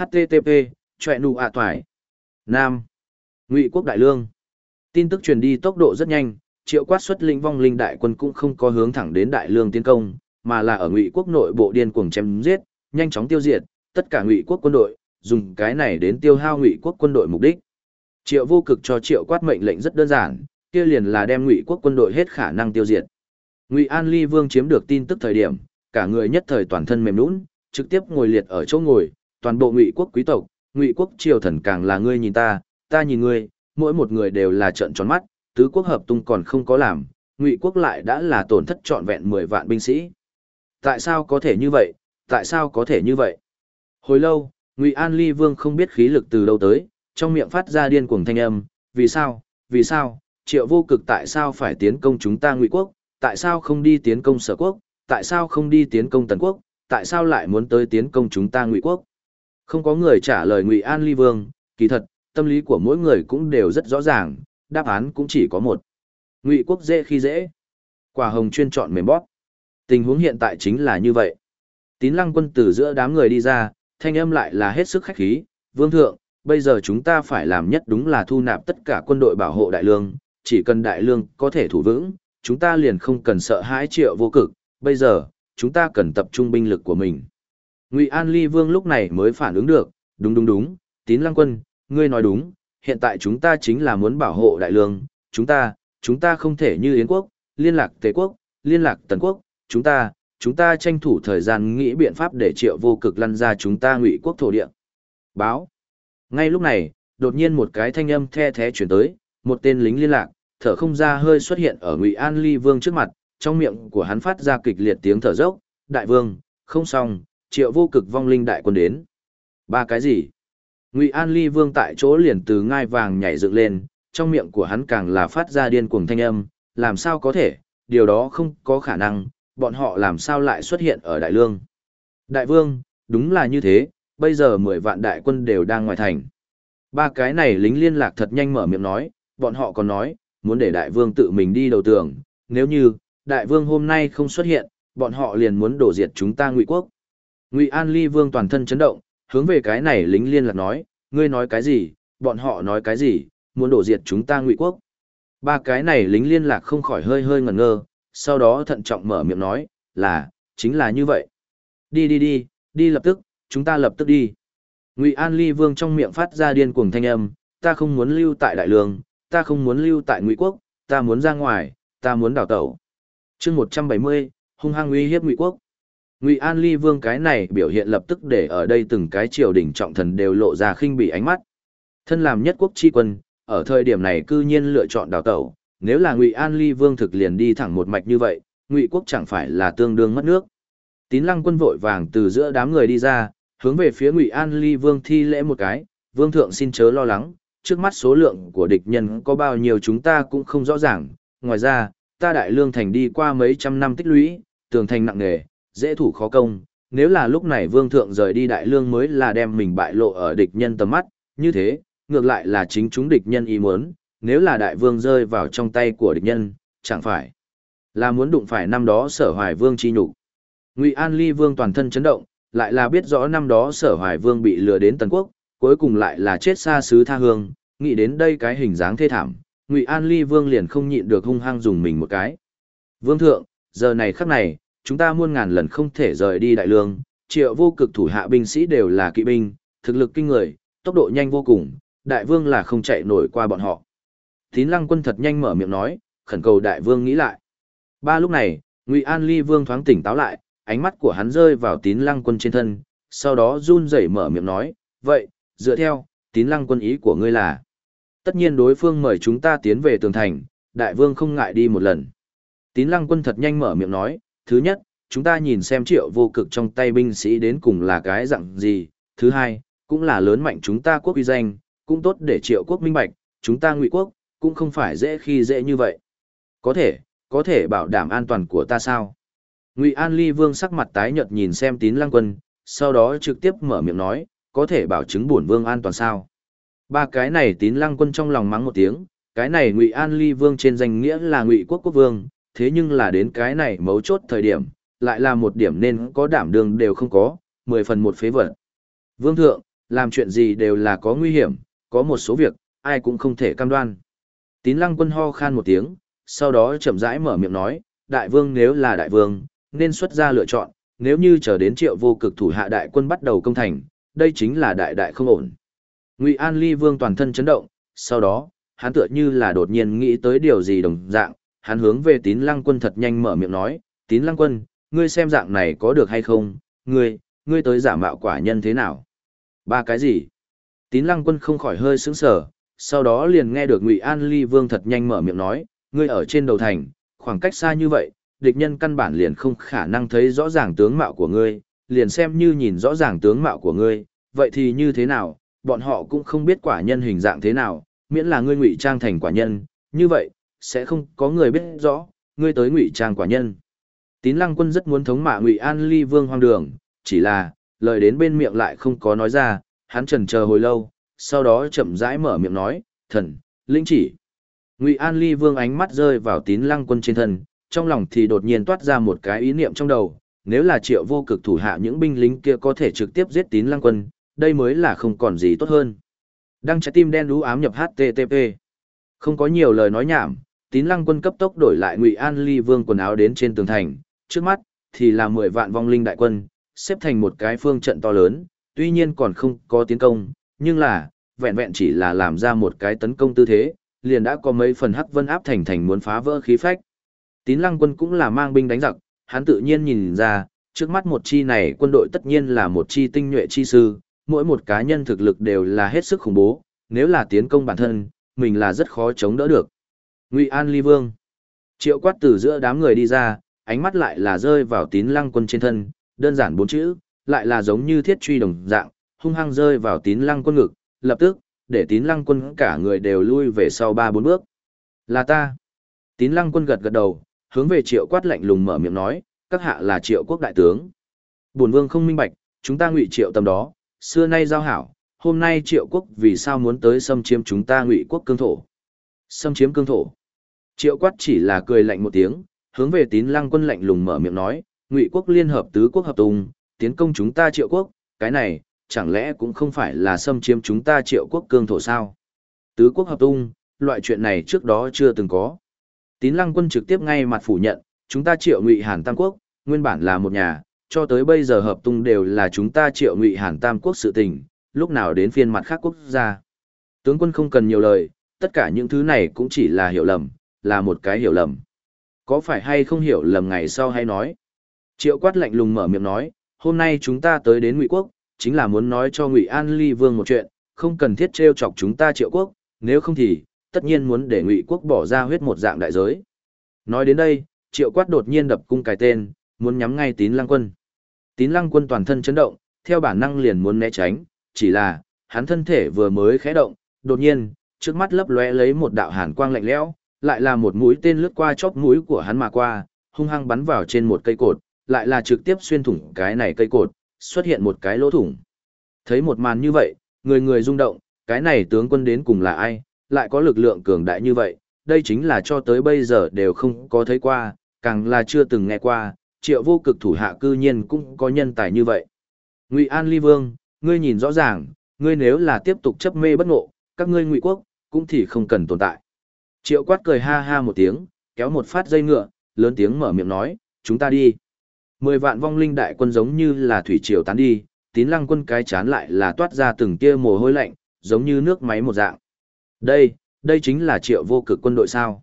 http choẹ nụ ạ toải. Nam. Ngụy quốc đại lương. Tin tức truyền đi tốc độ rất nhanh, triệu quát xuất linh vong linh đại quân cũng không có hướng thẳng đến đại lương tiến công, mà là ở ngụy quốc nội bộ điên cuồng chém giết, nhanh chóng tiêu diệt, tất cả ngụy quốc quân đội, dùng cái này đến tiêu hao ngụy quốc quân đội mục đích. Triệu vô cực cho triệu quát mệnh lệnh rất đơn giản, kia liền là đem ngụy quốc quân đội hết khả năng tiêu diệt. Ngụy an ly vương chiếm được tin tức thời điểm, cả người nhất thời toàn thân mềm lún trực tiếp ngồi liệt ở chỗ ngồi toàn bộ ngụy quốc quý tộc, ngụy quốc triều thần càng là ngươi nhìn ta ta nhìn ngươi, mỗi một người đều là trợn tròn mắt, tứ quốc hợp tung còn không có làm, ngụy quốc lại đã là tổn thất trọn vẹn mười vạn binh sĩ. Tại sao có thể như vậy? Tại sao có thể như vậy? Hồi lâu, ngụy an ly vương không biết khí lực từ đâu tới, trong miệng phát ra điên cuồng thanh âm, vì sao vì sao, triệu vô cực tại sao phải tiến công chúng ta ngụy quốc? Tại sao không đi tiến công sở quốc? Tại sao không đi tiến công tần quốc? Tại sao lại muốn tới tiến công chúng ta ngụy quốc? Không có người trả lời ngụy an ly vương, kỳ thật, tâm lý của mỗi người cũng đều rất rõ ràng, đáp án cũng chỉ có một. Ngụy quốc dễ khi dễ. Quả hồng chuyên chọn mềm bóp. Tình huống hiện tại chính là như vậy. Tín lăng quân từ giữa đám người đi ra, thanh âm lại là hết sức khách khí, vương thượng, bây giờ chúng ta phải làm nhất đúng là thu nạp tất cả quân đội bảo hộ đại lương, chỉ cần đại lương có thể thủ vững, chúng ta liền không cần sợ hãi triệu vô cực, bây giờ, chúng ta cần tập trung binh lực của mình ngụy an ly vương lúc này mới phản ứng được, đúng đúng đúng, tín lăng quân, ngươi nói đúng, hiện tại chúng ta chính là muốn bảo hộ đại lương, chúng ta chúng ta không thể như yến quốc, liên lạc tề quốc, liên lạc tần quốc, chúng ta chúng ta tranh thủ thời gian nghĩ biện pháp để triệu vô cực lăn ra chúng ta ngụy quốc thổ địa. Báo. Ngay lúc này, đột nhiên một cái thanh âm the thé chuyển tới, một tên lính liên lạc, thở không ra hơi xuất hiện ở ngụy an ly vương trước mặt, trong miệng của hắn phát ra kịch liệt tiếng thở dốc, đại vương, không xong triệu vô cực vong linh đại quân đến. Ba cái gì? Ngụy an ly vương tại chỗ liền từ ngai vàng nhảy dựng lên, trong miệng của hắn càng là phát ra điên cuồng thanh âm, làm sao có thể? Điều đó không có khả năng, bọn họ làm sao lại xuất hiện ở đại lương? Đại vương, đúng là như thế, bây giờ mười vạn đại quân đều đang ngoài thành. Ba cái này lính liên lạc thật nhanh mở miệng nói, bọn họ còn nói, muốn để đại vương tự mình đi đầu tường, nếu như, đại vương hôm nay không xuất hiện, bọn họ liền muốn đổ diệt chúng ta ngụy quốc ngụy an ly vương toàn thân chấn động, hướng về cái này lính liên lạc nói, ngươi nói cái gì? Bọn họ nói cái gì? Muốn đổ diệt chúng ta ngụy quốc? Ba cái này lính liên lạc không khỏi hơi hơi ngẩn ngơ, sau đó thận trọng mở miệng nói, là, chính là như vậy. Đi đi đi đi lập tức, chúng ta lập tức đi. Ngụy an ly vương trong miệng phát ra điên cuồng thanh âm, ta không muốn lưu tại đại lương, ta không muốn lưu tại ngụy quốc, ta muốn ra ngoài, ta muốn đào tẩu. Chương một trăm bảy mươi, hung hăng uy hiếp ngụy quốc ngụy an ly vương cái này biểu hiện lập tức để ở đây từng cái triều đình trọng thần đều lộ ra khinh bỉ ánh mắt. Thân làm nhất quốc tri quân, ở thời điểm này cư nhiên lựa chọn đào tẩu, nếu là ngụy an ly vương thực liền đi thẳng một mạch như vậy, ngụy quốc chẳng phải là tương đương mất nước. Tín lăng quân vội vàng từ giữa đám người đi ra, hướng về phía ngụy an ly vương thi lễ một cái, vương thượng xin chớ lo lắng, trước mắt số lượng của địch nhân có bao nhiêu chúng ta cũng không rõ ràng. Ngoài ra, ta đại lương thành đi qua mấy trăm năm tích lũy, tường thành nặng nề dễ thủ khó công, nếu là lúc này vương thượng rời đi đại lương mới là đem mình bại lộ ở địch nhân tầm mắt, như thế, ngược lại là chính chúng địch nhân ý muốn, nếu là đại vương rơi vào trong tay của địch nhân, chẳng phải là muốn đụng phải năm đó sở hoài vương chi nhục. Ngụy an ly vương toàn thân chấn động, lại là biết rõ năm đó sở hoài vương bị lừa đến tần quốc, cuối cùng lại là chết xa xứ tha hương, nghĩ đến đây cái hình dáng thê thảm, ngụy an ly vương liền không nhịn được hung hăng dùng mình một cái. Vương thượng, giờ này khắc này chúng ta muôn ngàn lần không thể rời đi đại lương, triệu vô cực thủ hạ binh sĩ đều là kỵ binh, thực lực kinh người, tốc độ nhanh vô cùng, đại vương là không chạy nổi qua bọn họ. Tín lăng quân thật nhanh mở miệng nói, khẩn cầu đại vương nghĩ lại. Ba lúc này, ngụy an ly vương thoáng tỉnh táo lại, ánh mắt của hắn rơi vào tín lăng quân trên thân, sau đó run rẩy mở miệng nói, vậy, dựa theo, tín lăng quân ý của ngươi là, tất nhiên đối phương mời chúng ta tiến về tường thành, đại vương không ngại đi một lần. Tín lăng quân thật nhanh mở miệng nói thứ nhất, chúng ta nhìn xem triệu vô cực trong tay binh sĩ đến cùng là cái dạng gì. Thứ hai, cũng là lớn mạnh chúng ta quốc uy danh, cũng tốt để triệu quốc minh bạch, chúng ta ngụy quốc, cũng không phải dễ khi dễ như vậy. Có thể có thể bảo đảm an toàn của ta sao? Ngụy an ly vương sắc mặt tái nhợt nhìn xem tín lăng quân, sau đó trực tiếp mở miệng nói, có thể bảo chứng bổn vương an toàn sao? Ba cái này tín lăng quân trong lòng mắng một tiếng, cái này ngụy an ly vương trên danh nghĩa là ngụy quốc quốc vương thế nhưng là đến cái này mấu chốt thời điểm lại là một điểm nên có đảm đường đều không có mười phần một phế vật vương thượng Làm chuyện gì đều là có nguy hiểm, có một số việc, ai cũng không thể cam đoan. Tín lăng quân ho khan một tiếng, sau đó chậm rãi mở miệng nói, đại vương nếu là đại vương, nên xuất ra lựa chọn, nếu như chờ đến triệu vô cực thủ hạ đại quân bắt đầu công thành, đây chính là đại đại không ổn. Ngụy An Ly Vương toàn thân chấn động, sau đó, hắn tựa như là đột nhiên nghĩ tới điều gì đồng dạng, hắn hướng về tín lăng quân thật nhanh mở miệng nói, tín lăng quân, ngươi xem dạng này có được hay không, ngươi, ngươi tới giả mạo quả nhân thế nào? Ba cái gì? Tín lăng quân không khỏi hơi sững sờ, sau đó liền nghe được Ngụy An Ly Vương thật nhanh mở miệng nói, ngươi ở trên đầu thành, khoảng cách xa như vậy, địch nhân căn bản liền không khả năng thấy rõ ràng tướng mạo của ngươi, liền xem như nhìn rõ ràng tướng mạo của ngươi, vậy thì như thế nào, bọn họ cũng không biết quả nhân hình dạng thế nào, miễn là ngươi ngụy trang thành quả nhân, như vậy, sẽ không có người biết rõ, ngươi tới ngụy trang quả nhân. Tín lăng quân rất muốn thống mạ ngụy an ly vương hoang đường, chỉ là, lời đến bên miệng lại không có nói ra, hắn trần chờ hồi lâu, sau đó chậm rãi mở miệng nói, thần, linh chỉ. Ngụy An Ly Vương ánh mắt rơi vào tín lăng quân trên thân, trong lòng thì đột nhiên toát ra một cái ý niệm trong đầu, nếu là triệu vô cực thủ hạ những binh lính kia có thể trực tiếp giết tín lăng quân, đây mới là không còn gì tốt hơn. Đăng trái tim đen đú ám nhập HTTP. Không có nhiều lời nói nhảm, tín lăng quân cấp tốc đổi lại Ngụy An Ly Vương quần áo đến trên tường thành, trước mắt, thì là 10 vạn vong linh đại quân, xếp thành một cái phương trận to lớn, tuy nhiên còn không có tiến công, nhưng là, vẹn vẹn chỉ là làm ra một cái tấn công tư thế, liền đã có mấy phần hắc vân áp thành thành muốn phá vỡ khí phách. Tín lăng quân cũng là mang binh đánh giặc, hắn tự nhiên nhìn ra, trước mắt một chi này quân đội tất nhiên là một chi tinh nhuệ chi sư, mỗi một cá nhân thực lực đều là hết sức khủng bố, nếu là tiến công bản thân, mình là rất khó chống đỡ được. Ngụy An Ly Vương Triệu quát từ giữa đám người đi ra, ánh mắt lại là rơi vào tín lăng quân trên thân, đơn giản bốn chữ, lại là giống như thiết truy đồng dạng, hung hăng rơi vào tín lăng quân ngực, lập tức, để tín lăng quân cả người đều lui về sau ba bốn bước. Là ta. Tín lăng quân gật gật đầu, hướng về triệu quát lạnh lùng mở miệng nói, các hạ là triệu quốc đại tướng. Bổn vương không minh bạch, chúng ta ngụy triệu tầm đó, xưa nay giao hảo, hôm nay triệu quốc vì sao muốn tới xâm chiếm chúng ta ngụy quốc cương thổ. Xâm chiếm cương thổ. Triệu quát chỉ là cười lạnh một tiếng, hướng về tín lăng quân lạnh lùng mở miệng nói, ngụy quốc liên hợp tứ quốc hợp tùng, tiến công chúng ta triệu quốc, cái này, chẳng lẽ cũng không phải là xâm chiếm chúng ta triệu quốc cương thổ sao? Tứ quốc hợp tung, loại chuyện này trước đó chưa từng có. Tín lăng quân trực tiếp ngay mặt phủ nhận, chúng ta triệu ngụy hàn tam quốc, nguyên bản là một nhà, cho tới bây giờ hợp tung đều là chúng ta triệu ngụy hàn tam quốc sự tình, lúc nào đến phiên mặt khác quốc gia. Tướng quân không cần nhiều lời, tất cả những thứ này cũng chỉ là hiểu lầm, là một cái hiểu lầm. Có phải hay không hiểu lầm ngày sau hay nói? Triệu quát lạnh lùng mở miệng nói, hôm nay chúng ta tới đến ngụy quốc, chính là muốn nói cho Ngụy An Ly Vương một chuyện, không cần thiết trêu chọc chúng ta Triệu Quốc, nếu không thì tất nhiên muốn để Ngụy Quốc bỏ ra huyết một dạng đại giới. Nói đến đây, Triệu Quát đột nhiên đập cung cài tên, muốn nhắm ngay Tín Lăng Quân. Tín Lăng Quân toàn thân chấn động, theo bản năng liền muốn né tránh, chỉ là, hắn thân thể vừa mới khẽ động, đột nhiên, trước mắt lấp lóe lấy một đạo hàn quang lạnh lẽo, lại là một mũi tên lướt qua chóp mũi của hắn mà qua, hung hăng bắn vào trên một cây cột, lại là trực tiếp xuyên thủng cái này cây cột, xuất hiện một cái lỗ thủng. Thấy một màn như vậy, người người rung động, cái này tướng quân đến cùng là ai, lại có lực lượng cường đại như vậy, đây chính là cho tới bây giờ đều không có thấy qua, càng là chưa từng nghe qua, triệu vô cực thủ hạ cư nhiên cũng có nhân tài như vậy. Ngụy An Ly Vương, ngươi nhìn rõ ràng, ngươi nếu là tiếp tục chấp mê bất ngộ, các ngươi ngụy quốc, cũng thì không cần tồn tại. Triệu quát cười ha ha một tiếng, kéo một phát dây ngựa, lớn tiếng mở miệng nói, chúng ta đi. Mười vạn vong linh đại quân giống như là thủy triều tán đi, tín lăng quân cái chán lại là toát ra từng tia mồ hôi lạnh, giống như nước máy một dạng. Đây, đây chính là triệu vô cực quân đội sao.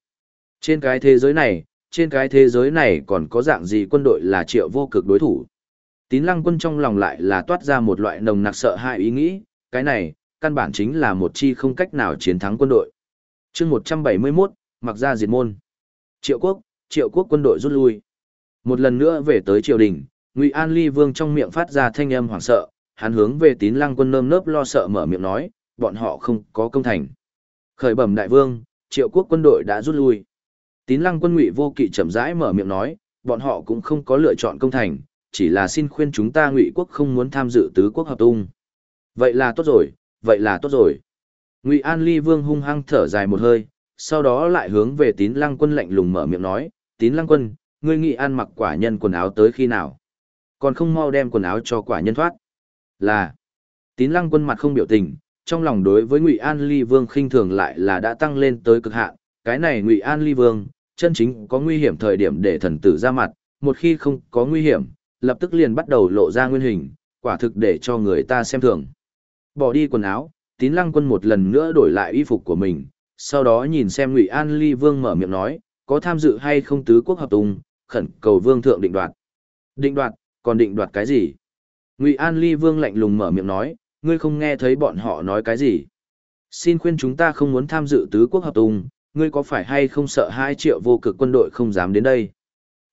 Trên cái thế giới này, trên cái thế giới này còn có dạng gì quân đội là triệu vô cực đối thủ. Tín lăng quân trong lòng lại là toát ra một loại nồng nặc sợ hãi ý nghĩ, cái này, căn bản chính là một chi không cách nào chiến thắng quân đội chương 171, mặc ra diệt môn. Triệu quốc, triệu quốc quân đội rút lui. Một lần nữa về tới triều đình, Ngụy An Ly Vương trong miệng phát ra thanh âm hoảng sợ, hắn hướng về Tín Lăng quân nơm nớp lo sợ mở miệng nói, bọn họ không có công thành. Khởi bẩm đại vương, Triệu quốc quân đội đã rút lui. Tín Lăng quân Ngụy Vô Kỵ chậm rãi mở miệng nói, bọn họ cũng không có lựa chọn công thành, chỉ là xin khuyên chúng ta Ngụy quốc không muốn tham dự tứ quốc hợp tung. Vậy là tốt rồi, vậy là tốt rồi. Ngụy An Ly Vương hung hăng thở dài một hơi, sau đó lại hướng về Tín Lăng quân lạnh lùng mở miệng nói, Tín Lăng quân, ngươi nghĩ ăn mặc quả nhân quần áo tới khi nào? Còn không mau đem quần áo cho quả nhân thoát. Là, Tín lăng quân mặt không biểu tình, trong lòng đối với Ngụy An Ly Vương khinh thường lại là đã tăng lên tới cực hạn, cái này Ngụy An Ly Vương, chân chính có nguy hiểm thời điểm để thần tử ra mặt, một khi không có nguy hiểm, lập tức liền bắt đầu lộ ra nguyên hình, quả thực để cho người ta xem thường. Bỏ đi quần áo, Tín Lăng Quân một lần nữa đổi lại y phục của mình, sau đó nhìn xem Ngụy An Ly Vương mở miệng nói, có tham dự hay không tứ quốc hợp tùng, khẩn cầu vương thượng định đoạt. Định đoạt, còn định đoạt cái gì? Ngụy An Ly Vương lạnh lùng mở miệng nói, ngươi không nghe thấy bọn họ nói cái gì? Xin khuyên chúng ta không muốn tham dự tứ quốc hợp tùng, ngươi có phải hay không sợ hai triệu vô cực quân đội không dám đến đây?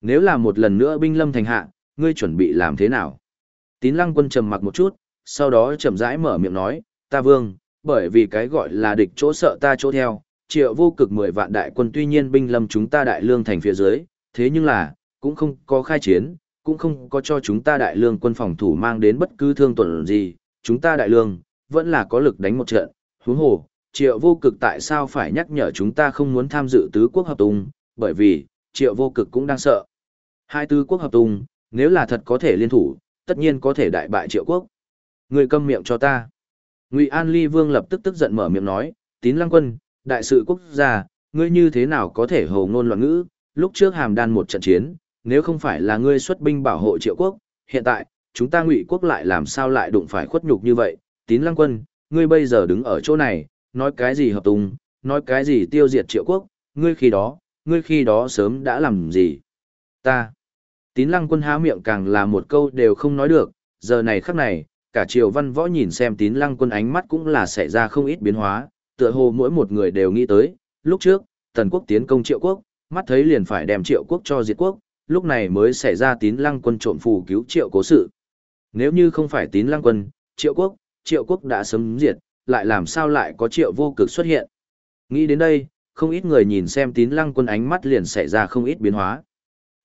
Nếu là một lần nữa binh lâm thành hạ, ngươi chuẩn bị làm thế nào? Tín lăng quân trầm mặc một chút, sau đó chậm rãi mở miệng nói, ta vương, bởi vì cái gọi là địch chỗ sợ ta chỗ theo, triệu vô cực mười vạn đại quân tuy nhiên binh lâm chúng ta đại lương thành phía dưới, thế nhưng là, cũng không có khai chiến, cũng không có cho chúng ta đại lương quân phòng thủ mang đến bất cứ thương tổn gì, chúng ta đại lương, vẫn là có lực đánh một trận, huống hồ, triệu vô cực tại sao phải nhắc nhở chúng ta không muốn tham dự tứ quốc hợp tung, bởi vì, triệu vô cực cũng đang sợ. Hai tứ quốc hợp tung, nếu là thật có thể liên thủ, tất nhiên có thể đại bại triệu quốc. Người câm miệng cho ta. Ngụy An Ly Vương lập tức tức giận mở miệng nói, tín lăng quân, đại sự quốc gia, ngươi như thế nào có thể hồ ngôn loạn ngữ, lúc trước hàm đan một trận chiến, nếu không phải là ngươi xuất binh bảo hộ triệu quốc, hiện tại, chúng ta ngụy quốc lại làm sao lại đụng phải khuất nhục như vậy, tín lăng quân, ngươi bây giờ đứng ở chỗ này, nói cái gì hợp tùng, nói cái gì tiêu diệt triệu quốc, ngươi khi đó, ngươi khi đó sớm đã làm gì? Ta. Tín lăng quân há miệng càng là một câu đều không nói được, giờ này khắc này, cả triều văn võ nhìn xem tín lăng quân ánh mắt cũng là xảy ra không ít biến hóa, tựa hồ mỗi một người đều nghĩ tới, lúc trước, tần quốc tiến công triệu quốc, mắt thấy liền phải đem triệu quốc cho diệt quốc, lúc này mới xảy ra tín lăng quân trộm phù cứu triệu cố sự. Nếu như không phải tín lăng quân, triệu quốc, triệu quốc đã sớm diệt, lại làm sao lại có triệu vô cực xuất hiện. Nghĩ đến đây, không ít người nhìn xem tín lăng quân ánh mắt liền xảy ra không ít biến hóa.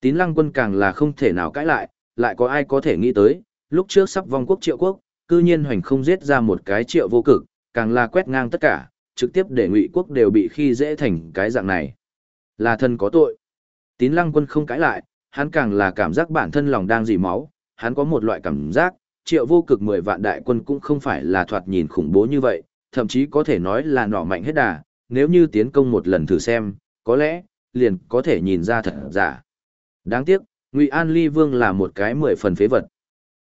Tín lăng quân càng là không thể nào cãi lại, lại có ai có thể nghĩ tới, lúc trước sắp vong quốc triệu quốc, cư nhiên hoành không giết ra một cái triệu vô cực, càng là quét ngang tất cả, trực tiếp để ngụy quốc đều bị khi dễ thành cái dạng này. Là thân có tội. Tín lăng quân không cãi lại, hắn càng là cảm giác bản thân lòng đang dì máu, hắn có một loại cảm giác, triệu vô cực 10 vạn đại quân cũng không phải là thoạt nhìn khủng bố như vậy, thậm chí có thể nói là nỏ mạnh hết đà, nếu như tiến công một lần thử xem, có lẽ, liền có thể nhìn ra thật giả. Đáng tiếc, Ngụy An Ly Vương là một cái mười phần phế vật.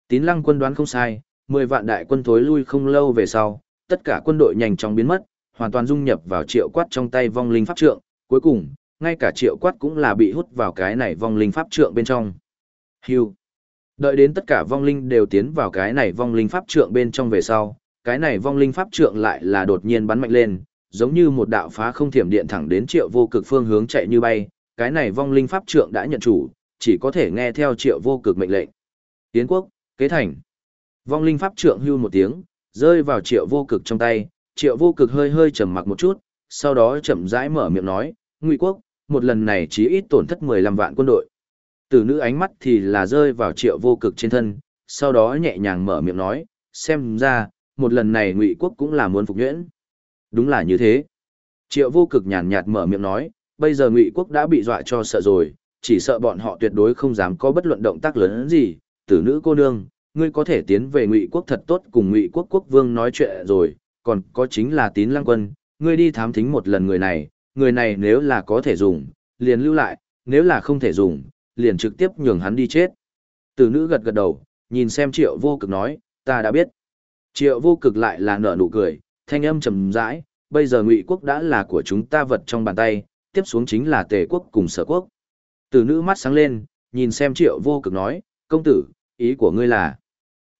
Tín lăng quân đoán không sai, 10 vạn đại quân thối lui không lâu về sau, tất cả quân đội nhanh chóng biến mất, hoàn toàn dung nhập vào triệu quát trong tay vong linh pháp trượng, cuối cùng, ngay cả triệu quát cũng là bị hút vào cái này vong linh pháp trượng bên trong. Hưu. Đợi đến tất cả vong linh đều tiến vào cái này vong linh pháp trượng bên trong về sau, cái này vong linh pháp trượng lại là đột nhiên bắn mạnh lên, giống như một đạo phá không thiểm điện thẳng đến triệu vô cực phương hướng chạy như bay, cái này vong linh pháp trượng đã nhận chủ, chỉ có thể nghe theo triệu vô cực mệnh lệnh. Tiến quốc, kế thành. Vong linh pháp trượng hưu một tiếng, rơi vào triệu vô cực trong tay, triệu vô cực hơi hơi trầm mặc một chút, sau đó chậm rãi mở miệng nói, Ngụy quốc, một lần này chí ít tổn thất 15 vạn quân đội. Tử nữ ánh mắt thì là rơi vào triệu vô cực trên thân, sau đó nhẹ nhàng mở miệng nói, xem ra, một lần này Ngụy quốc cũng là muốn phục nhuyễn. Đúng là như thế. Triệu vô cực nhàn nhạt mở miệng nói, bây giờ Ngụy quốc đã bị dọa cho sợ rồi, chỉ sợ bọn họ tuyệt đối không dám có bất luận động tác lớn gì, tử nữ cô nương, ngươi có thể tiến về Ngụy quốc thật tốt cùng Ngụy quốc quốc vương nói chuyện rồi, còn có chính là tín lăng quân, ngươi đi thám thính một lần người này, người này nếu là có thể dùng, liền lưu lại, nếu là không thể dùng, liền trực tiếp nhường hắn đi chết. Tử nữ gật gật đầu, nhìn xem triệu vô cực nói, ta đã biết. Triệu vô cực lại là nở nụ cười, thanh âm trầm rãi, bây giờ ngụy quốc đã là của chúng ta vật trong bàn tay, tiếp xuống chính là tề quốc cùng sở quốc. Tử nữ mắt sáng lên, nhìn xem triệu vô cực nói, công tử, ý của ngươi là,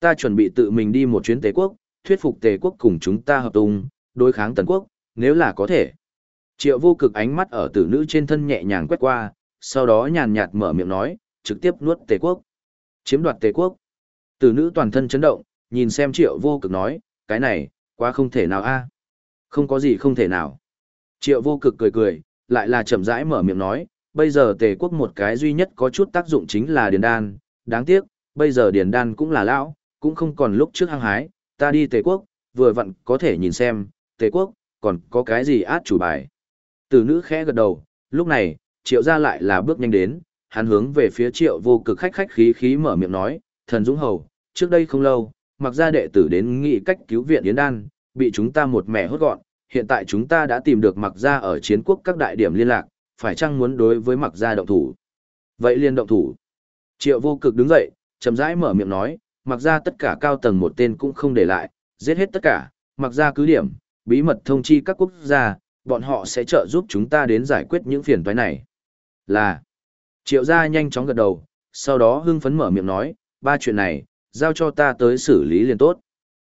ta chuẩn bị tự mình đi một chuyến tề quốc, thuyết phục tề quốc cùng chúng ta hợp tung, đối kháng tần quốc, nếu là có thể. Triệu vô cực ánh mắt ở tử nữ trên thân nhẹ nhàng quét qua, sau đó nhàn nhạt mở miệng nói, trực tiếp nuốt tề quốc. Chiếm đoạt tề quốc. Tử nữ toàn thân chấn động, nhìn xem triệu vô cực nói, cái này, quá không thể nào a Không có gì không thể nào. Triệu vô cực cười cười, lại là chậm rãi mở miệng nói, bây giờ tề quốc một cái duy nhất có chút tác dụng chính là điền đan, đáng tiếc, bây giờ điền đan cũng là lão, cũng không còn lúc trước hăng hái, ta đi tề quốc, vừa vặn có thể nhìn xem, tề quốc, còn có cái gì át chủ bài. Tử nữ khẽ gật đầu, lúc này, triệu gia lại là bước nhanh đến, hắn hướng về phía triệu vô cực khách khách khí khí mở miệng nói, thần dũng hầu, trước đây không lâu, mặc ra đệ tử đến nghị cách cứu viện Yến Đan, bị chúng ta một mẻ hốt gọn, hiện tại chúng ta đã tìm được mặc ra ở chiến quốc các đại điểm liên lạc, phải chăng muốn đối với mặc ra động thủ. Vậy liên động thủ. Triệu vô cực đứng dậy, chậm rãi mở miệng nói, mặc ra tất cả cao tầng một tên cũng không để lại, giết hết tất cả, mặc ra cứ điểm, bí mật thông chi các quốc gia, bọn họ sẽ trợ giúp chúng ta đến giải quyết những phiền toái này. Là, triệu gia nhanh chóng gật đầu, sau đó hưng phấn mở miệng nói, ba chuyện này, giao cho ta tới xử lý liền tốt.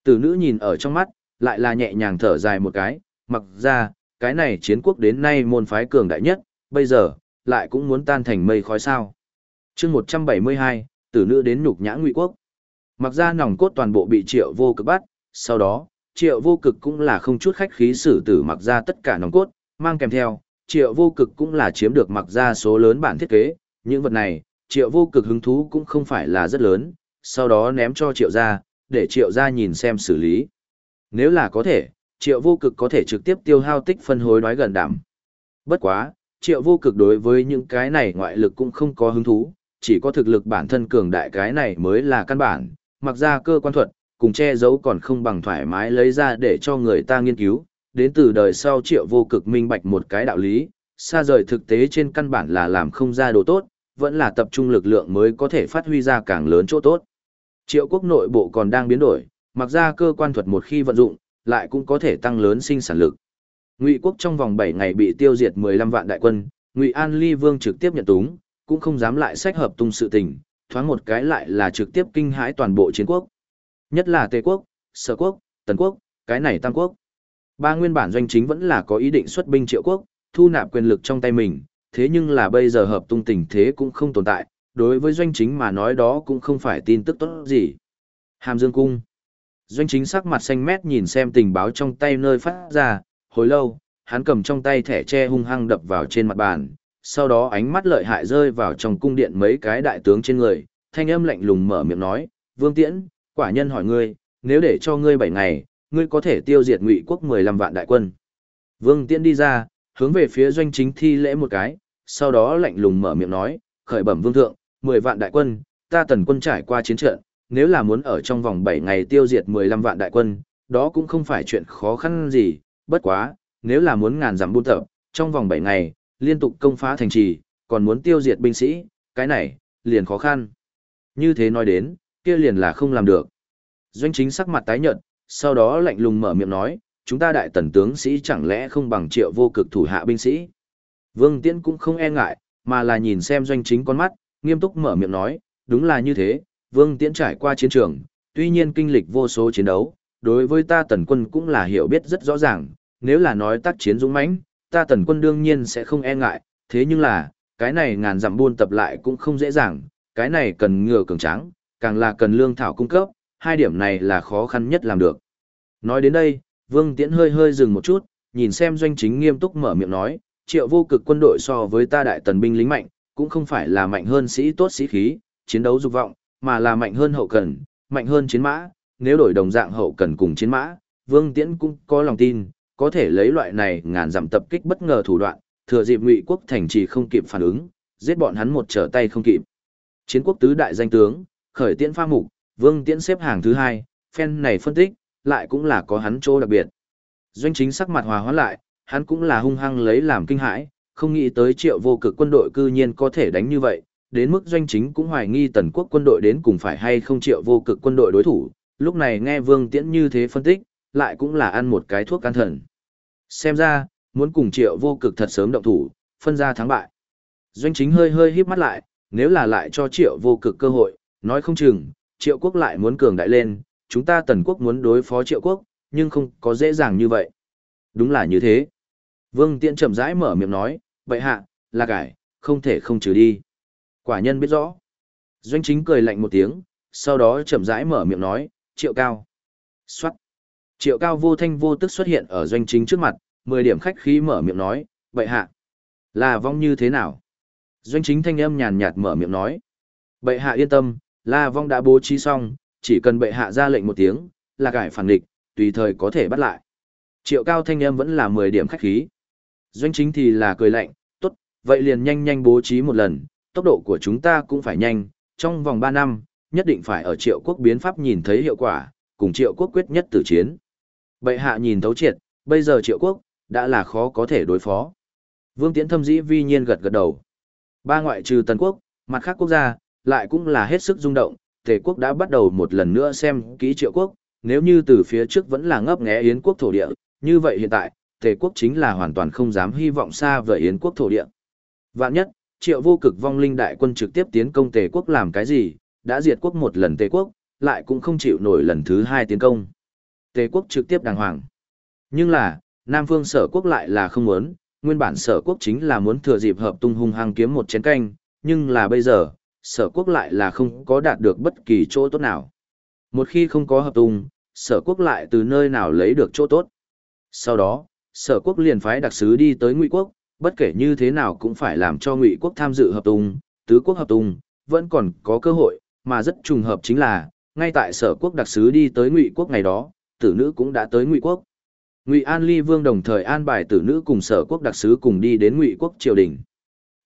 Tử nữ nhìn ở trong mắt, lại là nhẹ nhàng thở dài một cái, mặc ra, cái này chiến quốc đến nay môn phái cường đại nhất, bây giờ, lại cũng muốn tan thành mây khói sao. chương 172, tử nữ đến nhục nhã ngụy quốc. Mặc ra nòng cốt toàn bộ bị triệu vô cực bắt, sau đó, triệu vô cực cũng là không chút khách khí xử tử mặc ra tất cả nòng cốt, mang kèm theo, triệu vô cực cũng là chiếm được mặc ra số lớn bản thiết kế, những vật này, triệu vô cực hứng thú cũng không phải là rất lớn, sau đó ném cho triệu gia, để triệu gia nhìn xem xử lý. Nếu là có thể, triệu vô cực có thể trực tiếp tiêu hao tích phân hối đoái gần đảm. Bất quá, triệu vô cực đối với những cái này ngoại lực cũng không có hứng thú, chỉ có thực lực bản thân cường đại cái này mới là căn bản, mặc ra cơ quan thuật, cùng che giấu còn không bằng thoải mái lấy ra để cho người ta nghiên cứu, đến từ đời sau triệu vô cực minh bạch một cái đạo lý, xa rời thực tế trên căn bản là làm không ra đồ tốt, vẫn là tập trung lực lượng mới có thể phát huy ra càng lớn chỗ tốt. Triệu quốc nội bộ còn đang biến đổi, mặc ra cơ quan thuật một khi vận dụng, lại cũng có thể tăng lớn sinh sản lực. Ngụy quốc trong vòng 7 ngày bị tiêu diệt 15 vạn đại quân, Ngụy An Ly Vương trực tiếp nhận túng, cũng không dám lại sách hợp tung sự tình, thoáng một cái lại là trực tiếp kinh hãi toàn bộ chiến quốc. Nhất là Tề quốc, Sở quốc, Tần quốc, cái này Tam quốc. Ba nguyên bản doanh chính vẫn là có ý định xuất binh Triệu quốc, thu nạp quyền lực trong tay mình, thế nhưng là bây giờ hợp tung tình thế cũng không tồn tại, đối với doanh chính mà nói đó cũng không phải tin tức tốt gì. Hàm Dương Cung Doanh chính sắc mặt xanh mét nhìn xem tình báo trong tay nơi phát ra, hồi lâu, hắn cầm trong tay thẻ tre hung hăng đập vào trên mặt bàn, sau đó ánh mắt lợi hại rơi vào trong cung điện mấy cái đại tướng trên người, thanh âm lạnh lùng mở miệng nói, Vương Tiễn, quả nhân hỏi ngươi, nếu để cho ngươi 7 ngày, ngươi có thể tiêu diệt ngụy quốc 15 vạn đại quân. Vương Tiễn đi ra, hướng về phía doanh chính thi lễ một cái, sau đó lạnh lùng mở miệng nói, khởi bẩm vương thượng, 10 vạn đại quân, ta tần quân trải qua chiến trận, nếu là muốn ở trong vòng 7 ngày tiêu diệt 15 vạn đại quân, đó cũng không phải chuyện khó khăn gì, bất quá, nếu là muốn ngàn giảm buôn tập, trong vòng 7 ngày, liên tục công phá thành trì, còn muốn tiêu diệt binh sĩ, cái này, liền khó khăn. Như thế nói đến, kia liền là không làm được. Doanh chính sắc mặt tái nhợt, sau đó lạnh lùng mở miệng nói, chúng ta đại tần tướng sĩ chẳng lẽ không bằng triệu vô cực thủ hạ binh sĩ. Vương Tiễn cũng không e ngại, mà là nhìn xem doanh chính con mắt, nghiêm túc mở miệng nói, đúng là như thế, Vương Tiễn trải qua chiến trường, tuy nhiên kinh lịch vô số chiến đấu, đối với ta tần quân cũng là hiểu biết rất rõ ràng, nếu là nói tác chiến dũng mãnh, ta tần quân đương nhiên sẽ không e ngại, thế nhưng là, cái này ngàn dặm buôn tập lại cũng không dễ dàng, cái này cần ngựa cường tráng, càng là cần lương thảo cung cấp, hai điểm này là khó khăn nhất làm được. Nói đến đây, Vương Tiễn hơi hơi dừng một chút, nhìn xem doanh chính nghiêm túc mở miệng nói, triệu vô cực quân đội so với ta đại tần binh lính mạnh, cũng không phải là mạnh hơn sĩ tốt sĩ khí, chiến đấu dục vọng, mà là mạnh hơn hậu cần, mạnh hơn chiến mã, nếu đổi đồng dạng hậu cần cùng chiến mã, Vương Tiễn cũng có lòng tin, có thể lấy loại này ngàn dặm tập kích bất ngờ thủ đoạn, thừa dịp Ngụy quốc thành trì không kịp phản ứng, giết bọn hắn một trở tay không kịp. Chiến quốc tứ đại danh tướng, khởi tiễn pha mục, Vương Tiễn xếp hàng thứ hai, phen này phân tích, lại cũng là có hắn chỗ đặc biệt. Doanh chính sắc mặt hòa hoãn lại, hắn cũng là hung hăng lấy làm kinh hãi, không nghĩ tới triệu vô cực quân đội cư nhiên có thể đánh như vậy, đến mức doanh chính cũng hoài nghi tần quốc quân đội đến cùng phải hay không triệu vô cực quân đội đối thủ, lúc này nghe Vương Tiễn như thế phân tích, lại cũng là ăn một cái thuốc can thần. Xem ra, muốn cùng triệu vô cực thật sớm động thủ, phân ra thắng bại. Doanh chính hơi hơi híp mắt lại, nếu là lại cho triệu vô cực cơ hội, nói không chừng, triệu quốc lại muốn cường đại lên, chúng ta tần quốc muốn đối phó triệu quốc, nhưng không có dễ dàng như vậy. Đúng là như thế. Vương Tiễn chậm rãi mở miệng nói, vậy hạ, là cải, không thể không trừ đi. Quả nhân biết rõ. Doanh chính cười lạnh một tiếng, sau đó chậm rãi mở miệng nói, triệu cao. Xoát. Triệu cao vô thanh vô tức xuất hiện ở doanh chính trước mặt, 10 điểm khách khí mở miệng nói, bệ hạ. Là vong như thế nào? Doanh chính thanh âm nhàn nhạt mở miệng nói. Bệ hạ yên tâm, La Vong đã bố trí xong, chỉ cần bệ hạ ra lệnh một tiếng, là cải phản địch, tùy thời có thể bắt lại. Triệu cao thanh âm vẫn là 10 điểm khách khí. Doanh chính thì là cười lạnh, tốt, vậy liền nhanh nhanh bố trí một lần, tốc độ của chúng ta cũng phải nhanh, trong vòng 3 năm, nhất định phải ở triệu quốc biến pháp nhìn thấy hiệu quả, cùng triệu quốc quyết nhất tử chiến. Bệ hạ nhìn thấu triệt, bây giờ triệu quốc, đã là khó có thể đối phó. Vương Tiễn thâm dĩ vi nhiên gật gật đầu. Ba ngoại trừ Tần quốc, mặt khác quốc gia, lại cũng là hết sức rung động, Tề quốc đã bắt đầu một lần nữa xem kỹ triệu quốc, nếu như từ phía trước vẫn là ngấp nghé Yến quốc thổ địa, như vậy hiện tại, Tề quốc chính là hoàn toàn không dám hy vọng xa vời Yến quốc thổ địa. Vạn nhất, triệu vô cực vong linh đại quân trực tiếp tiến công Tề quốc làm cái gì, đã diệt quốc một lần Tề quốc, lại cũng không chịu nổi lần thứ hai tiến công. Tề quốc trực tiếp đàng hoàng. Nhưng là, Nam Phương sở quốc lại là không muốn, nguyên bản sở quốc chính là muốn thừa dịp hợp tung hung hăng kiếm một chén canh, nhưng là bây giờ, sở quốc lại là không có đạt được bất kỳ chỗ tốt nào. Một khi không có hợp tung, sở quốc lại từ nơi nào lấy được chỗ tốt. Sau đó, sở quốc liền phái đặc sứ đi tới ngụy quốc, bất kể như thế nào cũng phải làm cho ngụy quốc tham dự hợp tung, tứ quốc hợp tung, vẫn còn có cơ hội, mà rất trùng hợp chính là, ngay tại sở quốc đặc sứ đi tới ngụy quốc ngày đó, tử nữ cũng đã tới ngụy quốc. Ngụy An Ly Vương đồng thời an bài tử nữ cùng sở quốc đặc sứ cùng đi đến ngụy quốc triều đình.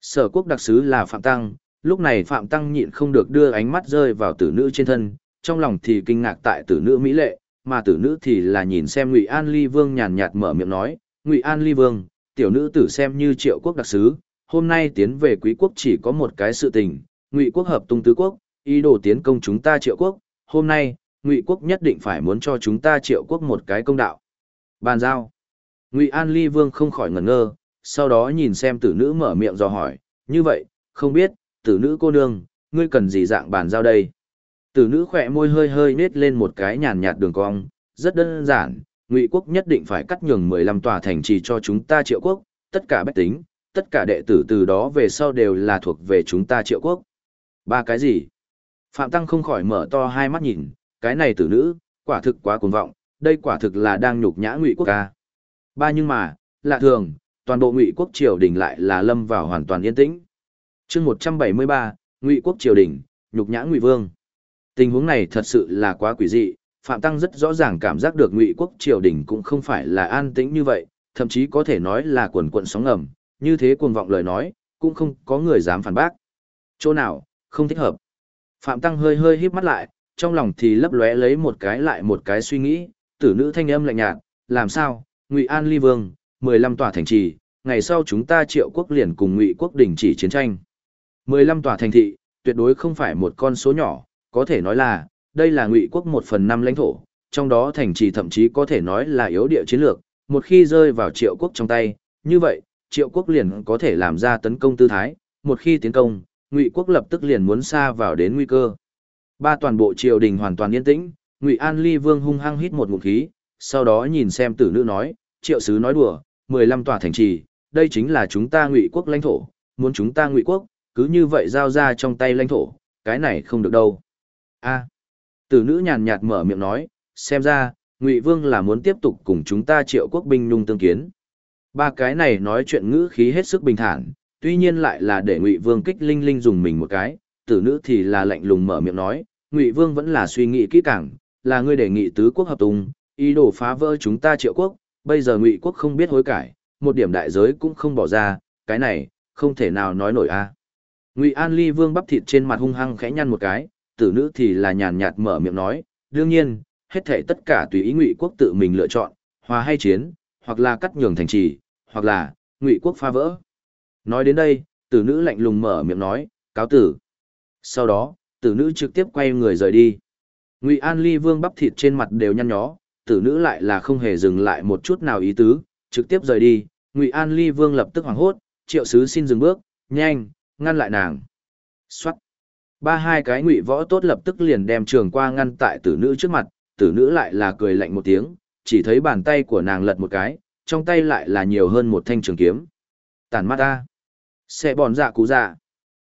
Sở quốc đặc sứ là Phạm Tăng, lúc này Phạm Tăng nhịn không được đưa ánh mắt rơi vào tử nữ trên thân, trong lòng thì kinh ngạc tại tử nữ mỹ lệ, mà tử nữ thì là nhìn xem Ngụy An Ly Vương nhàn nhạt mở miệng nói, "Ngụy An Ly Vương, tiểu nữ tử xem như Triệu quốc đặc sứ, hôm nay tiến về Quý quốc chỉ có một cái sự tình, Ngụy quốc hợp tung tứ quốc, ý đồ tiến công chúng ta Triệu quốc, hôm nay, Ngụy quốc nhất định phải muốn cho chúng ta Triệu quốc một cái công đạo." Bàn giao. Ngụy An Ly Vương không khỏi ngẩn ngơ, sau đó nhìn xem tử nữ mở miệng dò hỏi, như vậy, không biết, tử nữ cô nương, ngươi cần gì dạng bàn giao đây? Tử nữ khỏe môi hơi hơi nết lên một cái nhàn nhạt đường cong, rất đơn giản, Ngụy quốc nhất định phải cắt nhường 15 tòa thành trì cho chúng ta triệu quốc, tất cả bách tính, tất cả đệ tử từ đó về sau đều là thuộc về chúng ta triệu quốc. Ba cái gì? Phạm Tăng không khỏi mở to hai mắt nhìn, cái này tử nữ, quả thực quá cuồng vọng, đây quả thực là đang nhục nhã Ngụy quốc ca. Ba nhưng mà, lạ thường, toàn bộ Ngụy quốc triều đình lại là lâm vào hoàn toàn yên tĩnh. Chương 173, Ngụy quốc triều đình, nhục nhã Ngụy vương. Tình huống này thật sự là quá quỷ dị, Phạm Tăng rất rõ ràng cảm giác được Ngụy quốc triều đình cũng không phải là an tĩnh như vậy, thậm chí có thể nói là quần quận sóng ngầm, như thế cuồng vọng lời nói, cũng không có người dám phản bác. Chỗ nào, không thích hợp. Phạm Tăng hơi hơi híp mắt lại, trong lòng thì lấp lóe lấy một cái lại một cái suy nghĩ, tử nữ thanh âm lạnh nhạt, làm sao, Ngụy An Ly Vương, 15 tòa thành trì, ngày sau chúng ta triệu quốc liền cùng Ngụy quốc đình chỉ chiến tranh. 15 tòa thành thị, tuyệt đối không phải một con số nhỏ, có thể nói là, đây là Ngụy quốc một phần năm lãnh thổ, trong đó thành trì thậm chí có thể nói là yếu địa chiến lược, một khi rơi vào triệu quốc trong tay, như vậy, triệu quốc liền có thể làm ra tấn công tư thái, một khi tiến công, Ngụy quốc lập tức liền muốn xa vào đến nguy cơ. Ba toàn bộ triều đình hoàn toàn yên tĩnh, Ngụy An Ly Vương hung hăng hít một ngụm khí, sau đó nhìn xem tử nữ nói, triệu sứ nói đùa, 15 tòa thành trì, đây chính là chúng ta Ngụy quốc lãnh thổ, muốn chúng ta Ngụy quốc, cứ như vậy giao ra trong tay lãnh thổ, cái này không được đâu. A. tử nữ nhàn nhạt mở miệng nói, xem ra, Ngụy Vương là muốn tiếp tục cùng chúng ta triệu quốc binh nung tương kiến. Ba cái này nói chuyện ngữ khí hết sức bình thản, tuy nhiên lại là để Ngụy Vương kích linh linh dùng mình một cái, tử nữ thì là lạnh lùng mở miệng nói, Ngụy Vương vẫn là suy nghĩ kỹ càng, là ngươi đề nghị tứ quốc hợp tung, ý đồ phá vỡ chúng ta triệu quốc, bây giờ ngụy quốc không biết hối cải, một điểm đại giới cũng không bỏ ra, cái này, không thể nào nói nổi a. Ngụy An Ly Vương bắp thịt trên mặt hung hăng khẽ nhăn một cái, tử nữ thì là nhàn nhạt mở miệng nói, đương nhiên, hết thảy tất cả tùy ý Ngụy quốc tự mình lựa chọn, hòa hay chiến, hoặc là cắt nhường thành trì, hoặc là Ngụy quốc phá vỡ. Nói đến đây, tử nữ lạnh lùng mở miệng nói, cáo tử. Sau đó, tử nữ trực tiếp quay người rời đi. Ngụy An Ly Vương bắp thịt trên mặt đều nhăn nhó, tử nữ lại là không hề dừng lại một chút nào ý tứ, trực tiếp rời đi. Ngụy An Ly Vương lập tức hoảng hốt, triệu sứ xin dừng bước, nhanh, ngăn lại nàng. Xoát. Ba hai cái ngụy võ tốt lập tức liền đem trường qua ngăn tại tử nữ trước mặt, tử nữ lại là cười lạnh một tiếng, chỉ thấy bàn tay của nàng lật một cái, trong tay lại là nhiều hơn một thanh trường kiếm. Tản mắt ta. Sẽ bòn dạ cú dạ.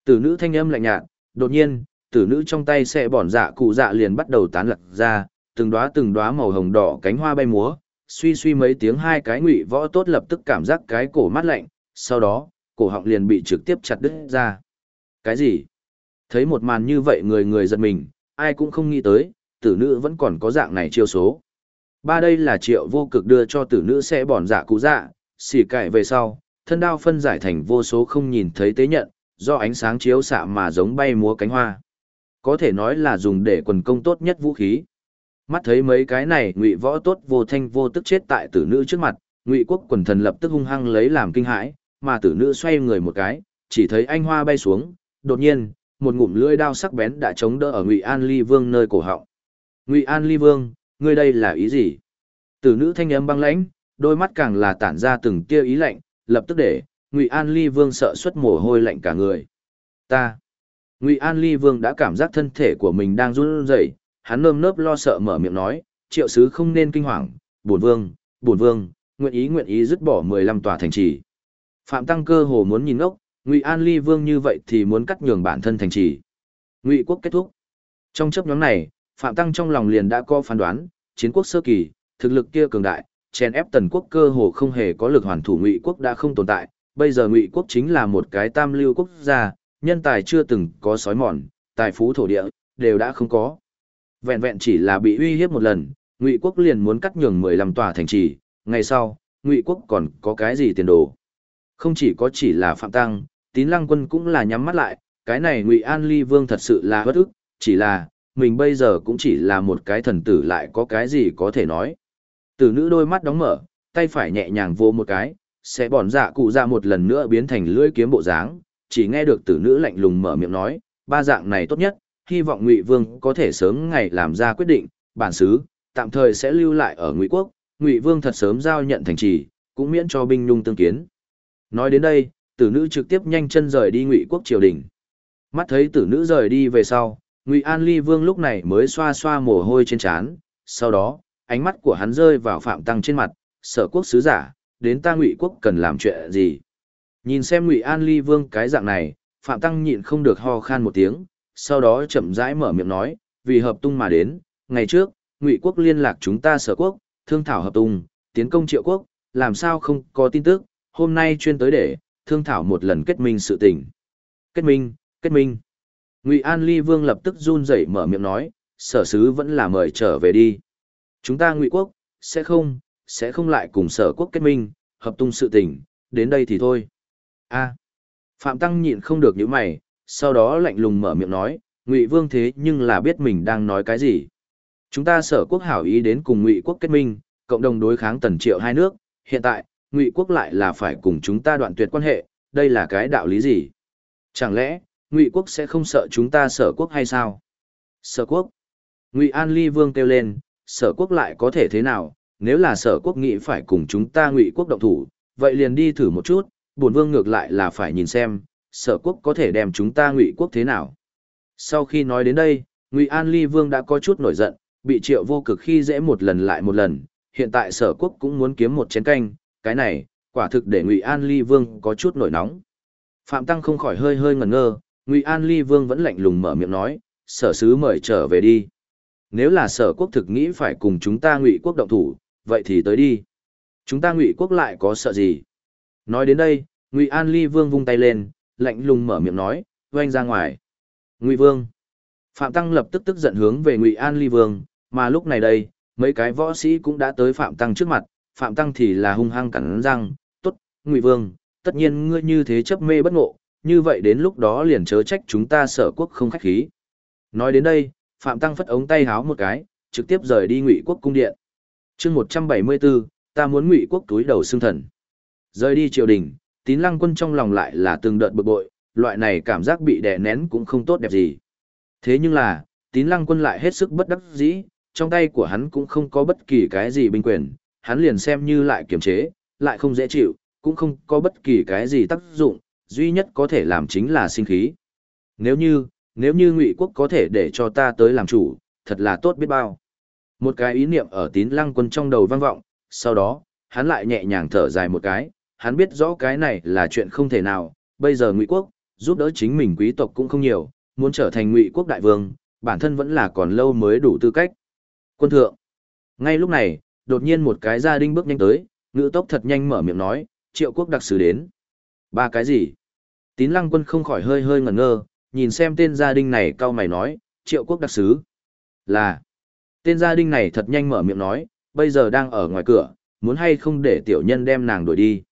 Tử nữ thanh âm lạnh nhạt, đột nhiên, tử nữ trong tay sẽ bỏn dạ cụ dạ liền bắt đầu tán lật ra, từng đóa từng đóa màu hồng đỏ cánh hoa bay múa, suy suy mấy tiếng hai cái ngụy võ tốt lập tức cảm giác cái cổ mát lạnh, sau đó, cổ họng liền bị trực tiếp chặt đứt ra. Cái gì? Thấy một màn như vậy người người giật mình, ai cũng không nghĩ tới, tử nữ vẫn còn có dạng này chiêu số. Ba đây là triệu vô cực đưa cho tử nữ sẽ bỏn dạ cụ dạ, xỉ cải về sau, thân đao phân giải thành vô số không nhìn thấy tế nhận, do ánh sáng chiếu xạ mà giống bay múa cánh hoa. Có thể nói là dùng để quần công tốt nhất vũ khí. Mắt thấy mấy cái này ngụy võ tốt vô thanh vô tức chết tại tử nữ trước mặt, ngụy quốc quần thần lập tức hung hăng lấy làm kinh hãi, mà tử nữ xoay người một cái, chỉ thấy anh hoa bay xuống, đột nhiên, một ngụm lưỡi đao sắc bén đã chống đỡ ở Ngụy An Ly Vương nơi cổ họng. "Ngụy An Ly Vương, ngươi đây là ý gì?" Tử nữ thanh âm băng lãnh, đôi mắt càng là tản ra từng tia ý lạnh, lập tức để Ngụy An Ly Vương sợ xuất mồ hôi lạnh cả người. "Ta." Ngụy An Ly Vương đã cảm giác thân thể của mình đang run rẩy, hắn nơm nớp lo sợ mở miệng nói, "Triệu sứ không nên kinh hoàng, bổn vương, bổn vương, nguyện ý nguyện ý dứt bỏ 15 tòa thành trì." Phạm Tăng cơ hồ muốn nhìn ngốc, Ngụy An Ly Vương như vậy thì muốn cắt nhường bản thân thành trì. Ngụy quốc kết thúc. Trong chấp nhóm này, Phạm Tăng trong lòng liền đã có phán đoán, chiến quốc sơ kỳ, thực lực kia cường đại, chèn ép tần quốc cơ hồ không hề có lực hoàn thủ Ngụy quốc đã không tồn tại, bây giờ Ngụy quốc chính là một cái tam lưu quốc gia, nhân tài chưa từng có sói mòn, tài phú thổ địa đều đã không có. Vẹn vẹn chỉ là bị uy hiếp một lần, Ngụy quốc liền muốn cắt nhường 15 tòa thành trì, ngày sau, Ngụy quốc còn có cái gì tiền đồ? Không chỉ có chỉ là Phạm Tăng, tín lăng quân cũng là nhắm mắt lại, cái này Ngụy An Ly Vương thật sự là bất ức, chỉ là, mình bây giờ cũng chỉ là một cái thần tử lại có cái gì có thể nói. Tử nữ đôi mắt đóng mở, tay phải nhẹ nhàng vô một cái, sẽ bòn dạ cụ ra một lần nữa biến thành lưỡi kiếm bộ dáng, chỉ nghe được tử nữ lạnh lùng mở miệng nói, ba dạng này tốt nhất, hy vọng Ngụy Vương có thể sớm ngày làm ra quyết định, bản xứ, tạm thời sẽ lưu lại ở Ngụy Quốc, Ngụy Vương thật sớm giao nhận thành trì, cũng miễn cho binh nhung tương kiến. Nói đến đây, tử nữ trực tiếp nhanh chân rời đi ngụy quốc triều đình mắt thấy tử nữ rời đi về sau ngụy an ly vương lúc này mới xoa xoa mồ hôi trên trán sau đó ánh mắt của hắn rơi vào phạm tăng trên mặt sở quốc sứ giả đến ta ngụy quốc cần làm chuyện gì nhìn xem ngụy an ly vương cái dạng này phạm tăng nhịn không được ho khan một tiếng sau đó chậm rãi mở miệng nói vì hợp tung mà đến ngày trước ngụy quốc liên lạc chúng ta sở quốc thương thảo hợp tung tiến công triệu quốc làm sao không có tin tức hôm nay chuyên tới để thương thảo một lần kết minh sự tình. Kết minh, kết minh. Ngụy An Ly Vương lập tức run rẩy mở miệng nói, sở sứ vẫn là mời trở về đi. Chúng ta Ngụy quốc, sẽ không, sẽ không lại cùng sở quốc kết minh, hợp tung sự tình, đến đây thì thôi. A. À, Phạm Tăng nhịn không được những mày, sau đó lạnh lùng mở miệng nói, Ngụy Vương thế nhưng là biết mình đang nói cái gì. Chúng ta sở quốc hảo ý đến cùng Ngụy quốc kết minh, cộng đồng đối kháng tần triệu hai nước, hiện tại, ngụy quốc lại là phải cùng chúng ta đoạn tuyệt quan hệ đây là cái đạo lý gì chẳng lẽ ngụy quốc sẽ không sợ chúng ta sở quốc hay sao sở quốc ngụy an ly vương kêu lên sở quốc lại có thể thế nào nếu là sở quốc nghị phải cùng chúng ta ngụy quốc động thủ vậy liền đi thử một chút bổn vương ngược lại là phải nhìn xem sở quốc có thể đem chúng ta ngụy quốc thế nào sau khi nói đến đây ngụy an ly vương đã có chút nổi giận bị triệu vô cực khi dễ một lần lại một lần hiện tại sở quốc cũng muốn kiếm một chén canh cái này, quả thực để Ngụy An Ly Vương có chút nổi nóng. Phạm Tăng không khỏi hơi hơi ngẩn ngơ, Ngụy An Ly Vương vẫn lạnh lùng mở miệng nói, sở sứ mời trở về đi. Nếu là sở quốc thực nghĩ phải cùng chúng ta Ngụy quốc động thủ, vậy thì tới đi. Chúng ta Ngụy quốc lại có sợ gì? Nói đến đây, Ngụy An Ly Vương vung tay lên, lạnh lùng mở miệng nói, oanh ra ngoài. Ngụy Vương. Phạm Tăng lập tức tức giận hướng về Ngụy An Ly Vương, mà lúc này đây, mấy cái võ sĩ cũng đã tới Phạm Tăng trước mặt, Phạm Tăng thì là hung hăng cắn răng, tốt, Ngụy Vương, tất nhiên ngươi như thế chấp mê bất ngộ, như vậy đến lúc đó liền chớ trách chúng ta sở quốc không khách khí. Nói đến đây, Phạm Tăng phất ống tay háo một cái, trực tiếp rời đi Ngụy quốc cung điện chương 174, ta muốn Ngụy quốc túi đầu xương thần. Rời đi triều đình, tín lăng quân trong lòng lại là từng đợt bực bội, loại này cảm giác bị đè nén cũng không tốt đẹp gì. Thế nhưng là, tín lăng quân lại hết sức bất đắc dĩ, trong tay của hắn cũng không có bất kỳ cái gì binh quyền, hắn liền xem như lại kiềm chế, lại không dễ chịu, cũng không có bất kỳ cái gì tác dụng, duy nhất có thể làm chính là sinh khí. Nếu như, nếu như Ngụy quốc có thể để cho ta tới làm chủ, thật là tốt biết bao. Một cái ý niệm ở tín lăng quân trong đầu vang vọng, sau đó, hắn lại nhẹ nhàng thở dài một cái, hắn biết rõ cái này là chuyện không thể nào, bây giờ Ngụy quốc, giúp đỡ chính mình quý tộc cũng không nhiều, muốn trở thành Ngụy quốc đại vương, bản thân vẫn là còn lâu mới đủ tư cách. Quân thượng. Ngay lúc này, đột nhiên một cái gia đình bước nhanh tới, ngữ tốc thật nhanh mở miệng nói, triệu quốc đặc sứ đến. Ba cái gì? Tín lăng quân không khỏi hơi hơi ngẩn ngơ, nhìn xem tên gia đình này cao mày nói, triệu quốc đặc sứ. Là. Tên gia đình này thật nhanh mở miệng nói, bây giờ đang ở ngoài cửa, muốn hay không để tiểu nhân đem nàng đuổi đi.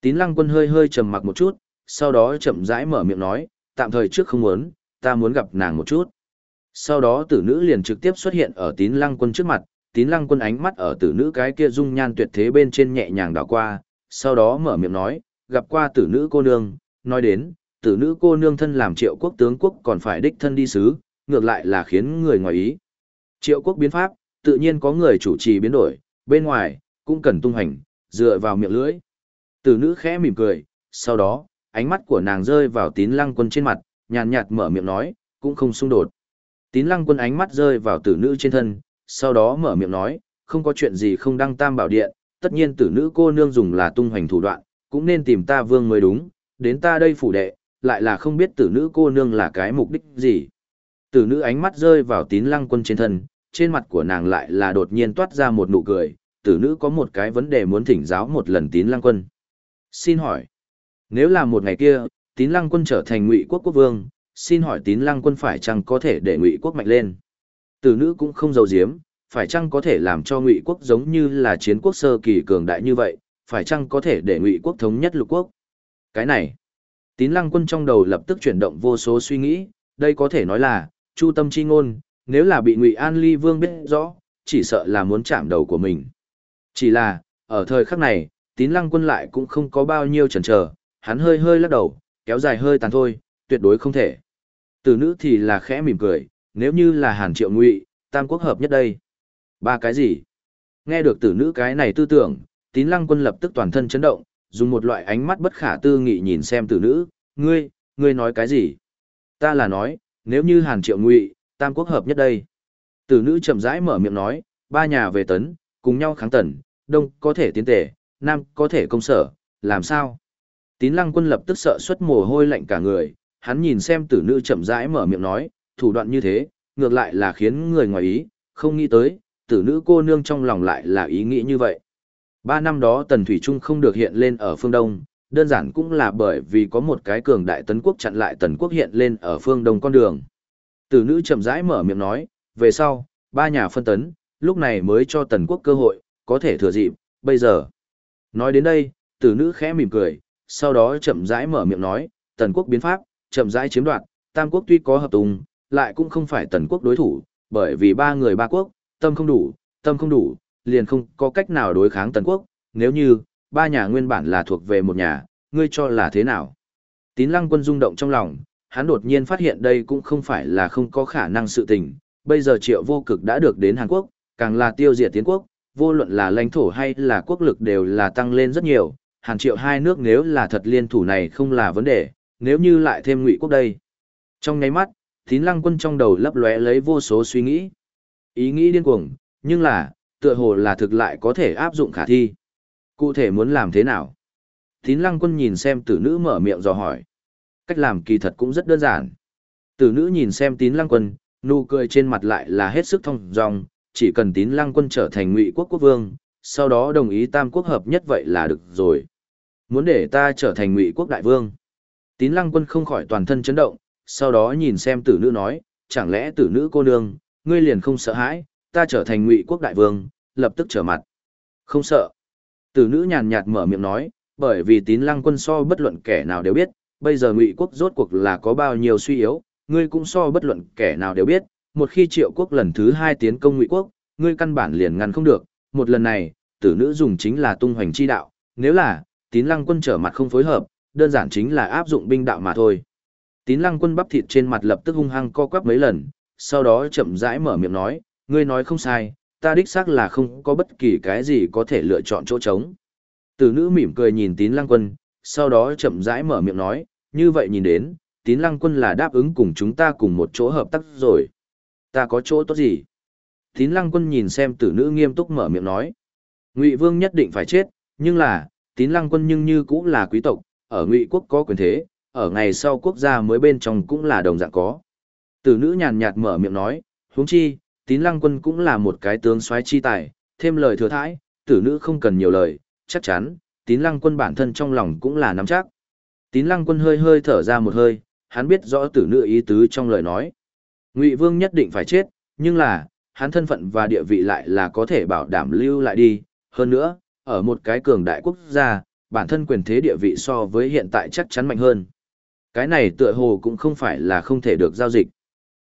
Tín lăng quân hơi hơi trầm mặc một chút, sau đó chậm rãi mở miệng nói, tạm thời trước không muốn, ta muốn gặp nàng một chút. Sau đó tử nữ liền trực tiếp xuất hiện ở tín lăng quân trước mặt, tín lăng quân ánh mắt ở tử nữ cái kia dung nhan tuyệt thế bên trên nhẹ nhàng đảo qua, sau đó mở miệng nói, gặp qua tử nữ cô nương, nói đến, tử nữ cô nương thân làm triệu quốc tướng quốc còn phải đích thân đi sứ, ngược lại là khiến người ngoài ý. Triệu quốc biến pháp, tự nhiên có người chủ trì biến đổi, bên ngoài, cũng cần tung hành, dựa vào miệng lưỡi. Tử nữ khẽ mỉm cười, sau đó, ánh mắt của nàng rơi vào tín lăng quân trên mặt, nhàn nhạt mở miệng nói, cũng không xung đột. Tín lăng quân ánh mắt rơi vào tử nữ trên thân, sau đó mở miệng nói, không có chuyện gì không đăng tam bảo điện, tất nhiên tử nữ cô nương dùng là tung hoành thủ đoạn, cũng nên tìm ta vương mới đúng, đến ta đây phủ đệ, lại là không biết tử nữ cô nương là cái mục đích gì. Tử nữ ánh mắt rơi vào tín lăng quân trên thân, trên mặt của nàng lại là đột nhiên toát ra một nụ cười, tử nữ có một cái vấn đề muốn thỉnh giáo một lần tín lăng quân. Xin hỏi, nếu là một ngày kia, tín lăng quân trở thành ngụy quốc quốc vương, xin hỏi tín lăng quân phải chăng có thể để ngụy quốc mạnh lên? Tử nữ cũng không giấu giếm, phải chăng có thể làm cho ngụy quốc giống như là chiến quốc sơ kỳ cường đại như vậy, phải chăng có thể để ngụy quốc thống nhất lục quốc? Cái này, tín lăng quân trong đầu lập tức chuyển động vô số suy nghĩ, đây có thể nói là, chu tâm chi ngôn, nếu là bị ngụy an ly vương biết rõ, chỉ sợ là muốn chạm đầu của mình. Chỉ là, ở thời khắc này, tín lăng quân lại cũng không có bao nhiêu chần chờ, hắn hơi hơi lắc đầu, kéo dài hơi tàn thôi, tuyệt đối không thể. Từ nữ thì là khẽ mỉm cười, nếu như là hàn triệu ngụy, tam quốc hợp nhất đây. Ba cái gì? Nghe được tử nữ cái này tư tưởng, tín lăng quân lập tức toàn thân chấn động, dùng một loại ánh mắt bất khả tư nghị nhìn xem tử nữ, ngươi, ngươi nói cái gì? Ta là nói, nếu như hàn triệu ngụy, tam quốc hợp nhất đây. Tử nữ chậm rãi mở miệng nói, ba nhà về tấn, cùng nhau kháng tần, đông có thể tiến tể, nam có thể công sở, làm sao? Tín lăng quân lập tức sợ xuất mồ hôi lạnh cả người, hắn nhìn xem tử nữ chậm rãi mở miệng nói, thủ đoạn như thế, ngược lại là khiến người ngoài ý, không nghĩ tới, tử nữ cô nương trong lòng lại là ý nghĩ như vậy. Ba năm đó Tần Thủy Trung không được hiện lên ở phương Đông, đơn giản cũng là bởi vì có một cái cường đại tấn quốc chặn lại Tần quốc hiện lên ở phương Đông con đường. Tử nữ chậm rãi mở miệng nói, về sau, ba nhà phân tấn, lúc này mới cho Tần quốc cơ hội, có thể thừa dịp, bây giờ. Nói đến đây, tử nữ khẽ mỉm cười, sau đó chậm rãi mở miệng nói, Tần quốc biến pháp, chậm rãi chiếm đoạt, Tam quốc tuy có hợp tùng, lại cũng không phải Tần quốc đối thủ, bởi vì ba người ba quốc, tâm không đủ, tâm không đủ, liền không có cách nào đối kháng Tần quốc, nếu như, ba nhà nguyên bản là thuộc về một nhà, ngươi cho là thế nào? Tín lăng quân rung động trong lòng, hắn đột nhiên phát hiện đây cũng không phải là không có khả năng sự tình, bây giờ triệu vô cực đã được đến Hàn Quốc, càng là tiêu diệt tiến quốc, vô luận là lãnh thổ hay là quốc lực đều là tăng lên rất nhiều, Hàn triệu hai nước nếu là thật liên thủ này không là vấn đề, nếu như lại thêm ngụy quốc đây. Trong nháy mắt, tín lăng quân trong đầu lấp lóe lấy vô số suy nghĩ. Ý nghĩ điên cuồng, nhưng là, tựa hồ là thực lại có thể áp dụng khả thi. Cụ thể muốn làm thế nào? Tín lăng quân nhìn xem tử nữ mở miệng dò hỏi. Cách làm kỳ thật cũng rất đơn giản. Tử nữ nhìn xem tín lăng quân, nụ cười trên mặt lại là hết sức thông dong, chỉ cần tín lăng quân trở thành ngụy quốc quốc vương, sau đó đồng ý tam quốc hợp nhất vậy là được rồi. Muốn để ta trở thành ngụy quốc đại vương. Tín lăng quân không khỏi toàn thân chấn động, sau đó nhìn xem tử nữ nói, chẳng lẽ tử nữ cô nương, ngươi liền không sợ hãi, ta trở thành ngụy quốc đại vương, lập tức trở mặt. Không sợ. Tử nữ nhàn nhạt mở miệng nói, bởi vì tín lăng quân so bất luận kẻ nào đều biết, bây giờ ngụy quốc rốt cuộc là có bao nhiêu suy yếu, ngươi cũng so bất luận kẻ nào đều biết, một khi triệu quốc lần thứ hai tiến công ngụy quốc, ngươi căn bản liền ngăn không được, một lần này, tử nữ dùng chính là tung hoành chi đạo, nếu là, tín lăng quân trở mặt không phối hợp, đơn giản chính là áp dụng binh đạo mà thôi. Tín lăng quân bắp thịt trên mặt lập tức hung hăng co quắp mấy lần, sau đó chậm rãi mở miệng nói, ngươi nói không sai, ta đích xác là không có bất kỳ cái gì có thể lựa chọn chỗ trống. Tử nữ mỉm cười nhìn tín lăng quân, sau đó chậm rãi mở miệng nói, như vậy nhìn đến, tín lăng quân là đáp ứng cùng chúng ta cùng một chỗ hợp tác rồi. Ta có chỗ tốt gì? Tín lăng quân nhìn xem tử nữ nghiêm túc mở miệng nói. Ngụy vương nhất định phải chết, nhưng là, tín lăng quân nhưng như cũng là quý tộc, ở ngụy quốc có quyền thế, ở ngày sau quốc gia mới bên trong cũng là đồng dạng có. Tử nữ nhàn nhạt mở miệng nói, huống chi, tín lăng quân cũng là một cái tướng soái chi tài, thêm lời thừa thãi, tử nữ không cần nhiều lời, chắc chắn, tín lăng quân bản thân trong lòng cũng là nắm chắc. Tín lăng quân hơi hơi thở ra một hơi, hắn biết rõ tử nữ ý tứ trong lời nói. Ngụy vương nhất định phải chết, nhưng là, hắn thân phận và địa vị lại là có thể bảo đảm lưu lại đi. Hơn nữa, ở một cái cường đại quốc gia, bản thân quyền thế địa vị so với hiện tại chắc chắn mạnh hơn. Cái này tựa hồ cũng không phải là không thể được giao dịch.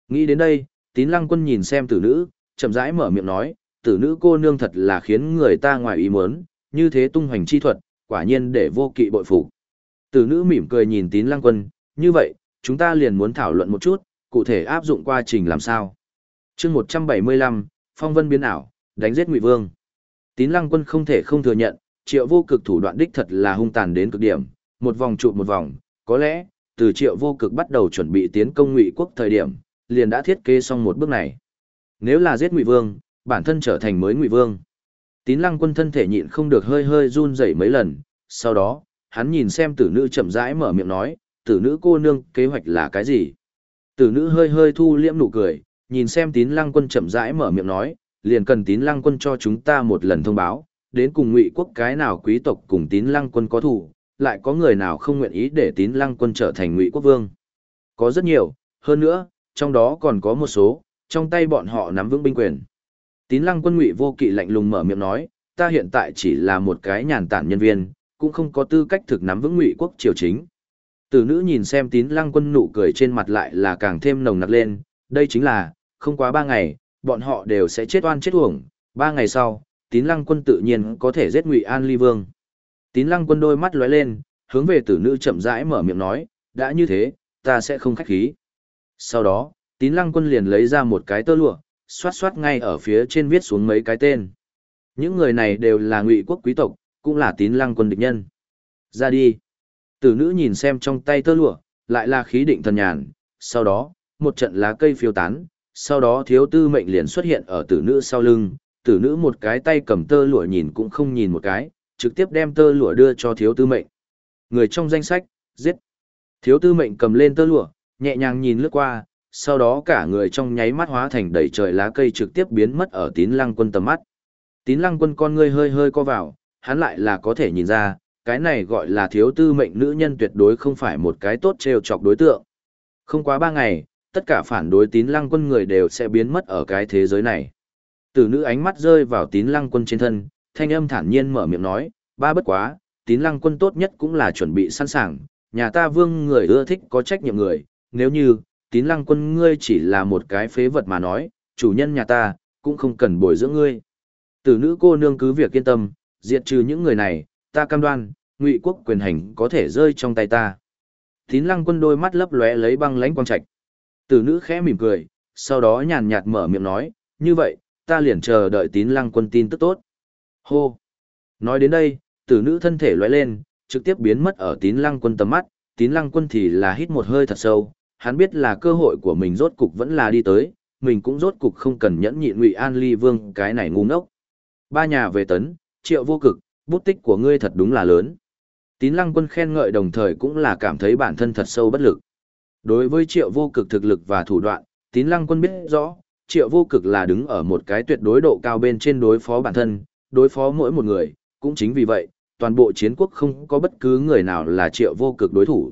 Nghĩ đến đây, tín lăng quân nhìn xem tử nữ, chậm rãi mở miệng nói, tử nữ cô nương thật là khiến người ta ngoài ý muốn, như thế tung hoành chi thuật, quả nhiên để vô kỵ bội phục. Tử nữ mỉm cười nhìn tín lăng quân, như vậy, chúng ta liền muốn thảo luận một chút, cụ thể áp dụng quá trình làm sao. chương 175, phong vân biến ảo, đánh giết ngụy vương. Tín lăng quân không thể không thừa nhận, triệu vô cực thủ đoạn đích thật là hung tàn đến cực điểm, một vòng trụ một vòng, có lẽ, từ triệu vô cực bắt đầu chuẩn bị tiến công ngụy quốc thời điểm, liền đã thiết kế xong một bước này. Nếu là giết ngụy vương, bản thân trở thành mới ngụy vương. Tín lăng quân thân thể nhịn không được hơi hơi run rẩy mấy lần, sau đó, hắn nhìn xem tử nữ chậm rãi mở miệng nói, tử nữ cô nương kế hoạch là cái gì? Tử nữ hơi hơi thu liễm nụ cười, nhìn xem tín lăng quân chậm rãi mở miệng nói, liền cần tín lăng quân cho chúng ta một lần thông báo, đến cùng ngụy quốc cái nào quý tộc cùng tín lăng quân có thủ, lại có người nào không nguyện ý để tín lăng quân trở thành ngụy quốc vương. Có rất nhiều, hơn nữa, trong đó còn có một số, trong tay bọn họ nắm vững binh quyền. Tín lăng quân ngụy vô kỵ lạnh lùng mở miệng nói, ta hiện tại chỉ là một cái nhàn tản nhân viên, cũng không có tư cách thực nắm vững ngụy quốc triều chính. Tử nữ nhìn xem tín lăng quân nụ cười trên mặt lại là càng thêm nồng nặc lên, đây chính là, không quá ba ngày, bọn họ đều sẽ chết oan chết uổng, ba ngày sau, tín lăng quân tự nhiên có thể giết ngụy an ly vương. Tín lăng quân đôi mắt lóe lên, hướng về tử nữ chậm rãi mở miệng nói, đã như thế, ta sẽ không khách khí. Sau đó, tín lăng quân liền lấy ra một cái tơ lụa, xoát xoát ngay ở phía trên viết xuống mấy cái tên. Những người này đều là ngụy quốc quý tộc, cũng là tín lăng quân địch nhân. Ra đi. Tử nữ nhìn xem trong tay tơ lụa, lại là khí định thần nhàn, sau đó, một trận lá cây phiêu tán, sau đó thiếu tư mệnh liền xuất hiện ở tử nữ sau lưng, tử nữ một cái tay cầm tơ lụa nhìn cũng không nhìn một cái, trực tiếp đem tơ lụa đưa cho thiếu tư mệnh. Người trong danh sách, giết. Thiếu tư mệnh cầm lên tơ lụa, nhẹ nhàng nhìn lướt qua, sau đó cả người trong nháy mắt hóa thành đầy trời lá cây trực tiếp biến mất ở tín lăng quân tầm mắt. Tín lăng quân con ngươi hơi hơi co vào, hắn lại là có thể nhìn ra, cái này gọi là thiếu tư mệnh nữ nhân tuyệt đối không phải một cái tốt trêu chọc đối tượng. Không quá ba ngày, tất cả phản đối tín lăng quân người đều sẽ biến mất ở cái thế giới này. Tử nữ ánh mắt rơi vào tín lăng quân trên thân, thanh âm thản nhiên mở miệng nói, ba bất quá, tín lăng quân tốt nhất cũng là chuẩn bị sẵn sàng, nhà ta vương người ưa thích có trách nhiệm người, nếu như, tín lăng quân ngươi chỉ là một cái phế vật mà nói, chủ nhân nhà ta, cũng không cần bồi dưỡng ngươi. Tử nữ cô nương cứ việc yên tâm, diệt trừ những người này, ta cam đoan, ngụy quốc quyền hành có thể rơi trong tay ta. Tín lăng quân đôi mắt lấp lóe lấy băng lãnh quang trạch. Tử nữ khẽ mỉm cười, sau đó nhàn nhạt mở miệng nói, như vậy, ta liền chờ đợi tín lăng quân tin tức tốt. Hô! Nói đến đây, tử nữ thân thể lóe lên, trực tiếp biến mất ở tín lăng quân tầm mắt, tín lăng quân thì là hít một hơi thật sâu, hắn biết là cơ hội của mình rốt cục vẫn là đi tới, mình cũng rốt cục không cần nhẫn nhịn ngụy an ly vương cái này ngu ngốc. Ba nhà về tấn, triệu vô cực, bút tích của ngươi thật đúng là lớn. Tín lăng quân khen ngợi đồng thời cũng là cảm thấy bản thân thật sâu bất lực. Đối với triệu vô cực thực lực và thủ đoạn, tín lăng quân biết rõ, triệu vô cực là đứng ở một cái tuyệt đối độ cao bên trên đối phó bản thân, đối phó mỗi một người, cũng chính vì vậy, toàn bộ chiến quốc không có bất cứ người nào là triệu vô cực đối thủ.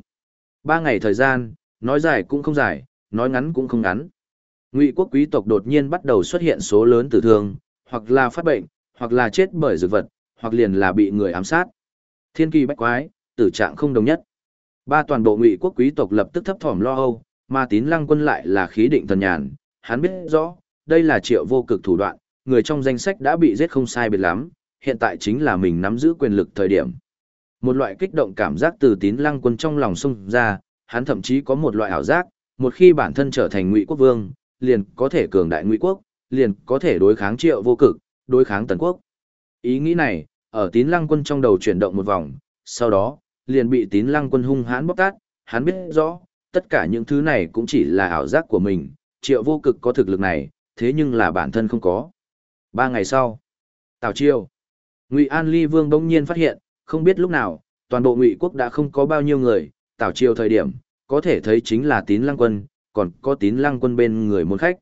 Ba ngày thời gian, nói dài cũng không dài, nói ngắn cũng không ngắn. Ngụy quốc quý tộc đột nhiên bắt đầu xuất hiện số lớn tử thương, hoặc là phát bệnh, hoặc là chết bởi dược vật, hoặc liền là bị người ám sát. Thiên kỳ bách quái, tử trạng không đồng nhất. Ba toàn bộ Ngụy quốc quý tộc lập tức thấp thỏm lo âu, mà Tín Lăng quân lại là khí định thần nhàn, hắn biết rõ, đây là triệu vô cực thủ đoạn, người trong danh sách đã bị giết không sai biệt lắm, hiện tại chính là mình nắm giữ quyền lực thời điểm. Một loại kích động cảm giác từ Tín Lăng quân trong lòng xung ra, hắn thậm chí có một loại ảo giác, một khi bản thân trở thành Ngụy quốc vương, liền có thể cường đại Ngụy quốc, liền có thể đối kháng triệu vô cực, đối kháng tần quốc. Ý nghĩ này, ở tín lăng quân trong đầu chuyển động một vòng, sau đó, liền bị tín lăng quân hung hãn bóc tát, hắn biết rõ, tất cả những thứ này cũng chỉ là ảo giác của mình, triệu vô cực có thực lực này, thế nhưng là bản thân không có. Ba ngày sau, Tào Chiêu, Ngụy An Ly Vương bỗng nhiên phát hiện, không biết lúc nào, toàn bộ Ngụy quốc đã không có bao nhiêu người, tảo chiều thời điểm, có thể thấy chính là tín lăng quân, còn có tín lăng quân bên người môn khách.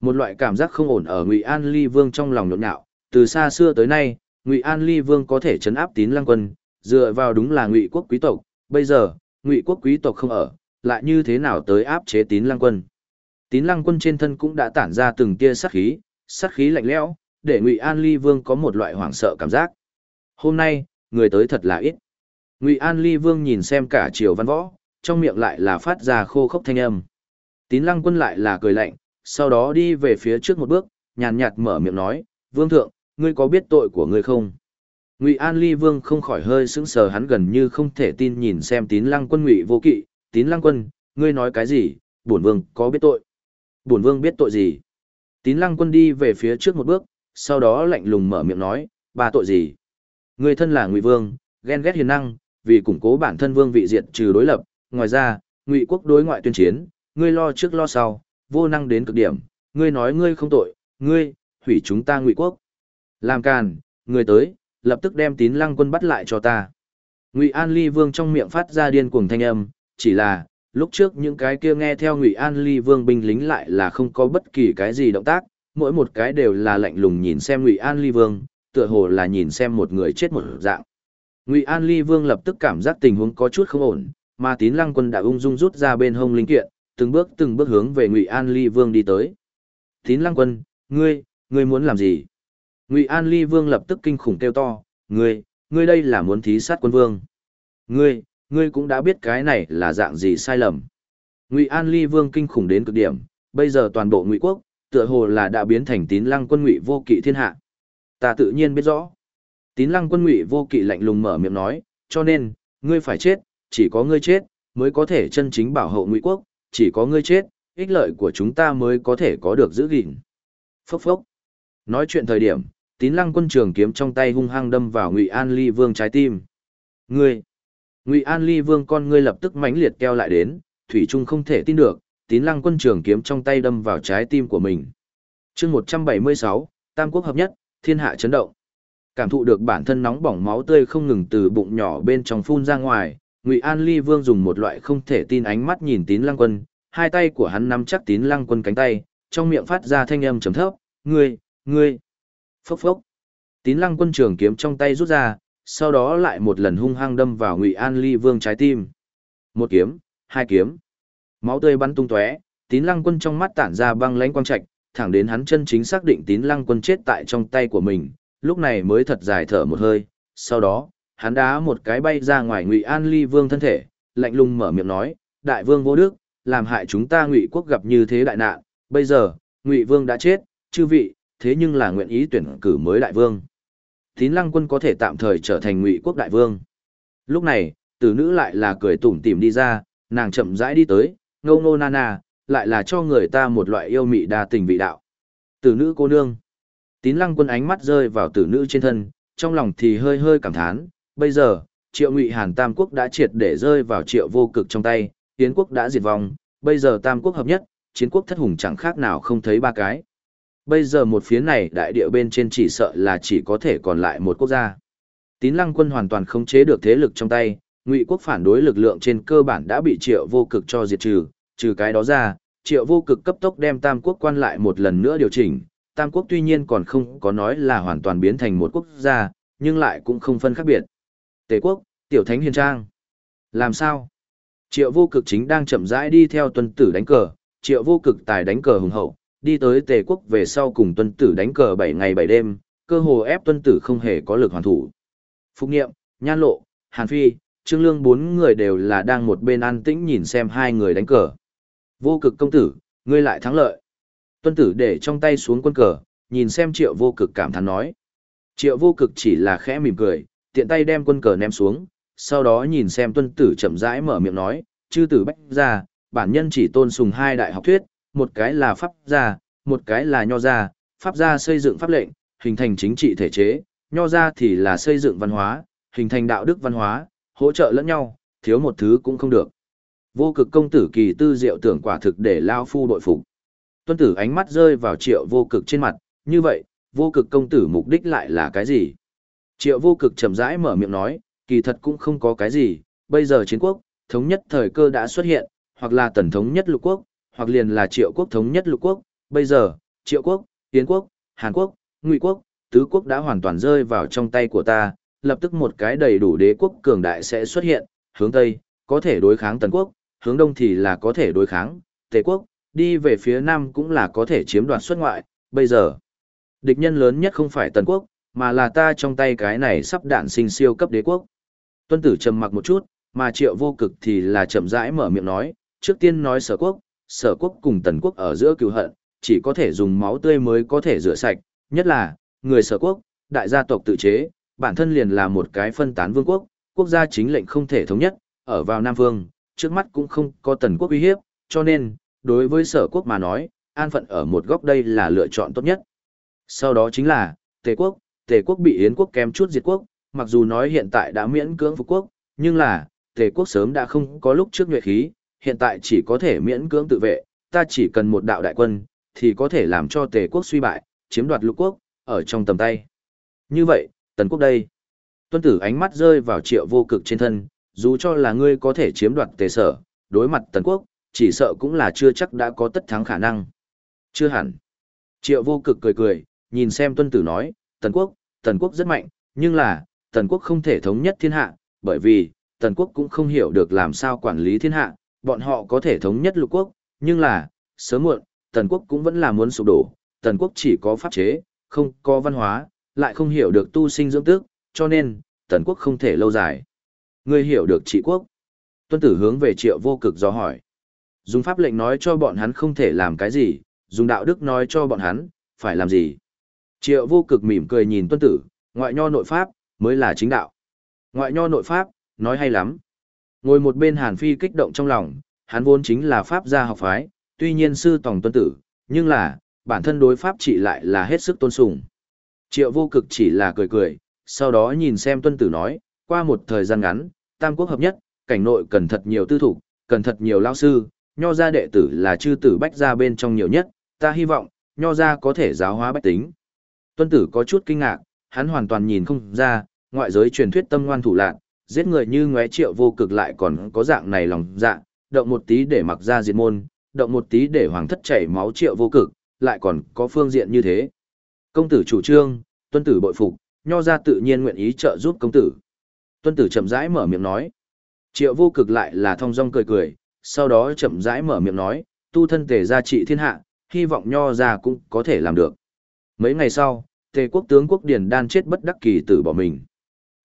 Một loại cảm giác không ổn ở Ngụy An Ly Vương trong lòng nhộn nhạo, từ xa xưa tới nay, Ngụy An Ly Vương có thể chấn áp tín lăng quân, dựa vào đúng là Ngụy quốc quý tộc, bây giờ, Ngụy quốc quý tộc không ở, lại như thế nào tới áp chế tín lăng quân. Tín lăng quân trên thân cũng đã tản ra từng tia sát khí, sát khí lạnh lẽo, để Ngụy An Ly Vương có một loại hoảng sợ cảm giác. Hôm nay, người tới thật là ít. Ngụy An Ly Vương nhìn xem cả triều văn võ, trong miệng lại là phát ra khô khốc thanh âm. Tín lăng quân lại là cười lạnh, sau đó đi về phía trước một bước, nhàn nhạt mở miệng nói, vương thượng, ngươi có biết tội của ngươi không? Ngụy An Ly Vương không khỏi hơi sững sờ hắn gần như không thể tin nhìn xem Tín Lăng Quân Ngụy Vô Kỵ, "Tín Lăng Quân, ngươi nói cái gì? Bổn vương có biết tội?" "Bổn vương biết tội gì?" Tín Lăng Quân đi về phía trước một bước, sau đó lạnh lùng mở miệng nói, "Ba tội gì?" "Ngươi thân là Ngụy Vương, ghen ghét hiền năng, vì củng cố bản thân vương vị diệt trừ đối lập, ngoài ra, Ngụy quốc đối ngoại tuyên chiến, ngươi lo trước lo sau, vô năng đến cực điểm, ngươi nói ngươi không tội, ngươi hủy chúng ta Ngụy quốc." Làm càn, người tới, lập tức đem tín lăng quân bắt lại cho ta. Ngụy An Ly Vương trong miệng phát ra điên cuồng thanh âm, chỉ là, lúc trước những cái kia nghe theo Ngụy An Ly Vương binh lính lại là không có bất kỳ cái gì động tác, mỗi một cái đều là lạnh lùng nhìn xem Ngụy An Ly Vương, tựa hồ là nhìn xem một người chết một dạng. Ngụy An Ly Vương lập tức cảm giác tình huống có chút không ổn, mà Tín Lăng Quân đã ung dung rút ra bên hông linh kiện, từng bước từng bước hướng về Ngụy An Ly Vương đi tới. Tín Lăng Quân, ngươi, ngươi muốn làm gì? Ngụy An Ly Vương lập tức kinh khủng kêu to, ngươi, ngươi đây là muốn thí sát quân vương. Ngươi, ngươi cũng đã biết cái này là dạng gì sai lầm. Ngụy An Ly Vương kinh khủng đến cực điểm, bây giờ toàn bộ Ngụy quốc, tựa hồ là đã biến thành tín lăng quân Ngụy vô kỵ thiên hạ. Ta tự nhiên biết rõ. Tín lăng quân Ngụy vô kỵ lạnh lùng mở miệng nói, cho nên, ngươi phải chết, chỉ có ngươi chết, mới có thể chân chính bảo hộ Ngụy quốc, chỉ có ngươi chết, ích lợi của chúng ta mới có thể có được giữ gìn. Phốc phốc. Nói chuyện thời điểm, tín lăng quân trường kiếm trong tay hung hăng đâm vào ngụy an ly vương trái tim ngươi ngụy an ly vương con ngươi lập tức mãnh liệt keo lại đến thủy trung không thể tin được tín lăng quân trường kiếm trong tay đâm vào trái tim của mình chương một trăm bảy mươi sáu tam quốc hợp nhất thiên hạ chấn động cảm thụ được bản thân nóng bỏng máu tươi không ngừng từ bụng nhỏ bên trong phun ra ngoài ngụy an ly vương dùng một loại không thể tin ánh mắt nhìn tín lăng quân hai tay của hắn nắm chắc tín lăng quân cánh tay trong miệng phát ra thanh âm trầm thấp ngươi ngươi Phốc phốc. Tín lăng quân trường kiếm trong tay rút ra, sau đó lại một lần hung hăng đâm vào Ngụy An Ly Vương trái tim. Một kiếm, hai kiếm. Máu tươi bắn tung tóe, Tín Lăng Quân trong mắt tản ra băng lãnh quang trạch, thẳng đến hắn chân chính xác định Tín Lăng Quân chết tại trong tay của mình, lúc này mới thật dài thở một hơi. Sau đó, hắn đá một cái bay ra ngoài Ngụy An Ly Vương thân thể, lạnh lùng mở miệng nói: "Đại vương vô đức, làm hại chúng ta Ngụy quốc gặp như thế đại nạn, bây giờ, Ngụy vương đã chết, chư vị, thế nhưng là nguyện ý tuyển cử mới đại vương. Tín lăng quân có thể tạm thời trở thành ngụy quốc đại vương. Lúc này, tử nữ lại là cười tủm tỉm đi ra, nàng chậm rãi đi tới, ngâu ngô nana, lại là cho người ta một loại yêu mị đa tình vị đạo. Tử nữ cô nương. Tín lăng quân ánh mắt rơi vào tử nữ trên thân, trong lòng thì hơi hơi cảm thán, bây giờ, triệu ngụy hàn tam quốc đã triệt để rơi vào triệu vô cực trong tay, Yến quốc đã diệt vong, bây giờ tam quốc hợp nhất, chiến quốc thất hùng chẳng khác nào không thấy ba cái. Bây giờ một phía này đại địa bên trên chỉ sợ là chỉ có thể còn lại một quốc gia. Tín lăng quân hoàn toàn không chế được thế lực trong tay, ngụy quốc phản đối lực lượng trên cơ bản đã bị triệu vô cực cho diệt trừ, trừ cái đó ra, triệu vô cực cấp tốc đem tam quốc quan lại một lần nữa điều chỉnh. Tam quốc tuy nhiên còn không có nói là hoàn toàn biến thành một quốc gia, nhưng lại cũng không phân khác biệt. Tề quốc, tiểu thánh hiền trang. Làm sao? Triệu vô cực chính đang chậm rãi đi theo tuân tử đánh cờ, triệu vô cực tài đánh cờ hùng hậu, đi tới tề quốc về sau cùng tuân tử đánh cờ 7 ngày 7 đêm, cơ hồ ép tuân tử không hề có lực hoàn thủ. Phục nghiệm, Nhan Lộ, Hàn Phi, Trương Lương bốn người đều là đang một bên an tĩnh nhìn xem hai người đánh cờ. Vô cực công tử, ngươi lại thắng lợi. Tuân tử để trong tay xuống quân cờ, nhìn xem triệu vô cực cảm thán nói. Triệu vô cực chỉ là khẽ mỉm cười, tiện tay đem quân cờ ném xuống, sau đó nhìn xem tuân tử chậm rãi mở miệng nói, chư tử bách ra, bản nhân chỉ tôn sùng hai đại học thuyết, một cái là pháp gia, một cái là nho gia, pháp gia xây dựng pháp lệnh, hình thành chính trị thể chế, nho gia thì là xây dựng văn hóa, hình thành đạo đức văn hóa, hỗ trợ lẫn nhau, thiếu một thứ cũng không được. Vô cực công tử kỳ tư diệu tưởng quả thực để lao phu đội phục. Tuân tử ánh mắt rơi vào triệu vô cực trên mặt, như vậy, vô cực công tử mục đích lại là cái gì? Triệu vô cực chậm rãi mở miệng nói, kỳ thật cũng không có cái gì, bây giờ chiến quốc, thống nhất thời cơ đã xuất hiện, hoặc là tần thống nhất lục quốc, hoặc liền là triệu quốc thống nhất lục quốc, bây giờ, triệu quốc, tiến quốc, hàn quốc, ngụy quốc, tứ quốc đã hoàn toàn rơi vào trong tay của ta, lập tức một cái đầy đủ đế quốc cường đại sẽ xuất hiện, hướng tây, có thể đối kháng tần quốc, hướng đông thì là có thể đối kháng, tề quốc, đi về phía nam cũng là có thể chiếm đoạt xuất ngoại, bây giờ, địch nhân lớn nhất không phải tần quốc, mà là ta trong tay cái này sắp đạn sinh siêu cấp đế quốc. Tuân tử trầm mặc một chút, mà triệu vô cực thì là chậm rãi mở miệng nói, trước tiên nói sở quốc, sở quốc cùng tần quốc ở giữa cựu hận, chỉ có thể dùng máu tươi mới có thể rửa sạch, nhất là, người sở quốc, đại gia tộc tự chế, bản thân liền là một cái phân tán vương quốc, quốc gia chính lệnh không thể thống nhất, ở vào Nam Vương, trước mắt cũng không có tần quốc uy hiếp, cho nên, đối với sở quốc mà nói, an phận ở một góc đây là lựa chọn tốt nhất. Sau đó chính là, Tề quốc, Tề quốc bị Yến quốc kém chút diệt quốc, mặc dù nói hiện tại đã miễn cưỡng phục quốc, nhưng là, Tề quốc sớm đã không có lúc trước nhuệ khí, hiện tại chỉ có thể miễn cưỡng tự vệ, ta chỉ cần một đạo đại quân, thì có thể làm cho Tề quốc suy bại, chiếm đoạt lục quốc, ở trong tầm tay. Như vậy, Tần quốc đây. Tuân tử ánh mắt rơi vào triệu vô cực trên thân, dù cho là ngươi có thể chiếm đoạt Tề sở, đối mặt Tần quốc, chỉ sợ cũng là chưa chắc đã có tất thắng khả năng. Chưa hẳn. Triệu vô cực cười cười, nhìn xem tuân tử nói, Tần quốc, Tần quốc rất mạnh, nhưng là, Tần quốc không thể thống nhất thiên hạ, bởi vì, Tần quốc cũng không hiểu được làm sao quản lý thiên hạ, bọn họ có thể thống nhất lục quốc, nhưng là, sớm muộn, Tần quốc cũng vẫn là muốn sụp đổ, Tần quốc chỉ có pháp chế, không có văn hóa, lại không hiểu được tu sinh dưỡng tước, cho nên, Tần quốc không thể lâu dài. Ngươi hiểu được trị quốc. Tuân tử hướng về triệu vô cực do hỏi. Dùng pháp lệnh nói cho bọn hắn không thể làm cái gì, dùng đạo đức nói cho bọn hắn, phải làm gì. Triệu vô cực mỉm cười nhìn tuân tử, ngoại nho nội pháp, mới là chính đạo. Ngoại nho nội pháp, nói hay lắm. Ngồi một bên Hàn Phi kích động trong lòng, hắn vốn chính là pháp gia học phái, tuy nhiên sư tòng tuân tử, nhưng là, bản thân đối pháp chỉ lại là hết sức tôn sùng. Triệu vô cực chỉ là cười cười, sau đó nhìn xem tuân tử nói, qua một thời gian ngắn, tam quốc hợp nhất, cảnh nội cần thật nhiều tư thủ, cần thật nhiều lao sư, nho gia đệ tử là chư tử bách gia bên trong nhiều nhất, ta hy vọng, nho gia có thể giáo hóa bách tính. Tuân tử có chút kinh ngạc, hắn hoàn toàn nhìn không ra, ngoại giới truyền thuyết tâm ngoan thủ lạn, giết người như ngóe triệu vô cực lại còn có dạng này lòng dạ, động một tí để mặc ra diệt môn, động một tí để hoàng thất chảy máu triệu vô cực, lại còn có phương diện như thế. Công tử chủ trương, tuân tử bội phục, nho gia tự nhiên nguyện ý trợ giúp công tử. Tuân tử chậm rãi mở miệng nói. Triệu vô cực lại là thong dong cười cười, sau đó chậm rãi mở miệng nói, tu thân tề gia trị thiên hạ, hy vọng nho gia cũng có thể làm được. Mấy ngày sau, tề quốc tướng quốc điển đan chết bất đắc kỳ tử bỏ mình.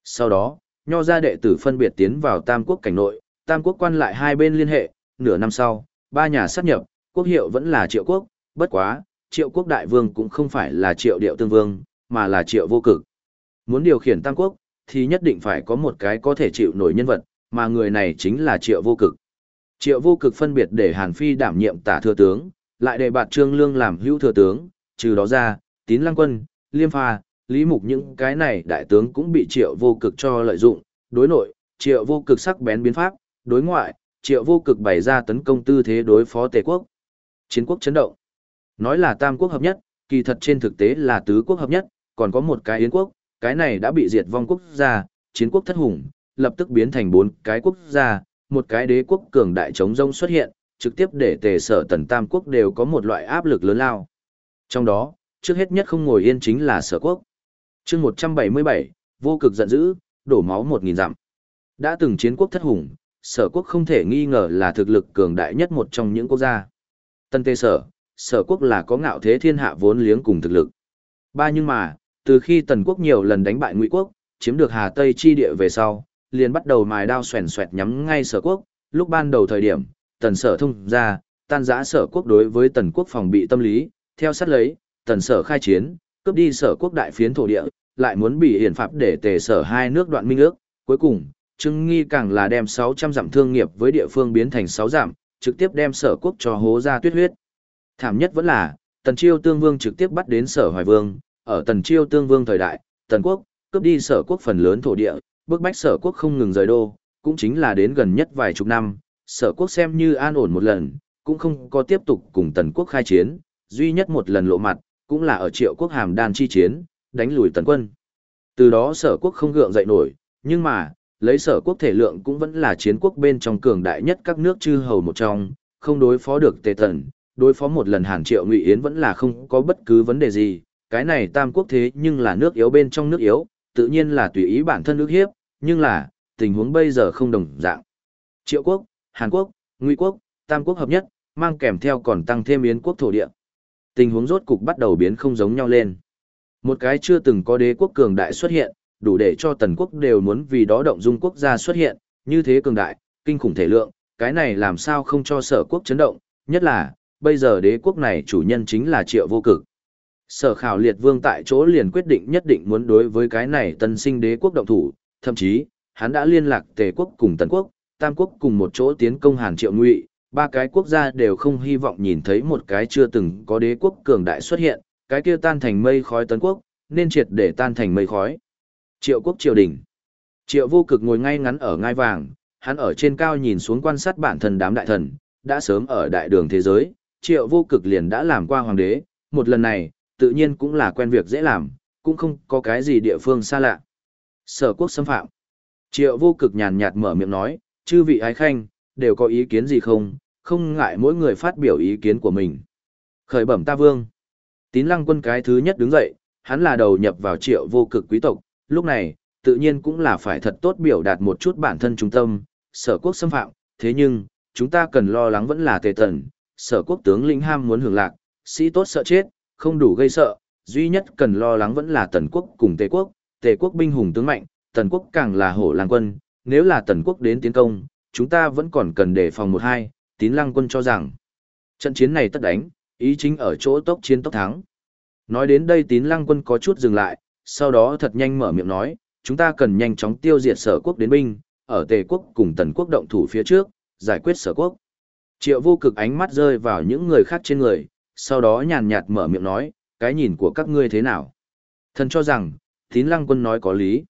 Sau đó, nho gia đệ tử phân biệt tiến vào tam quốc cảnh nội, tam quốc quan lại hai bên liên hệ, nửa năm sau, ba nhà sát nhập, quốc hiệu vẫn là triệu quốc, bất quá, triệu quốc đại vương cũng không phải là triệu điệu tương vương, mà là triệu vô cực. Muốn điều khiển tam quốc, thì nhất định phải có một cái có thể chịu nổi nhân vật, mà người này chính là triệu vô cực. Triệu vô cực phân biệt để Hàn Phi đảm nhiệm tả thừa tướng, lại để bạt trương lương làm hữu thừa tướng, trừ đó ra, tín lăng quân, liêm pha, lý mục những cái này đại tướng cũng bị triệu vô cực cho lợi dụng, đối nội, triệu vô cực sắc bén biến pháp, đối ngoại, triệu vô cực bày ra tấn công tư thế đối phó tề quốc. Chiến quốc chấn động. Nói là tam quốc hợp nhất, kỳ thật trên thực tế là tứ quốc hợp nhất, còn có một cái yến quốc, cái này đã bị diệt vong quốc gia, chiến quốc thất hùng, lập tức biến thành bốn cái quốc gia, một cái đế quốc cường đại chống rông xuất hiện, trực tiếp để tề sở tần tam quốc đều có một loại áp lực lớn lao. Trong đó, trước hết nhất không ngồi yên chính là sở quốc. chương 177, vô cực giận dữ, đổ máu 1.000 dặm. Đã từng chiến quốc thất hùng, sở quốc không thể nghi ngờ là thực lực cường đại nhất một trong những quốc gia. Tân tề sở, sở quốc là có ngạo thế thiên hạ vốn liếng cùng thực lực. Ba nhưng mà, từ khi tần quốc nhiều lần đánh bại ngụy quốc, chiếm được Hà Tây chi địa về sau, liền bắt đầu mài đao xoèn xoẹt nhắm ngay sở quốc, lúc ban đầu thời điểm, tần sở thông ra, tan giã sở quốc đối với tần quốc phòng bị tâm lý, theo sát lấy, tần sở khai chiến, cướp đi sở quốc đại phiến thổ địa, lại muốn bị hiển pháp để tề sở hai nước đoạn minh ước, cuối cùng, Trương Nghi càng là đem 600 dặm thương nghiệp với địa phương biến thành 6 dặm, trực tiếp đem sở quốc cho hố ra tuyết huyết. Thảm nhất vẫn là, Tần Chiêu Tương Vương trực tiếp bắt đến sở Hoài Vương, ở Tần Chiêu Tương Vương thời đại, Tần Quốc, cướp đi sở quốc phần lớn thổ địa, bức bách sở quốc không ngừng rời đô, cũng chính là đến gần nhất vài chục năm, sở quốc xem như an ổn một lần, cũng không có tiếp tục cùng tần quốc khai chiến, duy nhất một lần lộ mặt, cũng là ở triệu quốc hàm đan chi chiến, đánh lùi tần quân. Từ đó sở quốc không gượng dậy nổi, nhưng mà, lấy sở quốc thể lượng cũng vẫn là chiến quốc bên trong cường đại nhất các nước chư hầu một trong, không đối phó được tề tần, đối phó một lần hàn triệu ngụy yến vẫn là không có bất cứ vấn đề gì, cái này tam quốc thế nhưng là nước yếu bên trong nước yếu, tự nhiên là tùy ý bản thân nước hiếp, nhưng là, tình huống bây giờ không đồng dạng. Triệu quốc, Hàn quốc, Ngụy quốc, Tam quốc hợp nhất, mang kèm theo còn tăng thêm Yến quốc thổ địa. Tình huống rốt cục bắt đầu biến không giống nhau lên. Một cái chưa từng có đế quốc cường đại xuất hiện, đủ để cho tần quốc đều muốn vì đó động dung quốc gia xuất hiện, như thế cường đại, kinh khủng thể lượng, cái này làm sao không cho sở quốc chấn động, nhất là, bây giờ đế quốc này chủ nhân chính là triệu vô cực. Sở khảo liệt vương tại chỗ liền quyết định nhất định muốn đối với cái này tân sinh đế quốc động thủ, thậm chí, hắn đã liên lạc tề quốc cùng tần quốc, tam quốc cùng một chỗ tiến công hàn triệu ngụy, ba cái quốc gia đều không hy vọng nhìn thấy một cái chưa từng có đế quốc cường đại xuất hiện, cái kia tan thành mây khói tấn quốc, nên triệt để tan thành mây khói. Triệu quốc triều đình. Triệu vô cực ngồi ngay ngắn ở ngai vàng, hắn ở trên cao nhìn xuống quan sát bản thân đám đại thần, đã sớm ở đại đường thế giới, triệu vô cực liền đã làm qua hoàng đế, một lần này, tự nhiên cũng là quen việc dễ làm, cũng không có cái gì địa phương xa lạ. Sở quốc xâm phạm. Triệu vô cực nhàn nhạt mở miệng nói, chư vị ái khanh, đều có ý kiến gì không, không ngại mỗi người phát biểu ý kiến của mình. Khởi bẩm ta vương. Tín lăng quân cái thứ nhất đứng dậy, hắn là đầu nhập vào triệu vô cực quý tộc, lúc này, tự nhiên cũng là phải thật tốt biểu đạt một chút bản thân trung tâm, sở quốc xâm phạm, thế nhưng, chúng ta cần lo lắng vẫn là tề tần, sở quốc tướng lĩnh ham muốn hưởng lạc, sĩ tốt sợ chết, không đủ gây sợ, duy nhất cần lo lắng vẫn là tần quốc cùng tề quốc, tề quốc binh hùng tướng mạnh, tần quốc càng là hổ lang quân, nếu là tần quốc đến tiến công, chúng ta vẫn còn cần đề phòng một hai, tín lăng quân cho rằng, trận chiến này tất đánh, ý chính ở chỗ tốc chiến tốc thắng. Nói đến đây tín lăng quân có chút dừng lại, sau đó thật nhanh mở miệng nói, chúng ta cần nhanh chóng tiêu diệt sở quốc đến binh, ở tề quốc cùng tần quốc động thủ phía trước, giải quyết sở quốc. Triệu vô cực ánh mắt rơi vào những người khác trên người, sau đó nhàn nhạt mở miệng nói, cái nhìn của các ngươi thế nào? Thần cho rằng, tín lăng quân nói có lý.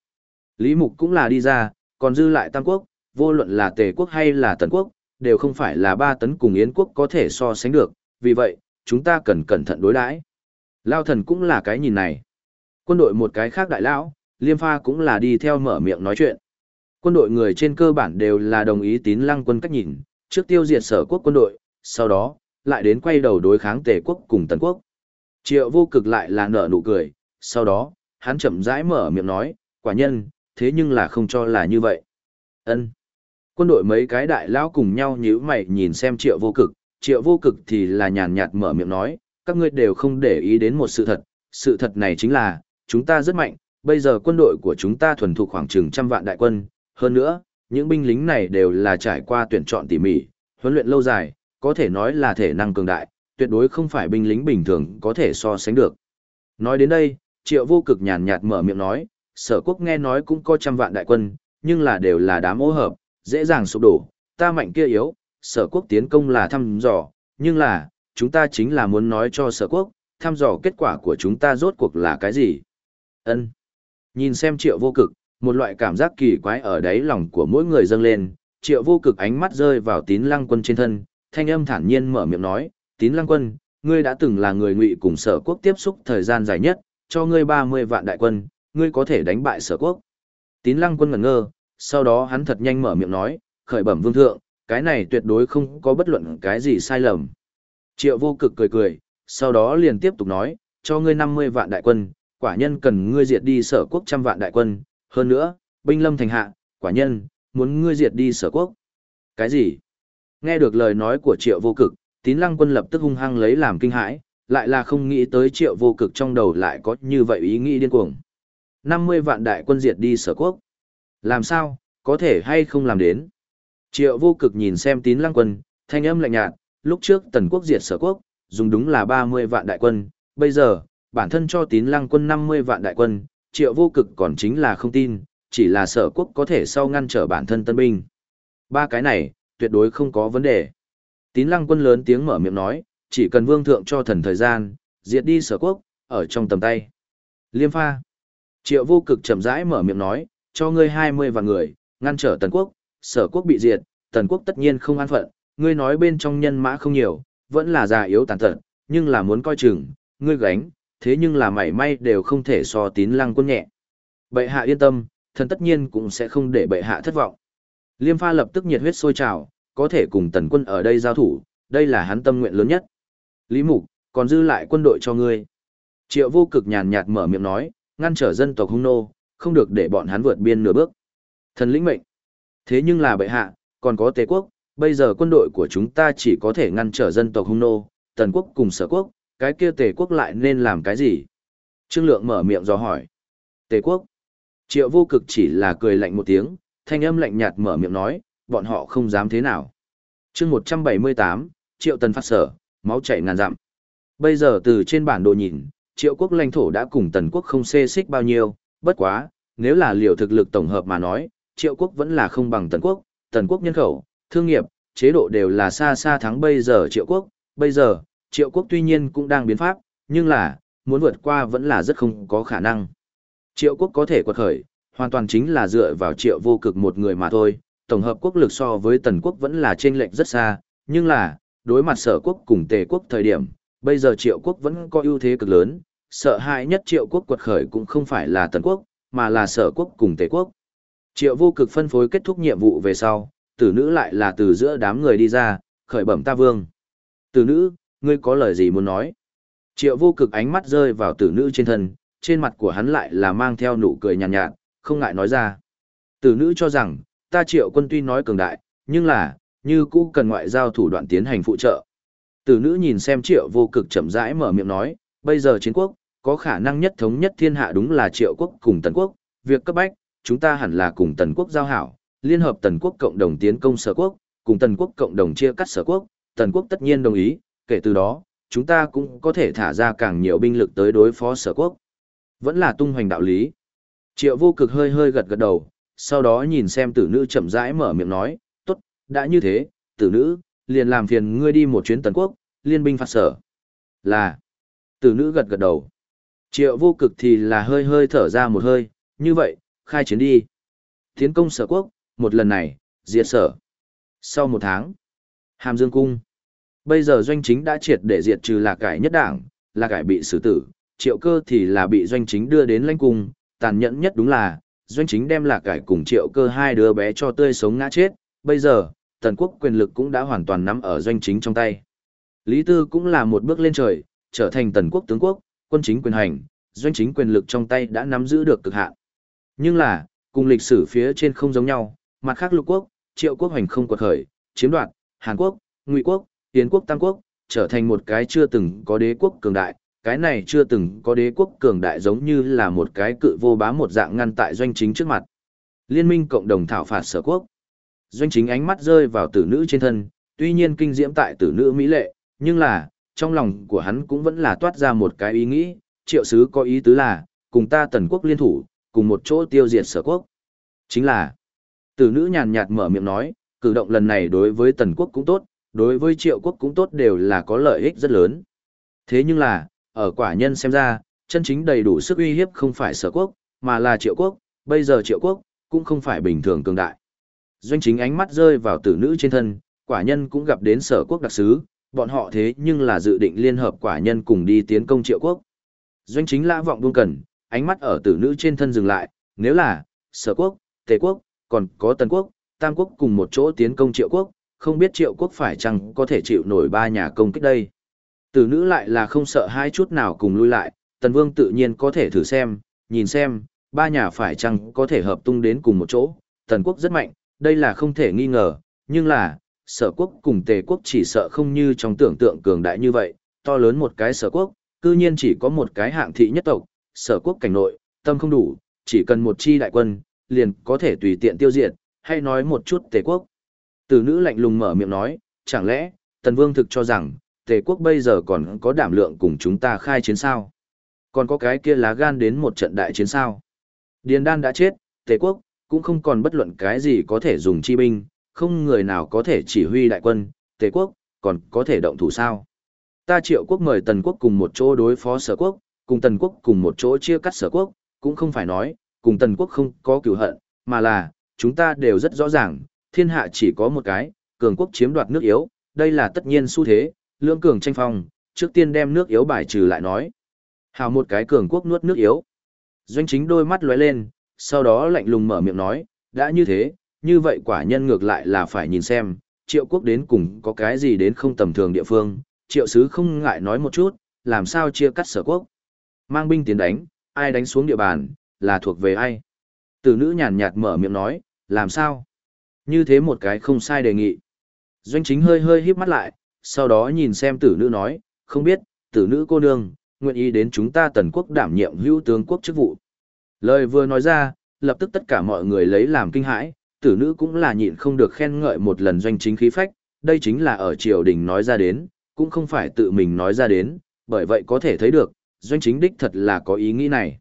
Lý mục cũng là đi ra, còn dư lại tam quốc, vô luận là tề quốc hay là tần quốc, đều không phải là ba tấn cùng yến quốc có thể so sánh được, vì vậy, chúng ta cần cẩn thận đối đãi. Lao thần cũng là cái nhìn này. Quân đội một cái khác đại lão, liêm pha cũng là đi theo mở miệng nói chuyện. Quân đội người trên cơ bản đều là đồng ý tín lăng quân cách nhìn, trước tiêu diệt sở quốc quân đội, sau đó, lại đến quay đầu đối kháng tề quốc cùng tần quốc. Triệu vô cực lại là nở nụ cười, sau đó, hắn chậm rãi mở miệng nói, quả nhân, thế nhưng là không cho là như vậy. ân Quân đội mấy cái đại lão cùng nhau nhíu mày nhìn xem triệu vô cực, triệu vô cực thì là nhàn nhạt mở miệng nói, các ngươi đều không để ý đến một sự thật, sự thật này chính là, chúng ta rất mạnh, bây giờ quân đội của chúng ta thuần thục khoảng chừng trăm vạn đại quân, hơn nữa, những binh lính này đều là trải qua tuyển chọn tỉ mỉ, huấn luyện lâu dài, có thể nói là thể năng cường đại, tuyệt đối không phải binh lính bình thường có thể so sánh được. Nói đến đây, triệu vô cực nhàn nhạt mở miệng nói, sở quốc nghe nói cũng có trăm vạn đại quân, nhưng là đều là đám ô hợp, dễ dàng sụp đổ, ta mạnh kia yếu, sở quốc tiến công là thăm dò, nhưng là, chúng ta chính là muốn nói cho sở quốc, thăm dò kết quả của chúng ta rốt cuộc là cái gì. ân Nhìn xem triệu vô cực, một loại cảm giác kỳ quái ở đáy lòng của mỗi người dâng lên, triệu vô cực ánh mắt rơi vào tín lăng quân trên thân, thanh âm thản nhiên mở miệng nói, tín lăng quân, ngươi đã từng là người ngụy cùng sở quốc tiếp xúc thời gian dài nhất, cho ngươi 30 vạn đại quân, ngươi có thể đánh bại sở quốc. Tín lăng quân ngẩn ngơ, sau đó hắn thật nhanh mở miệng nói, khởi bẩm vương thượng, cái này tuyệt đối không có bất luận cái gì sai lầm. Triệu vô cực cười cười, sau đó liền tiếp tục nói, cho ngươi 50 vạn đại quân, quả nhân cần ngươi diệt đi sở quốc trăm vạn đại quân, hơn nữa, binh lâm thành hạ, quả nhân, muốn ngươi diệt đi sở quốc. Cái gì? Nghe được lời nói của triệu vô cực, tín lăng quân lập tức hung hăng lấy làm kinh hãi, lại là không nghĩ tới triệu vô cực trong đầu lại có như vậy ý nghĩ điên cuồng. 50 vạn đại quân diệt đi sở quốc. Làm sao, có thể hay không làm đến? Triệu vô cực nhìn xem tín lăng quân, thanh âm lạnh nhạt, lúc trước tần quốc diệt sở quốc, dùng đúng là 30 vạn đại quân, bây giờ, bản thân cho tín lăng quân 50 vạn đại quân, triệu vô cực còn chính là không tin, chỉ là sở quốc có thể sau ngăn trở bản thân tân binh. Ba cái này, tuyệt đối không có vấn đề. Tín lăng quân lớn tiếng mở miệng nói, chỉ cần vương thượng cho thần thời gian, diệt đi sở quốc, ở trong tầm tay. Liêm pha. Triệu vô cực chậm rãi mở miệng nói, cho ngươi 20 vạn người, ngăn trở tần quốc, sở quốc bị diệt, tần quốc tất nhiên không an phận, ngươi nói bên trong nhân mã không nhiều, vẫn là già yếu tàn tật, nhưng là muốn coi chừng, ngươi gánh, thế nhưng là mảy may đều không thể so tín lăng quân nhẹ. Bệ hạ yên tâm, thần tất nhiên cũng sẽ không để bệ hạ thất vọng. Liêm pha lập tức nhiệt huyết sôi trào, có thể cùng tần quân ở đây giao thủ, đây là hắn tâm nguyện lớn nhất. Lý Mục, còn dư lại quân đội cho ngươi. Triệu vô cực nhàn nhạt mở miệng nói, ngăn trở dân tộc hung nô, không được để bọn hắn vượt biên nửa bước. Thần lĩnh mệnh. Thế nhưng là bệ hạ, còn có tề quốc, bây giờ quân đội của chúng ta chỉ có thể ngăn trở dân tộc hung nô, tần quốc cùng sở quốc, cái kia tề quốc lại nên làm cái gì? Trương Lượng mở miệng do hỏi. Tề quốc. Triệu vô cực chỉ là cười lạnh một tiếng, thanh âm lạnh nhạt mở miệng nói, bọn họ không dám thế nào. chương 178, Triệu Tần phát sở, máu chảy ngàn dặm. Bây giờ từ trên bản đồ nhìn, triệu quốc lãnh thổ đã cùng tần quốc không xê xích bao nhiêu, bất quá, nếu là liều thực lực tổng hợp mà nói, triệu quốc vẫn là không bằng tần quốc, tần quốc nhân khẩu, thương nghiệp, chế độ đều là xa xa thắng bây giờ triệu quốc, bây giờ, triệu quốc tuy nhiên cũng đang biến pháp, nhưng là, muốn vượt qua vẫn là rất không có khả năng. Triệu quốc có thể quật khởi, hoàn toàn chính là dựa vào triệu vô cực một người mà thôi, tổng hợp quốc lực so với tần quốc vẫn là trên lệnh rất xa, nhưng là, đối mặt sở quốc cùng tề quốc thời điểm, bây giờ triệu quốc vẫn có ưu thế cực lớn, sợ hãi nhất triệu quốc quật khởi cũng không phải là tần quốc, mà là sở quốc cùng tề quốc. Triệu vô cực phân phối kết thúc nhiệm vụ về sau, tử nữ lại là từ giữa đám người đi ra, khởi bẩm ta vương. Tử nữ, ngươi có lời gì muốn nói? Triệu vô cực ánh mắt rơi vào tử nữ trên thân, trên mặt của hắn lại là mang theo nụ cười nhàn nhạt, nhạt, không ngại nói ra. Tử nữ cho rằng, ta triệu quân tuy nói cường đại, nhưng là, như cũ cần ngoại giao thủ đoạn tiến hành phụ trợ. Tử nữ nhìn xem triệu vô cực chậm rãi mở miệng nói, bây giờ chiến quốc, có khả năng nhất thống nhất thiên hạ đúng là triệu quốc cùng tần quốc, việc cấp bách, chúng ta hẳn là cùng tần quốc giao hảo, liên hợp tần quốc cộng đồng tiến công sở quốc, cùng tần quốc cộng đồng chia cắt sở quốc, tần quốc tất nhiên đồng ý, kể từ đó, chúng ta cũng có thể thả ra càng nhiều binh lực tới đối phó sở quốc. Vẫn là tung hoành đạo lý. Triệu vô cực hơi hơi gật gật đầu, sau đó nhìn xem tử nữ chậm rãi mở miệng nói, đã như thế, tử nữ, liền làm phiền ngươi đi một chuyến tần quốc, liên binh phạt sở. Là, tử nữ gật gật đầu. Triệu vô cực thì là hơi hơi thở ra một hơi, như vậy, khai chiến đi. Tiến công sở quốc, một lần này, diệt sở. Sau một tháng, Hàm Dương Cung. Bây giờ doanh chính đã triệt để diệt trừ là cải nhất đảng, là cải bị xử tử, triệu cơ thì là bị doanh chính đưa đến lãnh cung, tàn nhẫn nhất đúng là, doanh chính đem là cải cùng triệu cơ hai đứa bé cho tươi sống ngã chết, bây giờ, tần quốc quyền lực cũng đã hoàn toàn nắm ở doanh chính trong tay. Lý Tư cũng là một bước lên trời, trở thành tần quốc tướng quốc, quân chính quyền hành, doanh chính quyền lực trong tay đã nắm giữ được cực hạn. Nhưng là, cùng lịch sử phía trên không giống nhau, mặt khác lục quốc, triệu quốc hành không quật khởi, chiếm đoạt, Hàn Quốc, Ngụy Quốc, Tiến Quốc Tam Quốc, trở thành một cái chưa từng có đế quốc cường đại, cái này chưa từng có đế quốc cường đại giống như là một cái cự vô bá một dạng ngăn tại doanh chính trước mặt. Liên minh cộng đồng thảo phạt sở quốc. Doanh chính ánh mắt rơi vào tử nữ trên thân, tuy nhiên kinh diễm tại tử nữ mỹ lệ, nhưng là, trong lòng của hắn cũng vẫn là toát ra một cái ý nghĩ, triệu sứ có ý tứ là, cùng ta tần quốc liên thủ, cùng một chỗ tiêu diệt sở quốc. Chính là, tử nữ nhàn nhạt mở miệng nói, cử động lần này đối với tần quốc cũng tốt, đối với triệu quốc cũng tốt đều là có lợi ích rất lớn. Thế nhưng là, ở quả nhân xem ra, chân chính đầy đủ sức uy hiếp không phải sở quốc, mà là triệu quốc, bây giờ triệu quốc, cũng không phải bình thường cường đại. Doanh chính ánh mắt rơi vào tử nữ trên thân, quả nhân cũng gặp đến sở quốc đặc sứ, bọn họ thế nhưng là dự định liên hợp quả nhân cùng đi tiến công triệu quốc. Doanh chính lã vọng buông cần, ánh mắt ở tử nữ trên thân dừng lại, nếu là, sở quốc, tề quốc, còn có tần quốc, tam quốc cùng một chỗ tiến công triệu quốc, không biết triệu quốc phải chăng có thể chịu nổi ba nhà công kích đây. Tử nữ lại là không sợ hai chút nào cùng lui lại, tần vương tự nhiên có thể thử xem, nhìn xem, ba nhà phải chăng có thể hợp tung đến cùng một chỗ, tần quốc rất mạnh, đây là không thể nghi ngờ, nhưng là, sở quốc cùng tề quốc chỉ sợ không như trong tưởng tượng cường đại như vậy, to lớn một cái sở quốc, cư nhiên chỉ có một cái hạng thị nhất tộc, sở quốc cảnh nội, tâm không đủ, chỉ cần một chi đại quân, liền có thể tùy tiện tiêu diệt, hay nói một chút tề quốc. Tử nữ lạnh lùng mở miệng nói, chẳng lẽ, tần vương thực cho rằng, tề quốc bây giờ còn có đảm lượng cùng chúng ta khai chiến sao? Còn có cái kia lá gan đến một trận đại chiến sao? Điền đan đã chết, tề quốc, cũng không còn bất luận cái gì có thể dùng chi binh, không người nào có thể chỉ huy đại quân, tề quốc, còn có thể động thủ sao? Ta triệu quốc mời tần quốc cùng một chỗ đối phó sở quốc, cùng tần quốc cùng một chỗ chia cắt sở quốc, cũng không phải nói, cùng tần quốc không có cửu hận, mà là, chúng ta đều rất rõ ràng, thiên hạ chỉ có một cái, cường quốc chiếm đoạt nước yếu, đây là tất nhiên xu thế, lưỡng cường tranh phong, trước tiên đem nước yếu bài trừ lại nói. Hào một cái cường quốc nuốt nước yếu. Doanh chính đôi mắt lóe lên, sau đó lạnh lùng mở miệng nói, đã như thế, như vậy quả nhân ngược lại là phải nhìn xem, triệu quốc đến cùng có cái gì đến không tầm thường địa phương, triệu sứ không ngại nói một chút, làm sao chia cắt sở quốc. Mang binh tiến đánh, ai đánh xuống địa bàn, là thuộc về ai. Tử nữ nhàn nhạt mở miệng nói, làm sao? Như thế một cái không sai đề nghị. Doanh chính hơi hơi híp mắt lại, sau đó nhìn xem tử nữ nói, không biết, tử nữ cô nương, nguyện ý đến chúng ta tần quốc đảm nhiệm hữu tướng quốc chức vụ. Lời vừa nói ra, lập tức tất cả mọi người lấy làm kinh hãi, tử nữ cũng là nhịn không được khen ngợi một lần doanh chính khí phách, đây chính là ở triều đình nói ra đến, cũng không phải tự mình nói ra đến, bởi vậy có thể thấy được, doanh chính đích thật là có ý nghĩ này.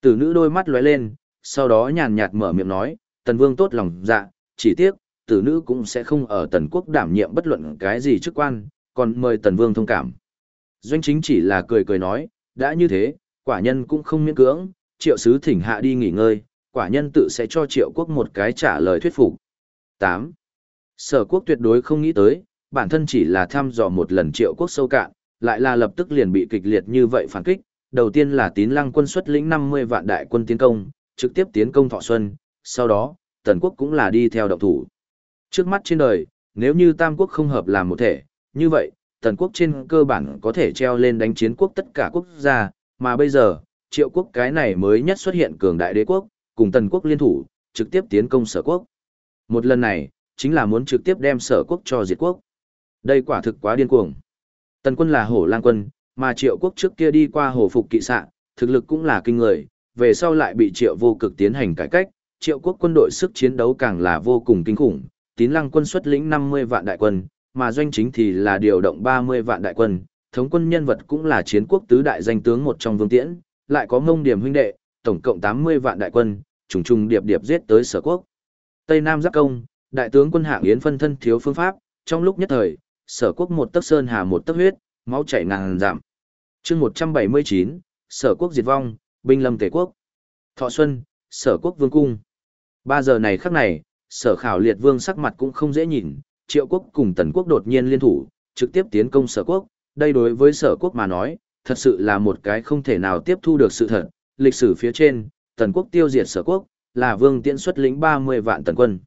Tử nữ đôi mắt lóe lên, sau đó nhàn nhạt mở miệng nói, tần vương tốt lòng dạ, chỉ tiếc, tử nữ cũng sẽ không ở tần quốc đảm nhiệm bất luận cái gì chức quan, còn mời tần vương thông cảm. Doanh chính chỉ là cười cười nói, đã như thế, quả nhân cũng không miễn cưỡng, triệu sứ thỉnh hạ đi nghỉ ngơi, quả nhân tự sẽ cho triệu quốc một cái trả lời thuyết phục. 8. Sở quốc tuyệt đối không nghĩ tới, bản thân chỉ là thăm dò một lần triệu quốc sâu cạn, lại là lập tức liền bị kịch liệt như vậy phản kích. Đầu tiên là tín lăng quân xuất lĩnh 50 vạn đại quân tiến công, trực tiếp tiến công Thọ Xuân, sau đó, Tần quốc cũng là đi theo động thủ. Trước mắt trên đời, nếu như Tam quốc không hợp làm một thể, như vậy, Tần quốc trên cơ bản có thể treo lên đánh chiến quốc tất cả quốc gia, mà bây giờ, triệu quốc cái này mới nhất xuất hiện cường đại đế quốc, cùng Tần quốc liên thủ, trực tiếp tiến công sở quốc. Một lần này, chính là muốn trực tiếp đem sở quốc cho diệt quốc. Đây quả thực quá điên cuồng. Tần quân là hổ lang quân, mà triệu quốc trước kia đi qua hồ phục kỵ sạ thực lực cũng là kinh người, về sau lại bị triệu vô cực tiến hành cải cách, triệu quốc quân đội sức chiến đấu càng là vô cùng kinh khủng, tín lăng quân xuất lĩnh 50 vạn đại quân, mà doanh chính thì là điều động 30 vạn đại quân, thống quân nhân vật cũng là chiến quốc tứ đại danh tướng một trong vương tiễn, lại có mông điểm huynh đệ, tổng cộng 80 vạn đại quân, trùng trùng điệp điệp giết tới sở quốc. Tây Nam giáp công, đại tướng quân hạng yến phân thân thiếu phương pháp, trong lúc nhất thời, sở quốc một tấc sơn hà một tấc huyết, máu chảy ngàn giảm. chương 179, sở quốc diệt vong, binh lâm tề quốc. Thọ Xuân, sở quốc vương cung. Ba giờ này khắc này, sở khảo liệt vương sắc mặt cũng không dễ nhìn, triệu quốc cùng tần quốc đột nhiên liên thủ, trực tiếp tiến công sở quốc. Đây đối với sở quốc mà nói, thật sự là một cái không thể nào tiếp thu được sự thật. Lịch sử phía trên, tần quốc tiêu diệt sở quốc, là vương tiễn xuất lĩnh 30 vạn tần quân.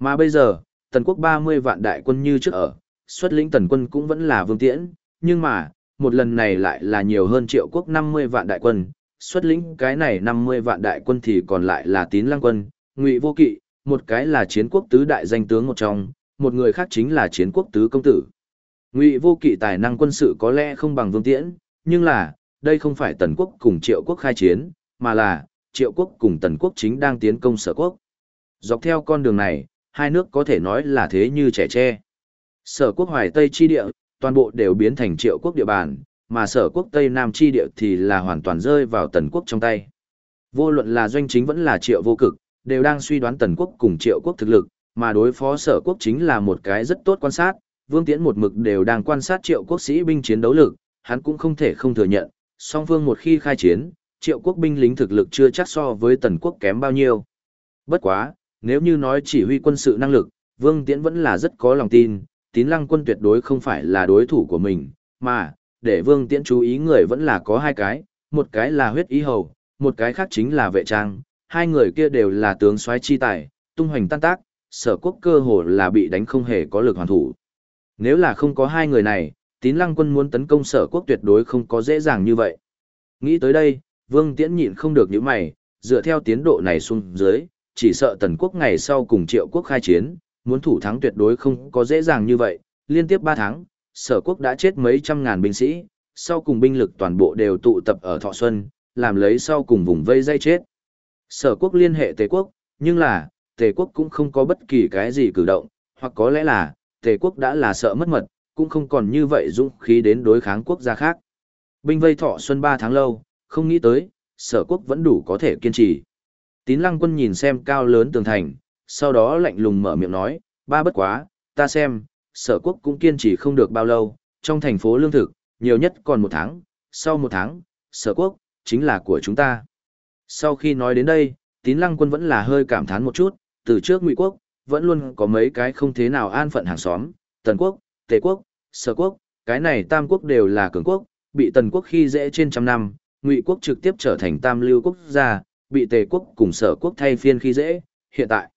Mà bây giờ, tần quốc 30 vạn đại quân như trước ở, xuất lĩnh tần quân cũng vẫn là vương tiễn, nhưng mà, một lần này lại là nhiều hơn triệu quốc 50 vạn đại quân, xuất lĩnh cái này 50 vạn đại quân thì còn lại là tín lăng quân, ngụy vô kỵ, một cái là chiến quốc tứ đại danh tướng một trong, một người khác chính là chiến quốc tứ công tử. Ngụy vô kỵ tài năng quân sự có lẽ không bằng vương tiễn, nhưng là, đây không phải tần quốc cùng triệu quốc khai chiến, mà là, triệu quốc cùng tần quốc chính đang tiến công sở quốc. Dọc theo con đường này, hai nước có thể nói là thế như trẻ tre. Sở quốc hoài Tây chi địa, toàn bộ đều biến thành triệu quốc địa bàn, mà sở quốc Tây Nam chi địa thì là hoàn toàn rơi vào tần quốc trong tay. Vô luận là doanh chính vẫn là triệu vô cực, đều đang suy đoán tần quốc cùng triệu quốc thực lực, mà đối phó sở quốc chính là một cái rất tốt quan sát, vương tiễn một mực đều đang quan sát triệu quốc sĩ binh chiến đấu lực, hắn cũng không thể không thừa nhận, song phương một khi khai chiến, triệu quốc binh lính thực lực chưa chắc so với tần quốc kém bao nhiêu. Bất quá, nếu như nói chỉ huy quân sự năng lực, vương tiễn vẫn là rất có lòng tin, tín lăng quân tuyệt đối không phải là đối thủ của mình, mà, để vương tiễn chú ý người vẫn là có hai cái, một cái là huyết ý hầu, một cái khác chính là vệ trang, hai người kia đều là tướng soái chi tài, tung hoành tan tác, sở quốc cơ hồ là bị đánh không hề có lực hoàn thủ. Nếu là không có hai người này, tín lăng quân muốn tấn công sở quốc tuyệt đối không có dễ dàng như vậy. Nghĩ tới đây, vương tiễn nhịn không được những mày, dựa theo tiến độ này xuống dưới, chỉ sợ tần quốc ngày sau cùng triệu quốc khai chiến, muốn thủ thắng tuyệt đối không có dễ dàng như vậy, liên tiếp 3 tháng, sở quốc đã chết mấy trăm ngàn binh sĩ, sau cùng binh lực toàn bộ đều tụ tập ở Thọ Xuân, làm lấy sau cùng vùng vây dây chết. Sở quốc liên hệ Tề quốc, nhưng là, Tề quốc cũng không có bất kỳ cái gì cử động, hoặc có lẽ là, Tề quốc đã là sợ mất mật, cũng không còn như vậy dũng khí đến đối kháng quốc gia khác. Binh vây Thọ Xuân 3 tháng lâu, không nghĩ tới, sở quốc vẫn đủ có thể kiên trì. Tín lăng quân nhìn xem cao lớn tường thành, sau đó lạnh lùng mở miệng nói, ba bất quá, ta xem, sở quốc cũng kiên trì không được bao lâu, trong thành phố lương thực, nhiều nhất còn một tháng, sau một tháng, sở quốc, chính là của chúng ta. Sau khi nói đến đây, tín lăng quân vẫn là hơi cảm thán một chút, từ trước ngụy quốc, vẫn luôn có mấy cái không thế nào an phận hàng xóm, tần quốc, tề quốc, sở quốc, cái này tam quốc đều là cường quốc, bị tần quốc khi dễ trên trăm năm, ngụy quốc trực tiếp trở thành tam lưu quốc gia, bị tề quốc cùng sở quốc thay phiên khi dễ, hiện tại.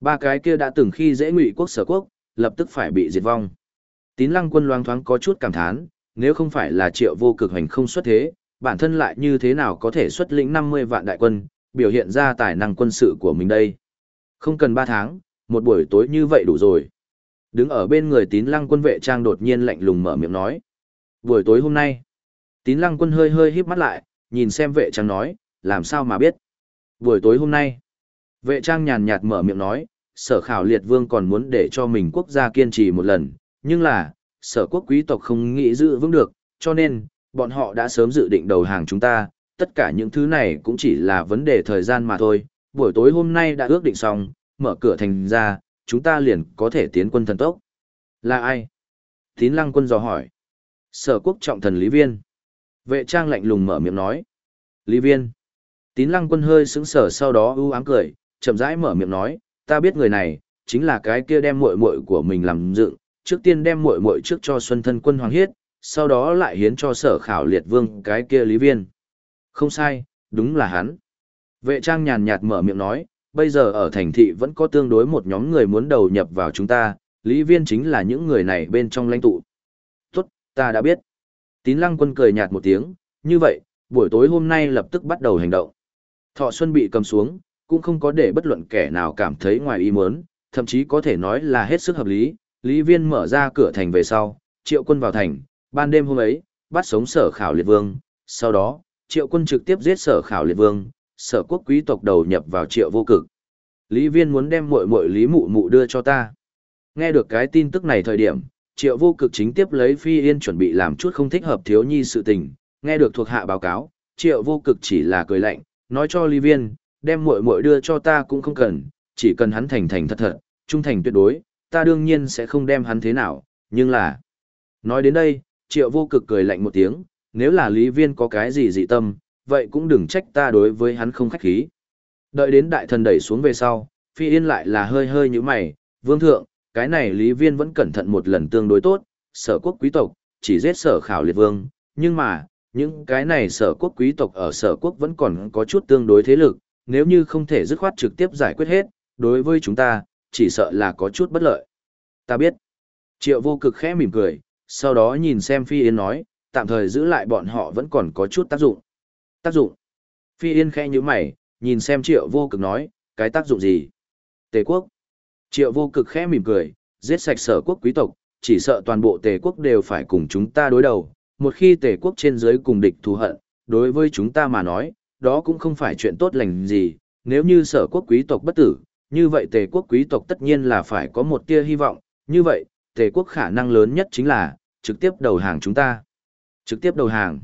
Ba cái kia đã từng khi dễ ngụy quốc sở quốc, lập tức phải bị diệt vong. Tín lăng quân loáng thoáng có chút cảm thán, nếu không phải là triệu vô cực hành không xuất thế, bản thân lại như thế nào có thể xuất lĩnh 50 vạn đại quân, biểu hiện ra tài năng quân sự của mình đây. Không cần 3 tháng, một buổi tối như vậy đủ rồi. Đứng ở bên người tín lăng quân vệ trang đột nhiên lạnh lùng mở miệng nói. Buổi tối hôm nay, tín lăng quân hơi hơi híp mắt lại, nhìn xem vệ trang nói, làm sao mà biết. Buổi tối hôm nay, vệ trang nhàn nhạt mở miệng nói, sở khảo liệt vương còn muốn để cho mình quốc gia kiên trì một lần, nhưng là, sở quốc quý tộc không nghĩ giữ vững được, cho nên, bọn họ đã sớm dự định đầu hàng chúng ta, tất cả những thứ này cũng chỉ là vấn đề thời gian mà thôi, buổi tối hôm nay đã ước định xong, mở cửa thành ra, chúng ta liền có thể tiến quân thần tốc. Là ai? Tín lăng quân dò hỏi. Sở quốc trọng thần Lý Viên. Vệ trang lạnh lùng mở miệng nói. Lý Viên. Tín lăng quân hơi sững sờ sau đó ưu ám cười, chậm rãi mở miệng nói, ta biết người này, chính là cái kia đem muội muội của mình làm dựng, trước tiên đem muội muội trước cho Xuân Thân quân Hoàng Hiết, sau đó lại hiến cho sở khảo liệt vương cái kia Lý Viên. Không sai, đúng là hắn. Vệ trang nhàn nhạt mở miệng nói, bây giờ ở thành thị vẫn có tương đối một nhóm người muốn đầu nhập vào chúng ta, Lý Viên chính là những người này bên trong lãnh tụ. Tốt, ta đã biết. Tín lăng quân cười nhạt một tiếng, như vậy, buổi tối hôm nay lập tức bắt đầu hành động. Thọ Xuân bị cầm xuống, cũng không có để bất luận kẻ nào cảm thấy ngoài ý muốn, thậm chí có thể nói là hết sức hợp lý. Lý Viên mở ra cửa thành về sau, triệu quân vào thành, ban đêm hôm ấy, bắt sống sở khảo liệt vương, sau đó, triệu quân trực tiếp giết sở khảo liệt vương, sở quốc quý tộc đầu nhập vào triệu vô cực. Lý Viên muốn đem muội muội Lý Mụ Mụ đưa cho ta. Nghe được cái tin tức này thời điểm, triệu vô cực chính tiếp lấy phi yên chuẩn bị làm chút không thích hợp thiếu nhi sự tình, nghe được thuộc hạ báo cáo, triệu vô cực chỉ là cười lạnh, nói cho Lý Viên, đem muội muội đưa cho ta cũng không cần, chỉ cần hắn thành thành thật thật, trung thành tuyệt đối, ta đương nhiên sẽ không đem hắn thế nào, nhưng là... Nói đến đây, triệu vô cực cười lạnh một tiếng, nếu là Lý Viên có cái gì dị tâm, vậy cũng đừng trách ta đối với hắn không khách khí. Đợi đến đại thần đẩy xuống về sau, phi yên lại là hơi hơi như mày, vương thượng, cái này Lý Viên vẫn cẩn thận một lần tương đối tốt, sở quốc quý tộc, chỉ giết sở khảo liệt vương, nhưng mà, những cái này sở quốc quý tộc ở sở quốc vẫn còn có chút tương đối thế lực, nếu như không thể dứt khoát trực tiếp giải quyết hết, đối với chúng ta, chỉ sợ là có chút bất lợi. Ta biết. Triệu vô cực khẽ mỉm cười, sau đó nhìn xem Phi Yên nói, tạm thời giữ lại bọn họ vẫn còn có chút tác dụng. Tác dụng. Phi Yên khẽ như mày, nhìn xem triệu vô cực nói, cái tác dụng gì? Tề quốc. Triệu vô cực khẽ mỉm cười, giết sạch sở quốc quý tộc, chỉ sợ toàn bộ tề quốc đều phải cùng chúng ta đối đầu. Một khi tề quốc trên dưới cùng địch thù hận, đối với chúng ta mà nói, đó cũng không phải chuyện tốt lành gì. Nếu như sở quốc quý tộc bất tử, như vậy tề quốc quý tộc tất nhiên là phải có một tia hy vọng. Như vậy, tề quốc khả năng lớn nhất chính là, trực tiếp đầu hàng chúng ta. Trực tiếp đầu hàng.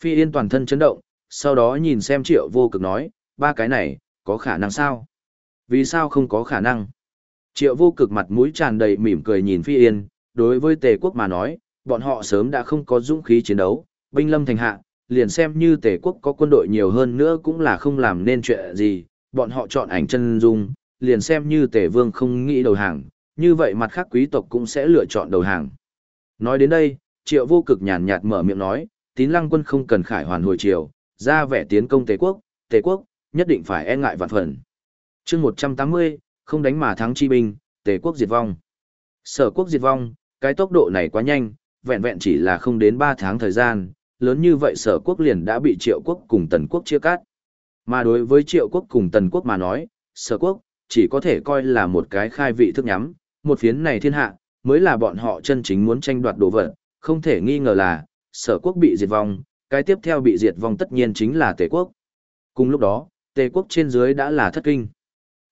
Phi Yên toàn thân chấn động, sau đó nhìn xem triệu vô cực nói, ba cái này, có khả năng sao? Vì sao không có khả năng? Triệu vô cực mặt mũi tràn đầy mỉm cười nhìn Phi Yên, đối với tề quốc mà nói, bọn họ sớm đã không có dũng khí chiến đấu, binh lâm thành hạ, liền xem như tề quốc có quân đội nhiều hơn nữa cũng là không làm nên chuyện gì, bọn họ chọn ảnh chân dung, liền xem như tề vương không nghĩ đầu hàng, như vậy mặt khác quý tộc cũng sẽ lựa chọn đầu hàng. Nói đến đây, triệu vô cực nhàn nhạt mở miệng nói, tín lăng quân không cần khải hoàn hồi triều, ra vẻ tiến công tề quốc, tề quốc, nhất định phải e ngại vạn phần. chương 180, không đánh mà thắng chi binh, tề quốc diệt vong. Sở quốc diệt vong, cái tốc độ này quá nhanh, vẹn vẹn chỉ là không đến 3 tháng thời gian, lớn như vậy sở quốc liền đã bị triệu quốc cùng tần quốc chia cắt. Mà đối với triệu quốc cùng tần quốc mà nói, sở quốc, chỉ có thể coi là một cái khai vị thức nhắm, một phiến này thiên hạ, mới là bọn họ chân chính muốn tranh đoạt đồ vật, không thể nghi ngờ là, sở quốc bị diệt vong, cái tiếp theo bị diệt vong tất nhiên chính là tề quốc. Cùng lúc đó, tề quốc trên dưới đã là thất kinh.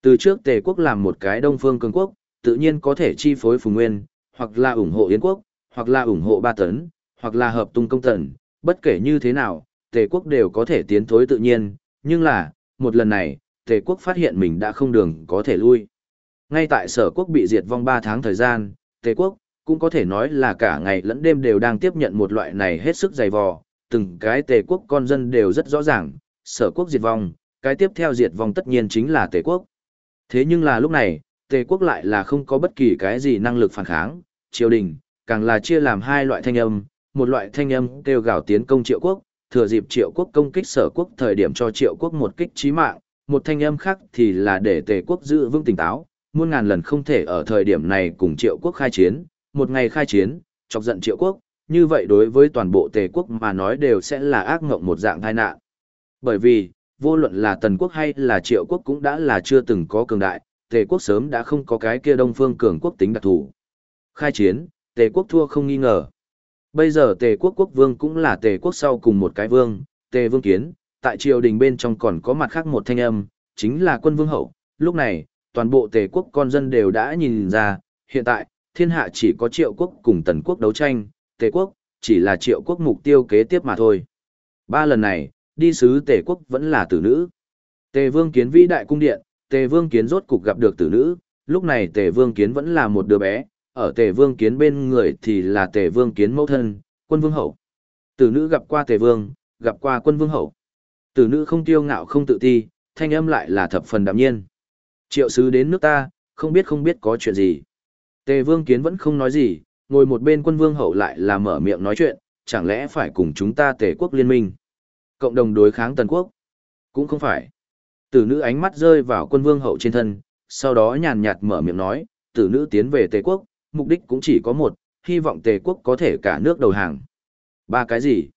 Từ trước tề quốc làm một cái đông phương cường quốc, tự nhiên có thể chi phối phùng nguyên, hoặc là ủng hộ yến quốc, hoặc là ủng hộ ba tấn, hoặc là hợp tung công tần, bất kể như thế nào, tề quốc đều có thể tiến thối tự nhiên, nhưng là, một lần này, tề quốc phát hiện mình đã không đường có thể lui. Ngay tại sở quốc bị diệt vong 3 tháng thời gian, tề quốc, cũng có thể nói là cả ngày lẫn đêm đều đang tiếp nhận một loại này hết sức dày vò, từng cái tề quốc con dân đều rất rõ ràng, sở quốc diệt vong, cái tiếp theo diệt vong tất nhiên chính là tề quốc. Thế nhưng là lúc này, tề quốc lại là không có bất kỳ cái gì năng lực phản kháng, triều đình, càng là chia làm hai loại thanh âm, một loại thanh âm kêu gào tiến công triệu quốc, thừa dịp triệu quốc công kích sở quốc thời điểm cho triệu quốc một kích chí mạng, một thanh âm khác thì là để tề quốc giữ vững tỉnh táo, muôn ngàn lần không thể ở thời điểm này cùng triệu quốc khai chiến, một ngày khai chiến, chọc giận triệu quốc, như vậy đối với toàn bộ tề quốc mà nói đều sẽ là ác ngộng một dạng tai nạn. Bởi vì, vô luận là tần quốc hay là triệu quốc cũng đã là chưa từng có cường đại, tề quốc sớm đã không có cái kia đông phương cường quốc tính đặc thủ. Khai chiến, tề quốc thua không nghi ngờ. Bây giờ tề quốc quốc vương cũng là tề quốc sau cùng một cái vương, tề vương kiến, tại triều đình bên trong còn có mặt khác một thanh âm, chính là quân vương hậu. Lúc này, toàn bộ tề quốc con dân đều đã nhìn ra, hiện tại, thiên hạ chỉ có triệu quốc cùng tần quốc đấu tranh, tề quốc, chỉ là triệu quốc mục tiêu kế tiếp mà thôi. Ba lần này, đi sứ tề quốc vẫn là tử nữ. Tề vương kiến vĩ đại cung điện, tề vương kiến rốt cục gặp được tử nữ, lúc này tề vương kiến vẫn là một đứa bé, ở tề vương kiến bên người thì là tề vương kiến mẫu thân, quân vương hậu. Tử nữ gặp qua tề vương, gặp qua quân vương hậu. Tử nữ không tiêu ngạo không tự ti, thanh âm lại là thập phần đạm nhiên. Triệu sứ đến nước ta, không biết không biết có chuyện gì. Tề vương kiến vẫn không nói gì, ngồi một bên quân vương hậu lại là mở miệng nói chuyện, chẳng lẽ phải cùng chúng ta tề quốc liên minh. Cộng đồng đối kháng tần quốc. Cũng không phải. Tử nữ ánh mắt rơi vào quân vương hậu trên thân, sau đó nhàn nhạt mở miệng nói, tử nữ tiến về tề quốc, mục đích cũng chỉ có một, hy vọng tề quốc có thể cả nước đầu hàng. Ba cái gì?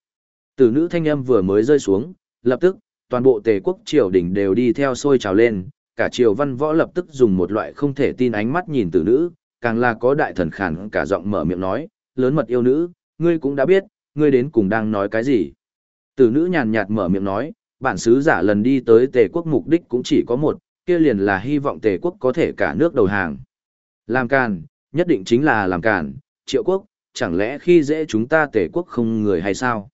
Tử nữ thanh âm vừa mới rơi xuống, lập tức, toàn bộ tề quốc triều đình đều đi theo sôi trào lên, cả triều văn võ lập tức dùng một loại không thể tin ánh mắt nhìn tử nữ, càng là có đại thần khản cả giọng mở miệng nói, lớn mật yêu nữ, ngươi cũng đã biết, ngươi đến cùng đang nói cái gì. Tử nữ nhàn nhạt mở miệng nói, bản sứ giả lần đi tới tề quốc mục đích cũng chỉ có một, kia liền là hy vọng tề quốc có thể cả nước đầu hàng. Làm càn, nhất định chính là làm càn, triệu quốc, chẳng lẽ khi dễ chúng ta tề quốc không người hay sao?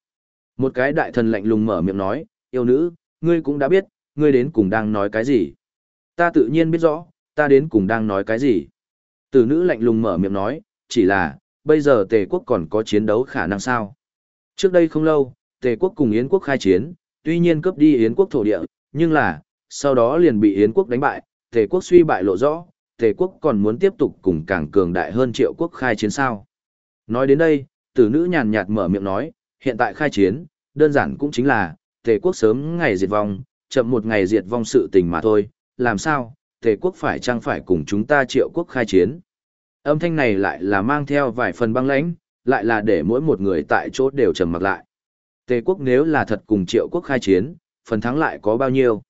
Một cái đại thần lạnh lùng mở miệng nói, yêu nữ, ngươi cũng đã biết, ngươi đến cùng đang nói cái gì. Ta tự nhiên biết rõ, ta đến cùng đang nói cái gì. Tử nữ lạnh lùng mở miệng nói, chỉ là, bây giờ tề quốc còn có chiến đấu khả năng sao. Trước đây không lâu, tề quốc cùng Yến quốc khai chiến, tuy nhiên cướp đi Yến quốc thổ địa, nhưng là, sau đó liền bị Yến quốc đánh bại, tề quốc suy bại lộ rõ, tề quốc còn muốn tiếp tục cùng càng cường đại hơn triệu quốc khai chiến sao. Nói đến đây, tử nữ nhàn nhạt mở miệng nói, hiện tại khai chiến, đơn giản cũng chính là, tề quốc sớm ngày diệt vong, chậm một ngày diệt vong sự tình mà thôi, làm sao, tề quốc phải chăng phải cùng chúng ta triệu quốc khai chiến. Âm thanh này lại là mang theo vài phần băng lãnh, lại là để mỗi một người tại chỗ đều trầm mặc lại. Tề quốc nếu là thật cùng triệu quốc khai chiến, phần thắng lại có bao nhiêu?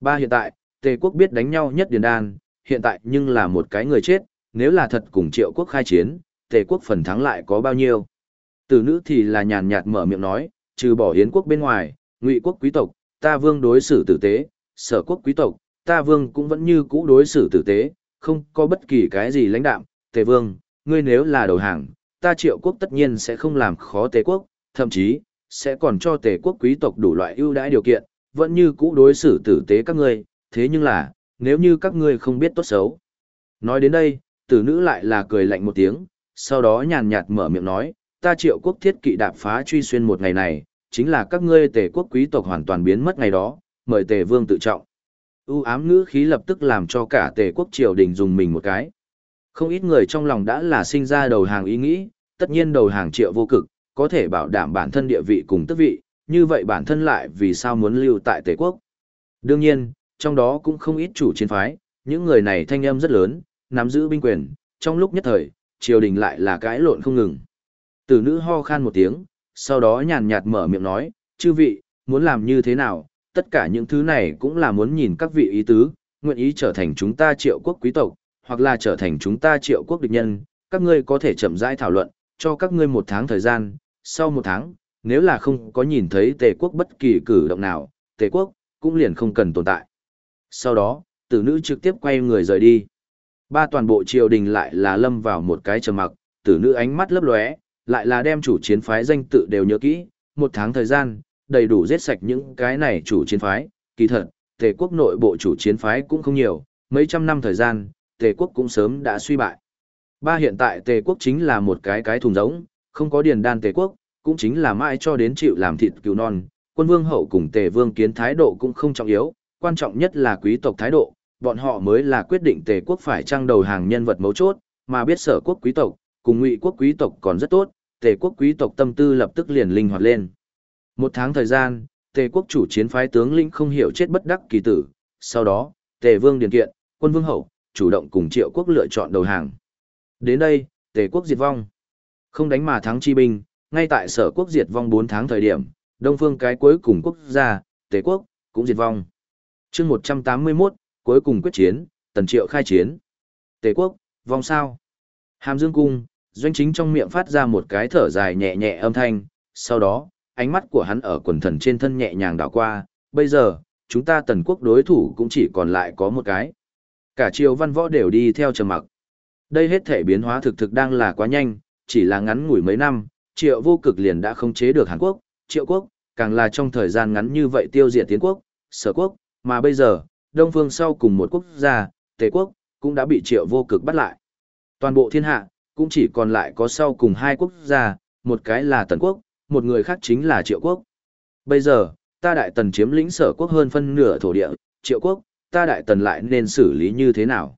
Ba hiện tại, tề quốc biết đánh nhau nhất điền đan, hiện tại nhưng là một cái người chết, nếu là thật cùng triệu quốc khai chiến, tề quốc phần thắng lại có bao nhiêu? Tử nữ thì là nhàn nhạt mở miệng nói, trừ bỏ hiến quốc bên ngoài, ngụy quốc quý tộc, ta vương đối xử tử tế, sở quốc quý tộc, ta vương cũng vẫn như cũ đối xử tử tế, không có bất kỳ cái gì lãnh đạm, tề vương, ngươi nếu là đầu hàng, ta triệu quốc tất nhiên sẽ không làm khó tề quốc, thậm chí, sẽ còn cho tề quốc quý tộc đủ loại ưu đãi điều kiện, vẫn như cũ đối xử tử tế các ngươi, thế nhưng là, nếu như các ngươi không biết tốt xấu. Nói đến đây, tử nữ lại là cười lạnh một tiếng, sau đó nhàn nhạt mở miệng nói, ta triệu quốc thiết kỵ đạp phá truy xuyên một ngày này, chính là các ngươi tề quốc quý tộc hoàn toàn biến mất ngày đó, mời tề vương tự trọng. U ám ngữ khí lập tức làm cho cả tề quốc triều đình dùng mình một cái. Không ít người trong lòng đã là sinh ra đầu hàng ý nghĩ, tất nhiên đầu hàng triệu vô cực, có thể bảo đảm bản thân địa vị cùng tước vị, như vậy bản thân lại vì sao muốn lưu tại tề quốc. Đương nhiên, trong đó cũng không ít chủ chiến phái, những người này thanh âm rất lớn, nắm giữ binh quyền, trong lúc nhất thời, triều đình lại là cãi lộn không ngừng. Tử nữ ho khan một tiếng, sau đó nhàn nhạt mở miệng nói, chư vị, muốn làm như thế nào, tất cả những thứ này cũng là muốn nhìn các vị ý tứ, nguyện ý trở thành chúng ta triệu quốc quý tộc, hoặc là trở thành chúng ta triệu quốc địch nhân, các ngươi có thể chậm rãi thảo luận, cho các ngươi một tháng thời gian, sau một tháng, nếu là không có nhìn thấy tề quốc bất kỳ cử động nào, tề quốc, cũng liền không cần tồn tại. Sau đó, tử nữ trực tiếp quay người rời đi. Ba toàn bộ triều đình lại là lâm vào một cái trầm mặc, tử nữ ánh mắt lấp lóe, lại là đem chủ chiến phái danh tự đều nhớ kỹ, một tháng thời gian, đầy đủ giết sạch những cái này chủ chiến phái, kỳ thật, tề quốc nội bộ chủ chiến phái cũng không nhiều, mấy trăm năm thời gian, tề quốc cũng sớm đã suy bại. Ba hiện tại tề quốc chính là một cái cái thùng giống, không có điền đan tề quốc, cũng chính là mãi cho đến chịu làm thịt cứu non, quân vương hậu cùng tề vương kiến thái độ cũng không trọng yếu, quan trọng nhất là quý tộc thái độ, bọn họ mới là quyết định tề quốc phải trang đầu hàng nhân vật mấu chốt, mà biết sở quốc quý tộc, cùng ngụy quốc quý tộc còn rất tốt, tề quốc quý tộc tâm tư lập tức liền linh hoạt lên. Một tháng thời gian, tề quốc chủ chiến phái tướng lĩnh không hiểu chết bất đắc kỳ tử, sau đó, tề vương điền kiện, quân vương hậu, chủ động cùng triệu quốc lựa chọn đầu hàng. Đến đây, tề quốc diệt vong. Không đánh mà thắng chi binh, ngay tại sở quốc diệt vong 4 tháng thời điểm, đông phương cái cuối cùng quốc gia, tề quốc, cũng diệt vong. chương 181, cuối cùng quyết chiến, tần triệu khai chiến. Tề quốc, vong sao? Hàm dương cung, doanh chính trong miệng phát ra một cái thở dài nhẹ nhẹ âm thanh, sau đó, ánh mắt của hắn ở quần thần trên thân nhẹ nhàng đảo qua, bây giờ, chúng ta tần quốc đối thủ cũng chỉ còn lại có một cái. Cả triều văn võ đều đi theo trầm mặc. Đây hết thể biến hóa thực thực đang là quá nhanh, chỉ là ngắn ngủi mấy năm, triệu vô cực liền đã không chế được Hàn Quốc, triệu quốc, càng là trong thời gian ngắn như vậy tiêu diệt tiến quốc, sở quốc, mà bây giờ, Đông Phương sau cùng một quốc gia, Tề quốc, cũng đã bị triệu vô cực bắt lại. Toàn bộ thiên hạ, cũng chỉ còn lại có sau cùng hai quốc gia, một cái là Tần quốc, một người khác chính là triệu quốc. Bây giờ, ta đại tần chiếm lĩnh sở quốc hơn phân nửa thổ địa, triệu quốc, ta đại tần lại nên xử lý như thế nào?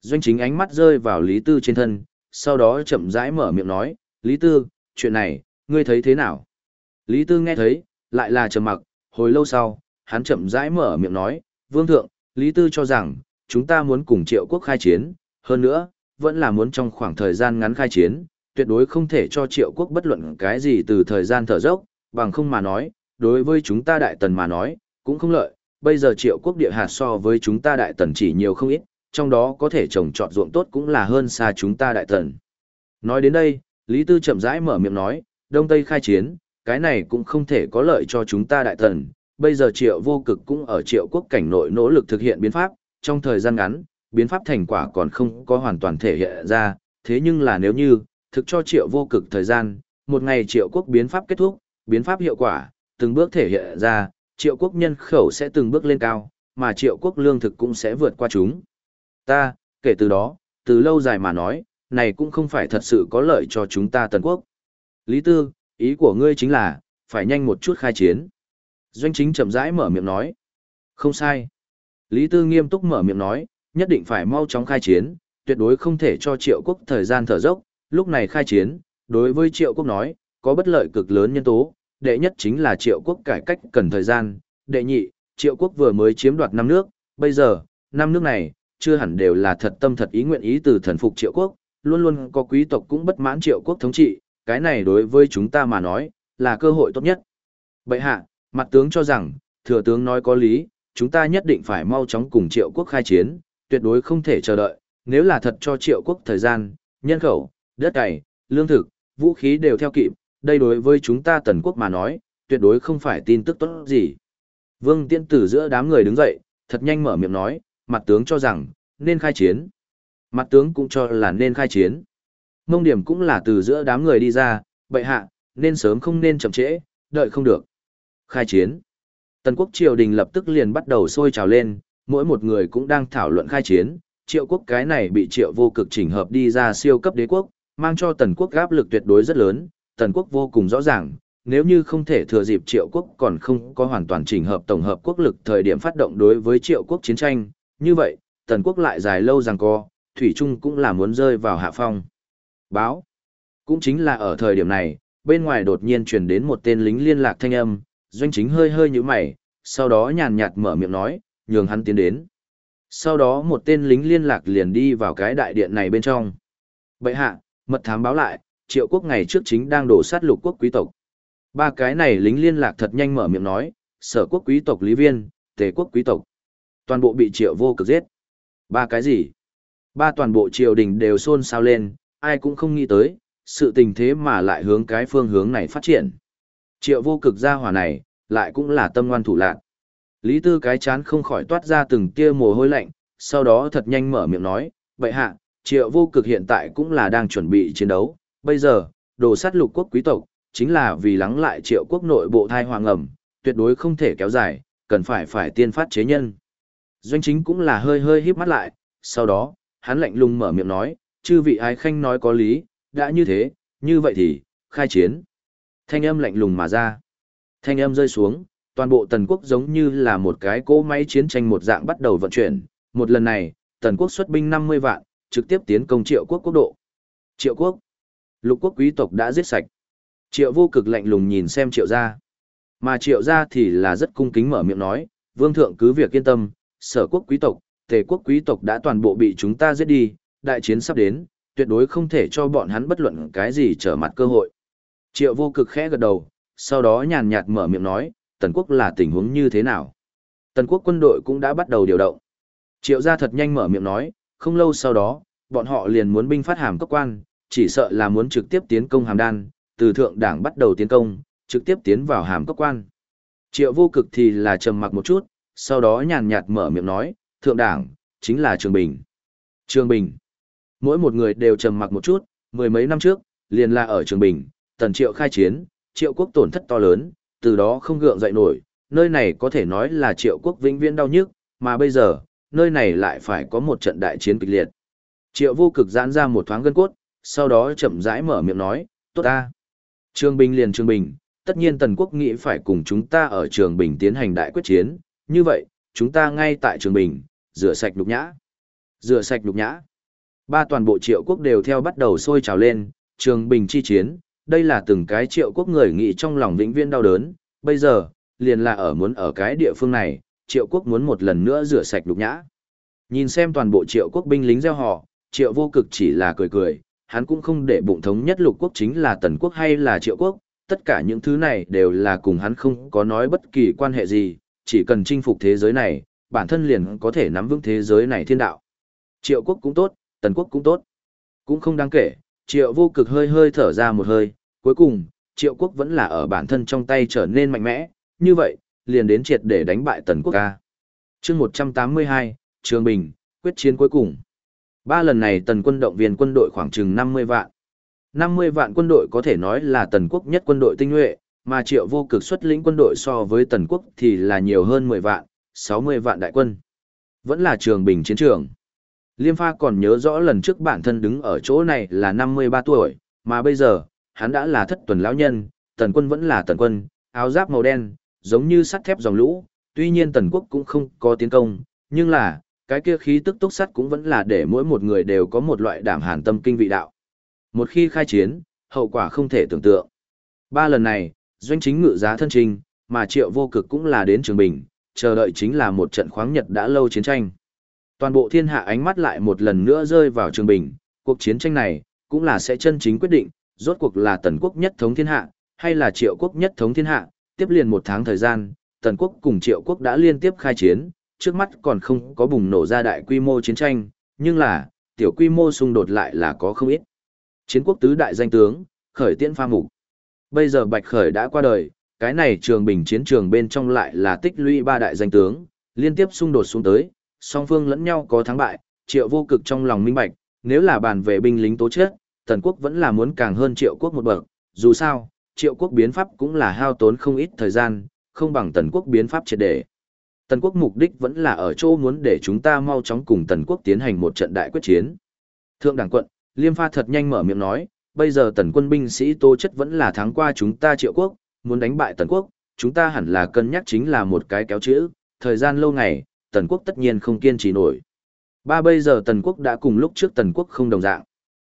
Doanh chính ánh mắt rơi vào Lý Tư trên thân, sau đó chậm rãi mở miệng nói, Lý Tư, chuyện này, ngươi thấy thế nào? Lý Tư nghe thấy, lại là trầm mặc, hồi lâu sau, hắn chậm rãi mở miệng nói, Vương Thượng, Lý Tư cho rằng, chúng ta muốn cùng triệu quốc khai chiến, hơn nữa, vẫn là muốn trong khoảng thời gian ngắn khai chiến, tuyệt đối không thể cho triệu quốc bất luận cái gì từ thời gian thở dốc, bằng không mà nói, đối với chúng ta đại tần mà nói, cũng không lợi, bây giờ triệu quốc địa hạt so với chúng ta đại tần chỉ nhiều không ít, trong đó có thể trồng trọt ruộng tốt cũng là hơn xa chúng ta đại tần. Nói đến đây, Lý Tư chậm rãi mở miệng nói, Đông Tây khai chiến, cái này cũng không thể có lợi cho chúng ta đại tần, bây giờ triệu vô cực cũng ở triệu quốc cảnh nội nỗ lực thực hiện biến pháp, trong thời gian ngắn, biến pháp thành quả còn không có hoàn toàn thể hiện ra, thế nhưng là nếu như, thực cho triệu vô cực thời gian, một ngày triệu quốc biến pháp kết thúc, biến pháp hiệu quả, từng bước thể hiện ra, triệu quốc nhân khẩu sẽ từng bước lên cao, mà triệu quốc lương thực cũng sẽ vượt qua chúng. Ta, kể từ đó, từ lâu dài mà nói, này cũng không phải thật sự có lợi cho chúng ta tần quốc. Lý Tư, ý của ngươi chính là, phải nhanh một chút khai chiến. Doanh chính chậm rãi mở miệng nói. Không sai. Lý Tư nghiêm túc mở miệng nói, nhất định phải mau chóng khai chiến, tuyệt đối không thể cho triệu quốc thời gian thở dốc, lúc này khai chiến, đối với triệu quốc nói, có bất lợi cực lớn nhân tố, đệ nhất chính là triệu quốc cải cách cần thời gian, đệ nhị, triệu quốc vừa mới chiếm đoạt năm nước, bây giờ, năm nước này, chưa hẳn đều là thật tâm thật ý nguyện ý từ thần phục triệu quốc, luôn luôn có quý tộc cũng bất mãn triệu quốc thống trị, cái này đối với chúng ta mà nói, là cơ hội tốt nhất. Bệ hạ, mặt tướng cho rằng, thừa tướng nói có lý, chúng ta nhất định phải mau chóng cùng triệu quốc khai chiến, tuyệt đối không thể chờ đợi, nếu là thật cho triệu quốc thời gian, nhân khẩu, đất cày, lương thực, vũ khí đều theo kịp, đây đối với chúng ta tần quốc mà nói, tuyệt đối không phải tin tức tốt gì. Vương Tiên Tử giữa đám người đứng dậy, thật nhanh mở miệng nói, mặt tướng cho rằng, nên khai chiến. Mặt tướng cũng cho là nên khai chiến. Mông điểm cũng là từ giữa đám người đi ra, bậy hạ, nên sớm không nên chậm trễ, đợi không được. Khai chiến. Tần quốc triều đình lập tức liền bắt đầu sôi trào lên, mỗi một người cũng đang thảo luận khai chiến. Triệu quốc cái này bị triệu vô cực chỉnh hợp đi ra siêu cấp đế quốc, mang cho tần quốc áp lực tuyệt đối rất lớn, tần quốc vô cùng rõ ràng, nếu như không thể thừa dịp triệu quốc còn không có hoàn toàn chỉnh hợp tổng hợp quốc lực thời điểm phát động đối với triệu quốc chiến tranh, như vậy, tần quốc lại dài lâu rằng co, thủy trung cũng là muốn rơi vào hạ phong. Báo. Cũng chính là ở thời điểm này, bên ngoài đột nhiên truyền đến một tên lính liên lạc thanh âm, doanh chính hơi hơi như mày, sau đó nhàn nhạt mở miệng nói, nhường hắn tiến đến. Sau đó một tên lính liên lạc liền đi vào cái đại điện này bên trong. Bậy hạ, mật thám báo lại, triệu quốc ngày trước chính đang đổ sát lục quốc quý tộc. Ba cái này lính liên lạc thật nhanh mở miệng nói, sở quốc quý tộc lý viên, tề quốc quý tộc. Toàn bộ bị triệu vô cực giết. Ba cái gì? Ba toàn bộ triều đình đều xôn xao lên, ai cũng không nghĩ tới, sự tình thế mà lại hướng cái phương hướng này phát triển. Triệu vô cực gia hỏa này, lại cũng là tâm ngoan thủ lạc. Lý tư cái chán không khỏi toát ra từng tia mồ hôi lạnh, sau đó thật nhanh mở miệng nói, vậy hạ, triệu vô cực hiện tại cũng là đang chuẩn bị chiến đấu, bây giờ, đồ sát lục quốc quý tộc, chính là vì lắng lại triệu quốc nội bộ thai hoàng ẩm, tuyệt đối không thể kéo dài, cần phải phải tiên phát chế nhân. Doanh chính cũng là hơi hơi híp mắt lại, sau đó, hắn lạnh lùng mở miệng nói, chư vị ái khanh nói có lý, đã như thế, như vậy thì, khai chiến. Thanh âm lạnh lùng mà ra. Thanh âm rơi xuống, toàn bộ tần quốc giống như là một cái cỗ máy chiến tranh một dạng bắt đầu vận chuyển. Một lần này, tần quốc xuất binh 50 vạn, trực tiếp tiến công triệu quốc quốc độ. Triệu quốc. Lục quốc quý tộc đã giết sạch. Triệu vô cực lạnh lùng nhìn xem triệu gia. Mà triệu gia thì là rất cung kính mở miệng nói, vương thượng cứ việc yên tâm, sở quốc quý tộc, tề quốc quý tộc đã toàn bộ bị chúng ta giết đi, đại chiến sắp đến, tuyệt đối không thể cho bọn hắn bất luận cái gì trở mặt cơ hội. Triệu vô cực khẽ gật đầu, sau đó nhàn nhạt mở miệng nói, tần quốc là tình huống như thế nào? Tần quốc quân đội cũng đã bắt đầu điều động. Triệu gia thật nhanh mở miệng nói, không lâu sau đó, bọn họ liền muốn binh phát hàm cấp quan, chỉ sợ là muốn trực tiếp tiến công hàm đan, từ thượng đảng bắt đầu tiến công, trực tiếp tiến vào hàm cấp quan. Triệu vô cực thì là trầm mặc một chút, sau đó nhàn nhạt mở miệng nói, thượng đảng, chính là Trường Bình. Trường Bình. Mỗi một người đều trầm mặc một chút, mười mấy năm trước, liền là ở Trường Bình, tần triệu khai chiến, triệu quốc tổn thất to lớn, từ đó không gượng dậy nổi, nơi này có thể nói là triệu quốc vĩnh viễn đau nhức, mà bây giờ, nơi này lại phải có một trận đại chiến kịch liệt. Triệu vô cực giãn ra một thoáng gân cốt, sau đó chậm rãi mở miệng nói, tốt ta. Trường Bình liền Trường Bình, tất nhiên Tần Quốc nghĩ phải cùng chúng ta ở Trường Bình tiến hành đại quyết chiến, như vậy, chúng ta ngay tại Trường Bình, rửa sạch nhục nhã. Rửa sạch nhục nhã. Ba toàn bộ triệu quốc đều theo bắt đầu sôi trào lên, Trường Bình chi chiến, đây là từng cái triệu quốc người nghĩ trong lòng vĩnh viên đau đớn, bây giờ, liền là ở muốn ở cái địa phương này, triệu quốc muốn một lần nữa rửa sạch đục nhã. Nhìn xem toàn bộ triệu quốc binh lính gieo họ, triệu vô cực chỉ là cười cười, hắn cũng không để bụng thống nhất lục quốc chính là tần quốc hay là triệu quốc, tất cả những thứ này đều là cùng hắn không có nói bất kỳ quan hệ gì, chỉ cần chinh phục thế giới này, bản thân liền có thể nắm vững thế giới này thiên đạo. Triệu quốc cũng tốt, tần quốc cũng tốt, cũng không đáng kể, triệu vô cực hơi hơi thở ra một hơi, cuối cùng, triệu quốc vẫn là ở bản thân trong tay trở nên mạnh mẽ, như vậy, liền đến triệt để đánh bại tần quốc ca. chương 182, Trường Bình, quyết chiến cuối cùng. Ba lần này tần quân động viên quân đội khoảng chừng 50 vạn. 50 vạn quân đội có thể nói là tần quốc nhất quân đội tinh nhuệ, mà triệu vô cực xuất lĩnh quân đội so với tần quốc thì là nhiều hơn 10 vạn, 60 vạn đại quân. Vẫn là trường bình chiến trường. Liêm pha còn nhớ rõ lần trước bản thân đứng ở chỗ này là 53 tuổi, mà bây giờ, hắn đã là thất tuần lão nhân, tần quân vẫn là tần quân, áo giáp màu đen, giống như sắt thép dòng lũ, tuy nhiên tần quốc cũng không có tiến công, nhưng là, cái kia khí tức túc sắt cũng vẫn là để mỗi một người đều có một loại đảm hàn tâm kinh vị đạo. Một khi khai chiến, hậu quả không thể tưởng tượng. Ba lần này, doanh chính ngự giá thân trình, mà triệu vô cực cũng là đến trường bình, chờ đợi chính là một trận khoáng nhật đã lâu chiến tranh. Toàn bộ thiên hạ ánh mắt lại một lần nữa rơi vào trường bình, cuộc chiến tranh này, cũng là sẽ chân chính quyết định, rốt cuộc là tần quốc nhất thống thiên hạ, hay là triệu quốc nhất thống thiên hạ, tiếp liền một tháng thời gian, tần quốc cùng triệu quốc đã liên tiếp khai chiến, trước mắt còn không có bùng nổ ra đại quy mô chiến tranh, nhưng là, tiểu quy mô xung đột lại là có không ít. Chiến quốc tứ đại danh tướng, khởi tiễn pha mục. Bây giờ Bạch Khởi đã qua đời, cái này trường bình chiến trường bên trong lại là tích lũy ba đại danh tướng, liên tiếp xung đột xuống tới, song phương lẫn nhau có thắng bại, triệu vô cực trong lòng minh bạch, nếu là bàn về binh lính tố chết, tần quốc vẫn là muốn càng hơn triệu quốc một bậc, dù sao, triệu quốc biến pháp cũng là hao tốn không ít thời gian, không bằng tần quốc biến pháp triệt để. Tần quốc mục đích vẫn là ở chỗ muốn để chúng ta mau chóng cùng tần quốc tiến hành một trận đại quyết chiến. Thượng đảng quận, Liêm Pha thật nhanh mở miệng nói, bây giờ tần quân binh sĩ tô chất vẫn là thắng qua chúng ta triệu quốc, muốn đánh bại tần quốc, chúng ta hẳn là cân nhắc chính là một cái kéo chữ, thời gian lâu ngày, tần quốc tất nhiên không kiên trì nổi. Ba bây giờ tần quốc đã cùng lúc trước tần quốc không đồng dạng.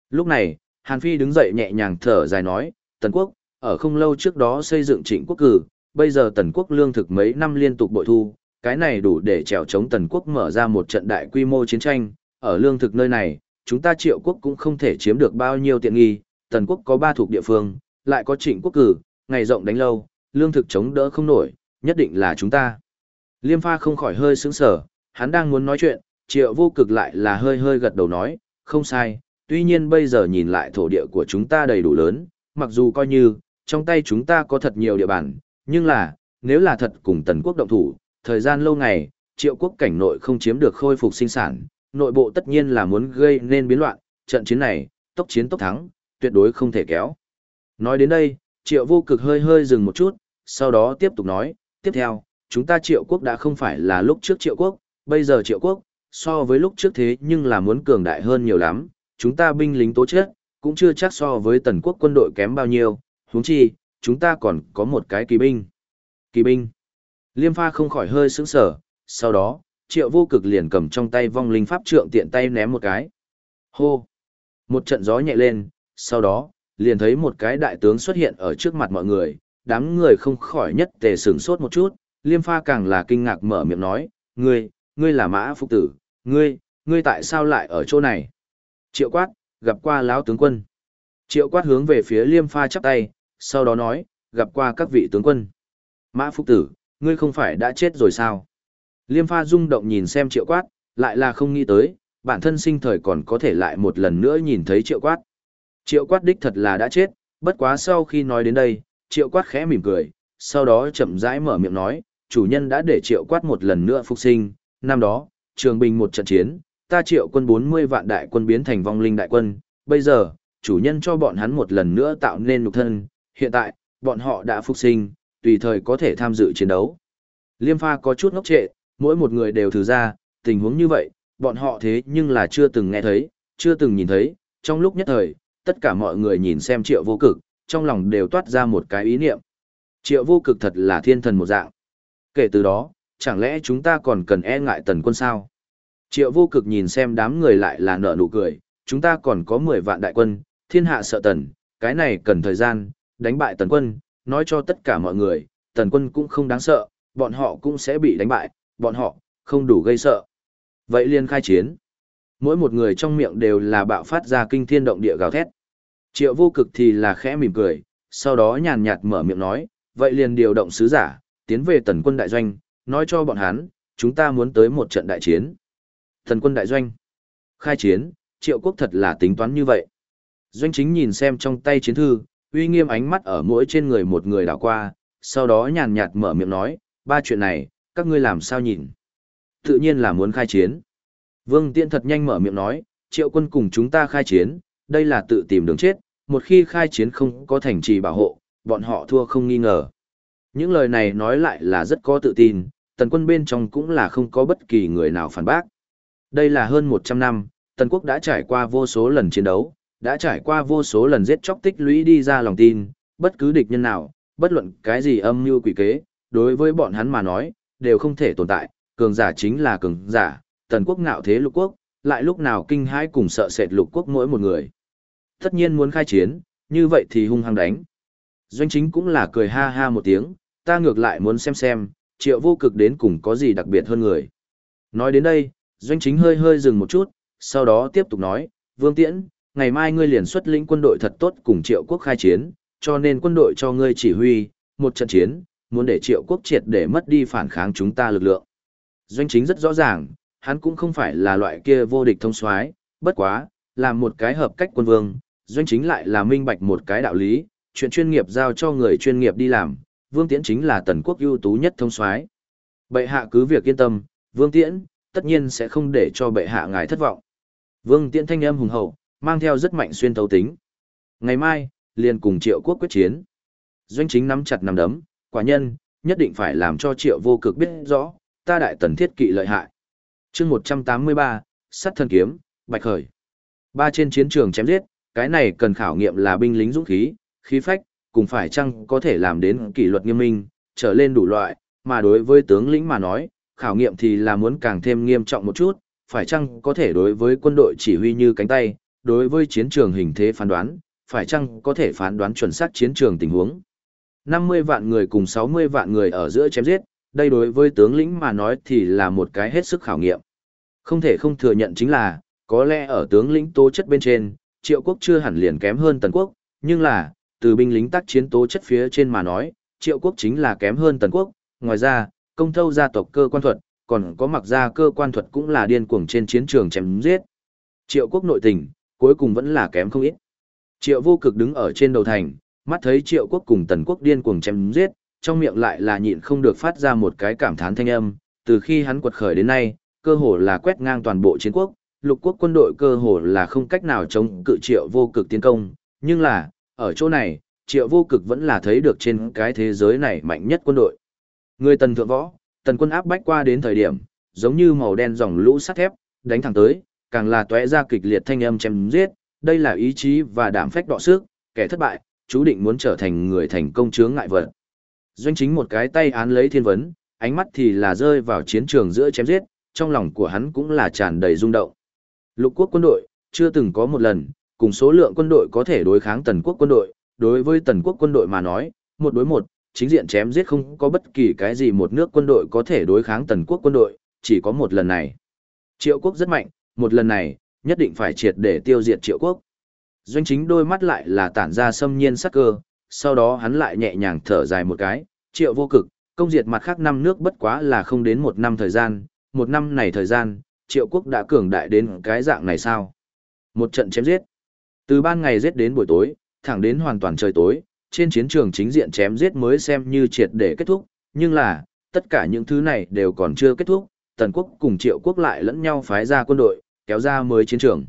Lúc này, Hàn Phi đứng dậy nhẹ nhàng thở dài nói, tần quốc, ở không lâu trước đó xây dựng trịnh quốc cử, bây giờ tần quốc lương thực mấy năm liên tục bội thu, cái này đủ để trèo chống tần quốc mở ra một trận đại quy mô chiến tranh, ở lương thực nơi này, chúng ta triệu quốc cũng không thể chiếm được bao nhiêu tiện nghi, tần quốc có ba thuộc địa phương, lại có trịnh quốc cử, ngày rộng đánh lâu, lương thực chống đỡ không nổi, nhất định là chúng ta. Liêm pha không khỏi hơi sững sở, hắn đang muốn nói chuyện, triệu vô cực lại là hơi hơi gật đầu nói, không sai, tuy nhiên bây giờ nhìn lại thổ địa của chúng ta đầy đủ lớn, mặc dù coi như, trong tay chúng ta có thật nhiều địa bàn, nhưng là, nếu là thật cùng tần quốc động thủ, thời gian lâu ngày, triệu quốc cảnh nội không chiếm được khôi phục sinh sản, nội bộ tất nhiên là muốn gây nên biến loạn, trận chiến này, tốc chiến tốc thắng, tuyệt đối không thể kéo. Nói đến đây, triệu vô cực hơi hơi dừng một chút, sau đó tiếp tục nói, tiếp theo, chúng ta triệu quốc đã không phải là lúc trước triệu quốc, bây giờ triệu quốc, so với lúc trước thế nhưng là muốn cường đại hơn nhiều lắm, chúng ta binh lính tố chết, cũng chưa chắc so với tần quốc quân đội kém bao nhiêu, huống chi, chúng ta còn có một cái kỳ binh. Kỳ binh. Liêm pha không khỏi hơi sững sờ sau đó, triệu vô cực liền cầm trong tay vong linh pháp trượng tiện tay ném một cái. Hô! Một trận gió nhẹ lên, sau đó, liền thấy một cái đại tướng xuất hiện ở trước mặt mọi người, đám người không khỏi nhất tề sửng sốt một chút, liêm pha càng là kinh ngạc mở miệng nói, ngươi, ngươi là mã phục tử, ngươi, ngươi tại sao lại ở chỗ này? Triệu quát, gặp qua lão tướng quân. Triệu quát hướng về phía liêm pha chắp tay, sau đó nói, gặp qua các vị tướng quân. Mã phúc tử, ngươi không phải đã chết rồi sao? Liêm pha rung động nhìn xem triệu quát, lại là không nghĩ tới, bản thân sinh thời còn có thể lại một lần nữa nhìn thấy triệu quát. Triệu quát đích thật là đã chết, bất quá sau khi nói đến đây, triệu quát khẽ mỉm cười, sau đó chậm rãi mở miệng nói, chủ nhân đã để triệu quát một lần nữa phục sinh, năm đó, trường bình một trận chiến, ta triệu quân 40 vạn đại quân biến thành vong linh đại quân, bây giờ, chủ nhân cho bọn hắn một lần nữa tạo nên nục thân, hiện tại, bọn họ đã phục sinh, tùy thời có thể tham dự chiến đấu. Liêm pha có chút ngốc trệ, mỗi một người đều thử ra, tình huống như vậy, bọn họ thế nhưng là chưa từng nghe thấy, chưa từng nhìn thấy, trong lúc nhất thời, tất cả mọi người nhìn xem triệu vô cực, trong lòng đều toát ra một cái ý niệm. Triệu vô cực thật là thiên thần một dạng. Kể từ đó, chẳng lẽ chúng ta còn cần e ngại tần quân sao? Triệu vô cực nhìn xem đám người lại là nở nụ cười, chúng ta còn có 10 vạn đại quân, thiên hạ sợ tần, cái này cần thời gian, đánh bại tần quân, nói cho tất cả mọi người, tần quân cũng không đáng sợ, bọn họ cũng sẽ bị đánh bại, bọn họ, không đủ gây sợ. Vậy liên khai chiến. Mỗi một người trong miệng đều là bạo phát ra kinh thiên động địa gào thét. Triệu vô cực thì là khẽ mỉm cười, sau đó nhàn nhạt mở miệng nói, vậy liền điều động sứ giả, tiến về tần quân đại doanh, nói cho bọn hắn, chúng ta muốn tới một trận đại chiến. Tần quân đại doanh. Khai chiến, triệu quốc thật là tính toán như vậy. Doanh chính nhìn xem trong tay chiến thư, uy nghiêm ánh mắt ở mỗi trên người một người đảo qua, sau đó nhàn nhạt mở miệng nói, ba chuyện này, các ngươi làm sao nhìn? Tự nhiên là muốn khai chiến. Vương Tiễn thật nhanh mở miệng nói, triệu quân cùng chúng ta khai chiến, đây là tự tìm đường chết, một khi khai chiến không có thành trì bảo hộ, bọn họ thua không nghi ngờ. Những lời này nói lại là rất có tự tin, tần quân bên trong cũng là không có bất kỳ người nào phản bác. Đây là hơn 100 năm, tần quốc đã trải qua vô số lần chiến đấu, đã trải qua vô số lần giết chóc tích lũy đi ra lòng tin, bất cứ địch nhân nào, bất luận cái gì âm mưu quỷ kế, đối với bọn hắn mà nói, đều không thể tồn tại, cường giả chính là cường giả, tần quốc ngạo thế lục quốc, lại lúc nào kinh hãi cùng sợ sệt lục quốc mỗi một người. Tất nhiên muốn khai chiến, như vậy thì hung hăng đánh. Doanh chính cũng là cười ha ha một tiếng, ta ngược lại muốn xem xem, triệu vô cực đến cùng có gì đặc biệt hơn người. Nói đến đây, doanh chính hơi hơi dừng một chút, sau đó tiếp tục nói, Vương Tiễn, ngày mai ngươi liền xuất lĩnh quân đội thật tốt cùng triệu quốc khai chiến, cho nên quân đội cho ngươi chỉ huy, một trận chiến, muốn để triệu quốc triệt để mất đi phản kháng chúng ta lực lượng. Doanh chính rất rõ ràng, hắn cũng không phải là loại kia vô địch thông soái, bất quá, làm một cái hợp cách quân vương, doanh chính lại là minh bạch một cái đạo lý, chuyện chuyên nghiệp giao cho người chuyên nghiệp đi làm, Vương Tiễn chính là tần quốc ưu tú nhất thông soái. Bệ hạ cứ việc yên tâm, Vương Tiễn tất nhiên sẽ không để cho bệ hạ ngài thất vọng. Vương Tiễn thanh âm hùng hậu, mang theo rất mạnh xuyên tấu tính. Ngày mai, liền cùng Triệu Quốc quyết chiến. Doanh chính nắm chặt nắm đấm, quả nhân, nhất định phải làm cho Triệu Vô Cực biết rõ, ta đại tần thiết kỵ lợi hại. Chương 183, Sắt thân kiếm, Bạch Khởi. Ba trên chiến trường chém giết, cái này cần khảo nghiệm là binh lính dũng khí, khí phách, cùng phải chăng có thể làm đến kỷ luật nghiêm minh, trở lên đủ loại, mà đối với tướng lĩnh mà nói, khảo nghiệm thì là muốn càng thêm nghiêm trọng một chút, phải chăng có thể đối với quân đội chỉ huy như cánh tay, đối với chiến trường hình thế phán đoán, phải chăng có thể phán đoán chuẩn xác chiến trường tình huống. 50 vạn người cùng 60 vạn người ở giữa chém giết, đây đối với tướng lĩnh mà nói thì là một cái hết sức khảo nghiệm. Không thể không thừa nhận chính là, có lẽ ở tướng lĩnh tố chất bên trên, triệu quốc chưa hẳn liền kém hơn tần quốc, nhưng là, từ binh lính tác chiến tố chất phía trên mà nói, triệu quốc chính là kém hơn tần quốc, ngoài ra, công thâu gia tộc cơ quan thuật, còn có mặc gia cơ quan thuật cũng là điên cuồng trên chiến trường chém giết. Triệu quốc nội tình, cuối cùng vẫn là kém không ít. Triệu vô cực đứng ở trên đầu thành, mắt thấy triệu quốc cùng tần quốc điên cuồng chém giết, trong miệng lại là nhịn không được phát ra một cái cảm thán thanh âm, từ khi hắn quật khởi đến nay, cơ hồ là quét ngang toàn bộ chiến quốc, lục quốc quân đội cơ hồ là không cách nào chống cự triệu vô cực tiến công, nhưng là, ở chỗ này, triệu vô cực vẫn là thấy được trên cái thế giới này mạnh nhất quân đội. Người tần thượng võ, tần quân áp bách qua đến thời điểm, giống như màu đen dòng lũ sắt thép, đánh thẳng tới, càng là tóe ra kịch liệt thanh âm chém giết, đây là ý chí và đảm phách đọ sức, kẻ thất bại, chú định muốn trở thành người thành công chướng ngại vật. Doanh chính một cái tay án lấy thiên vấn, ánh mắt thì là rơi vào chiến trường giữa chém giết, trong lòng của hắn cũng là tràn đầy rung động. Lục quốc quân đội, chưa từng có một lần, cùng số lượng quân đội có thể đối kháng tần quốc quân đội, đối với tần quốc quân đội mà nói, một đối một, chính diện chém giết không có bất kỳ cái gì một nước quân đội có thể đối kháng tần quốc quân đội, chỉ có một lần này. Triệu quốc rất mạnh, một lần này, nhất định phải triệt để tiêu diệt triệu quốc. Doanh chính đôi mắt lại là tản ra xâm nhiên sắc cơ, sau đó hắn lại nhẹ nhàng thở dài một cái, triệu vô cực, công diệt mặt khác năm nước bất quá là không đến một năm thời gian, một năm này thời gian, triệu quốc đã cường đại đến cái dạng này sao? Một trận chém giết. Từ ban ngày giết đến buổi tối, thẳng đến hoàn toàn trời tối, trên chiến trường chính diện chém giết mới xem như triệt để kết thúc, nhưng là, tất cả những thứ này đều còn chưa kết thúc, tần quốc cùng triệu quốc lại lẫn nhau phái ra quân đội, kéo ra mới chiến trường.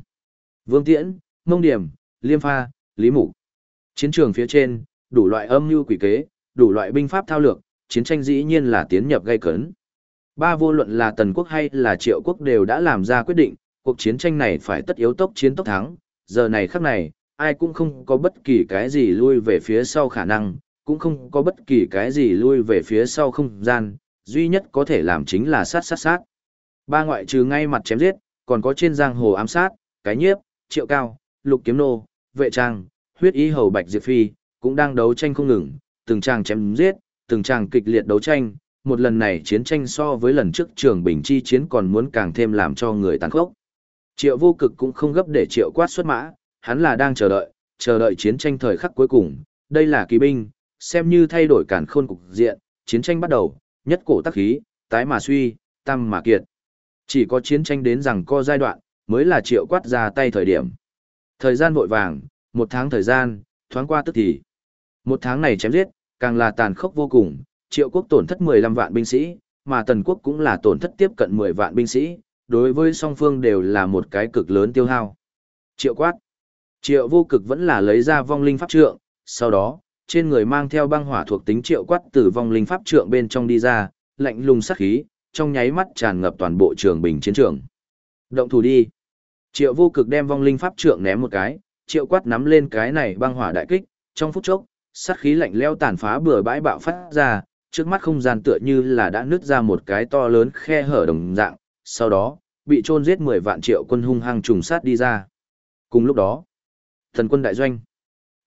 Vương Tiễn, Mông Điểm, Liêm Pha, Lý Mục. Chiến trường phía trên, đủ loại âm mưu quỷ kế, đủ loại binh pháp thao lược, chiến tranh dĩ nhiên là tiến nhập gây cấn. Ba vô luận là Tần quốc hay là Triệu quốc đều đã làm ra quyết định, cuộc chiến tranh này phải tất yếu tốc chiến tốc thắng, giờ này khắc này, ai cũng không có bất kỳ cái gì lui về phía sau khả năng, cũng không có bất kỳ cái gì lui về phía sau không gian, duy nhất có thể làm chính là sát sát sát. Ba ngoại trừ ngay mặt chém giết, còn có trên giang hồ ám sát, cái nhiếp, triệu cao, lục kiếm nô, vệ trang, huyết ý hầu bạch diệp phi, cũng đang đấu tranh không ngừng, từng chàng chém giết, từng chàng kịch liệt đấu tranh, một lần này chiến tranh so với lần trước trường bình chi chiến còn muốn càng thêm làm cho người tàn khốc. Triệu vô cực cũng không gấp để triệu quát xuất mã, hắn là đang chờ đợi, chờ đợi chiến tranh thời khắc cuối cùng, đây là kỳ binh, xem như thay đổi cản khôn cục diện, chiến tranh bắt đầu, nhất cổ tắc khí, tái mà suy, tăng mà kiệt. Chỉ có chiến tranh đến rằng co giai đoạn, mới là triệu quát ra tay thời điểm. Thời gian vội vàng, một tháng thời gian, thoáng qua tức thì. Một tháng này chém giết, càng là tàn khốc vô cùng, triệu quốc tổn thất 15 vạn binh sĩ, mà tần quốc cũng là tổn thất tiếp cận 10 vạn binh sĩ, đối với song phương đều là một cái cực lớn tiêu hao. Triệu quát. Triệu vô cực vẫn là lấy ra vong linh pháp trượng, sau đó, trên người mang theo băng hỏa thuộc tính triệu quát từ vong linh pháp trượng bên trong đi ra, lạnh lùng sát khí, trong nháy mắt tràn ngập toàn bộ trường bình chiến trường. Động thủ đi. Triệu vô cực đem vong linh pháp trượng ném một cái, triệu quát nắm lên cái này băng hỏa đại kích, trong phút chốc, sát khí lạnh leo tàn phá bừa bãi bạo phát ra, trước mắt không gian tựa như là đã nứt ra một cái to lớn khe hở đồng dạng, sau đó, bị chôn giết 10 vạn triệu quân hung hăng trùng sát đi ra. Cùng lúc đó, thần quân đại doanh.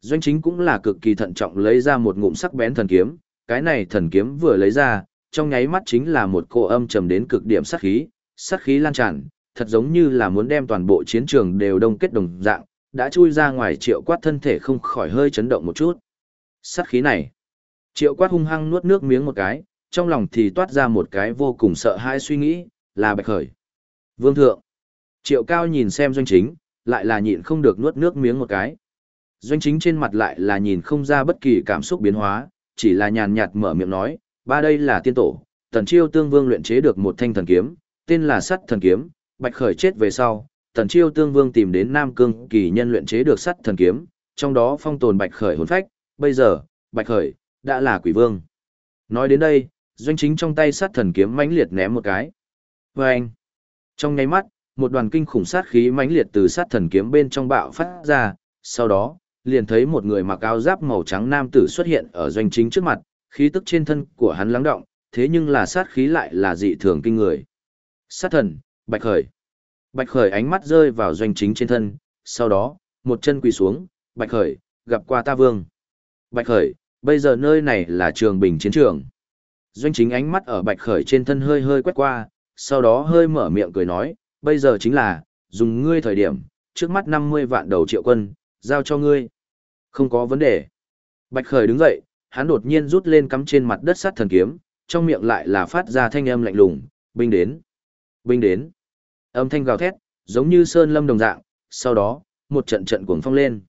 Doanh chính cũng là cực kỳ thận trọng lấy ra một ngụm sắc bén thần kiếm, cái này thần kiếm vừa lấy ra, trong nháy mắt chính là một cỗ âm trầm đến cực điểm sát khí, sát khí lan tràn, thật giống như là muốn đem toàn bộ chiến trường đều đông kết đồng dạng, đã chui ra ngoài triệu quát thân thể không khỏi hơi chấn động một chút. Sát khí này, triệu quát hung hăng nuốt nước miếng một cái, trong lòng thì toát ra một cái vô cùng sợ hãi suy nghĩ, là bạch khởi. Vương thượng, triệu cao nhìn xem doanh chính, lại là nhịn không được nuốt nước miếng một cái. Doanh chính trên mặt lại là nhìn không ra bất kỳ cảm xúc biến hóa, chỉ là nhàn nhạt mở miệng nói, ba đây là tiên tổ, tần chiêu tương vương luyện chế được một thanh thần kiếm, tên là sắt thần kiếm, bạch khởi chết về sau, tần chiêu tương vương tìm đến Nam Cương kỳ nhân luyện chế được sắt thần kiếm, trong đó phong tồn bạch khởi hồn phách, bây giờ, bạch khởi, đã là quỷ vương. Nói đến đây, doanh chính trong tay sắt thần kiếm mãnh liệt ném một cái. Và anh, trong nháy mắt, một đoàn kinh khủng sát khí mãnh liệt từ sát thần kiếm bên trong bạo phát ra, sau đó, liền thấy một người mặc áo giáp màu trắng nam tử xuất hiện ở doanh chính trước mặt, khí tức trên thân của hắn lắng động, thế nhưng là sát khí lại là dị thường kinh người. Sát thần, Bạch Khởi. Bạch Khởi ánh mắt rơi vào doanh chính trên thân, sau đó, một chân quỳ xuống, Bạch Khởi, gặp qua ta vương. Bạch Khởi, bây giờ nơi này là trường bình chiến trường. Doanh chính ánh mắt ở Bạch Khởi trên thân hơi hơi quét qua, sau đó hơi mở miệng cười nói, bây giờ chính là, dùng ngươi thời điểm, trước mắt 50 vạn đầu triệu quân, giao cho ngươi. Không có vấn đề. Bạch Khởi đứng dậy, hắn đột nhiên rút lên cắm trên mặt đất sát thần kiếm, trong miệng lại là phát ra thanh âm lạnh lùng, binh đến. Binh đến. Âm thanh gào thét, giống như sơn lâm đồng dạng, sau đó, một trận trận cuồng phong lên.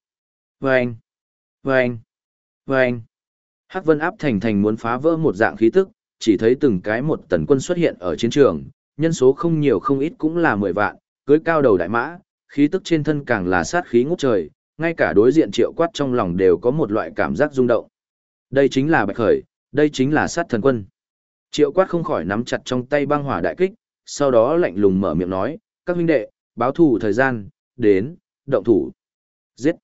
Vâng! Vâng! Vâng! Hắc vân áp thành thành muốn phá vỡ một dạng khí tức, chỉ thấy từng cái một tần quân xuất hiện ở chiến trường, nhân số không nhiều không ít cũng là mười vạn, cưới cao đầu đại mã, khí tức trên thân càng là sát khí ngút trời, ngay cả đối diện triệu quát trong lòng đều có một loại cảm giác rung động. Đây chính là bạch khởi, đây chính là sát thần quân. Triệu quát không khỏi nắm chặt trong tay băng hỏa đại kích, sau đó lạnh lùng mở miệng nói, các huynh đệ, báo thủ thời gian, đến, động thủ. Giết.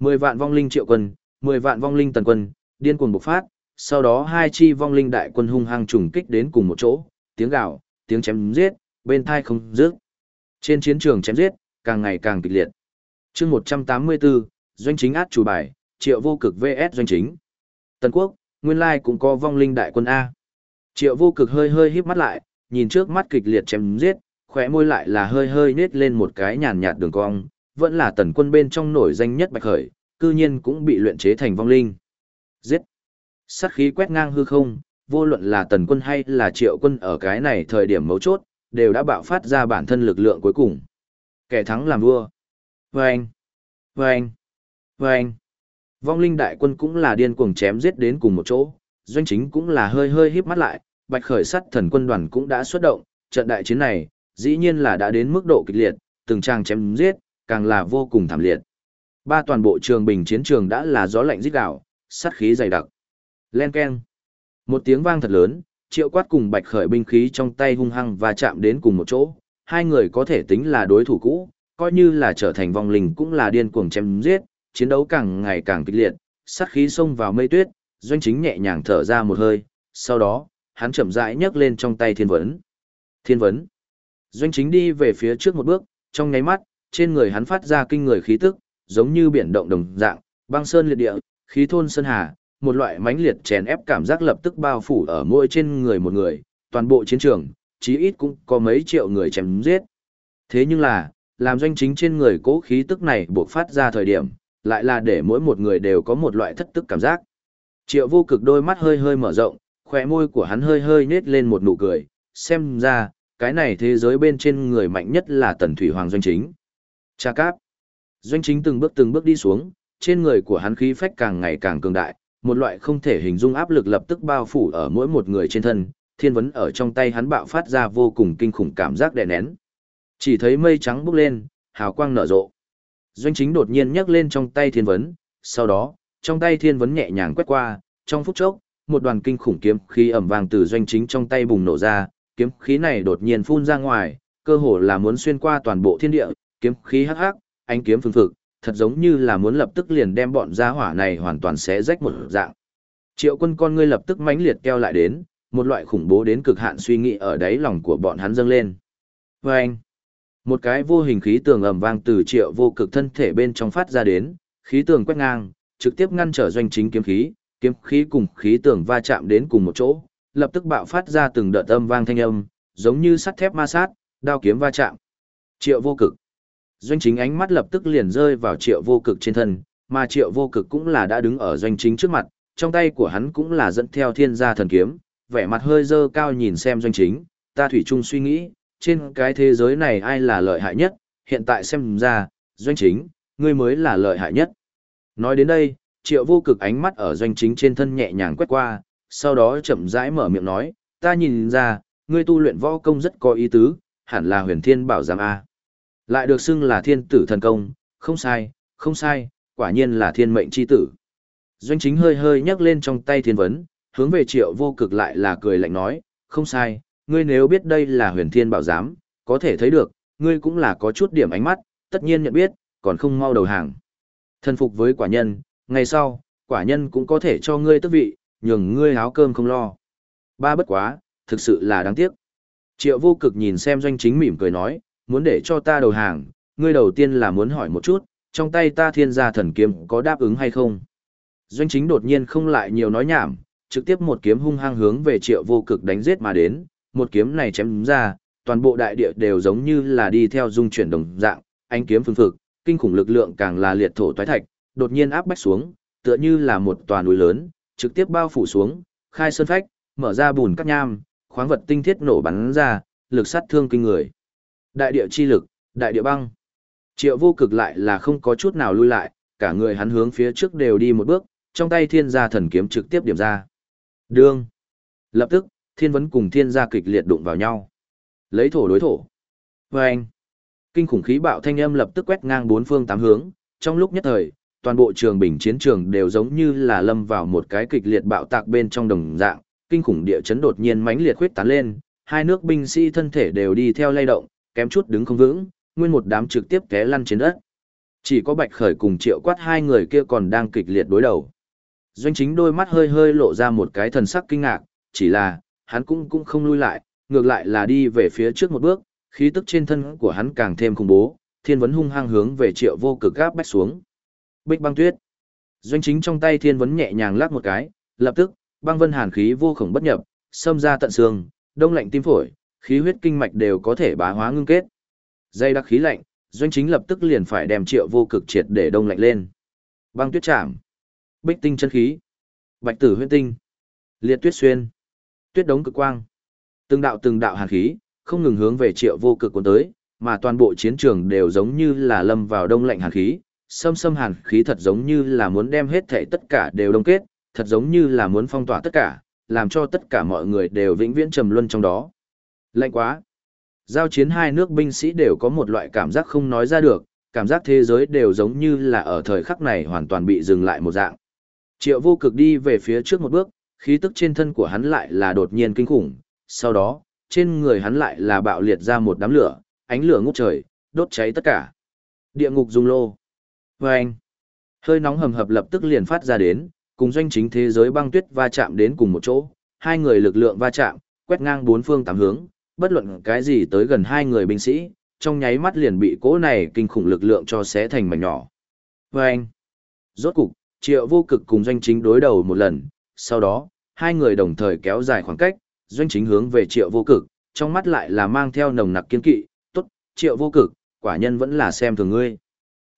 Mười vạn vong linh triệu quân, mười vạn vong linh tần quân, điên cuồng bộc phát, sau đó hai chi vong linh đại quân hung hăng trùng kích đến cùng một chỗ, tiếng gào, tiếng chém giết, bên thai không dứt. Trên chiến trường chém giết, càng ngày càng kịch liệt chương 184, doanh chính át chủ bài, triệu vô cực VS doanh chính. Tần quốc, nguyên lai cũng có vong linh đại quân A. Triệu vô cực hơi hơi híp mắt lại, nhìn trước mắt kịch liệt chém giết, khỏe môi lại là hơi hơi nết lên một cái nhàn nhạt đường cong, vẫn là tần quân bên trong nổi danh nhất bạch khởi, cư nhiên cũng bị luyện chế thành vong linh. Giết! Sát khí quét ngang hư không, vô luận là tần quân hay là triệu quân ở cái này thời điểm mấu chốt, đều đã bạo phát ra bản thân lực lượng cuối cùng. Kẻ thắng làm vua. Vâng! Vâng! Vâng! Vong linh đại quân cũng là điên cuồng chém giết đến cùng một chỗ, doanh chính cũng là hơi hơi híp mắt lại, bạch khởi sắt thần quân đoàn cũng đã xuất động, trận đại chiến này, dĩ nhiên là đã đến mức độ kịch liệt, từng trang chém giết, càng là vô cùng thảm liệt. Ba toàn bộ trường bình chiến trường đã là gió lạnh rít gào, sát khí dày đặc. Len keng. Một tiếng vang thật lớn, triệu quát cùng bạch khởi binh khí trong tay hung hăng và chạm đến cùng một chỗ. Hai người có thể tính là đối thủ cũ, coi như là trở thành vong linh cũng là điên cuồng chém giết, chiến đấu càng ngày càng kịch liệt, sát khí xông vào mây tuyết, doanh chính nhẹ nhàng thở ra một hơi, sau đó, hắn chậm rãi nhấc lên trong tay thiên vấn. Thiên vấn. Doanh chính đi về phía trước một bước, trong nháy mắt, trên người hắn phát ra kinh người khí tức, giống như biển động đồng dạng, băng sơn liệt địa, khí thôn sơn hà, một loại mãnh liệt chèn ép cảm giác lập tức bao phủ ở mỗi trên người một người, toàn bộ chiến trường, chí ít cũng có mấy triệu người chém giết. Thế nhưng là, làm doanh chính trên người cố khí tức này buộc phát ra thời điểm, lại là để mỗi một người đều có một loại thất tức cảm giác. Triệu vô cực đôi mắt hơi hơi mở rộng, khỏe môi của hắn hơi hơi nết lên một nụ cười, xem ra, cái này thế giới bên trên người mạnh nhất là tần thủy hoàng doanh chính. Cha cáp. Doanh chính từng bước từng bước đi xuống, trên người của hắn khí phách càng ngày càng cường đại, một loại không thể hình dung áp lực lập tức bao phủ ở mỗi một người trên thân, thiên vấn ở trong tay hắn bạo phát ra vô cùng kinh khủng cảm giác đè nén. Chỉ thấy mây trắng bốc lên, hào quang nở rộ. Doanh chính đột nhiên nhấc lên trong tay thiên vấn, sau đó, trong tay thiên vấn nhẹ nhàng quét qua, trong phút chốc, một đoàn kinh khủng kiếm khí ẩm vàng từ doanh chính trong tay bùng nổ ra, kiếm khí này đột nhiên phun ra ngoài, cơ hồ là muốn xuyên qua toàn bộ thiên địa, kiếm khí hắc hắc, ánh kiếm phương phực, thật giống như là muốn lập tức liền đem bọn gia hỏa này hoàn toàn xé rách một dạng. Triệu quân con ngươi lập tức mãnh liệt keo lại đến, một loại khủng bố đến cực hạn suy nghĩ ở đáy lòng của bọn hắn dâng lên. Và anh, một cái vô hình khí tường ầm vang từ triệu vô cực thân thể bên trong phát ra đến, khí tường quét ngang, trực tiếp ngăn trở doanh chính kiếm khí, kiếm khí cùng khí tường va chạm đến cùng một chỗ, lập tức bạo phát ra từng đợt âm vang thanh âm, giống như sắt thép ma sát, đao kiếm va chạm. Triệu vô cực. Doanh chính ánh mắt lập tức liền rơi vào triệu vô cực trên thân, mà triệu vô cực cũng là đã đứng ở doanh chính trước mặt, trong tay của hắn cũng là dẫn theo thiên gia thần kiếm, vẻ mặt hơi dơ cao nhìn xem doanh chính, ta thủy chung suy nghĩ, trên cái thế giới này ai là lợi hại nhất, hiện tại xem ra, doanh chính, ngươi mới là lợi hại nhất. Nói đến đây, triệu vô cực ánh mắt ở doanh chính trên thân nhẹ nhàng quét qua, sau đó chậm rãi mở miệng nói, ta nhìn ra, ngươi tu luyện võ công rất có ý tứ, hẳn là huyền thiên bảo giám A. Lại được xưng là thiên tử thần công, không sai, không sai, quả nhiên là thiên mệnh chi tử. Doanh chính hơi hơi nhấc lên trong tay thiên vấn, hướng về triệu vô cực lại là cười lạnh nói, không sai, ngươi nếu biết đây là huyền thiên bảo giám, có thể thấy được, ngươi cũng là có chút điểm ánh mắt, tất nhiên nhận biết, còn không mau đầu hàng. Thân phục với quả nhân, ngày sau, quả nhân cũng có thể cho ngươi tước vị, nhường ngươi áo cơm không lo. Ba bất quá, thực sự là đáng tiếc. Triệu vô cực nhìn xem doanh chính mỉm cười nói, muốn để cho ta đầu hàng, ngươi đầu tiên là muốn hỏi một chút, trong tay ta thiên gia thần kiếm có đáp ứng hay không. Doanh chính đột nhiên không lại nhiều nói nhảm, trực tiếp một kiếm hung hăng hướng về triệu vô cực đánh giết mà đến, một kiếm này chém ra, toàn bộ đại địa đều giống như là đi theo dung chuyển đồng dạng, ánh kiếm phương phực, kinh khủng lực lượng càng là liệt thổ toái thạch, đột nhiên áp bách xuống, tựa như là một tòa núi lớn, trực tiếp bao phủ xuống, khai sơn phách, mở ra bùn cắt nham, khoáng vật tinh thiết nổ bắn ra, lực sát thương kinh người. Đại địa chi lực, đại địa băng. Triệu vô cực lại là không có chút nào lui lại, cả người hắn hướng phía trước đều đi một bước, trong tay thiên gia thần kiếm trực tiếp điểm ra. Đương. Lập tức, thiên vấn cùng thiên gia kịch liệt đụng vào nhau. Lấy thổ đối thổ. Và anh. Kinh khủng khí bạo thanh âm lập tức quét ngang bốn phương tám hướng, trong lúc nhất thời, toàn bộ trường bình chiến trường đều giống như là lâm vào một cái kịch liệt bạo tạc bên trong đồng dạng, kinh khủng địa chấn đột nhiên mãnh liệt khuyết tán lên, hai nước binh sĩ thân thể đều đi theo lay động, kém chút đứng không vững, nguyên một đám trực tiếp té lăn trên đất. Chỉ có Bạch Khởi cùng Triệu Quát hai người kia còn đang kịch liệt đối đầu. Doanh chính đôi mắt hơi hơi lộ ra một cái thần sắc kinh ngạc, chỉ là, hắn cũng cũng không lui lại, ngược lại là đi về phía trước một bước, khí tức trên thân của hắn càng thêm khủng bố, thiên vấn hung hăng hướng về Triệu Vô Cực gáp bách xuống. Bích băng tuyết. Doanh chính trong tay thiên vấn nhẹ nhàng lắc một cái, lập tức, băng vân hàn khí vô khổng bất nhập, xâm ra tận xương, đông lạnh tim phổi, khí huyết kinh mạch đều có thể bá hóa ngưng kết. Dây đặc khí lạnh, doanh chính lập tức liền phải đem triệu vô cực triệt để đông lạnh lên. Băng tuyết chạm, bích tinh chân khí, bạch tử huyết tinh, liệt tuyết xuyên, tuyết đống cực quang. Từng đạo từng đạo hàn khí, không ngừng hướng về triệu vô cực cuốn tới, mà toàn bộ chiến trường đều giống như là lâm vào đông lạnh hàn khí, xâm xâm hàn khí thật giống như là muốn đem hết thảy tất cả đều đông kết, thật giống như là muốn phong tỏa tất cả, làm cho tất cả mọi người đều vĩnh viễn trầm luân trong đó. Lạnh quá. Giao chiến hai nước binh sĩ đều có một loại cảm giác không nói ra được, cảm giác thế giới đều giống như là ở thời khắc này hoàn toàn bị dừng lại một dạng. Triệu vô cực đi về phía trước một bước, khí tức trên thân của hắn lại là đột nhiên kinh khủng, sau đó, trên người hắn lại là bạo liệt ra một đám lửa, ánh lửa ngút trời, đốt cháy tất cả. Địa ngục dung lô. Vâng! hơi nóng hầm hập lập tức liền phát ra đến, cùng doanh chính thế giới băng tuyết va chạm đến cùng một chỗ, hai người lực lượng va chạm, quét ngang bốn phương tám hướng, bất luận cái gì tới gần hai người binh sĩ, trong nháy mắt liền bị cỗ này kinh khủng lực lượng cho xé thành mảnh nhỏ. Vâng! rốt cục, triệu vô cực cùng doanh chính đối đầu một lần, sau đó, hai người đồng thời kéo dài khoảng cách, doanh chính hướng về triệu vô cực, trong mắt lại là mang theo nồng nặc kiên kỵ, tốt, triệu vô cực, quả nhân vẫn là xem thường ngươi.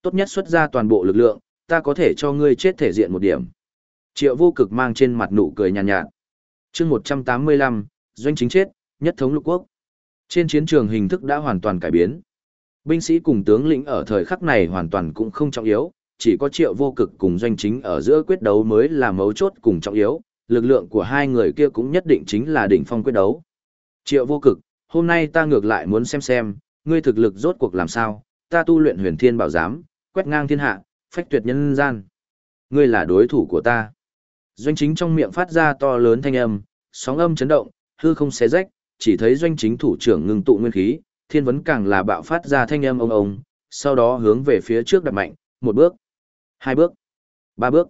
Tốt nhất xuất ra toàn bộ lực lượng, ta có thể cho ngươi chết thể diện một điểm. Triệu vô cực mang trên mặt nụ cười nhàn nhạt, nhạt. chương 185, doanh chính chết, nhất thống lục quốc. Trên chiến trường hình thức đã hoàn toàn cải biến. Binh sĩ cùng tướng lĩnh ở thời khắc này hoàn toàn cũng không trọng yếu, chỉ có triệu vô cực cùng doanh chính ở giữa quyết đấu mới là mấu chốt cùng trọng yếu, lực lượng của hai người kia cũng nhất định chính là đỉnh phong quyết đấu. Triệu vô cực, hôm nay ta ngược lại muốn xem xem, ngươi thực lực rốt cuộc làm sao, ta tu luyện huyền thiên bảo giám, quét ngang thiên hạ, phách tuyệt nhân gian. Ngươi là đối thủ của ta. Doanh chính trong miệng phát ra to lớn thanh âm, sóng âm chấn động, hư không xé rách, chỉ thấy doanh chính thủ trưởng ngưng tụ nguyên khí, thiên vấn càng là bạo phát ra thanh âm ông ông, sau đó hướng về phía trước đặt mạnh, một bước, hai bước, ba bước.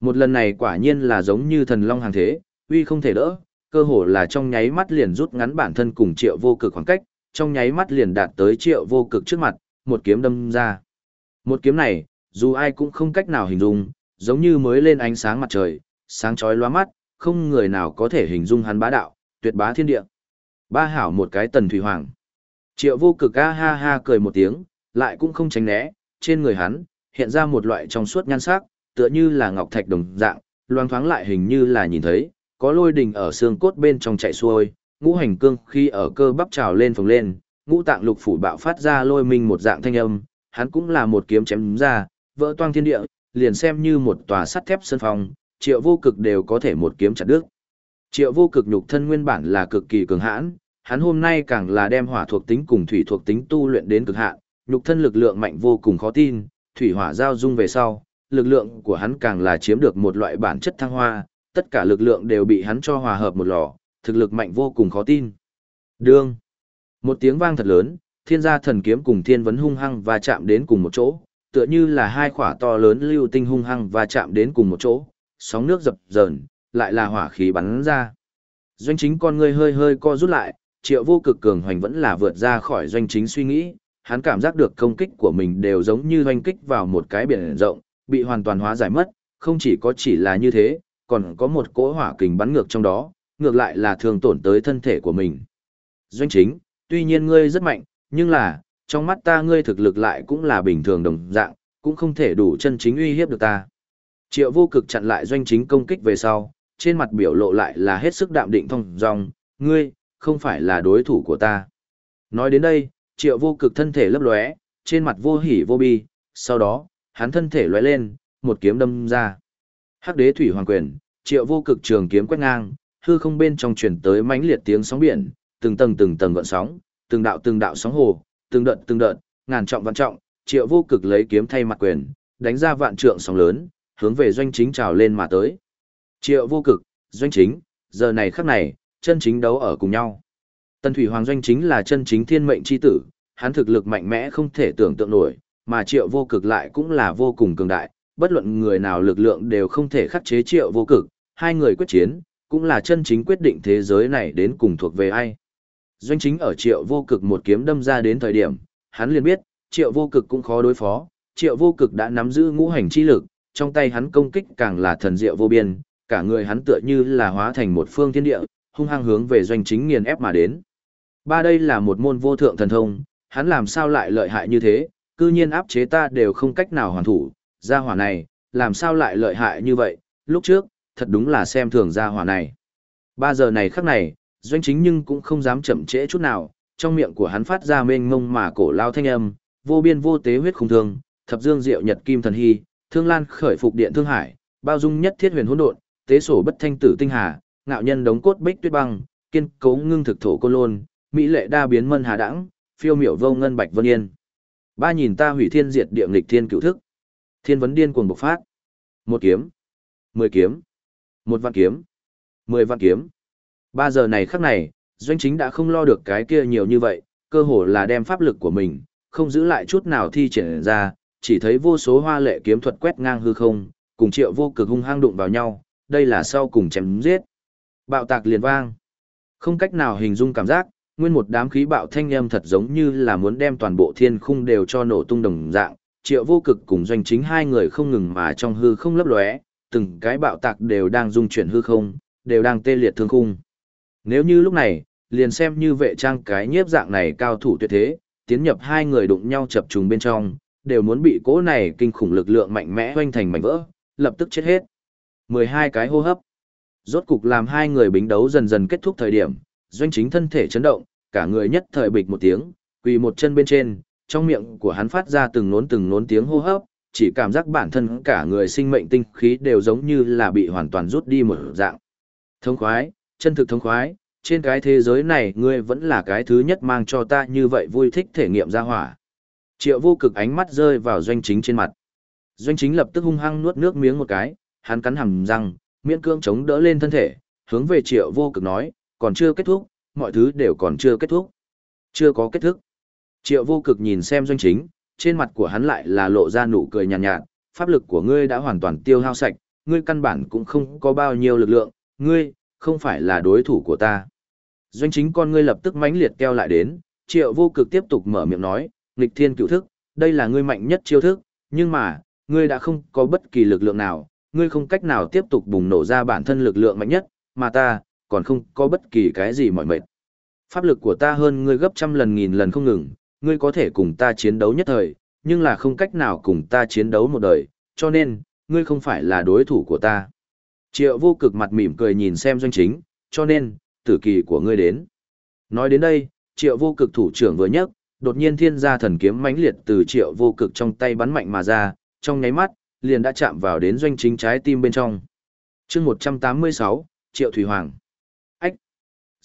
Một lần này quả nhiên là giống như thần long hàng thế, uy không thể đỡ, cơ hồ là trong nháy mắt liền rút ngắn bản thân cùng triệu vô cực khoảng cách, trong nháy mắt liền đạt tới triệu vô cực trước mặt, một kiếm đâm ra. Một kiếm này, dù ai cũng không cách nào hình dung, giống như mới lên ánh sáng mặt trời, sáng chói lóa mắt, không người nào có thể hình dung hắn bá đạo, tuyệt bá thiên địa. Ba hảo một cái tần thủy hoàng. Triệu vô cực a ha ha cười một tiếng, lại cũng không tránh né, trên người hắn, hiện ra một loại trong suốt nhan sắc, tựa như là ngọc thạch đồng dạng, loang thoáng lại hình như là nhìn thấy, có lôi đình ở xương cốt bên trong chạy xuôi, ngũ hành cương khi ở cơ bắp trào lên phồng lên, ngũ tạng lục phủ bạo phát ra lôi minh một dạng thanh âm, hắn cũng là một kiếm chém ra, vỡ toang thiên địa, liền xem như một tòa sắt thép sân phòng, triệu vô cực đều có thể một kiếm chặt đứt. Triệu vô cực nhục thân nguyên bản là cực kỳ cường hãn, hắn hôm nay càng là đem hỏa thuộc tính cùng thủy thuộc tính tu luyện đến cực hạn, nhục thân lực lượng mạnh vô cùng khó tin, thủy hỏa giao dung về sau, lực lượng của hắn càng là chiếm được một loại bản chất thăng hoa, tất cả lực lượng đều bị hắn cho hòa hợp một lò, thực lực mạnh vô cùng khó tin. Đương. Một tiếng vang thật lớn, thiên gia thần kiếm cùng thiên vấn hung hăng và chạm đến cùng một chỗ, tựa như là hai khỏa to lớn lưu tinh hung hăng và chạm đến cùng một chỗ, sóng nước dập dờn, lại là hỏa khí bắn ra. Doanh chính con người hơi hơi co rút lại, triệu vô cực cường hoành vẫn là vượt ra khỏi doanh chính suy nghĩ, hắn cảm giác được công kích của mình đều giống như hoanh kích vào một cái biển rộng, bị hoàn toàn hóa giải mất, không chỉ có chỉ là như thế, còn có một cỗ hỏa kình bắn ngược trong đó, ngược lại là thường tổn tới thân thể của mình. Doanh chính, tuy nhiên ngươi rất mạnh, nhưng là, trong mắt ta ngươi thực lực lại cũng là bình thường đồng dạng, cũng không thể đủ chân chính uy hiếp được ta. Triệu vô cực chặn lại doanh chính công kích về sau, trên mặt biểu lộ lại là hết sức đạm định thông dong, ngươi, không phải là đối thủ của ta. Nói đến đây, triệu vô cực thân thể lấp lóe, trên mặt vô hỉ vô bi, sau đó, hắn thân thể lóe lên, một kiếm đâm ra. Hắc đế thủy hoàng quyền, triệu vô cực trường kiếm quét ngang, hư không bên trong truyền tới mãnh liệt tiếng sóng biển, từng tầng từng tầng gợn sóng, từng đạo từng đạo sóng hồ, từng đợt từng đợt, ngàn trọng vạn trọng, triệu vô cực lấy kiếm thay mặt quyền, đánh ra vạn trượng sóng lớn, hướng về doanh chính trào lên mà tới. Triệu vô cực, doanh chính, giờ này khắc này, chân chính đấu ở cùng nhau. Tần Thủy Hoàng doanh chính là chân chính thiên mệnh chi tử, hắn thực lực mạnh mẽ không thể tưởng tượng nổi, mà triệu vô cực lại cũng là vô cùng cường đại, bất luận người nào lực lượng đều không thể khắc chế triệu vô cực, hai người quyết chiến, cũng là chân chính quyết định thế giới này đến cùng thuộc về ai. Doanh chính ở triệu vô cực một kiếm đâm ra đến thời điểm, hắn liền biết, triệu vô cực cũng khó đối phó, triệu vô cực đã nắm giữ ngũ hành chi lực, trong tay hắn công kích càng là thần diệu vô biên, cả người hắn tựa như là hóa thành một phương thiên địa, hung hăng hướng về doanh chính nghiền ép mà đến. Ba đây là một môn vô thượng thần thông, hắn làm sao lại lợi hại như thế, cư nhiên áp chế ta đều không cách nào hoàn thủ, gia hỏa này, làm sao lại lợi hại như vậy, lúc trước, thật đúng là xem thường gia hỏa này. Ba giờ này khắc này, doanh chính nhưng cũng không dám chậm trễ chút nào, trong miệng của hắn phát ra mênh mông mà cổ lao thanh âm, vô biên vô tế huyết khung thương, thập dương diệu nhật kim thần hy, thương lan khởi phục điện thương hải, bao dung nhất thiết huyền hỗn độn, tế sổ bất thanh tử tinh hà, ngạo nhân đống cốt bích tuyết băng, kiên cố ngưng thực thổ côn lôn, mỹ lệ đa biến mân hà đãng, phiêu miểu vô ngân bạch vân yên. Ba nhìn ta hủy thiên diệt địa nghịch thiên cửu thức. Thiên vấn điên cuồng bộc phát. Một kiếm, mười kiếm, một vạn kiếm, mười vạn kiếm. Ba giờ này khắc này, doanh chính đã không lo được cái kia nhiều như vậy, cơ hồ là đem pháp lực của mình, không giữ lại chút nào thi triển ra, chỉ thấy vô số hoa lệ kiếm thuật quét ngang hư không, cùng triệu vô cực hung hăng đụng vào nhau, đây là sau cùng chém giết. Bạo tạc liền vang. Không cách nào hình dung cảm giác, nguyên một đám khí bạo thanh âm thật giống như là muốn đem toàn bộ thiên khung đều cho nổ tung đồng dạng. Triệu vô cực cùng doanh chính hai người không ngừng mà trong hư không lấp lóe, từng cái bạo tạc đều đang dung chuyển hư không, đều đang tê liệt thương khung. Nếu như lúc này, liền xem như vệ trang cái nhiếp dạng này cao thủ tuyệt thế, tiến nhập hai người đụng nhau chập trùng bên trong, đều muốn bị cỗ này kinh khủng lực lượng mạnh mẽ hoanh thành mảnh vỡ, lập tức chết hết. 12 cái hô hấp. Rốt cục làm hai người bính đấu dần dần kết thúc thời điểm, doanh chính thân thể chấn động, cả người nhất thời bịch một tiếng, quỳ một chân bên trên, trong miệng của hắn phát ra từng nốn từng nốn tiếng hô hấp, chỉ cảm giác bản thân cả người sinh mệnh tinh khí đều giống như là bị hoàn toàn rút đi một dạng. Thống khoái, chân thực thống khoái, trên cái thế giới này ngươi vẫn là cái thứ nhất mang cho ta như vậy vui thích thể nghiệm ra hỏa. Triệu vô cực ánh mắt rơi vào doanh chính trên mặt. Doanh chính lập tức hung hăng nuốt nước miếng một cái, hắn cắn hầm răng, miễn cương chống đỡ lên thân thể, hướng về triệu vô cực nói, còn chưa kết thúc, mọi thứ đều còn chưa kết thúc. Chưa có kết thúc. Triệu vô cực nhìn xem doanh chính, trên mặt của hắn lại là lộ ra nụ cười nhàn nhạt, nhạt, pháp lực của ngươi đã hoàn toàn tiêu hao sạch, ngươi căn bản cũng không có bao nhiêu lực lượng, ngươi, không phải là đối thủ của ta. Doanh chính con ngươi lập tức mãnh liệt keo lại đến, triệu vô cực tiếp tục mở miệng nói, nghịch thiên cựu thức, đây là ngươi mạnh nhất chiêu thức, nhưng mà, ngươi đã không có bất kỳ lực lượng nào, ngươi không cách nào tiếp tục bùng nổ ra bản thân lực lượng mạnh nhất, mà ta, còn không có bất kỳ cái gì mỏi mệt. Pháp lực của ta hơn ngươi gấp trăm lần nghìn lần không ngừng, ngươi có thể cùng ta chiến đấu nhất thời, nhưng là không cách nào cùng ta chiến đấu một đời, cho nên, ngươi không phải là đối thủ của ta. Triệu vô cực mặt mỉm cười nhìn xem doanh chính, cho nên, tử kỳ của ngươi đến. Nói đến đây, triệu vô cực thủ trưởng vừa nhấc, đột nhiên thiên gia thần kiếm mãnh liệt từ triệu vô cực trong tay bắn mạnh mà ra, trong nháy mắt, liền đã chạm vào đến doanh chính trái tim bên trong. chương 186, triệu thủy hoàng.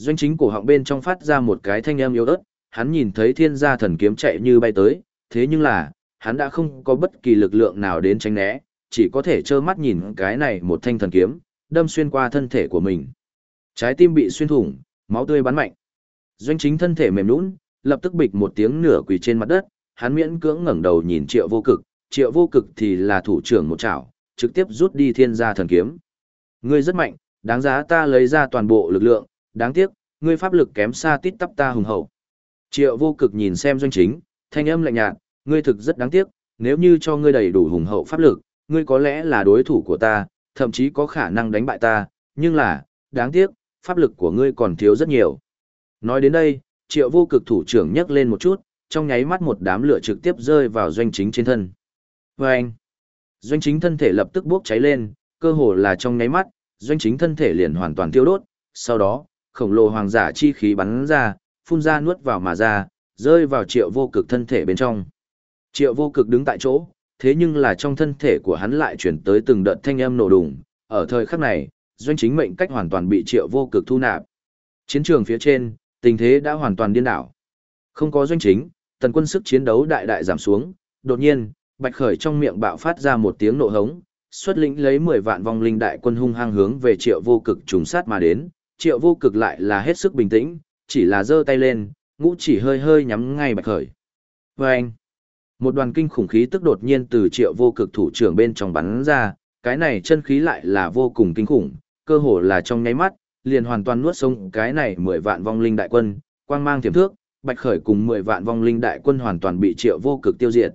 Doanh chính cổ họng bên trong phát ra một cái thanh âm yếu ớt, hắn nhìn thấy thiên gia thần kiếm chạy như bay tới, thế nhưng là, hắn đã không có bất kỳ lực lượng nào đến tránh né, chỉ có thể trơ mắt nhìn cái này một thanh thần kiếm, đâm xuyên qua thân thể của mình. Trái tim bị xuyên thủng, máu tươi bắn mạnh. Doanh chính thân thể mềm nhũn, lập tức bịch một tiếng nửa quỳ trên mặt đất, hắn miễn cưỡng ngẩng đầu nhìn Triệu Vô Cực, Triệu Vô Cực thì là thủ trưởng một chảo, trực tiếp rút đi thiên gia thần kiếm. Ngươi rất mạnh, đáng giá ta lấy ra toàn bộ lực lượng, đáng tiếc, ngươi pháp lực kém xa tít tắp ta hùng hậu. Triệu Vô Cực nhìn xem doanh chính, thanh âm lạnh nhạt, ngươi thực rất đáng tiếc, nếu như cho ngươi đầy đủ hùng hậu pháp lực, ngươi có lẽ là đối thủ của ta, thậm chí có khả năng đánh bại ta, nhưng là, đáng tiếc, pháp lực của ngươi còn thiếu rất nhiều. Nói đến đây, triệu vô cực thủ trưởng nhấc lên một chút, trong nháy mắt một đám lửa trực tiếp rơi vào doanh chính trên thân. Và anh, doanh chính thân thể lập tức bốc cháy lên, cơ hồ là trong nháy mắt, doanh chính thân thể liền hoàn toàn tiêu đốt, sau đó, khổng lồ hoàng giả chi khí bắn ra, phun ra nuốt vào mà ra, rơi vào triệu vô cực thân thể bên trong. Triệu vô cực đứng tại chỗ, thế nhưng là trong thân thể của hắn lại chuyển tới từng đợt thanh âm nổ đùng, ở thời khắc này, doanh chính mệnh cách hoàn toàn bị triệu vô cực thu nạp. Chiến trường phía trên, tình thế đã hoàn toàn điên đảo. Không có doanh chính, tần quân sức chiến đấu đại đại giảm xuống, đột nhiên, Bạch Khởi trong miệng bạo phát ra một tiếng nộ hống, xuất lĩnh lấy 10 vạn vong linh đại quân hung hăng hướng về triệu vô cực trùng sát mà đến, triệu vô cực lại là hết sức bình tĩnh, chỉ là giơ tay lên, ngũ chỉ hơi hơi nhắm ngay Bạch Khởi. Và anh, một đoàn kinh khủng khí tức đột nhiên từ triệu vô cực thủ trưởng bên trong bắn ra, cái này chân khí lại là vô cùng kinh khủng, cơ hồ là trong nháy mắt, liền hoàn toàn nuốt sống cái này 10 vạn vong linh đại quân, quang mang tiềm thước, Bạch Khởi cùng 10 vạn vong linh đại quân hoàn toàn bị Triệu Vô Cực tiêu diệt.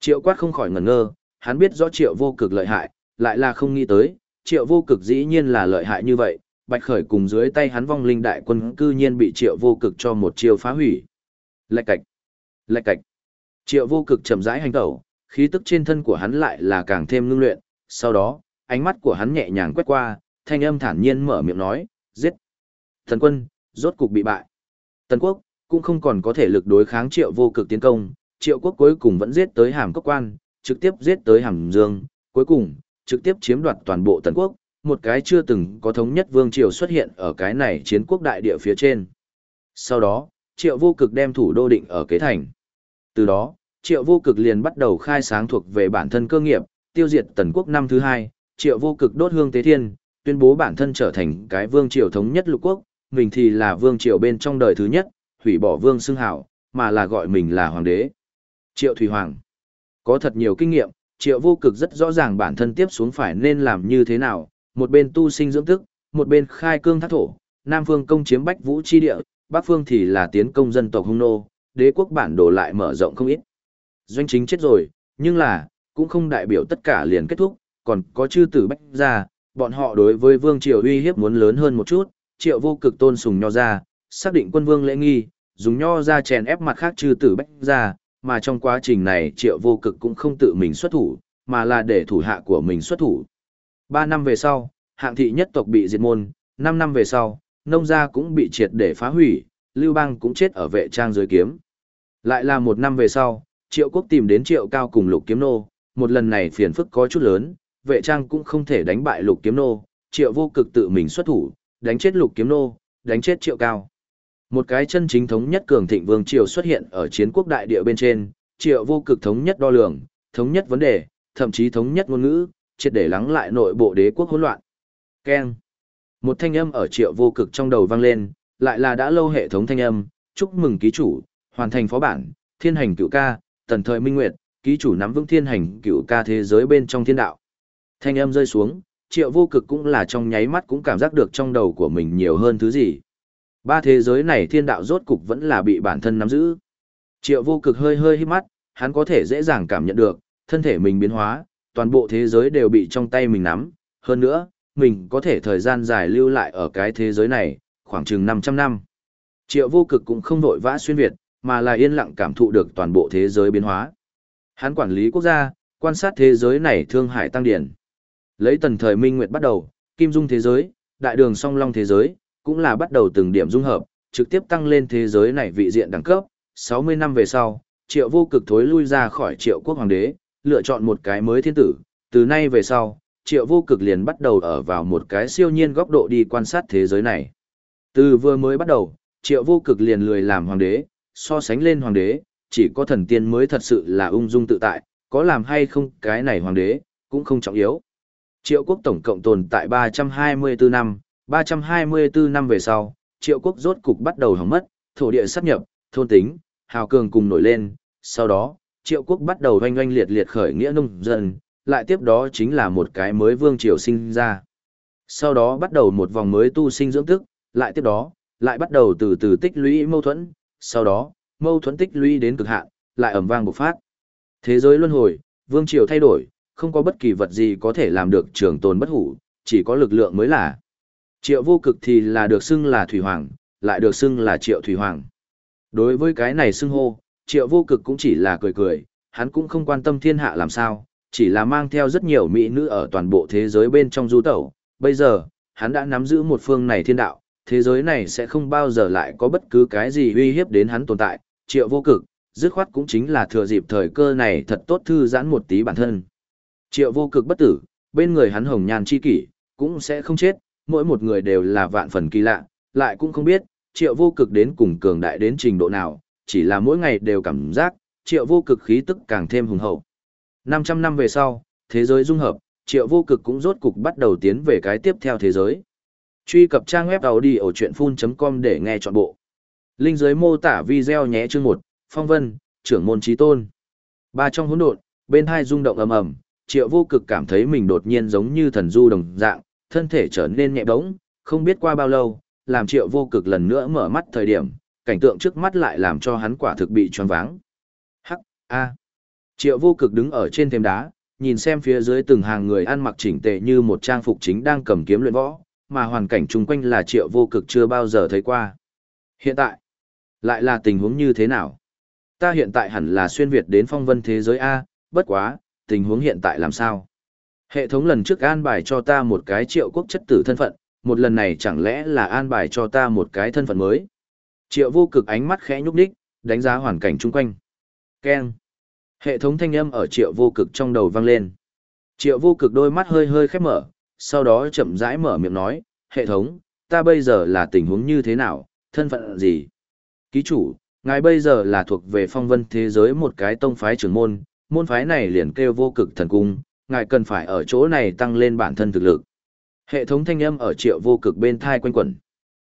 Triệu Quát không khỏi ngẩn ngơ, hắn biết rõ Triệu Vô Cực lợi hại, lại là không nghĩ tới, Triệu Vô Cực dĩ nhiên là lợi hại như vậy, Bạch Khởi cùng dưới tay hắn vong linh đại quân cư nhiên bị Triệu Vô Cực cho một chiêu phá hủy. Lạch cạch, lạch cạch. Triệu Vô Cực chậm rãi hành tẩu, khí tức trên thân của hắn lại là càng thêm ngưng luyện, sau đó, ánh mắt của hắn nhẹ nhàng quét qua, thanh âm thản nhiên mở miệng nói, giết. Thần quân, rốt cục bị bại. Tần quốc, cũng không còn có thể lực đối kháng triệu vô cực tiến công, triệu quốc cuối cùng vẫn giết tới hàm cốc quan, trực tiếp giết tới hàm dương, cuối cùng, trực tiếp chiếm đoạt toàn bộ tần quốc, một cái chưa từng có thống nhất vương triều xuất hiện ở cái này chiến quốc đại địa phía trên. Sau đó, triệu vô cực đem thủ đô định ở kế thành. Từ đó, triệu vô cực liền bắt đầu khai sáng thuộc về bản thân cơ nghiệp, tiêu diệt tần quốc năm thứ hai, triệu vô cực đốt hương tế thiên, tuyên bố bản thân trở thành cái vương triều thống nhất lục quốc, mình thì là vương triều bên trong đời thứ nhất, hủy bỏ vương xưng hảo, mà là gọi mình là hoàng đế. Triệu Thủy Hoàng có thật nhiều kinh nghiệm, triệu vô cực rất rõ ràng bản thân tiếp xuống phải nên làm như thế nào, một bên tu sinh dưỡng tức, một bên khai cương thác thổ, Nam phương công chiếm Bách Vũ chi địa, Bắc phương thì là tiến công dân tộc Hung nô, đế quốc bản đồ lại mở rộng không ít. Doanh chính chết rồi, nhưng là, cũng không đại biểu tất cả liền kết thúc, còn có chư tử Bách gia, bọn họ đối với vương triều uy hiếp muốn lớn hơn một chút, triệu vô cực tôn sùng nho ra, xác định quân vương lễ nghi, dùng nho ra chèn ép mặt khác chư tử Bách gia, mà trong quá trình này triệu vô cực cũng không tự mình xuất thủ, mà là để thủ hạ của mình xuất thủ. Ba năm về sau, hạng thị nhất tộc bị diệt môn, năm năm về sau, nông gia cũng bị triệt để phá hủy, Lưu Bang cũng chết ở vệ trang dưới kiếm. Lại là một năm về sau, Triệu Quốc tìm đến Triệu Cao cùng Lục Kiếm Nô, một lần này phiền phức có chút lớn, vệ trang cũng không thể đánh bại Lục Kiếm Nô, Triệu Vô Cực tự mình xuất thủ, đánh chết Lục Kiếm Nô, đánh chết Triệu Cao. Một cái chân chính thống nhất cường thịnh vương triều xuất hiện ở chiến quốc đại địa bên trên, Triệu Vô Cực thống nhất đo lường, thống nhất vấn đề, thậm chí thống nhất ngôn ngữ, triệt để lắng lại nội bộ đế quốc hỗn loạn. Keng. Một thanh âm ở Triệu Vô Cực trong đầu vang lên, lại là đã lâu hệ thống thanh âm, chúc mừng ký chủ, hoàn thành phó bản, thiên hành cựu ca, tần thời minh nguyệt, ký chủ nắm vững thiên hành cựu ca thế giới bên trong thiên đạo. Thanh âm rơi xuống, triệu vô cực cũng là trong nháy mắt cũng cảm giác được trong đầu của mình nhiều hơn thứ gì. Ba thế giới này thiên đạo rốt cục vẫn là bị bản thân nắm giữ. Triệu vô cực hơi hơi hít mắt, hắn có thể dễ dàng cảm nhận được, thân thể mình biến hóa, toàn bộ thế giới đều bị trong tay mình nắm. Hơn nữa, mình có thể thời gian dài lưu lại ở cái thế giới này, khoảng chừng 500 năm. Triệu vô cực cũng không vội vã xuyên Việt, mà là yên lặng cảm thụ được toàn bộ thế giới biến hóa. Hắn quản lý quốc gia, quan sát thế giới này thương hải tăng điển. Lấy tần thời minh nguyệt bắt đầu, kim dung thế giới, đại đường song long thế giới, cũng là bắt đầu từng điểm dung hợp, trực tiếp tăng lên thế giới này vị diện đẳng cấp. 60 năm về sau, triệu vô cực thối lui ra khỏi triệu quốc hoàng đế, lựa chọn một cái mới thiên tử. Từ nay về sau, triệu vô cực liền bắt đầu ở vào một cái siêu nhiên góc độ đi quan sát thế giới này. Từ vừa mới bắt đầu, triệu vô cực liền lười làm hoàng đế, so sánh lên hoàng đế, chỉ có thần tiên mới thật sự là ung dung tự tại, có làm hay không cái này hoàng đế, cũng không trọng yếu. Triệu quốc tổng cộng tồn tại 324 năm, 324 năm về sau, triệu quốc rốt cục bắt đầu hỏng mất, thổ địa sắp nhập, thôn tính, hào cường cùng nổi lên, sau đó, triệu quốc bắt đầu oanh oanh liệt liệt khởi nghĩa nông dân, lại tiếp đó chính là một cái mới vương triều sinh ra. Sau đó bắt đầu một vòng mới tu sinh dưỡng tức, lại tiếp đó, lại bắt đầu từ từ tích lũy mâu thuẫn, sau đó, mâu thuẫn tích lũy đến cực hạn, lại ầm vang bộc phát. Thế giới luân hồi, vương triều thay đổi, không có bất kỳ vật gì có thể làm được trường tồn bất hủ, chỉ có lực lượng mới là. Triệu vô cực thì là được xưng là thủy hoàng, lại được xưng là triệu thủy hoàng. Đối với cái này xưng hô, triệu vô cực cũng chỉ là cười cười, hắn cũng không quan tâm thiên hạ làm sao, chỉ là mang theo rất nhiều mỹ nữ ở toàn bộ thế giới bên trong du tẩu. Bây giờ, hắn đã nắm giữ một phương này thiên đạo, thế giới này sẽ không bao giờ lại có bất cứ cái gì uy hiếp đến hắn tồn tại, triệu vô cực, dứt khoát cũng chính là thừa dịp thời cơ này thật tốt thư giãn một tí bản thân. Triệu vô cực bất tử, bên người hắn hồng nhan chi kỷ, cũng sẽ không chết, mỗi một người đều là vạn phần kỳ lạ, lại cũng không biết, triệu vô cực đến cùng cường đại đến trình độ nào, chỉ là mỗi ngày đều cảm giác, triệu vô cực khí tức càng thêm hùng hậu. 500 năm về sau, thế giới dung hợp, triệu vô cực cũng rốt cục bắt đầu tiến về cái tiếp theo thế giới. Truy cập trang web đầu đi ở chuyện full.com để nghe trọn bộ. Linh dưới mô tả video nhé chương 1, Phong Vân, trưởng môn trí tôn. Ba trong hỗn độn, bên hai rung động ầm ầm, Triệu Vô Cực cảm thấy mình đột nhiên giống như thần du đồng dạng, thân thể trở nên nhẹ bỗng, không biết qua bao lâu, làm Triệu Vô Cực lần nữa mở mắt thời điểm, cảnh tượng trước mắt lại làm cho hắn quả thực bị choáng váng. Hắc, a. Triệu Vô Cực đứng ở trên thềm đá, nhìn xem phía dưới từng hàng người ăn mặc chỉnh tề như một trang phục chính đang cầm kiếm luyện võ, mà hoàn cảnh chung quanh là triệu vô cực chưa bao giờ thấy qua. Hiện tại, lại là tình huống như thế nào? Ta hiện tại hẳn là xuyên Việt đến phong vân thế giới A, bất quá, tình huống hiện tại làm sao? Hệ thống lần trước an bài cho ta một cái triệu quốc chất tử thân phận, một lần này chẳng lẽ là an bài cho ta một cái thân phận mới? Triệu vô cực ánh mắt khẽ nhúc đích, đánh giá hoàn cảnh chung quanh. Keng. Hệ thống thanh âm ở triệu vô cực trong đầu vang lên. Triệu vô cực đôi mắt hơi hơi khép mở, sau đó chậm rãi mở miệng nói, hệ thống, ta bây giờ là tình huống như thế nào, thân phận gì? Ký chủ, ngài bây giờ là thuộc về phong vân thế giới một cái tông phái trưởng môn, môn phái này liền kêu vô cực thần cung, ngài cần phải ở chỗ này tăng lên bản thân thực lực. Hệ thống thanh âm ở triệu vô cực bên thai quanh quẩn.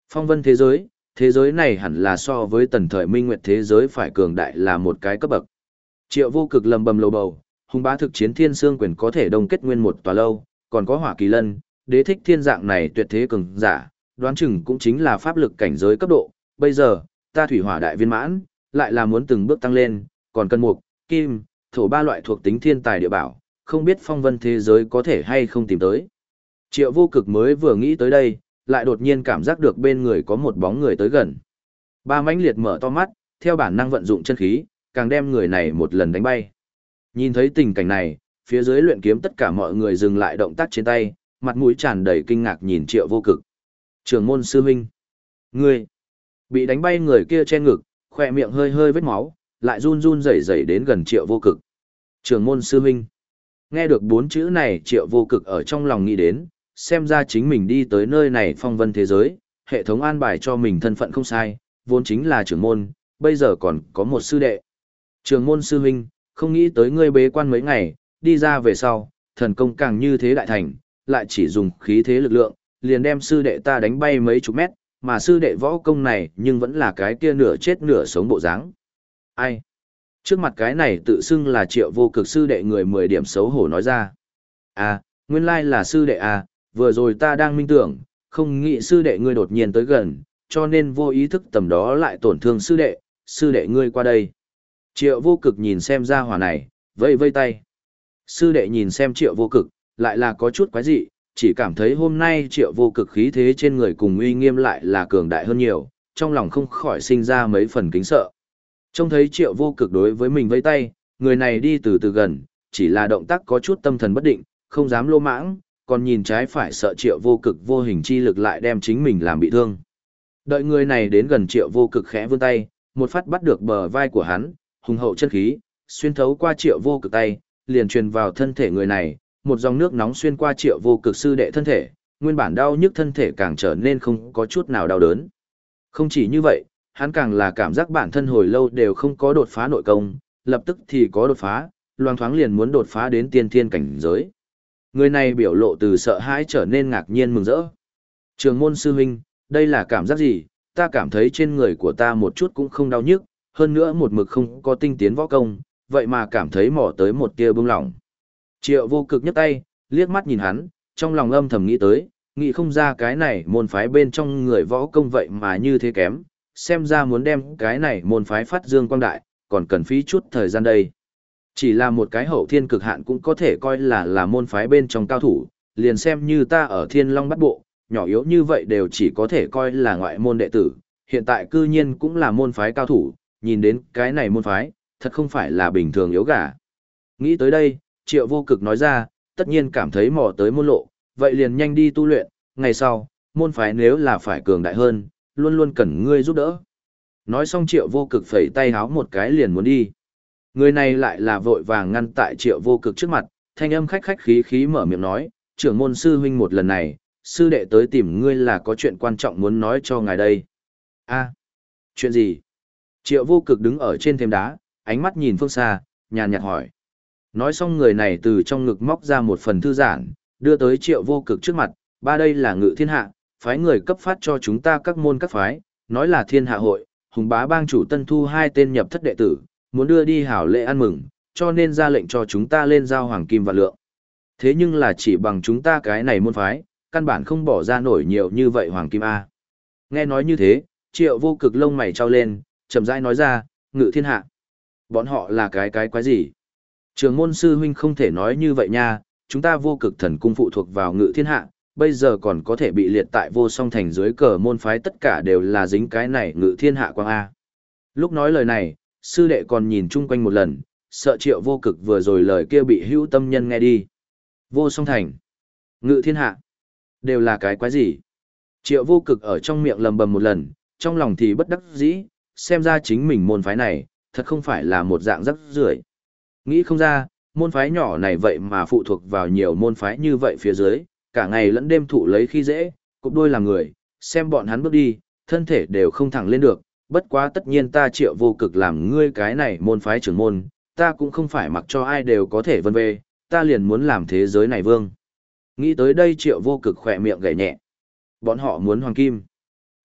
Phong vân thế giới, thế giới này hẳn là so với tần thời minh nguyệt thế giới phải cường đại là một cái cấp bậc. Triệu vô cực lầm bầm lầu bầu, hùng bá thực chiến thiên xương quyền có thể đông kết nguyên một tòa lâu, còn có hỏa kỳ lân, đế thích thiên dạng này tuyệt thế cường giả, đoán chừng cũng chính là pháp lực cảnh giới cấp độ. Bây giờ, ta thủy hỏa đại viên mãn, lại là muốn từng bước tăng lên, còn cân mục, kim, thổ ba loại thuộc tính thiên tài địa bảo, không biết phong vân thế giới có thể hay không tìm tới. Triệu vô cực mới vừa nghĩ tới đây, lại đột nhiên cảm giác được bên người có một bóng người tới gần. Ba mãnh liệt mở to mắt, theo bản năng vận dụng chân khí, càng đem người này một lần đánh bay. Nhìn thấy tình cảnh này, phía dưới luyện kiếm tất cả mọi người dừng lại động tác trên tay, mặt mũi tràn đầy kinh ngạc nhìn triệu vô cực. Trường môn sư huynh. Ngươi. Bị đánh bay người kia che ngực, khỏe miệng hơi hơi vết máu, lại run run rẩy rẩy đến gần triệu vô cực. Trường môn sư huynh. Nghe được bốn chữ này triệu vô cực ở trong lòng nghĩ đến, xem ra chính mình đi tới nơi này phong vân thế giới, hệ thống an bài cho mình thân phận không sai, vốn chính là trưởng môn, bây giờ còn có một sư đệ. trưởng môn sư huynh, không nghĩ tới ngươi bế quan mấy ngày, đi ra về sau, thần công càng như thế đại thành, lại chỉ dùng khí thế lực lượng, liền đem sư đệ ta đánh bay mấy chục mét, mà sư đệ võ công này nhưng vẫn là cái kia nửa chết nửa sống bộ dáng. Ai? Trước mặt cái này tự xưng là triệu vô cực sư đệ người 10 điểm xấu hổ nói ra. À, nguyên lai là sư đệ à, vừa rồi ta đang minh tưởng, không nghĩ sư đệ ngươi đột nhiên tới gần, cho nên vô ý thức tầm đó lại tổn thương sư đệ, sư đệ ngươi qua đây. Triệu vô cực nhìn xem ra hỏa này, vây vây tay. Sư đệ nhìn xem triệu vô cực, lại là có chút quái dị, chỉ cảm thấy hôm nay triệu vô cực khí thế trên người cùng uy nghiêm lại là cường đại hơn nhiều, trong lòng không khỏi sinh ra mấy phần kính sợ. Trông thấy triệu vô cực đối với mình vây tay, người này đi từ từ gần, chỉ là động tác có chút tâm thần bất định, không dám lô mãng, còn nhìn trái phải sợ triệu vô cực vô hình chi lực lại đem chính mình làm bị thương. Đợi người này đến gần triệu vô cực khẽ vươn tay, một phát bắt được bờ vai của hắn, hùng hậu chân khí, xuyên thấu qua triệu vô cực tay, liền truyền vào thân thể người này, một dòng nước nóng xuyên qua triệu vô cực sư đệ thân thể, nguyên bản đau nhức thân thể càng trở nên không có chút nào đau đớn. Không chỉ như vậy, hắn càng là cảm giác bản thân hồi lâu đều không có đột phá nội công, lập tức thì có đột phá, loang thoáng liền muốn đột phá đến tiên thiên cảnh giới. Người này biểu lộ từ sợ hãi trở nên ngạc nhiên mừng rỡ. Trường môn sư huynh, đây là cảm giác gì? Ta cảm thấy trên người của ta một chút cũng không đau nhức, hơn nữa một mực không có tinh tiến võ công, vậy mà cảm thấy mỏ tới một tia bưng lỏng. Triệu vô cực nhấc tay, liếc mắt nhìn hắn, trong lòng âm thầm nghĩ tới, nghĩ không ra cái này môn phái bên trong người võ công vậy mà như thế kém, xem ra muốn đem cái này môn phái phát dương quang đại, còn cần phí chút thời gian đây. Chỉ là một cái hậu thiên cực hạn cũng có thể coi là là môn phái bên trong cao thủ, liền xem như ta ở thiên long bắt bộ, nhỏ yếu như vậy đều chỉ có thể coi là ngoại môn đệ tử, hiện tại cư nhiên cũng là môn phái cao thủ, nhìn đến cái này môn phái, thật không phải là bình thường yếu gà. Nghĩ tới đây, triệu vô cực nói ra, tất nhiên cảm thấy mò tới môn lộ, vậy liền nhanh đi tu luyện, ngày sau, môn phái nếu là phải cường đại hơn, luôn luôn cần ngươi giúp đỡ. Nói xong triệu vô cực phẩy tay háo một cái liền muốn đi. Người này lại là vội vàng ngăn tại triệu vô cực trước mặt, thanh âm khách khách khí khí mở miệng nói, trưởng môn sư huynh một lần này, sư đệ tới tìm ngươi là có chuyện quan trọng muốn nói cho ngài đây. a chuyện gì? Triệu vô cực đứng ở trên thềm đá, ánh mắt nhìn phương xa, nhàn nhạt hỏi. Nói xong người này từ trong ngực móc ra một phần thư giản, đưa tới triệu vô cực trước mặt, ba đây là ngự thiên hạ, phái người cấp phát cho chúng ta các môn các phái, nói là thiên hạ hội, hùng bá bang chủ tân thu hai tên nhập thất đệ tử, muốn đưa đi hảo lễ ăn mừng, cho nên ra lệnh cho chúng ta lên giao hoàng kim và lượng. Thế nhưng là chỉ bằng chúng ta cái này môn phái, căn bản không bỏ ra nổi nhiều như vậy hoàng kim A. Nghe nói như thế, triệu vô cực lông mày trao lên, chậm rãi nói ra, ngự thiên hạ. Bọn họ là cái cái quái gì? Trường môn sư huynh không thể nói như vậy nha, chúng ta vô cực thần cung phụ thuộc vào ngự thiên hạ, bây giờ còn có thể bị liệt tại vô song thành dưới cờ môn phái tất cả đều là dính cái này ngự thiên hạ quang A. Lúc nói lời này, sư đệ còn nhìn chung quanh một lần, sợ triệu vô cực vừa rồi lời kia bị hữu tâm nhân nghe đi. Vô song thành, ngự thiên hạ, đều là cái quái gì. Triệu vô cực ở trong miệng lầm bầm một lần, trong lòng thì bất đắc dĩ, xem ra chính mình môn phái này, thật không phải là một dạng rắc rưởi. Nghĩ không ra, môn phái nhỏ này vậy mà phụ thuộc vào nhiều môn phái như vậy phía dưới, cả ngày lẫn đêm thụ lấy khi dễ, cục đôi làm người, xem bọn hắn bước đi, thân thể đều không thẳng lên được, bất quá tất nhiên ta triệu vô cực làm ngươi cái này môn phái trưởng môn, ta cũng không phải mặc cho ai đều có thể vân về, ta liền muốn làm thế giới này vương. Nghĩ tới đây triệu vô cực khỏe miệng gảy nhẹ. Bọn họ muốn hoàng kim.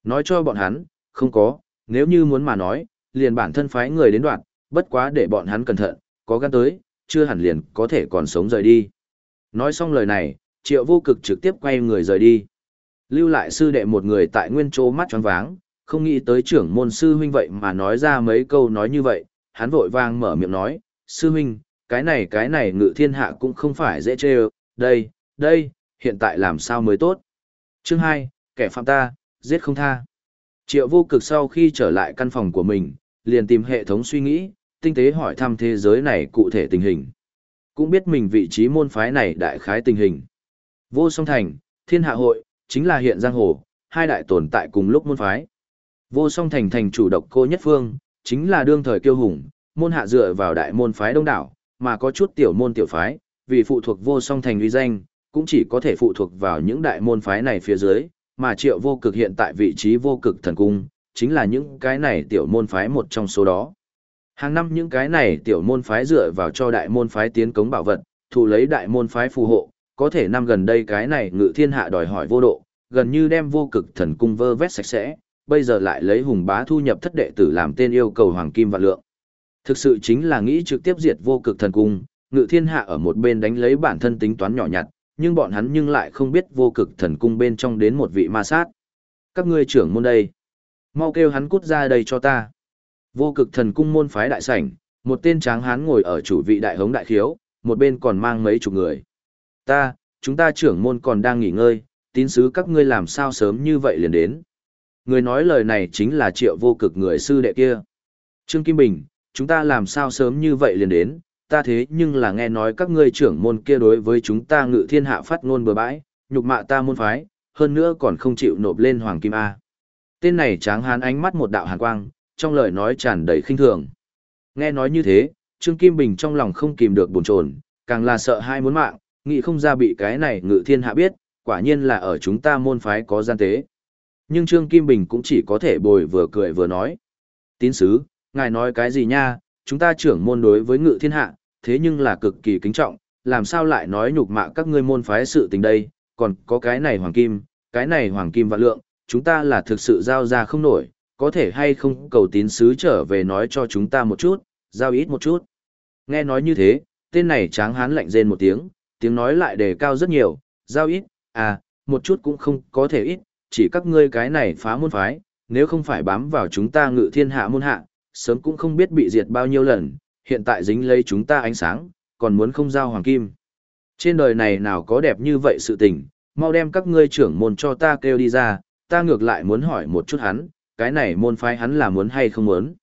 Nói cho bọn hắn, không có, nếu như muốn mà nói, liền bản thân phái người đến đoạn, bất quá để bọn hắn cẩn thận, có gan tới, chưa hẳn liền có thể còn sống rời đi. Nói xong lời này, triệu vô cực trực tiếp quay người rời đi. Lưu lại sư đệ một người tại nguyên chỗ mắt tròn váng, không nghĩ tới trưởng môn sư huynh vậy mà nói ra mấy câu nói như vậy, hắn vội vang mở miệng nói, sư huynh, cái này cái này ngự thiên hạ cũng không phải dễ chê đây, đây, hiện tại làm sao mới tốt. Chương 2, kẻ phạm ta, giết không tha. Triệu vô cực sau khi trở lại căn phòng của mình, liền tìm hệ thống suy nghĩ, tinh tế hỏi thăm thế giới này cụ thể tình hình. Cũng biết mình vị trí môn phái này đại khái tình hình. Vô song thành, thiên hạ hội, chính là hiện giang hồ, hai đại tồn tại cùng lúc môn phái. Vô song thành thành chủ độc cô nhất phương, chính là đương thời kiêu hùng, môn hạ dựa vào đại môn phái đông đảo, mà có chút tiểu môn tiểu phái, vì phụ thuộc vô song thành uy danh, cũng chỉ có thể phụ thuộc vào những đại môn phái này phía dưới, mà triệu vô cực hiện tại vị trí vô cực thần cung, chính là những cái này tiểu môn phái một trong số đó. Hàng năm những cái này tiểu môn phái dựa vào cho đại môn phái tiến cống bảo vật, thụ lấy đại môn phái phù hộ, có thể năm gần đây cái này ngự thiên hạ đòi hỏi vô độ, gần như đem vô cực thần cung vơ vét sạch sẽ, bây giờ lại lấy hùng bá thu nhập thất đệ tử làm tên yêu cầu hoàng kim và lượng. Thực sự chính là nghĩ trực tiếp diệt vô cực thần cung, ngự thiên hạ ở một bên đánh lấy bản thân tính toán nhỏ nhặt, nhưng bọn hắn nhưng lại không biết vô cực thần cung bên trong đến một vị ma sát. Các ngươi trưởng môn đây. Mau kêu hắn cút ra đây cho ta. Vô cực thần cung môn phái đại sảnh, một tên tráng hán ngồi ở chủ vị đại hống đại khiếu, một bên còn mang mấy chục người. Ta, chúng ta trưởng môn còn đang nghỉ ngơi, tín sứ các ngươi làm sao sớm như vậy liền đến. Người nói lời này chính là triệu vô cực người sư đệ kia. Trương Kim Bình, chúng ta làm sao sớm như vậy liền đến, ta thế nhưng là nghe nói các ngươi trưởng môn kia đối với chúng ta ngự thiên hạ phát ngôn bừa bãi, nhục mạ ta môn phái, hơn nữa còn không chịu nộp lên Hoàng Kim A. Tên này tráng hán ánh mắt một đạo hàn quang, trong lời nói tràn đầy khinh thường. Nghe nói như thế, Trương Kim Bình trong lòng không kìm được buồn chồn, càng là sợ hai muốn mạng, nghĩ không ra bị cái này ngự thiên hạ biết, quả nhiên là ở chúng ta môn phái có gian tế. Nhưng Trương Kim Bình cũng chỉ có thể bồi vừa cười vừa nói. Tín sứ, ngài nói cái gì nha, chúng ta trưởng môn đối với ngự thiên hạ, thế nhưng là cực kỳ kính trọng, làm sao lại nói nhục mạ các ngươi môn phái sự tình đây, còn có cái này hoàng kim, cái này hoàng kim vạn lượng, chúng ta là thực sự giao ra không nổi, có thể hay không cầu tín sứ trở về nói cho chúng ta một chút, giao ít một chút. Nghe nói như thế, tên này tráng hán lạnh rên một tiếng, tiếng nói lại đề cao rất nhiều, giao ít, à, một chút cũng không có thể ít, chỉ các ngươi cái này phá môn phái, nếu không phải bám vào chúng ta ngự thiên hạ môn hạ, sớm cũng không biết bị diệt bao nhiêu lần, hiện tại dính lấy chúng ta ánh sáng, còn muốn không giao hoàng kim. Trên đời này nào có đẹp như vậy sự tình, mau đem các ngươi trưởng môn cho ta kêu đi ra, ta ngược lại muốn hỏi một chút hắn, cái này môn phái hắn là muốn hay không muốn.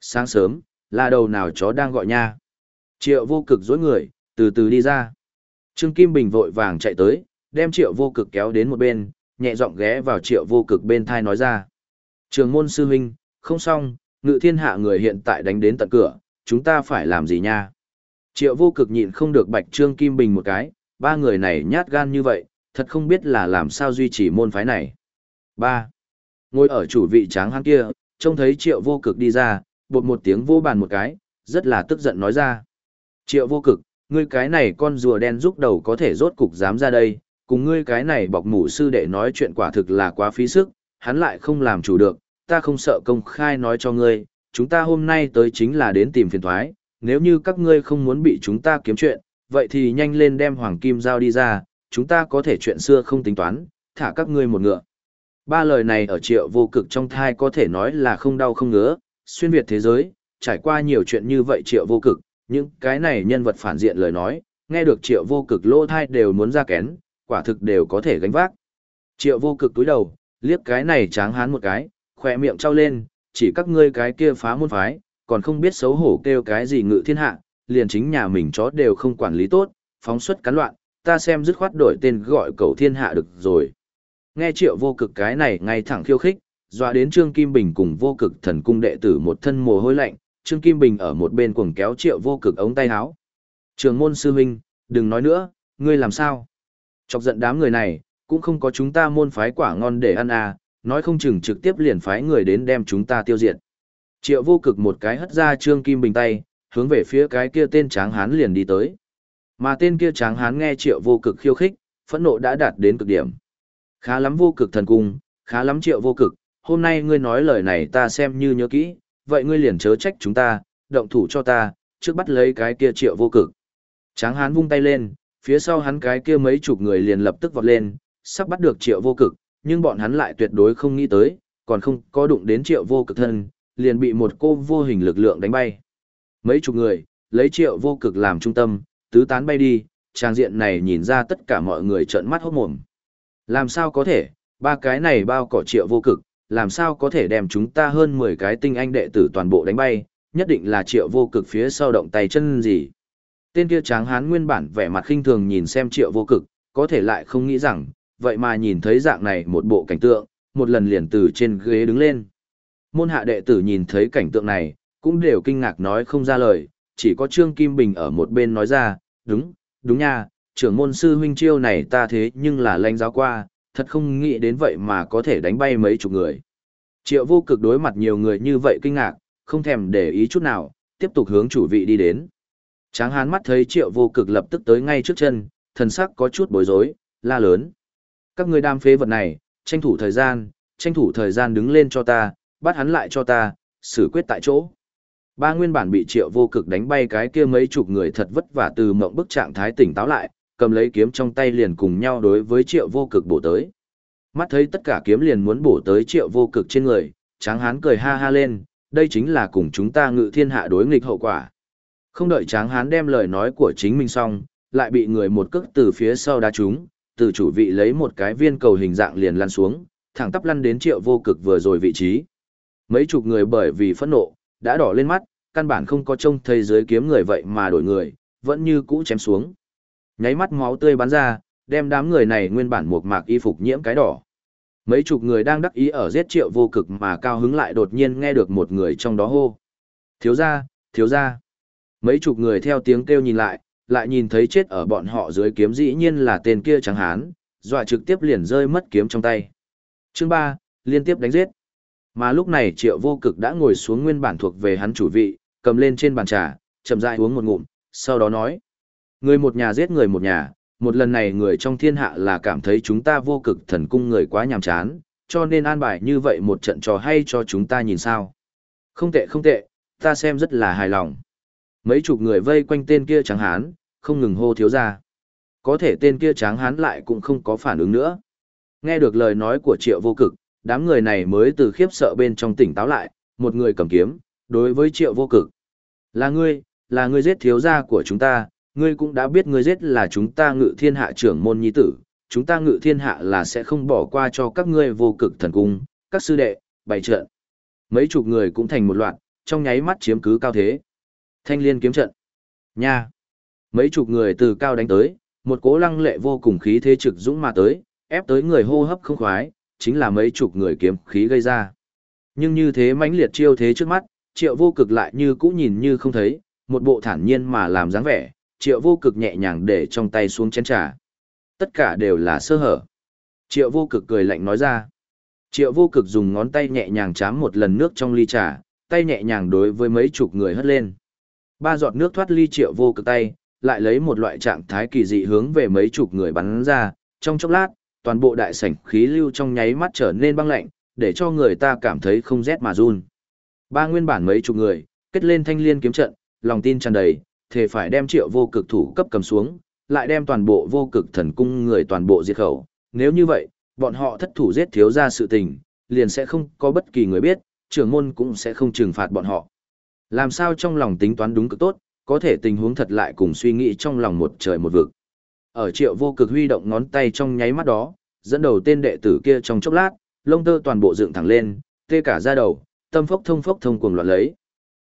Sáng sớm, là đầu nào chó đang gọi nha. Triệu vô cực dối người, từ từ đi ra. Trương Kim Bình vội vàng chạy tới, đem triệu vô cực kéo đến một bên, nhẹ giọng ghé vào triệu vô cực bên thai nói ra. Trường môn sư huynh, không xong, ngự thiên hạ người hiện tại đánh đến tận cửa, chúng ta phải làm gì nha? Triệu vô cực nhịn không được bạch trương kim bình một cái, ba người này nhát gan như vậy, thật không biết là làm sao duy trì môn phái này. Ba, Ngồi ở chủ vị tráng hắn kia, trông thấy triệu vô cực đi ra, bột một tiếng vô bàn một cái, rất là tức giận nói ra. Triệu vô cực, ngươi cái này con rùa đen rút đầu có thể rốt cục dám ra đây, cùng ngươi cái này bọc mủ sư đệ nói chuyện quả thực là quá phí sức, hắn lại không làm chủ được, ta không sợ công khai nói cho ngươi, chúng ta hôm nay tới chính là đến tìm phiền thoái, nếu như các ngươi không muốn bị chúng ta kiếm chuyện, vậy thì nhanh lên đem hoàng kim giao đi ra, chúng ta có thể chuyện xưa không tính toán, thả các ngươi một ngựa. Ba lời này ở triệu vô cực trong thai có thể nói là không đau không ngứa, xuyên Việt thế giới, trải qua nhiều chuyện như vậy triệu vô cực, những cái này nhân vật phản diện lời nói, nghe được triệu vô cực lỗ thai đều muốn ra kén, quả thực đều có thể gánh vác. Triệu vô cực túi đầu, liếc cái này tráng hán một cái, khỏe miệng trao lên, chỉ các ngươi cái kia phá môn phái, còn không biết xấu hổ kêu cái gì ngự thiên hạ, liền chính nhà mình chó đều không quản lý tốt, phóng xuất cắn loạn, ta xem dứt khoát đổi tên gọi cầu thiên hạ được rồi. Nghe triệu vô cực cái này ngay thẳng khiêu khích, dọa đến Trương Kim Bình cùng vô cực thần cung đệ tử một thân mồ hôi lạnh, Trương Kim Bình ở một bên cuồng kéo triệu vô cực ống tay áo. Trường môn sư huynh, đừng nói nữa, ngươi làm sao? Chọc giận đám người này, cũng không có chúng ta môn phái quả ngon để ăn à, nói không chừng trực tiếp liền phái người đến đem chúng ta tiêu diệt. Triệu vô cực một cái hất ra trương kim bình tay, hướng về phía cái kia tên tráng hán liền đi tới. Mà tên kia tráng hán nghe triệu vô cực khiêu khích, phẫn nộ đã đạt đến cực điểm. Khá lắm vô cực thần cung, khá lắm triệu vô cực, hôm nay ngươi nói lời này ta xem như nhớ kỹ, vậy ngươi liền chớ trách chúng ta, động thủ cho ta, trước bắt lấy cái kia triệu vô cực. Tráng hán vung tay lên, phía sau hắn cái kia mấy chục người liền lập tức vọt lên, sắp bắt được triệu vô cực, nhưng bọn hắn lại tuyệt đối không nghĩ tới, còn không có đụng đến triệu vô cực thân, liền bị một cô vô hình lực lượng đánh bay. Mấy chục người, lấy triệu vô cực làm trung tâm, tứ tán bay đi, trang diện này nhìn ra tất cả mọi người trợn mắt hốt mồm. Làm sao có thể, ba cái này bao cỏ triệu vô cực, làm sao có thể đem chúng ta hơn 10 cái tinh anh đệ tử toàn bộ đánh bay, nhất định là triệu vô cực phía sau động tay chân gì. Tên kia tráng hán nguyên bản vẻ mặt khinh thường nhìn xem triệu vô cực, có thể lại không nghĩ rằng, vậy mà nhìn thấy dạng này một bộ cảnh tượng, một lần liền từ trên ghế đứng lên. Môn hạ đệ tử nhìn thấy cảnh tượng này, cũng đều kinh ngạc nói không ra lời, chỉ có Trương Kim Bình ở một bên nói ra, đúng, đúng nha, trưởng môn sư huynh chiêu này ta thế nhưng là lanh giáo qua, thật không nghĩ đến vậy mà có thể đánh bay mấy chục người. Triệu vô cực đối mặt nhiều người như vậy kinh ngạc, không thèm để ý chút nào, tiếp tục hướng chủ vị đi đến. Tráng hán mắt thấy triệu vô cực lập tức tới ngay trước chân, thần sắc có chút bối rối, la lớn. Các người đam phế vật này, tranh thủ thời gian, tranh thủ thời gian đứng lên cho ta, bắt hắn lại cho ta, xử quyết tại chỗ. Ba nguyên bản bị triệu vô cực đánh bay cái kia mấy chục người thật vất vả từ mộng bức trạng thái tỉnh táo lại, cầm lấy kiếm trong tay liền cùng nhau đối với triệu vô cực bổ tới. Mắt thấy tất cả kiếm liền muốn bổ tới triệu vô cực trên người, tráng hán cười ha ha lên, đây chính là cùng chúng ta ngự thiên hạ đối nghịch hậu quả. Không đợi tráng hán đem lời nói của chính mình xong, lại bị người một cước từ phía sau đá trúng, từ chủ vị lấy một cái viên cầu hình dạng liền lăn xuống, thẳng tắp lăn đến triệu vô cực vừa rồi vị trí. Mấy chục người bởi vì phẫn nộ, đã đỏ lên mắt, căn bản không có trông thấy dưới kiếm người vậy mà đổi người, vẫn như cũ chém xuống. Nháy mắt máu tươi bắn ra, đem đám người này nguyên bản một mạc y phục nhiễm cái đỏ. Mấy chục người đang đắc ý ở giết triệu vô cực mà cao hứng lại đột nhiên nghe được một người trong đó hô. Thiếu gia, thiếu gia. Mấy chục người theo tiếng kêu nhìn lại, lại nhìn thấy chết ở bọn họ dưới kiếm dĩ nhiên là tên kia trắng hán, dọa trực tiếp liền rơi mất kiếm trong tay. Chương 3, liên tiếp đánh giết. Mà lúc này triệu vô cực đã ngồi xuống nguyên bản thuộc về hắn chủ vị, cầm lên trên bàn trà, chậm rãi uống một ngụm, sau đó nói. Người một nhà giết người một nhà, một lần này người trong thiên hạ là cảm thấy chúng ta vô cực thần cung người quá nhàm chán, cho nên an bài như vậy một trận trò hay cho chúng ta nhìn sao. Không tệ không tệ, ta xem rất là hài lòng. Mấy chục người vây quanh tên kia Tráng hán, không ngừng hô thiếu ra. Có thể tên kia tráng hán lại cũng không có phản ứng nữa. Nghe được lời nói của triệu vô cực, đám người này mới từ khiếp sợ bên trong tỉnh táo lại, một người cầm kiếm, đối với triệu vô cực. Là ngươi, là ngươi giết thiếu gia của chúng ta, ngươi cũng đã biết ngươi giết là chúng ta ngự thiên hạ trưởng môn nhi tử, chúng ta ngự thiên hạ là sẽ không bỏ qua cho các ngươi vô cực thần cung, các sư đệ, bày trận. Mấy chục người cũng thành một loạt, trong nháy mắt chiếm cứ cao thế. Thanh liên kiếm trận. Nha. Mấy chục người từ cao đánh tới, một cố lăng lệ vô cùng khí thế trực dũng mà tới, ép tới người hô hấp không khoái, chính là mấy chục người kiếm khí gây ra. Nhưng như thế mãnh liệt chiêu thế trước mắt, triệu vô cực lại như cũ nhìn như không thấy, một bộ thản nhiên mà làm dáng vẻ, triệu vô cực nhẹ nhàng để trong tay xuống chén trà. Tất cả đều là sơ hở. Triệu vô cực cười lạnh nói ra. Triệu vô cực dùng ngón tay nhẹ nhàng chám một lần nước trong ly trà, tay nhẹ nhàng đối với mấy chục người hất lên. Ba giọt nước thoát ly triệu vô cực tay, lại lấy một loại trạng thái kỳ dị hướng về mấy chục người bắn ra, trong chốc lát, toàn bộ đại sảnh khí lưu trong nháy mắt trở nên băng lạnh, để cho người ta cảm thấy không rét mà run. Ba nguyên bản mấy chục người, kết lên thanh liên kiếm trận, lòng tin tràn đầy, thề phải đem triệu vô cực thủ cấp cầm xuống, lại đem toàn bộ vô cực thần cung người toàn bộ diệt khẩu. Nếu như vậy, bọn họ thất thủ giết thiếu ra sự tình, liền sẽ không có bất kỳ người biết, trưởng môn cũng sẽ không trừng phạt bọn họ. Làm sao trong lòng tính toán đúng cực tốt, có thể tình huống thật lại cùng suy nghĩ trong lòng một trời một vực. Ở triệu vô cực huy động ngón tay trong nháy mắt đó, dẫn đầu tên đệ tử kia trong chốc lát, lông tơ toàn bộ dựng thẳng lên, tê cả ra đầu, tâm phốc thông phốc thông cuồng loạn lấy.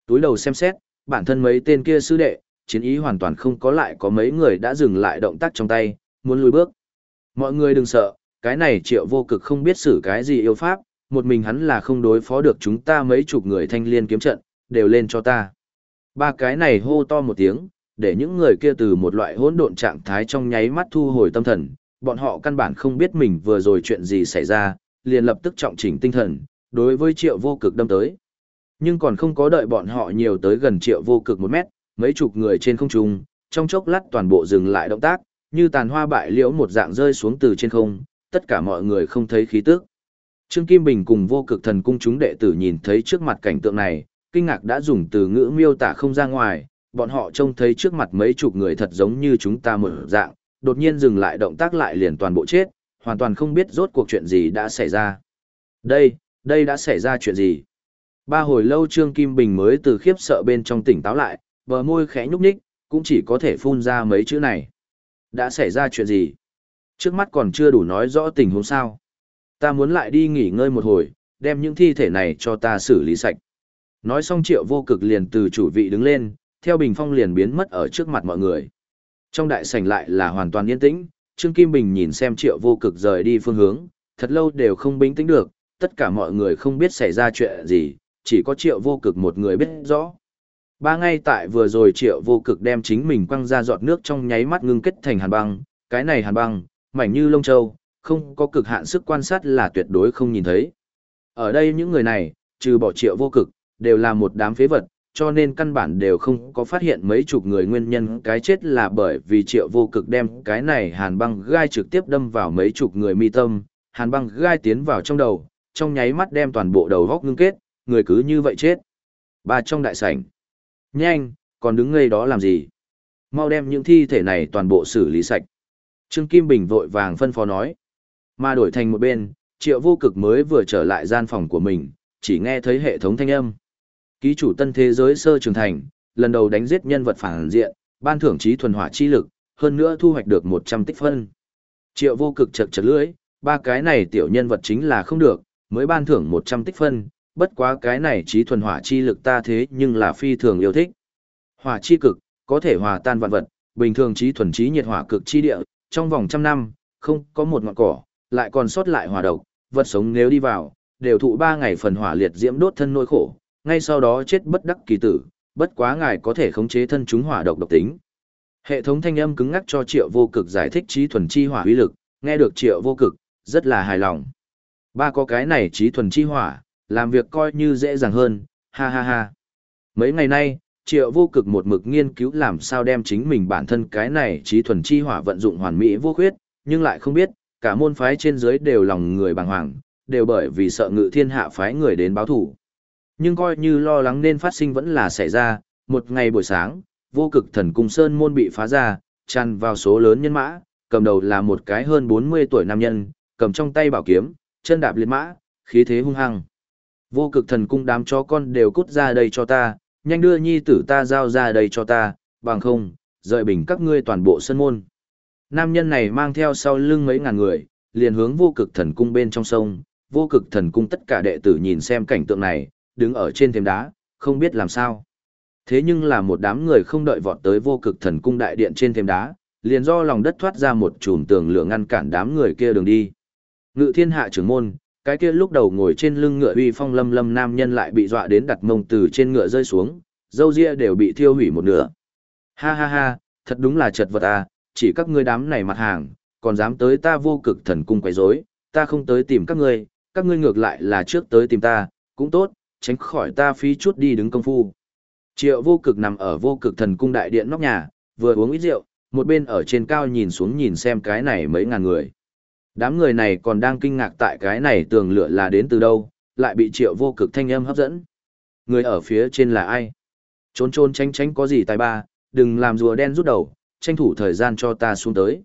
Túi đầu xem xét, bản thân mấy tên kia sư đệ, chiến ý hoàn toàn không có lại có mấy người đã dừng lại động tác trong tay, muốn lùi bước. Mọi người đừng sợ, cái này triệu vô cực không biết xử cái gì yêu pháp, một mình hắn là không đối phó được chúng ta mấy chục người thanh liên kiếm trận, đều lên cho ta. Ba cái này hô to một tiếng, để những người kia từ một loại hỗn độn trạng thái trong nháy mắt thu hồi tâm thần, bọn họ căn bản không biết mình vừa rồi chuyện gì xảy ra, liền lập tức trọng chỉnh tinh thần, đối với triệu vô cực đâm tới. Nhưng còn không có đợi bọn họ nhiều tới gần triệu vô cực một mét, mấy chục người trên không trung, trong chốc lát toàn bộ dừng lại động tác, như tàn hoa bại liễu một dạng rơi xuống từ trên không, tất cả mọi người không thấy khí tức. Trương Kim Bình cùng vô cực thần cung chúng đệ tử nhìn thấy trước mặt cảnh tượng này, kinh ngạc đã dùng từ ngữ miêu tả không ra ngoài, bọn họ trông thấy trước mặt mấy chục người thật giống như chúng ta mở dạng, đột nhiên dừng lại động tác lại liền toàn bộ chết, hoàn toàn không biết rốt cuộc chuyện gì đã xảy ra. Đây, đây đã xảy ra chuyện gì? Ba hồi lâu Trương Kim Bình mới từ khiếp sợ bên trong tỉnh táo lại, bờ môi khẽ nhúc nhích, cũng chỉ có thể phun ra mấy chữ này. Đã xảy ra chuyện gì? Trước mắt còn chưa đủ nói rõ tình huống sao. Ta muốn lại đi nghỉ ngơi một hồi, đem những thi thể này cho ta xử lý sạch. Nói xong triệu vô cực liền từ chủ vị đứng lên, theo bình phong liền biến mất ở trước mặt mọi người. Trong đại sảnh lại là hoàn toàn yên tĩnh, Trương Kim Bình nhìn xem triệu vô cực rời đi phương hướng, thật lâu đều không bình tĩnh được, tất cả mọi người không biết xảy ra chuyện gì, chỉ có triệu vô cực một người biết rõ. Ba ngay tại vừa rồi triệu vô cực đem chính mình quăng ra giọt nước trong nháy mắt ngưng kết thành hàn băng, cái này hàn băng, mảnh như lông châu, không có cực hạn sức quan sát là tuyệt đối không nhìn thấy. Ở đây những người này, trừ bỏ triệu vô cực, đều là một đám phế vật, cho nên căn bản đều không có phát hiện mấy chục người nguyên nhân cái chết là bởi vì triệu vô cực đem cái này hàn băng gai trực tiếp đâm vào mấy chục người mi tâm, hàn băng gai tiến vào trong đầu, trong nháy mắt đem toàn bộ đầu góc ngưng kết, người cứ như vậy chết. Ba trong đại sảnh. Nhanh, còn đứng ngây đó làm gì? Mau đem những thi thể này toàn bộ xử lý sạch. Trương Kim Bình vội vàng phân phó nói. Mà đổi thành một bên, triệu vô cực mới vừa trở lại gian phòng của mình, chỉ nghe thấy hệ thống thanh âm. Ký chủ tân thế giới sơ trưởng thành, lần đầu đánh giết nhân vật phản diện, ban thưởng trí thuần hỏa chi lực, hơn nữa thu hoạch được 100 tích phân. Triệu vô cực chật chật lưỡi, ba cái này tiểu nhân vật chính là không được, mới ban thưởng 100 tích phân, bất quá cái này trí thuần hỏa chi lực ta thế nhưng là phi thường yêu thích. Hỏa chi cực, có thể hòa tan vạn vật, bình thường trí thuần trí nhiệt hỏa cực chi địa, trong vòng trăm năm, không có một ngọn cỏ, lại còn sót lại hỏa độc, vật sống nếu đi vào, đều thụ ba ngày phần hỏa liệt diễm đốt thân nỗi khổ, ngay sau đó chết bất đắc kỳ tử, bất quá ngài có thể khống chế thân chúng hỏa độc độc tính. Hệ thống thanh âm cứng ngắc cho Triệu Vô Cực giải thích trí thuần chi hỏa uy lực, nghe được Triệu Vô Cực, rất là hài lòng. Ba có cái này trí thuần chi hỏa, làm việc coi như dễ dàng hơn, ha ha ha. Mấy ngày nay, Triệu Vô Cực một mực nghiên cứu làm sao đem chính mình bản thân cái này trí thuần chi hỏa vận dụng hoàn mỹ vô khuyết, nhưng lại không biết, cả môn phái trên dưới đều lòng người bàng hoàng, đều bởi vì sợ ngự thiên hạ phái người đến báo thủ. Nhưng coi như lo lắng nên phát sinh vẫn là xảy ra, một ngày buổi sáng, vô cực thần cung sơn môn bị phá ra, tràn vào số lớn nhân mã, cầm đầu là một cái hơn 40 tuổi nam nhân, cầm trong tay bảo kiếm, chân đạp liệt mã, khí thế hung hăng. Vô cực thần cung đám chó con đều cút ra đây cho ta, nhanh đưa nhi tử ta giao ra đây cho ta, bằng không, rời bình các ngươi toàn bộ sân môn. Nam nhân này mang theo sau lưng mấy ngàn người, liền hướng vô cực thần cung bên trong sông, vô cực thần cung tất cả đệ tử nhìn xem cảnh tượng này, đứng ở trên thềm đá, không biết làm sao. Thế nhưng là một đám người không đợi vọt tới vô cực thần cung đại điện trên thềm đá, liền do lòng đất thoát ra một chùm tường lửa ngăn cản đám người kia đường đi. Ngự thiên hạ trưởng môn, cái kia lúc đầu ngồi trên lưng ngựa uy phong lâm lâm nam nhân lại bị dọa đến đặt mông từ trên ngựa rơi xuống, dâu ria đều bị thiêu hủy một nửa. Ha ha ha, thật đúng là chật vật à, chỉ các ngươi đám này mặt hàng, còn dám tới ta vô cực thần cung quấy rối, ta không tới tìm các ngươi, các ngươi ngược lại là trước tới tìm ta, cũng tốt, tránh khỏi ta phí chút đi đứng công phu. Triệu vô cực nằm ở vô cực thần cung đại điện nóc nhà, vừa uống ít rượu, một bên ở trên cao nhìn xuống nhìn xem cái này mấy ngàn người. Đám người này còn đang kinh ngạc tại cái này tường lửa là đến từ đâu, lại bị triệu vô cực thanh âm hấp dẫn. Người ở phía trên là ai? Trốn trốn tránh tránh có gì tài ba, đừng làm rùa đen rút đầu, tranh thủ thời gian cho ta xuống tới.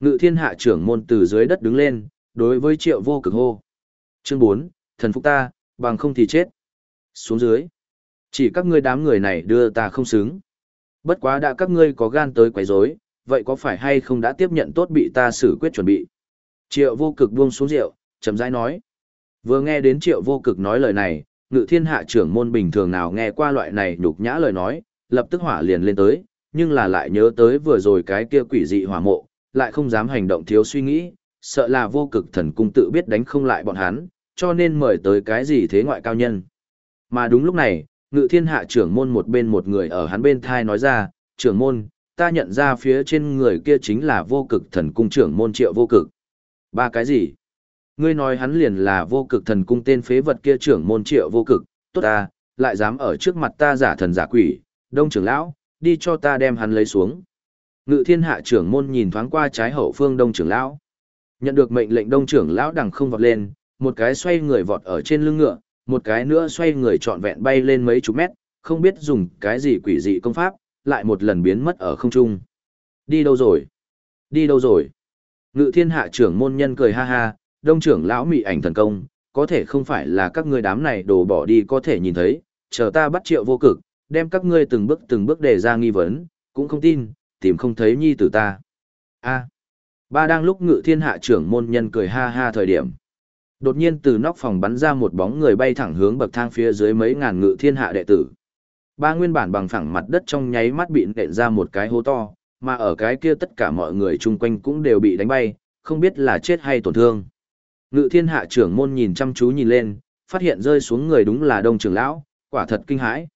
Ngự thiên hạ trưởng môn từ dưới đất đứng lên, đối với triệu vô cực hô. Chương 4, thần phúc ta, bằng không thì chết. Xuống dưới. Chỉ các ngươi đám người này đưa ta không xứng. Bất quá đã các ngươi có gan tới quấy rối, vậy có phải hay không đã tiếp nhận tốt bị ta xử quyết chuẩn bị? Triệu vô cực buông xuống rượu, chậm rãi nói. Vừa nghe đến triệu vô cực nói lời này, ngự thiên hạ trưởng môn bình thường nào nghe qua loại này nhục nhã lời nói, lập tức hỏa liền lên tới, nhưng là lại nhớ tới vừa rồi cái kia quỷ dị hỏa mộ, lại không dám hành động thiếu suy nghĩ, sợ là vô cực thần cung tự biết đánh không lại bọn hắn, cho nên mời tới cái gì thế ngoại cao nhân. Mà đúng lúc này, ngự thiên hạ trưởng môn một bên một người ở hắn bên thai nói ra, trưởng môn, ta nhận ra phía trên người kia chính là vô cực thần cung trưởng môn triệu vô cực. Ba cái gì? Ngươi nói hắn liền là vô cực thần cung tên phế vật kia trưởng môn triệu vô cực, tốt ta, lại dám ở trước mặt ta giả thần giả quỷ, đông trưởng lão, đi cho ta đem hắn lấy xuống. Ngự thiên hạ trưởng môn nhìn thoáng qua trái hậu phương đông trưởng lão. Nhận được mệnh lệnh đông trưởng lão đằng không vọt lên, một cái xoay người vọt ở trên lưng ngựa, một cái nữa xoay người trọn vẹn bay lên mấy chục mét, không biết dùng cái gì quỷ dị công pháp, lại một lần biến mất ở không trung. Đi đâu rồi? Đi đâu rồi? Ngự thiên hạ trưởng môn nhân cười ha ha, đông trưởng lão mị ảnh thần công, có thể không phải là các ngươi đám này đổ bỏ đi có thể nhìn thấy, chờ ta bắt triệu vô cực, đem các ngươi từng bước từng bước đề ra nghi vấn, cũng không tin, tìm không thấy nhi tử ta. A. ba đang lúc ngự thiên hạ trưởng môn nhân cười ha ha thời điểm. Đột nhiên từ nóc phòng bắn ra một bóng người bay thẳng hướng bậc thang phía dưới mấy ngàn ngự thiên hạ đệ tử. Ba nguyên bản bằng phẳng mặt đất trong nháy mắt bị nện ra một cái hố to, mà ở cái kia tất cả mọi người chung quanh cũng đều bị đánh bay, không biết là chết hay tổn thương. Ngự thiên hạ trưởng môn nhìn chăm chú nhìn lên, phát hiện rơi xuống người đúng là đông trưởng lão, quả thật kinh hãi.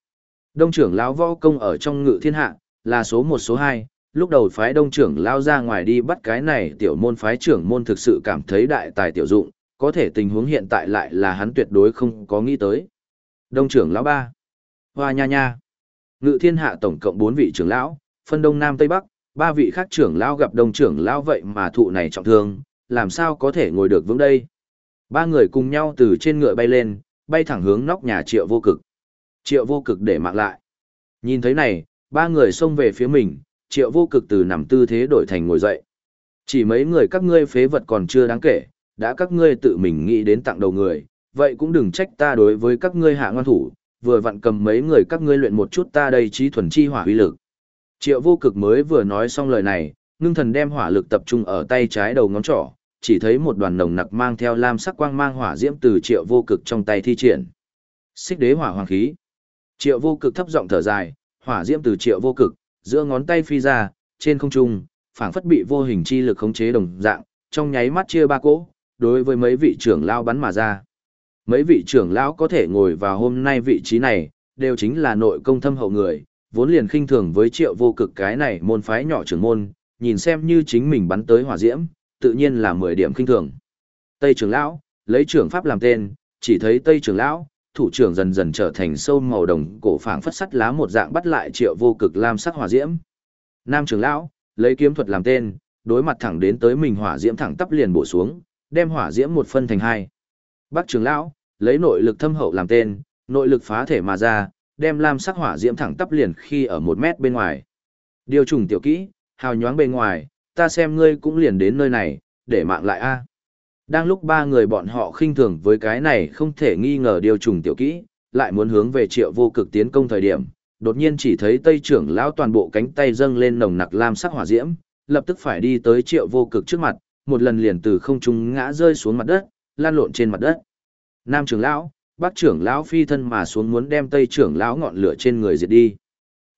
Đông trưởng lão võ công ở trong ngự thiên hạ, là số một số hai. lúc đầu phái đông trưởng lão ra ngoài đi bắt cái này tiểu môn phái trưởng môn thực sự cảm thấy đại tài tiểu dụng, có thể tình huống hiện tại lại là hắn tuyệt đối không có nghĩ tới. Đông trưởng lão ba. Hoa nha nha. Ngự thiên hạ tổng cộng bốn vị trưởng lão, phân đông nam tây bắc, ba vị khác trưởng lão gặp đông trưởng lão vậy mà thụ này trọng thương, làm sao có thể ngồi được vững đây. Ba người cùng nhau từ trên ngựa bay lên, bay thẳng hướng nóc nhà triệu vô cực. Triệu vô cực để mạng lại. Nhìn thấy này, ba người xông về phía mình, triệu vô cực từ nằm tư thế đổi thành ngồi dậy. Chỉ mấy người các ngươi phế vật còn chưa đáng kể, đã các ngươi tự mình nghĩ đến tặng đầu người, vậy cũng đừng trách ta đối với các ngươi hạ ngoan thủ, vừa vặn cầm mấy người các ngươi luyện một chút ta đây trí thuần chi hỏa uy lực. Triệu vô cực mới vừa nói xong lời này, ngưng thần đem hỏa lực tập trung ở tay trái đầu ngón trỏ, chỉ thấy một đoàn nồng nặc mang theo lam sắc quang mang hỏa diễm từ triệu vô cực trong tay thi triển. Xích đế hỏa hoàng khí. Triệu vô cực thấp giọng thở dài, hỏa diễm từ triệu vô cực, giữa ngón tay phi ra, trên không trung, phảng phất bị vô hình chi lực khống chế đồng dạng, trong nháy mắt chia ba cỗ, đối với mấy vị trưởng lao bắn mà ra. Mấy vị trưởng lão có thể ngồi vào hôm nay vị trí này, đều chính là nội công thâm hậu người, vốn liền khinh thường với triệu vô cực cái này môn phái nhỏ trưởng môn, nhìn xem như chính mình bắn tới hỏa diễm, tự nhiên là 10 điểm khinh thường. Tây trưởng lão, lấy trưởng pháp làm tên, chỉ thấy Tây trưởng lão, thủ trưởng dần dần trở thành sâu màu đồng cổ phảng phất sắt lá một dạng bắt lại triệu vô cực lam sắc hỏa diễm. Nam trưởng lão, lấy kiếm thuật làm tên, đối mặt thẳng đến tới mình hỏa diễm thẳng tắp liền bổ xuống, đem hỏa diễm một phân thành hai. Bắc trưởng lão, lấy nội lực thâm hậu làm tên, nội lực phá thể mà ra, đem lam sắc hỏa diễm thẳng tắp liền khi ở một mét bên ngoài. Điều trùng tiểu kỹ, hào nhoáng bên ngoài, ta xem ngươi cũng liền đến nơi này, để mạng lại a. Đang lúc ba người bọn họ khinh thường với cái này không thể nghi ngờ điều trùng tiểu kỹ, lại muốn hướng về triệu vô cực tiến công thời điểm, đột nhiên chỉ thấy tây trưởng lão toàn bộ cánh tay dâng lên nồng nặc lam sắc hỏa diễm, lập tức phải đi tới triệu vô cực trước mặt, một lần liền từ không trung ngã rơi xuống mặt đất, lan lộn trên mặt đất. Nam trưởng lão, Bắc trưởng lão phi thân mà xuống muốn đem Tây trưởng lão ngọn lửa trên người diệt đi.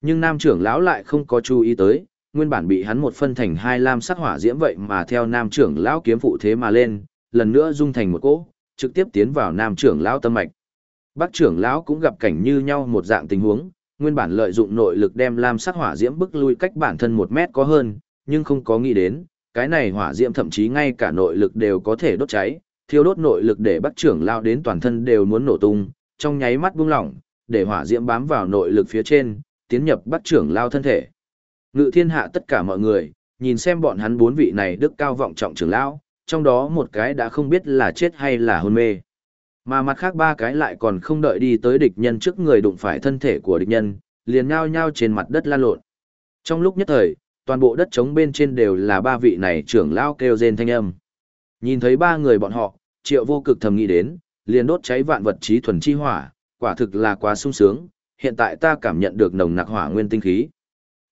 Nhưng Nam trưởng lão lại không có chú ý tới, nguyên bản bị hắn một phân thành hai lam sắc hỏa diễm vậy mà theo Nam trưởng lão kiếm phụ thế mà lên, lần nữa dung thành một cỗ, trực tiếp tiến vào Nam trưởng lão tâm mạch. Bắc trưởng lão cũng gặp cảnh như nhau một dạng tình huống, nguyên bản lợi dụng nội lực đem lam sắc hỏa diễm bức lui cách bản thân một mét có hơn, nhưng không có nghĩ đến, cái này hỏa diễm thậm chí ngay cả nội lực đều có thể đốt cháy, thiêu đốt nội lực để bắt trưởng lao đến toàn thân đều muốn nổ tung, trong nháy mắt buông lỏng, để hỏa diễm bám vào nội lực phía trên, tiến nhập bắt trưởng lao thân thể. Ngự thiên hạ tất cả mọi người, nhìn xem bọn hắn bốn vị này đức cao vọng trọng trưởng lão, trong đó một cái đã không biết là chết hay là hôn mê. Mà mặt khác ba cái lại còn không đợi đi tới địch nhân trước người đụng phải thân thể của địch nhân, liền nhao nhao trên mặt đất lan lộn. Trong lúc nhất thời, toàn bộ đất trống bên trên đều là ba vị này trưởng lão kêu rên thanh âm. Nhìn thấy ba người bọn họ, triệu vô cực thầm nghĩ đến, liền đốt cháy vạn vật trí thuần chi hỏa, quả thực là quá sung sướng, hiện tại ta cảm nhận được nồng nặc hỏa nguyên tinh khí.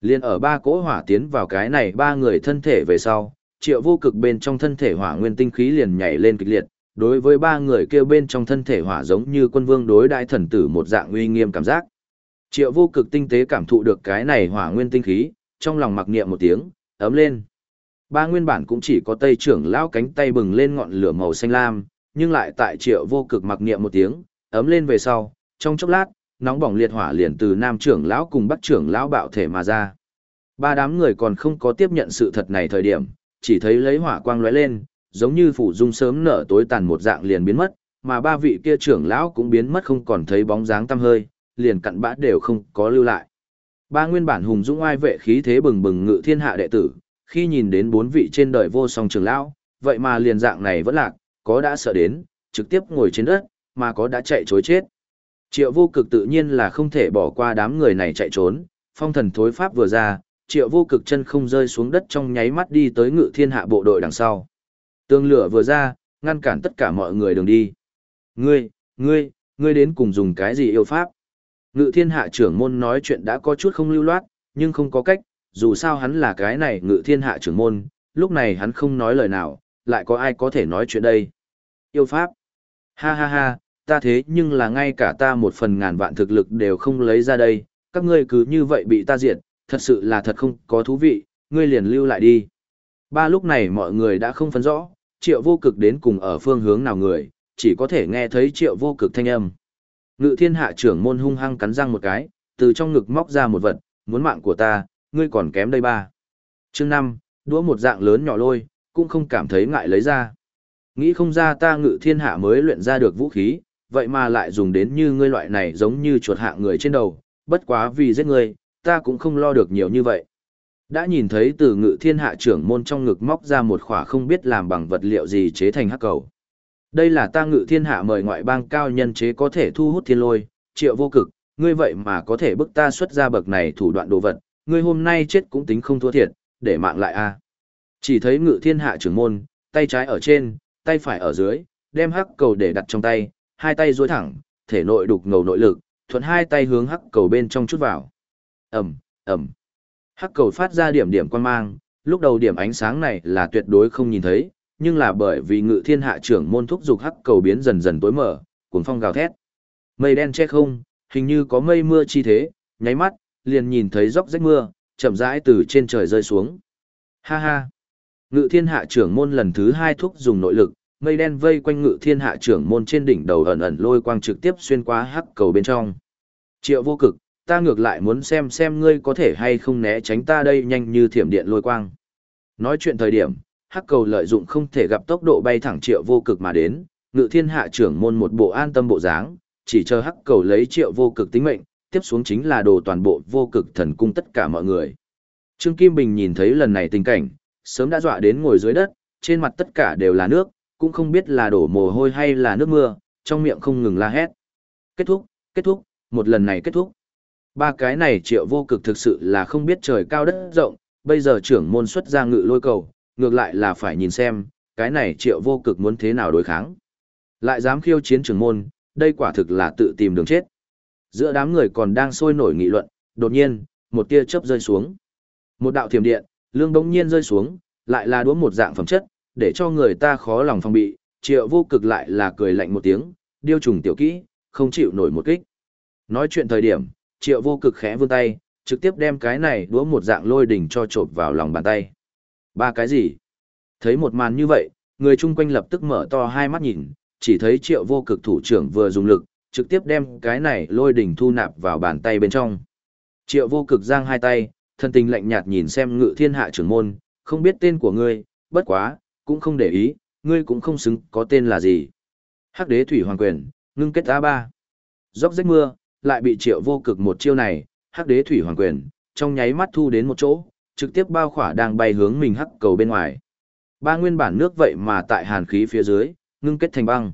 Liên ở ba cỗ hỏa tiến vào cái này ba người thân thể về sau, triệu vô cực bên trong thân thể hỏa nguyên tinh khí liền nhảy lên kịch liệt, đối với ba người kêu bên trong thân thể hỏa giống như quân vương đối đại thần tử một dạng uy nghiêm cảm giác. Triệu vô cực tinh tế cảm thụ được cái này hỏa nguyên tinh khí, trong lòng mặc niệm một tiếng, ấm lên. Ba nguyên bản cũng chỉ có tây trưởng lão cánh tay bừng lên ngọn lửa màu xanh lam, nhưng lại tại triệu vô cực mặc niệm một tiếng, ấm lên về sau, trong chốc lát, nóng bỏng liệt hỏa liền từ nam trưởng lão cùng bắc trưởng lão bạo thể mà ra. Ba đám người còn không có tiếp nhận sự thật này thời điểm, chỉ thấy lấy hỏa quang lóe lên, giống như phủ dung sớm nở tối tàn một dạng liền biến mất, mà ba vị kia trưởng lão cũng biến mất không còn thấy bóng dáng tăm hơi, liền cặn bã đều không có lưu lại. Ba nguyên bản hùng dũng oai vệ khí thế bừng bừng ngự thiên hạ đệ tử, khi nhìn đến bốn vị trên đời vô song trưởng lão, vậy mà liền dạng này vẫn lạc, có đã sợ đến, trực tiếp ngồi trên đất, mà có đã chạy chối chết. Triệu vô cực tự nhiên là không thể bỏ qua đám người này chạy trốn, phong thần thối pháp vừa ra, triệu vô cực chân không rơi xuống đất trong nháy mắt đi tới ngự thiên hạ bộ đội đằng sau. Tương lửa vừa ra, ngăn cản tất cả mọi người đường đi. Ngươi, ngươi, ngươi đến cùng dùng cái gì yêu pháp? Ngự thiên hạ trưởng môn nói chuyện đã có chút không lưu loát, nhưng không có cách, dù sao hắn là cái này ngự thiên hạ trưởng môn, lúc này hắn không nói lời nào, lại có ai có thể nói chuyện đây? Yêu pháp. Ha ha ha, ta thế nhưng là ngay cả ta một phần ngàn vạn thực lực đều không lấy ra đây, các ngươi cứ như vậy bị ta diệt, thật sự là thật không có thú vị, ngươi liền lưu lại đi. Ba lúc này mọi người đã không phân rõ, triệu vô cực đến cùng ở phương hướng nào người, chỉ có thể nghe thấy triệu vô cực thanh âm. Ngự thiên hạ trưởng môn hung hăng cắn răng một cái, từ trong ngực móc ra một vật, muốn mạng của ta, ngươi còn kém đây ba. Chương năm, đũa một dạng lớn nhỏ lôi, cũng không cảm thấy ngại lấy ra. Nghĩ không ra ta ngự thiên hạ mới luyện ra được vũ khí, vậy mà lại dùng đến như ngươi loại này giống như chuột hạ người trên đầu, bất quá vì giết ngươi, ta cũng không lo được nhiều như vậy. Đã nhìn thấy từ ngự thiên hạ trưởng môn trong ngực móc ra một khỏa không biết làm bằng vật liệu gì chế thành hắc cầu. Đây là ta ngự thiên hạ mời ngoại bang cao nhân chế có thể thu hút thiên lôi, triệu vô cực, ngươi vậy mà có thể bức ta xuất ra bậc này thủ đoạn đồ vật, ngươi hôm nay chết cũng tính không thua thiệt, để mạng lại a. Chỉ thấy ngự thiên hạ trưởng môn, tay trái ở trên, tay phải ở dưới, đem hắc cầu để đặt trong tay, hai tay duỗi thẳng, thể nội đục ngầu nội lực, thuận hai tay hướng hắc cầu bên trong chút vào. Ầm, ầm. Hắc cầu phát ra điểm điểm quan mang, lúc đầu điểm ánh sáng này là tuyệt đối không nhìn thấy, nhưng là bởi vì ngự thiên hạ trưởng môn thúc dục hắc cầu biến dần dần tối mở, cuồng phong gào thét. Mây đen che không, hình như có mây mưa chi thế, nháy mắt, liền nhìn thấy dốc rách mưa, chậm rãi từ trên trời rơi xuống. Ha ha. Ngự thiên hạ trưởng môn lần thứ hai thúc dùng nội lực, mây đen vây quanh ngự thiên hạ trưởng môn trên đỉnh đầu ẩn ẩn lôi quang trực tiếp xuyên qua hắc cầu bên trong. Triệu vô cực, ta ngược lại muốn xem xem ngươi có thể hay không né tránh ta đây nhanh như thiểm điện lôi quang. Nói chuyện thời điểm, hắc cầu lợi dụng không thể gặp tốc độ bay thẳng triệu vô cực mà đến, ngự thiên hạ trưởng môn một bộ an tâm bộ dáng, chỉ chờ hắc cầu lấy triệu vô cực tính mệnh, tiếp xuống chính là đồ toàn bộ vô cực thần cung tất cả mọi người. Trương Kim Bình nhìn thấy lần này tình cảnh, sớm đã dọa đến ngồi dưới đất, trên mặt tất cả đều là nước, cũng không biết là đổ mồ hôi hay là nước mưa, trong miệng không ngừng la hét. Kết thúc, kết thúc, một lần này kết thúc. Ba cái này triệu vô cực thực sự là không biết trời cao đất rộng, bây giờ trưởng môn xuất ra ngự lôi cầu, ngược lại là phải nhìn xem, cái này triệu vô cực muốn thế nào đối kháng. Lại dám khiêu chiến trưởng môn, đây quả thực là tự tìm đường chết. Giữa đám người còn đang sôi nổi nghị luận, đột nhiên, một tia chớp rơi xuống. Một đạo thiểm điện, lương đống nhiên rơi xuống, lại là đũa một dạng phẩm chất, để cho người ta khó lòng phòng bị, triệu vô cực lại là cười lạnh một tiếng, điêu trùng tiểu kỹ, không chịu nổi một kích. Nói chuyện thời điểm, triệu vô cực khẽ vươn tay, trực tiếp đem cái này đũa một dạng lôi đỉnh cho trộp vào lòng bàn tay. Ba cái gì? Thấy một màn như vậy, người chung quanh lập tức mở to hai mắt nhìn, chỉ thấy triệu vô cực thủ trưởng vừa dùng lực, trực tiếp đem cái này lôi đỉnh thu nạp vào bàn tay bên trong. Triệu vô cực giang hai tay, thân tình lạnh nhạt nhìn xem ngự thiên hạ trưởng môn, không biết tên của ngươi, bất quá, cũng không để ý, ngươi cũng không xứng có tên là gì. Hắc đế thủy hoàng quyền, ngưng kết a ba. Dốc rách mưa, lại bị triệu vô cực một chiêu này, hắc đế thủy hoàng quyền, trong nháy mắt thu đến một chỗ, trực tiếp bao khỏa đang bay hướng mình hắc cầu bên ngoài. Ba nguyên bản nước vậy mà tại hàn khí phía dưới, ngưng kết thành băng.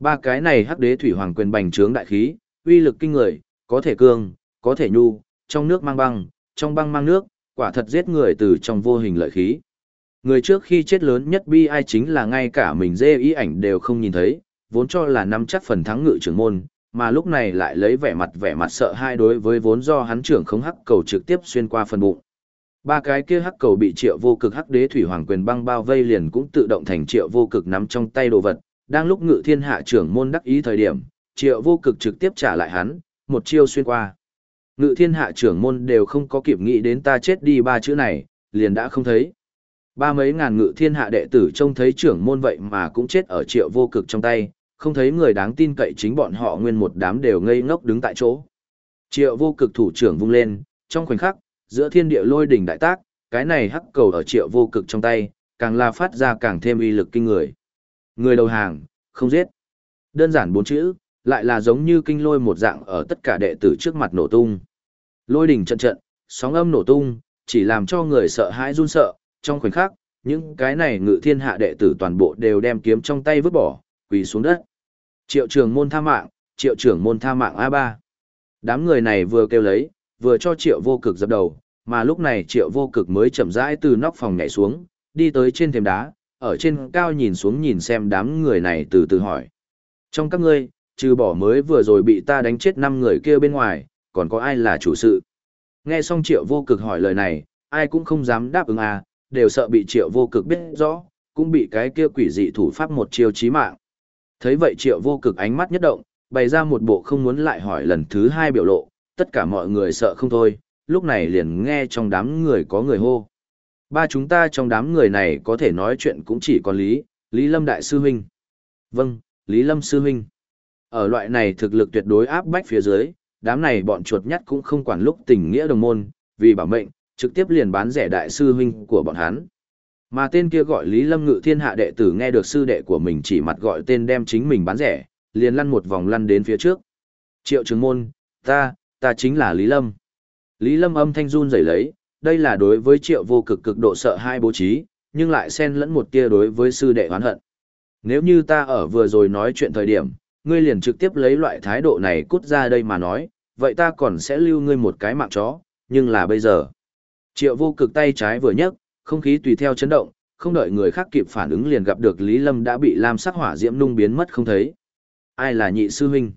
Ba cái này hắc đế thủy hoàng quyền bành trướng đại khí, uy lực kinh người, có thể cương, có thể nhu, trong nước mang băng, trong băng mang nước, quả thật giết người từ trong vô hình lợi khí. Người trước khi chết lớn nhất bi ai chính là ngay cả mình dê ý ảnh đều không nhìn thấy, vốn cho là nắm chắc phần thắng ngự trưởng môn, mà lúc này lại lấy vẻ mặt vẻ mặt sợ hai đối với vốn do hắn trưởng không hắc cầu trực tiếp xuyên qua phần bụng. Ba cái kia hắc cầu bị triệu vô cực hắc đế thủy hoàng quyền băng bao vây liền cũng tự động thành triệu vô cực nắm trong tay đồ vật, đang lúc ngự thiên hạ trưởng môn đắc ý thời điểm, triệu vô cực trực tiếp trả lại hắn, một chiêu xuyên qua. Ngự thiên hạ trưởng môn đều không có kịp nghĩ đến ta chết đi ba chữ này, liền đã không thấy. Ba mấy ngàn ngự thiên hạ đệ tử trông thấy trưởng môn vậy mà cũng chết ở triệu vô cực trong tay, không thấy người đáng tin cậy chính bọn họ nguyên một đám đều ngây ngốc đứng tại chỗ. Triệu vô cực thủ trưởng vung lên, trong khoảnh khắc, giữa thiên địa lôi đỉnh đại tác, cái này hắc cầu ở triệu vô cực trong tay, càng là phát ra càng thêm uy lực kinh người. Người đầu hàng, không giết. Đơn giản bốn chữ, lại là giống như kinh lôi một dạng ở tất cả đệ tử trước mặt nổ tung. Lôi đỉnh trận trận, sóng âm nổ tung, chỉ làm cho người sợ hãi run sợ, trong khoảnh khắc, những cái này ngự thiên hạ đệ tử toàn bộ đều đem kiếm trong tay vứt bỏ, quỳ xuống đất. Triệu trường môn tha mạng, triệu trưởng môn tha mạng A3. Đám người này vừa kêu lấy, vừa cho triệu vô cực dập đầu, mà lúc này triệu vô cực mới chậm rãi từ nóc phòng nhảy xuống, đi tới trên thềm đá, ở trên cao nhìn xuống nhìn xem đám người này từ từ hỏi. Trong các ngươi, trừ bỏ mới vừa rồi bị ta đánh chết năm người kia bên ngoài, còn có ai là chủ sự? Nghe xong triệu vô cực hỏi lời này, ai cũng không dám đáp ứng à, đều sợ bị triệu vô cực biết rõ, cũng bị cái kia quỷ dị thủ pháp một chiêu chí mạng. Thấy vậy triệu vô cực ánh mắt nhất động, bày ra một bộ không muốn lại hỏi lần thứ hai biểu lộ, tất cả mọi người sợ không thôi, lúc này liền nghe trong đám người có người hô. Ba chúng ta trong đám người này có thể nói chuyện cũng chỉ có Lý, Lý Lâm Đại Sư Huynh. Vâng, Lý Lâm Sư Huynh. Ở loại này thực lực tuyệt đối áp bách phía dưới, đám này bọn chuột nhắt cũng không quản lúc tình nghĩa đồng môn, vì bảo mệnh, trực tiếp liền bán rẻ Đại Sư Huynh của bọn hắn. Mà tên kia gọi Lý Lâm Ngự Thiên Hạ đệ tử nghe được sư đệ của mình chỉ mặt gọi tên đem chính mình bán rẻ, liền lăn một vòng lăn đến phía trước. Triệu trường môn, ta, ta chính là Lý Lâm. Lý Lâm âm thanh run rẩy lấy, đây là đối với triệu vô cực cực độ sợ hai bố trí, nhưng lại xen lẫn một tia đối với sư đệ oán hận. Nếu như ta ở vừa rồi nói chuyện thời điểm, ngươi liền trực tiếp lấy loại thái độ này cút ra đây mà nói, vậy ta còn sẽ lưu ngươi một cái mạng chó, nhưng là bây giờ. Triệu vô cực tay trái vừa nhấc, không khí tùy theo chấn động, không đợi người khác kịp phản ứng liền gặp được Lý Lâm đã bị lam sắc hỏa diễm nung biến mất không thấy. Ai là nhị sư huynh?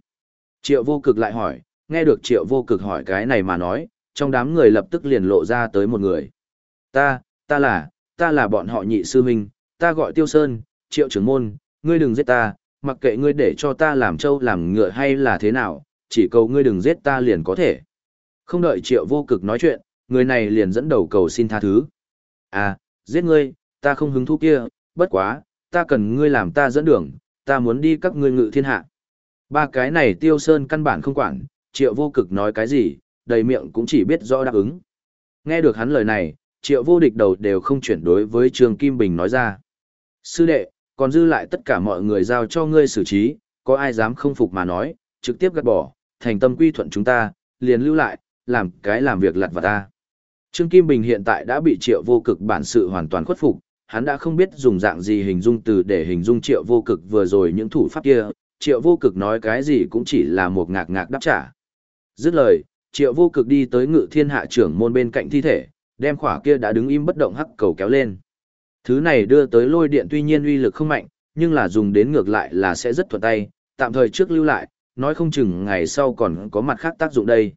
Triệu vô cực lại hỏi, nghe được triệu vô cực hỏi cái này mà nói, trong đám người lập tức liền lộ ra tới một người. Ta, ta là, ta là bọn họ nhị sư huynh, ta gọi Tiêu Sơn, triệu trưởng môn, ngươi đừng giết ta, mặc kệ ngươi để cho ta làm trâu làm ngựa hay là thế nào, chỉ cầu ngươi đừng giết ta liền có thể. Không đợi triệu vô cực nói chuyện, người này liền dẫn đầu cầu xin tha thứ. À, giết ngươi, ta không hứng thú kia, bất quá, ta cần ngươi làm ta dẫn đường, ta muốn đi các ngươi ngự thiên hạ. Ba cái này tiêu sơn căn bản không quản, triệu vô cực nói cái gì, đầy miệng cũng chỉ biết rõ đáp ứng. Nghe được hắn lời này, triệu vô địch đầu đều không chuyển đối với Trương Kim Bình nói ra. Sư đệ, còn dư lại tất cả mọi người giao cho ngươi xử trí, có ai dám không phục mà nói, trực tiếp gắt bỏ, thành tâm quy thuận chúng ta, liền lưu lại, làm cái làm việc lặt vào ta. Trương Kim Bình hiện tại đã bị triệu vô cực bản sự hoàn toàn khuất phục, hắn đã không biết dùng dạng gì hình dung từ để hình dung triệu vô cực vừa rồi những thủ pháp kia, triệu vô cực nói cái gì cũng chỉ là một ngạc ngạc đáp trả. Dứt lời, triệu vô cực đi tới ngự thiên hạ trưởng môn bên cạnh thi thể, đem khỏa kia đã đứng im bất động hắc cầu kéo lên. Thứ này đưa tới lôi điện tuy nhiên uy lực không mạnh, nhưng là dùng đến ngược lại là sẽ rất thuận tay, tạm thời trước lưu lại, nói không chừng ngày sau còn có mặt khác tác dụng đây.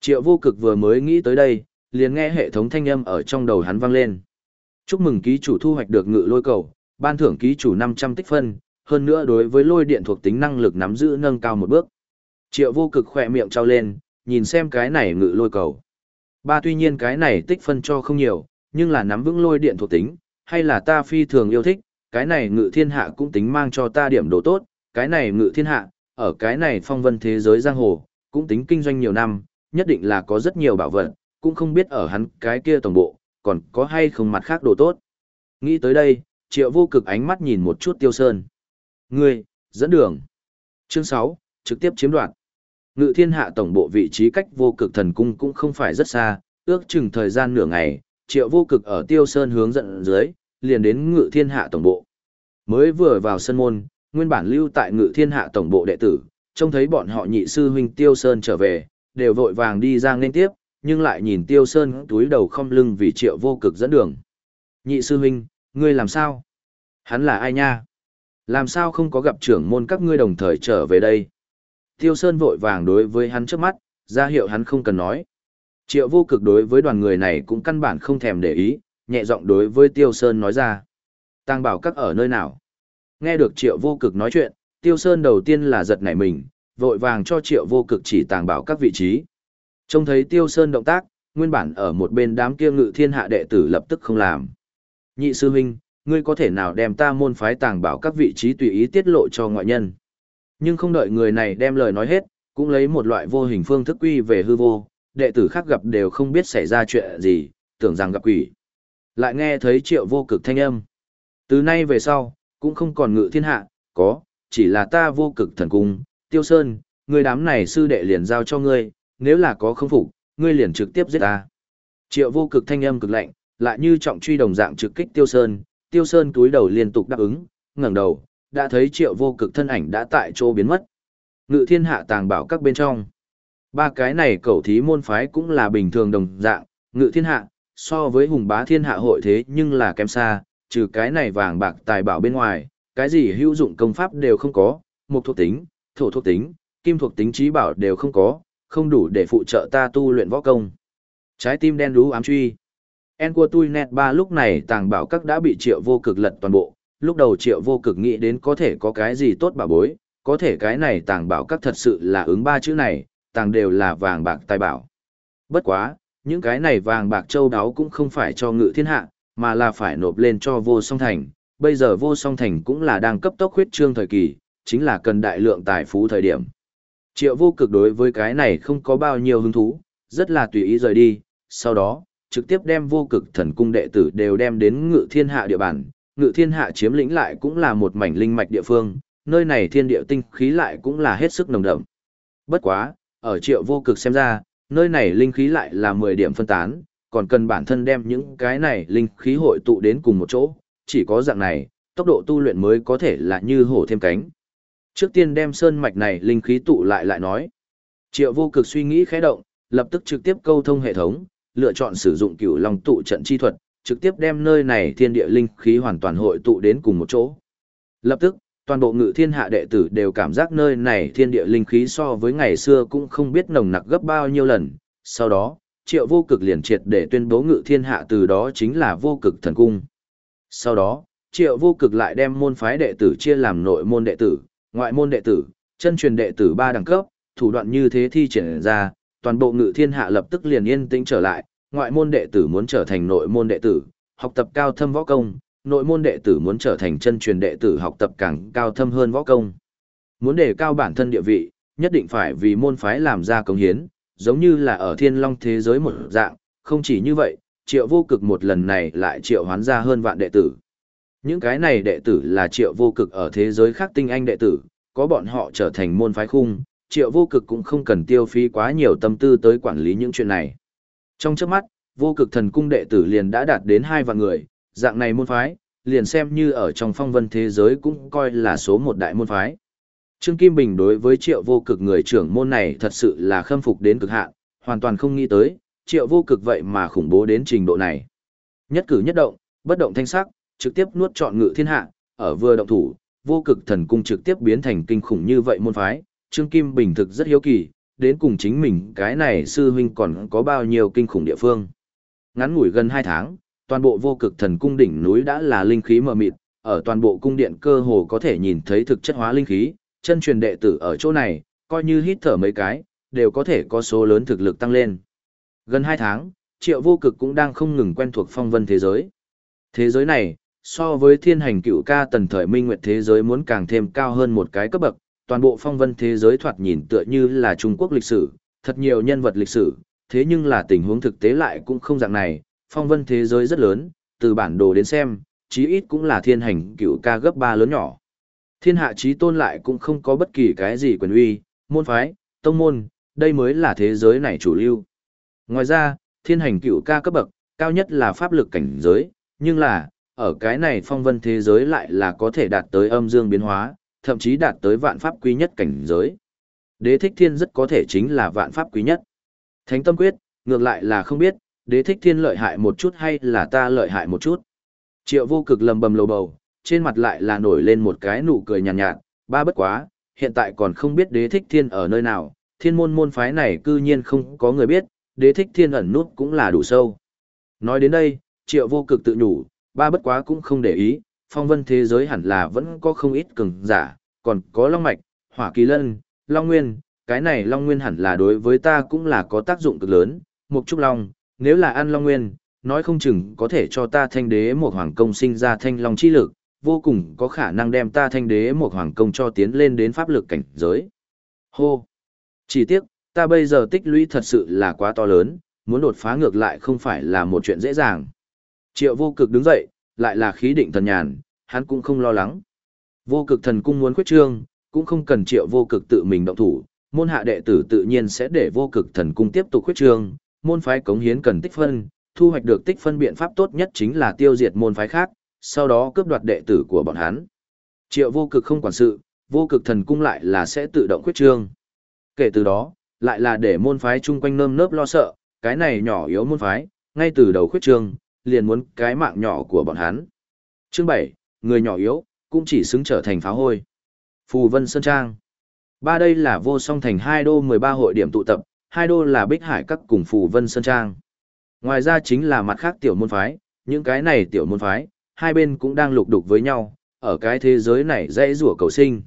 Triệu vô cực vừa mới nghĩ tới đây, liền nghe hệ thống thanh âm ở trong đầu hắn vang lên. Chúc mừng ký chủ thu hoạch được ngự lôi cầu, ban thưởng ký chủ 500 tích phân, hơn nữa đối với lôi điện thuộc tính năng lực nắm giữ nâng cao một bước. Triệu vô cực khỏe miệng trao lên, nhìn xem cái này ngự lôi cầu. Ba tuy nhiên cái này tích phân cho không nhiều, nhưng là nắm vững lôi điện thuộc tính, hay là ta phi thường yêu thích, cái này ngự thiên hạ cũng tính mang cho ta điểm đồ tốt, cái này ngự thiên hạ, ở cái này phong vân thế giới giang hồ, cũng tính kinh doanh nhiều năm, nhất định là có rất nhiều bảo vật, cũng không biết ở hắn cái kia tổng bộ, còn có hay không mặt khác đồ tốt. Nghĩ tới đây, triệu vô cực ánh mắt nhìn một chút tiêu sơn. Ngươi, dẫn đường. Chương 6, trực tiếp chiếm đoạt. Ngự thiên hạ tổng bộ vị trí cách vô cực thần cung cũng không phải rất xa, ước chừng thời gian nửa ngày, triệu vô cực ở tiêu sơn hướng dẫn dưới, liền đến ngự thiên hạ tổng bộ. Mới vừa vào sân môn, nguyên bản lưu tại ngự thiên hạ tổng bộ đệ tử, trông thấy bọn họ nhị sư huynh tiêu sơn trở về, đều vội vàng đi ra nên tiếp, nhưng lại nhìn tiêu sơn túi đầu không lưng vì triệu vô cực dẫn đường. Nhị sư huynh, ngươi làm sao? Hắn là ai nha? Làm sao không có gặp trưởng môn các ngươi đồng thời trở về đây? Tiêu Sơn vội vàng đối với hắn trước mắt, ra hiệu hắn không cần nói. Triệu vô cực đối với đoàn người này cũng căn bản không thèm để ý, nhẹ giọng đối với Tiêu Sơn nói ra. Tăng bảo các ở nơi nào? Nghe được triệu vô cực nói chuyện, Tiêu Sơn đầu tiên là giật nảy mình, vội vàng cho triệu vô cực chỉ tàng bảo các vị trí. Trông thấy Tiêu Sơn động tác, nguyên bản ở một bên đám kia ngự thiên hạ đệ tử lập tức không làm. Nhị sư huynh, ngươi có thể nào đem ta môn phái tàng bảo các vị trí tùy ý tiết lộ cho ngoại nhân? Nhưng không đợi người này đem lời nói hết, cũng lấy một loại vô hình phương thức quy về hư vô, đệ tử khác gặp đều không biết xảy ra chuyện gì, tưởng rằng gặp quỷ. Lại nghe thấy triệu vô cực thanh âm. Từ nay về sau, cũng không còn ngự thiên hạ, có, chỉ là ta vô cực thần cung, tiêu sơn, người đám này sư đệ liền giao cho ngươi, nếu là có không phục, ngươi liền trực tiếp giết ta. Triệu vô cực thanh âm cực lạnh, lại như trọng truy đồng dạng trực kích tiêu sơn, tiêu sơn túi đầu liên tục đáp ứng, ngẩng đầu, đã thấy triệu vô cực thân ảnh đã tại chỗ biến mất. Ngự thiên hạ tàng bảo các bên trong. Ba cái này cầu thí môn phái cũng là bình thường đồng dạng, ngự thiên hạ, so với hùng bá thiên hạ hội thế nhưng là kém xa, trừ cái này vàng bạc tài bảo bên ngoài, cái gì hữu dụng công pháp đều không có, một thuộc tính, thổ thuộc tính, kim thuộc tính trí bảo đều không có, không đủ để phụ trợ ta tu luyện võ công. Trái tim đen đú ám truy. En của tui nét ba lúc này tàng bảo các đã bị triệu vô cực lật toàn bộ, lúc đầu triệu vô cực nghĩ đến có thể có cái gì tốt bảo bối, có thể cái này tàng bảo các thật sự là ứng ba chữ này, tàng đều là vàng bạc tài bảo. Bất quá, những cái này vàng bạc châu đáo cũng không phải cho ngự thiên hạ, mà là phải nộp lên cho vô song thành. Bây giờ vô song thành cũng là đang cấp tốc huyết trương thời kỳ, chính là cần đại lượng tài phú thời điểm. Triệu vô cực đối với cái này không có bao nhiêu hứng thú, rất là tùy ý rời đi, sau đó, trực tiếp đem vô cực thần cung đệ tử đều đem đến ngự thiên hạ địa bàn. Ngự thiên hạ chiếm lĩnh lại cũng là một mảnh linh mạch địa phương, nơi này thiên địa tinh khí lại cũng là hết sức nồng đậm. Bất quá, ở triệu vô cực xem ra, nơi này linh khí lại là 10 điểm phân tán, còn cần bản thân đem những cái này linh khí hội tụ đến cùng một chỗ, chỉ có dạng này, tốc độ tu luyện mới có thể là như hổ thêm cánh. Trước tiên đem sơn mạch này linh khí tụ lại lại nói. Triệu vô cực suy nghĩ khẽ động, lập tức trực tiếp câu thông hệ thống, lựa chọn sử dụng cửu long tụ trận chi thuật, trực tiếp đem nơi này thiên địa linh khí hoàn toàn hội tụ đến cùng một chỗ. Lập tức, toàn bộ ngự thiên hạ đệ tử đều cảm giác nơi này thiên địa linh khí so với ngày xưa cũng không biết nồng nặc gấp bao nhiêu lần. Sau đó, triệu vô cực liền triệt để tuyên bố ngự thiên hạ từ đó chính là vô cực thần cung. Sau đó, triệu vô cực lại đem môn phái đệ tử chia làm nội môn đệ tử, ngoại môn đệ tử, chân truyền đệ tử ba đẳng cấp, thủ đoạn như thế thi triển ra, toàn bộ ngự thiên hạ lập tức liền yên tĩnh trở lại, ngoại môn đệ tử muốn trở thành nội môn đệ tử, học tập cao thâm võ công, nội môn đệ tử muốn trở thành chân truyền đệ tử học tập càng cao thâm hơn võ công. Muốn đề cao bản thân địa vị, nhất định phải vì môn phái làm ra công hiến, giống như là ở thiên long thế giới một dạng, không chỉ như vậy, triệu vô cực một lần này lại triệu hoán ra hơn vạn đệ tử. Những cái này đệ tử là triệu vô cực ở thế giới khác tinh anh đệ tử, có bọn họ trở thành môn phái khung, triệu vô cực cũng không cần tiêu phí quá nhiều tâm tư tới quản lý những chuyện này. Trong trước mắt, vô cực thần cung đệ tử liền đã đạt đến hai vạn người, dạng này môn phái, liền xem như ở trong phong vân thế giới cũng coi là số một đại môn phái. Trương Kim Bình đối với triệu vô cực người trưởng môn này thật sự là khâm phục đến cực hạn, hoàn toàn không nghĩ tới, triệu vô cực vậy mà khủng bố đến trình độ này. Nhất cử nhất động, bất động thanh sắc, trực tiếp nuốt trọn ngự thiên hạ, ở vừa động thủ, vô cực thần cung trực tiếp biến thành kinh khủng như vậy môn phái, Trương Kim Bình thực rất hiếu kỳ, đến cùng chính mình cái này sư huynh còn có bao nhiêu kinh khủng địa phương. Ngắn ngủi gần 2 tháng, toàn bộ vô cực thần cung đỉnh núi đã là linh khí mờ mịt, ở toàn bộ cung điện cơ hồ có thể nhìn thấy thực chất hóa linh khí, chân truyền đệ tử ở chỗ này, coi như hít thở mấy cái, đều có thể có số lớn thực lực tăng lên. Gần 2 tháng, triệu vô cực cũng đang không ngừng quen thuộc phong vân thế giới. Thế giới này, so với thiên hành cựu ca tần thời minh nguyệt thế giới muốn càng thêm cao hơn một cái cấp bậc, toàn bộ phong vân thế giới thoạt nhìn tựa như là Trung Quốc lịch sử, thật nhiều nhân vật lịch sử, thế nhưng là tình huống thực tế lại cũng không dạng này, phong vân thế giới rất lớn, từ bản đồ đến xem, chí ít cũng là thiên hành cựu ca gấp 3 lớn nhỏ. Thiên hạ chí tôn lại cũng không có bất kỳ cái gì quyền uy, môn phái, tông môn, đây mới là thế giới này chủ lưu. Ngoài ra, thiên hành cựu ca cấp bậc, cao nhất là pháp lực cảnh giới, nhưng là, ở cái này phong vân thế giới lại là có thể đạt tới âm dương biến hóa, thậm chí đạt tới vạn pháp quý nhất cảnh giới. Đế thích thiên rất có thể chính là vạn pháp quý nhất. Thánh tâm quyết, ngược lại là không biết, đế thích thiên lợi hại một chút hay là ta lợi hại một chút. Triệu vô cực lầm bầm lầu bầu, trên mặt lại là nổi lên một cái nụ cười nhàn nhạt, nhạt, ba bất quá, hiện tại còn không biết đế thích thiên ở nơi nào, thiên môn môn phái này cư nhiên không có người biết, đế thích thiên ẩn nút cũng là đủ sâu. Nói đến đây, triệu vô cực tự nhủ, ba bất quá cũng không để ý, phong vân thế giới hẳn là vẫn có không ít cường giả, còn có long mạch, hỏa kỳ lân, long nguyên, cái này long nguyên hẳn là đối với ta cũng là có tác dụng cực lớn, mục trúc long, nếu là ăn long nguyên, nói không chừng có thể cho ta thanh đế một hoàng công sinh ra thanh long chi lực, vô cùng có khả năng đem ta thanh đế một hoàng công cho tiến lên đến pháp lực cảnh giới. Hô! Chỉ tiếc, ta bây giờ tích lũy thật sự là quá to lớn, muốn đột phá ngược lại không phải là một chuyện dễ dàng. Triệu vô cực đứng dậy, lại là khí định thần nhàn, hắn cũng không lo lắng. Vô cực thần cung muốn khuyết trương, cũng không cần triệu vô cực tự mình động thủ, môn hạ đệ tử tự nhiên sẽ để vô cực thần cung tiếp tục khuyết trương, môn phái cống hiến cần tích phân, thu hoạch được tích phân biện pháp tốt nhất chính là tiêu diệt môn phái khác, sau đó cướp đoạt đệ tử của bọn hắn. Triệu vô cực không quản sự, vô cực thần cung lại là sẽ tự động khuyết trương. Kể từ đó, lại là để môn phái chung quanh nơm nớp lo sợ, cái này nhỏ yếu môn phái, ngay từ đầu khuyết trương, liền muốn cái mạng nhỏ của bọn hắn. Chương 7, người nhỏ yếu, cũng chỉ xứng trở thành pháo hôi. Phù Vân Sơn Trang Ba đây là vô song thành hai đô 13 hội điểm tụ tập, hai đô là Bích Hải các cùng Phù Vân Sơn Trang. Ngoài ra chính là mặt khác tiểu môn phái, những cái này tiểu môn phái, hai bên cũng đang lục đục với nhau, ở cái thế giới này dễ rủa cầu sinh.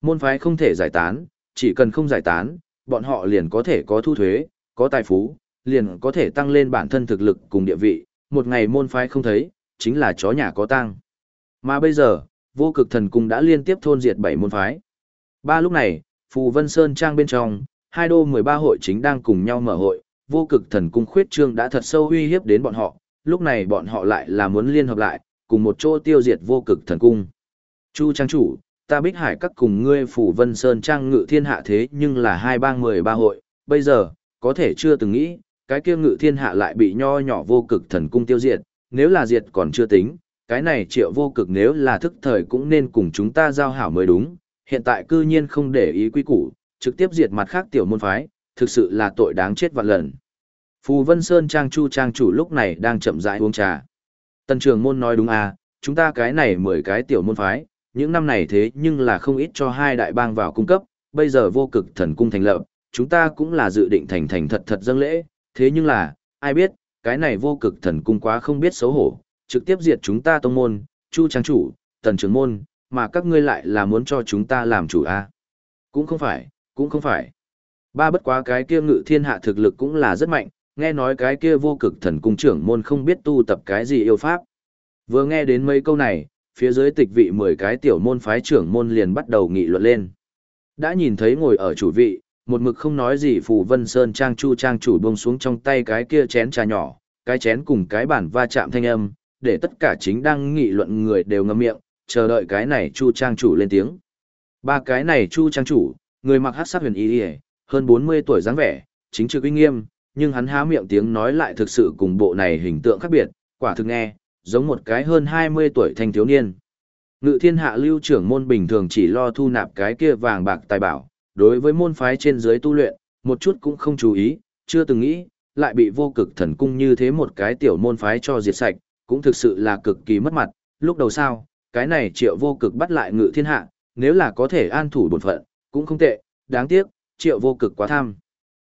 Môn phái không thể giải tán, chỉ cần không giải tán, bọn họ liền có thể có thu thuế, có tài phú, liền có thể tăng lên bản thân thực lực cùng địa vị, một ngày môn phái không thấy, chính là chó nhà có tang Mà bây giờ, vô cực thần cung đã liên tiếp thôn diệt bảy môn phái. Ba lúc này, Phù Vân Sơn Trang bên trong, hai đô 13 hội chính đang cùng nhau mở hội, vô cực thần cung khuyết trương đã thật sâu uy hiếp đến bọn họ, lúc này bọn họ lại là muốn liên hợp lại, cùng một chỗ tiêu diệt vô cực thần cung. Chu Trang chủ, ta bích hải các cùng ngươi Phù Vân Sơn Trang ngự thiên hạ thế nhưng là hai bang 13 hội, bây giờ, có thể chưa từng nghĩ, cái kia ngự thiên hạ lại bị nho nhỏ vô cực thần cung tiêu diệt, nếu là diệt còn chưa tính, cái này triệu vô cực nếu là thức thời cũng nên cùng chúng ta giao hảo mới đúng, hiện tại cư nhiên không để ý quy củ, trực tiếp diệt mặt khác tiểu môn phái, thực sự là tội đáng chết vạn lần. Phù Vân Sơn Trang Chu Trang chủ lúc này đang chậm rãi uống trà. Tần trường môn nói đúng à, chúng ta cái này mười cái tiểu môn phái, những năm này thế nhưng là không ít cho hai đại bang vào cung cấp, bây giờ vô cực thần cung thành lập, chúng ta cũng là dự định thành thành thật thật dâng lễ, thế nhưng là, ai biết, cái này vô cực thần cung quá không biết xấu hổ, trực tiếp diệt chúng ta tông môn, chu trang chủ, tần trưởng môn, mà các ngươi lại là muốn cho chúng ta làm chủ a à? Cũng không phải, cũng không phải. Ba bất quá cái kia ngự thiên hạ thực lực cũng là rất mạnh, nghe nói cái kia vô cực thần cung trưởng môn không biết tu tập cái gì yêu pháp. Vừa nghe đến mấy câu này, phía dưới tịch vị 10 cái tiểu môn phái trưởng môn liền bắt đầu nghị luận lên. Đã nhìn thấy ngồi ở chủ vị, một mực không nói gì Phù Vân Sơn Trang Chu Trang chủ buông xuống trong tay cái kia chén trà nhỏ, cái chén cùng cái bản va chạm thanh âm, để tất cả chính đang nghị luận người đều ngậm miệng, chờ đợi cái này Chu Trang chủ lên tiếng. Ba cái này Chu Trang chủ, người mặc hắc sắc huyền y, hơn 40 tuổi dáng vẻ, chính trực uy nghiêm, nhưng hắn há miệng tiếng nói lại thực sự cùng bộ này hình tượng khác biệt, quả thực nghe, giống một cái hơn 20 tuổi thanh thiếu niên. Ngự thiên hạ lưu trưởng môn bình thường chỉ lo thu nạp cái kia vàng bạc tài bảo, đối với môn phái trên dưới tu luyện, một chút cũng không chú ý, chưa từng nghĩ, lại bị vô cực thần cung như thế một cái tiểu môn phái cho diệt sạch, cũng thực sự là cực kỳ mất mặt, lúc đầu sao, cái này triệu vô cực bắt lại ngự thiên hạ, nếu là có thể an thủ bổn phận, cũng không tệ, đáng tiếc, triệu vô cực quá tham.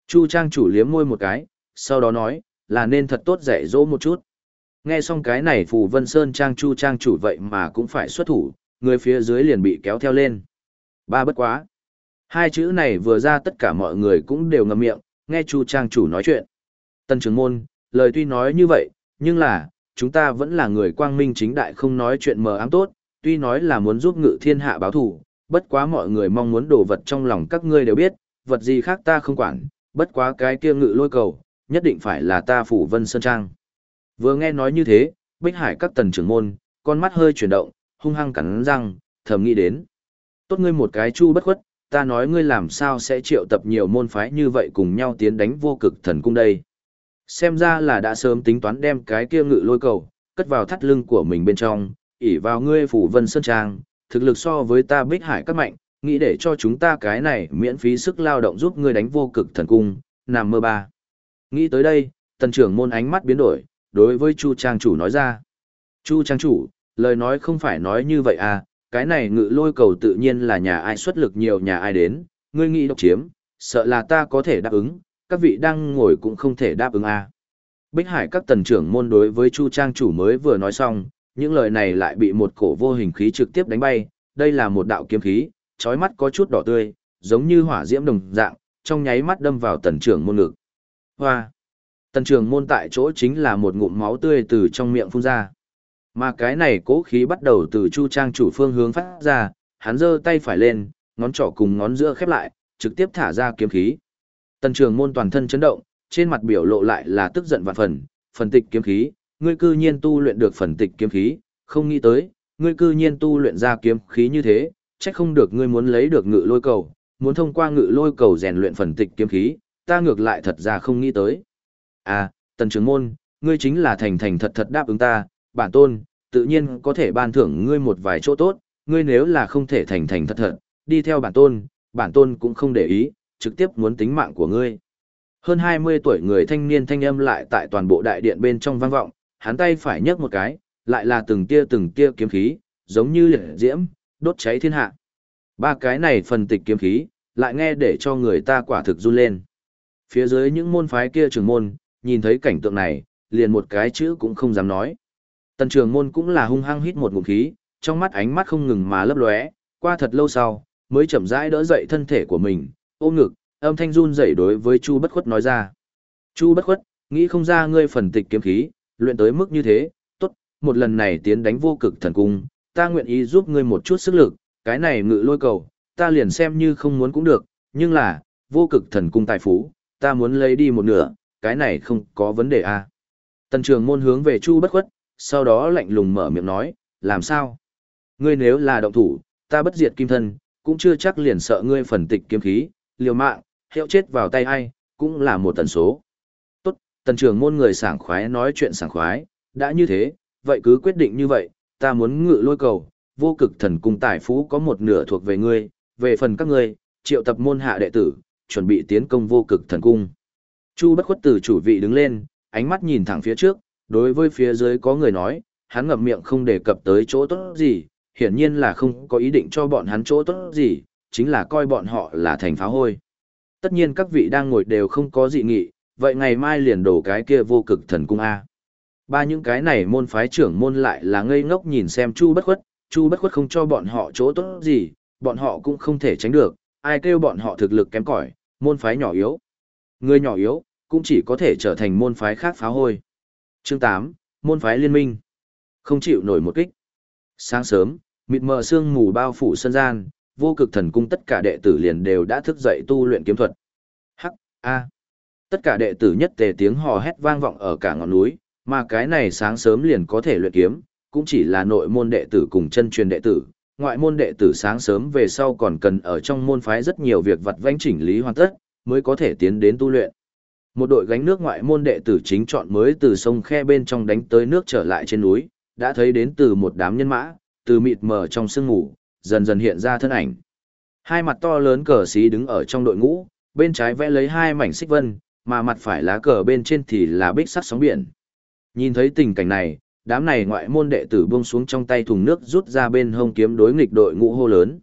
Chu trang chủ liếm môi một cái, sau đó nói, là nên thật tốt dạy dỗ một chút. Nghe xong cái này phù vân sơn trang chu trang chủ vậy mà cũng phải xuất thủ, người phía dưới liền bị kéo theo lên. Ba bất quá. Hai chữ này vừa ra tất cả mọi người cũng đều ngậm miệng, nghe chu trang chủ nói chuyện. Tân trưởng môn, lời tuy nói như vậy, nhưng là, chúng ta vẫn là người quang minh chính đại không nói chuyện mờ ám tốt, tuy nói là muốn giúp ngự thiên hạ báo thù, bất quá mọi người mong muốn đồ vật trong lòng các ngươi đều biết, vật gì khác ta không quản, bất quá cái kia ngự lôi cầu, nhất định phải là ta phủ vân sơn trang. Vừa nghe nói như thế, Bích Hải các tần trưởng môn, con mắt hơi chuyển động, hung hăng cắn răng, thầm nghĩ đến. Tốt ngươi một cái chu bất khuất, ta nói ngươi làm sao sẽ triệu tập nhiều môn phái như vậy cùng nhau tiến đánh vô cực thần cung đây. Xem ra là đã sớm tính toán đem cái kia ngự lôi cầu, cất vào thắt lưng của mình bên trong, ỉ vào ngươi phủ vân sơn trang, thực lực so với ta bích hải các mạnh, nghĩ để cho chúng ta cái này miễn phí sức lao động giúp ngươi đánh vô cực thần cung, nằm mơ ba. Nghĩ tới đây, tần trưởng môn ánh mắt biến đổi, đối với Chu Trang chủ nói ra. Chu Trang chủ, lời nói không phải nói như vậy à, cái này ngự lôi cầu tự nhiên là nhà ai xuất lực nhiều nhà ai đến, ngươi nghĩ độc chiếm, sợ là ta có thể đáp ứng, các vị đang ngồi cũng không thể đáp ứng à. Bích Hải các tần trưởng môn đối với Chu Trang chủ mới vừa nói xong, những lời này lại bị một cổ vô hình khí trực tiếp đánh bay, đây là một đạo kiếm khí, chói mắt có chút đỏ tươi, giống như hỏa diễm đồng dạng, trong nháy mắt đâm vào tần trưởng môn ngực. Hoa! Tần trưởng môn tại chỗ chính là một ngụm máu tươi từ trong miệng phun ra. Mà cái này cố khí bắt đầu từ chu trang chủ phương hướng phát ra, hắn giơ tay phải lên, ngón trỏ cùng ngón giữa khép lại, trực tiếp thả ra kiếm khí. Tần Trường môn toàn thân chấn động, trên mặt biểu lộ lại là tức giận vạn phần, phần tịch kiếm khí, ngươi cư nhiên tu luyện được phần tịch kiếm khí, không nghĩ tới, ngươi cư nhiên tu luyện ra kiếm khí như thế, chắc không được ngươi muốn lấy được ngự lôi cầu, muốn thông qua ngự lôi cầu rèn luyện phần tịch kiếm khí, ta ngược lại thật ra không nghĩ tới. À, tần Trường môn, ngươi chính là thành thành thật thật đáp ứng ta, bản tôn, tự nhiên có thể ban thưởng ngươi một vài chỗ tốt, ngươi nếu là không thể thành thành thật thật, đi theo bản tôn, bản tôn cũng không để ý, trực tiếp muốn tính mạng của ngươi. Hơn 20 tuổi người thanh niên thanh âm lại tại toàn bộ đại điện bên trong vang vọng, hắn tay phải nhấc một cái, lại là từng tia từng tia kiếm khí, giống như liệt diễm, đốt cháy thiên hạ. Ba cái này phần tịch kiếm khí, lại nghe để cho người ta quả thực run lên. Phía dưới những môn phái kia trường môn, nhìn thấy cảnh tượng này, liền một cái chữ cũng không dám nói. Tần trường môn cũng là hung hăng hít một ngụm khí, trong mắt ánh mắt không ngừng mà lấp lóe, qua thật lâu sau, mới chậm rãi đỡ dậy thân thể của mình, ôm ngực, âm thanh run rẩy đối với Chu Bất Khuất nói ra. Chu Bất Khuất, nghĩ không ra ngươi phần tịch kiếm khí, luyện tới mức như thế, tốt, một lần này tiến đánh vô cực thần cung, ta nguyện ý giúp ngươi một chút sức lực, cái này ngự lôi cầu, ta liền xem như không muốn cũng được, nhưng là, vô cực thần cung tài phú, ta muốn lấy đi một nửa, cái này không có vấn đề à. Tần trường môn hướng về Chu bất khuất, sau đó lạnh lùng mở miệng nói, làm sao? Ngươi nếu là động thủ, ta bất diệt kim thân, cũng chưa chắc liền sợ ngươi phần tịch kiếm khí, liều mạng, hiệu chết vào tay ai, cũng là một tần số. Tốt, tần trường môn người sảng khoái nói chuyện sảng khoái, đã như thế, vậy cứ quyết định như vậy, ta muốn ngự lôi cầu, vô cực thần cung tài phú có một nửa thuộc về ngươi, về phần các ngươi, triệu tập môn hạ đệ tử, chuẩn bị tiến công vô cực thần cung. Chu bất khuất từ chủ vị đứng lên, ánh mắt nhìn thẳng phía trước, đối với phía dưới có người nói, hắn ngậm miệng không đề cập tới chỗ tốt gì, hiển nhiên là không có ý định cho bọn hắn chỗ tốt gì, chính là coi bọn họ là thành phá hôi. Tất nhiên các vị đang ngồi đều không có dị nghị, vậy ngày mai liền đổ cái kia vô cực thần cung A. Ba những cái này môn phái trưởng môn lại là ngây ngốc nhìn xem Chu bất khuất, Chu bất khuất không cho bọn họ chỗ tốt gì, bọn họ cũng không thể tránh được, ai kêu bọn họ thực lực kém cỏi, môn phái nhỏ yếu. Người nhỏ yếu, cũng chỉ có thể trở thành môn phái khác phá hôi. Chương 8, môn phái liên minh. Không chịu nổi một kích. Sáng sớm, mịt mờ sương mù bao phủ sân gian, vô cực thần cung tất cả đệ tử liền đều đã thức dậy tu luyện kiếm thuật. Hắc, a. Tất cả đệ tử nhất tề tiếng hò hét vang vọng ở cả ngọn núi, mà cái này sáng sớm liền có thể luyện kiếm, cũng chỉ là nội môn đệ tử cùng chân truyền đệ tử, ngoại môn đệ tử sáng sớm về sau còn cần ở trong môn phái rất nhiều việc vặt vãnh chỉnh lý hoàn tất, mới có thể tiến đến tu luyện. Một đội gánh nước ngoại môn đệ tử chính chọn mới từ sông khe bên trong đánh tới nước trở lại trên núi, đã thấy đến từ một đám nhân mã, từ mịt mờ trong sương ngủ, dần dần hiện ra thân ảnh. Hai mặt to lớn cờ xí đứng ở trong đội ngũ, bên trái vẽ lấy hai mảnh xích vân, mà mặt phải lá cờ bên trên thì là bích sắt sóng biển. Nhìn thấy tình cảnh này, đám này ngoại môn đệ tử buông xuống trong tay thùng nước rút ra bên hông kiếm đối nghịch đội ngũ hô lớn.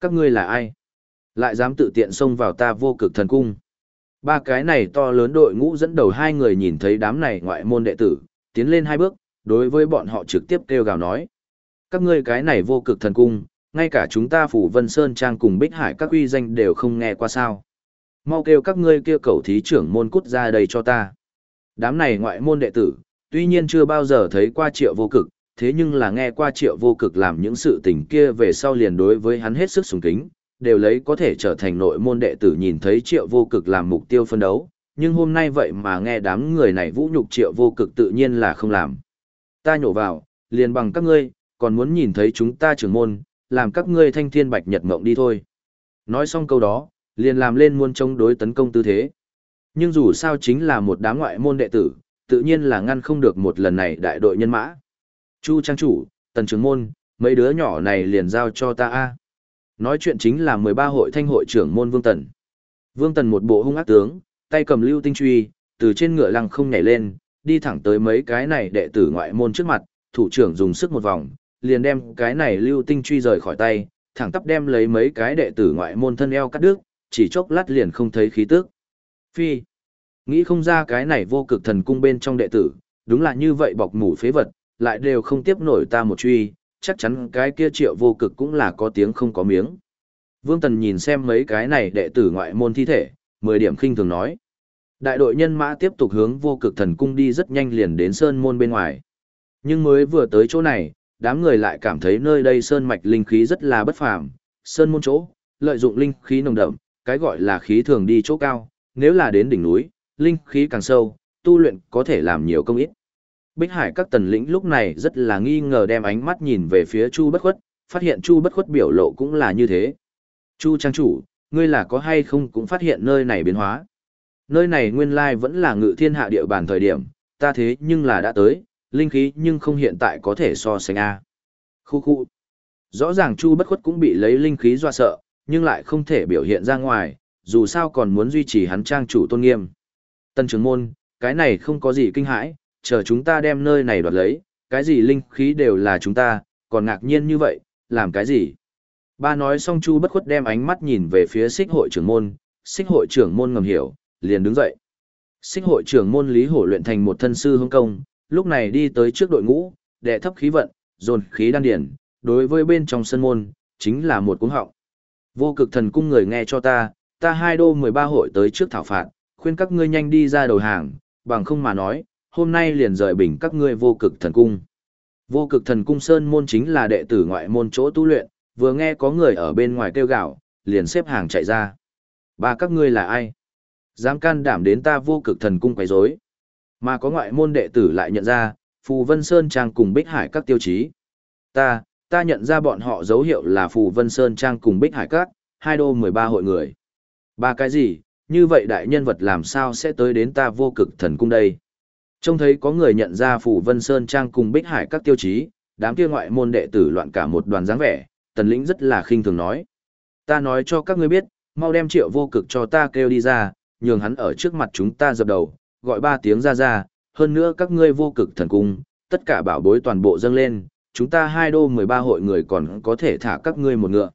Các ngươi là ai? Lại dám tự tiện xông vào ta vô cực thần cung. Ba cái này to lớn đội ngũ dẫn đầu hai người nhìn thấy đám này ngoại môn đệ tử, tiến lên hai bước, đối với bọn họ trực tiếp kêu gào nói. Các ngươi cái này vô cực thần cung, ngay cả chúng ta phủ Vân Sơn Trang cùng Bích Hải các uy danh đều không nghe qua sao. Mau kêu các ngươi kia cầu thí trưởng môn cút ra đây cho ta. Đám này ngoại môn đệ tử, tuy nhiên chưa bao giờ thấy qua triệu vô cực, thế nhưng là nghe qua triệu vô cực làm những sự tình kia về sau liền đối với hắn hết sức sùng kính, đều lấy có thể trở thành nội môn đệ tử nhìn thấy triệu vô cực làm mục tiêu phân đấu, nhưng hôm nay vậy mà nghe đám người này vũ nhục triệu vô cực tự nhiên là không làm. Ta nhổ vào, liền bằng các ngươi, còn muốn nhìn thấy chúng ta trưởng môn, làm các ngươi thanh thiên bạch nhật mộng đi thôi. Nói xong câu đó, liền làm lên muôn chống đối tấn công tư thế. Nhưng dù sao chính là một đám ngoại môn đệ tử, tự nhiên là ngăn không được một lần này đại đội nhân mã. Chu trang chủ, tần trưởng môn, mấy đứa nhỏ này liền giao cho ta a. Nói chuyện chính là 13 hội thanh hội trưởng môn Vương Tần. Vương Tần một bộ hung ác tướng, tay cầm lưu tinh truy, từ trên ngựa lăng không nhảy lên, đi thẳng tới mấy cái này đệ tử ngoại môn trước mặt, thủ trưởng dùng sức một vòng, liền đem cái này lưu tinh truy rời khỏi tay, thẳng tắp đem lấy mấy cái đệ tử ngoại môn thân eo cắt đứt, chỉ chốc lát liền không thấy khí tức. Phi, nghĩ không ra cái này vô cực thần cung bên trong đệ tử, đúng là như vậy bọc mủ phế vật, lại đều không tiếp nổi ta một truy, chắc chắn cái kia triệu vô cực cũng là có tiếng không có miếng. Vương Tần nhìn xem mấy cái này đệ tử ngoại môn thi thể, 10 điểm khinh thường nói. Đại đội nhân mã tiếp tục hướng vô cực thần cung đi rất nhanh liền đến sơn môn bên ngoài. Nhưng mới vừa tới chỗ này, đám người lại cảm thấy nơi đây sơn mạch linh khí rất là bất phàm, sơn môn chỗ, lợi dụng linh khí nồng đậm, cái gọi là khí thường đi chỗ cao, nếu là đến đỉnh núi, linh khí càng sâu, tu luyện có thể làm nhiều công ít. Bích Hải các tần lĩnh lúc này rất là nghi ngờ đem ánh mắt nhìn về phía Chu Bất Khuất, phát hiện Chu Bất Khuất biểu lộ cũng là như thế. Chu trang chủ, ngươi là có hay không cũng phát hiện nơi này biến hóa. Nơi này nguyên lai vẫn là ngự thiên hạ địa bàn thời điểm, ta thế nhưng là đã tới, linh khí nhưng không hiện tại có thể so sánh A. Khu khu. Rõ ràng Chu Bất Khuất cũng bị lấy linh khí dọa sợ, nhưng lại không thể biểu hiện ra ngoài, dù sao còn muốn duy trì hắn trang chủ tôn nghiêm. Tân trưởng môn, cái này không có gì kinh hãi, chờ chúng ta đem nơi này đoạt lấy, cái gì linh khí đều là chúng ta, còn ngạc nhiên như vậy, làm cái gì? Ba nói xong Chu bất khuất đem ánh mắt nhìn về phía xích hội trưởng môn, xích hội trưởng môn ngầm hiểu, liền đứng dậy. Xích hội trưởng môn Lý Hổ luyện thành một thân sư hương công, lúc này đi tới trước đội ngũ, đệ thấp khí vận, dồn khí đan điển, đối với bên trong sân môn, chính là một cuống họng. Vô cực thần cung người nghe cho ta, ta hai đô 13 hội tới trước thảo phạt, khuyên các ngươi nhanh đi ra đầu hàng, bằng không mà nói, hôm nay liền rời bình các ngươi vô cực thần cung. Vô cực thần cung sơn môn chính là đệ tử ngoại môn chỗ tu luyện, vừa nghe có người ở bên ngoài kêu gạo, liền xếp hàng chạy ra. Ba các ngươi là ai? Dám can đảm đến ta vô cực thần cung quấy rối. Mà có ngoại môn đệ tử lại nhận ra, Phù Vân Sơn Trang cùng Bích Hải các tiêu chí. Ta, ta nhận ra bọn họ dấu hiệu là Phù Vân Sơn Trang cùng Bích Hải các, hai đô 13 hội người. Ba cái gì, như vậy đại nhân vật làm sao sẽ tới đến ta vô cực thần cung đây? Trông thấy có người nhận ra Phủ Vân Sơn Trang cùng Bích Hải các tiêu chí, đám kia ngoại môn đệ tử loạn cả một đoàn dáng vẻ, tần lĩnh rất là khinh thường nói. Ta nói cho các ngươi biết, mau đem triệu vô cực cho ta kêu đi ra, nhường hắn ở trước mặt chúng ta dập đầu, gọi ba tiếng ra ra, hơn nữa các ngươi vô cực thần cung, tất cả bảo bối toàn bộ dâng lên, chúng ta hai đô 13 hội người còn có thể thả các ngươi một ngựa.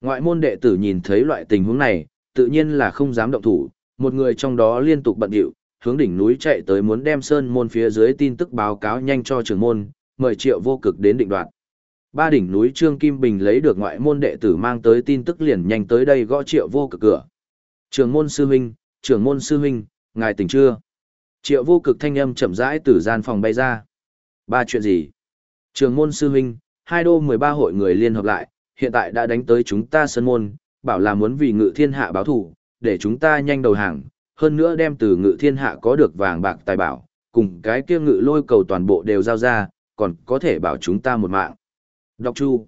Ngoại môn đệ tử nhìn thấy loại tình huống này, tự nhiên là không dám động thủ, một người trong đó liên tục bận điệu, hướng đỉnh núi chạy tới muốn đem sơn môn phía dưới tin tức báo cáo nhanh cho trưởng môn, mời triệu vô cực đến định đoạt. Ba đỉnh núi Trương Kim Bình lấy được ngoại môn đệ tử mang tới tin tức liền nhanh tới đây gõ triệu vô cực cửa. Trưởng môn sư huynh, trưởng môn sư huynh, ngài tỉnh chưa? Triệu vô cực thanh âm chậm rãi từ gian phòng bay ra. Ba chuyện gì? Trưởng môn sư huynh, hai đô 13 hội người liên hợp lại, hiện tại đã đánh tới chúng ta Sơn môn, bảo là muốn vì ngự thiên hạ báo thủ, để chúng ta nhanh đầu hàng, hơn nữa đem từ ngự thiên hạ có được vàng bạc tài bảo, cùng cái kia ngự lôi cầu toàn bộ đều giao ra, còn có thể bảo chúng ta một mạng. Đọc Chu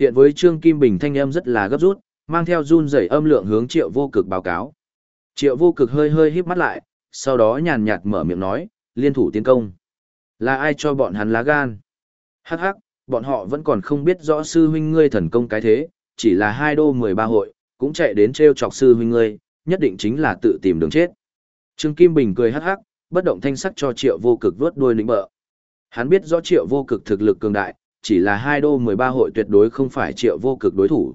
Hiện với Trương Kim Bình thanh âm rất là gấp rút, mang theo run rẩy âm lượng hướng triệu vô cực báo cáo. Triệu vô cực hơi hơi híp mắt lại, sau đó nhàn nhạt mở miệng nói, liên thủ tiến công. Là ai cho bọn hắn lá gan? Hắc hắc, bọn họ vẫn còn không biết rõ sư huynh ngươi thần công cái thế, chỉ là hai đô mười ba hội, cũng chạy đến treo chọc sư huynh ngươi, nhất định chính là tự tìm đường chết. Trương Kim Bình cười hắc hắc, bất động thanh sắc cho triệu vô cực vớt đuôi lĩnh bợ. Hắn biết rõ triệu vô cực thực lực cường đại, chỉ là hai đô 13 hội tuyệt đối không phải triệu vô cực đối thủ.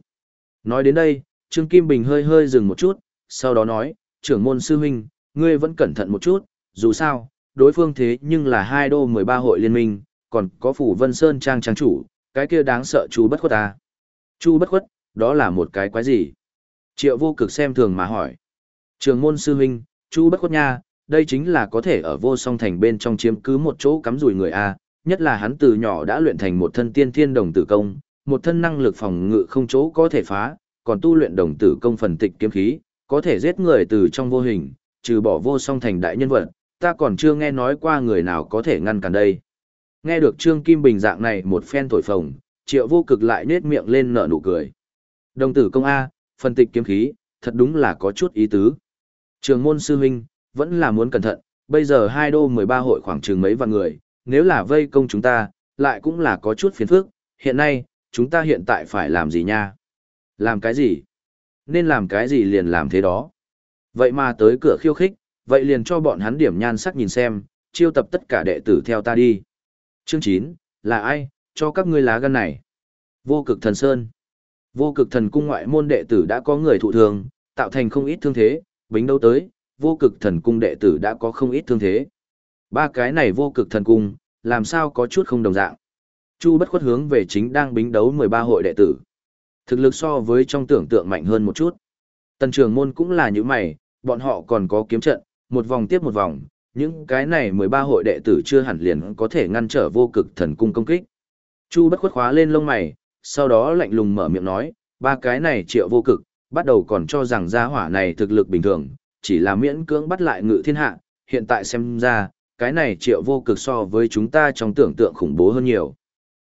Nói đến đây, Trương Kim Bình hơi hơi dừng một chút, sau đó nói, trưởng môn sư huynh, ngươi vẫn cẩn thận một chút, dù sao, đối phương thế nhưng là hai đô 13 hội liên minh, còn có phủ Vân Sơn Trang trang chủ, cái kia đáng sợ chú bất khuất à. Chu bất khuất, đó là một cái quái gì? Triệu vô cực xem thường mà hỏi. Trường môn sư huynh, chú bất khuất nha, đây chính là có thể ở vô song thành bên trong chiếm cứ một chỗ cắm rùi người A, nhất là hắn từ nhỏ đã luyện thành một thân tiên thiên đồng tử công, một thân năng lực phòng ngự không chỗ có thể phá, còn tu luyện đồng tử công phần tịch kiếm khí, có thể giết người từ trong vô hình, trừ bỏ vô song thành đại nhân vật, ta còn chưa nghe nói qua người nào có thể ngăn cản đây. Nghe được Trương Kim Bình dạng này một phen thổi phồng, triệu vô cực lại nết miệng lên nở nụ cười. Đồng tử công A, phân tịch kiếm khí, thật đúng là có chút ý tứ. Trường môn sư huynh, vẫn là muốn cẩn thận, bây giờ hai đô 13 hội khoảng chừng mấy vạn người, nếu là vây công chúng ta, lại cũng là có chút phiền phức, hiện nay, chúng ta hiện tại phải làm gì nha? Làm cái gì? Nên làm cái gì liền làm thế đó. Vậy mà tới cửa khiêu khích, vậy liền cho bọn hắn điểm nhan sắc nhìn xem, chiêu tập tất cả đệ tử theo ta đi. Chương 9, là ai, cho các ngươi lá gan này? Vô cực thần sơn. Vô cực thần cung ngoại môn đệ tử đã có người thụ thường, tạo thành không ít thương thế, bính đấu tới, vô cực thần cung đệ tử đã có không ít thương thế. Ba cái này vô cực thần cung, làm sao có chút không đồng dạng. Chu bất khuất hướng về chính đang bính đấu 13 hội đệ tử. Thực lực so với trong tưởng tượng mạnh hơn một chút. Tần trường môn cũng là như mày, bọn họ còn có kiếm trận, một vòng tiếp một vòng, những cái này 13 hội đệ tử chưa hẳn liền có thể ngăn trở vô cực thần cung công kích. Chu bất khuất khóa lên lông mày, sau đó lạnh lùng mở miệng nói, ba cái này triệu vô cực, bắt đầu còn cho rằng gia hỏa này thực lực bình thường, chỉ là miễn cưỡng bắt lại ngự thiên hạ, hiện tại xem ra, cái này triệu vô cực so với chúng ta trong tưởng tượng khủng bố hơn nhiều.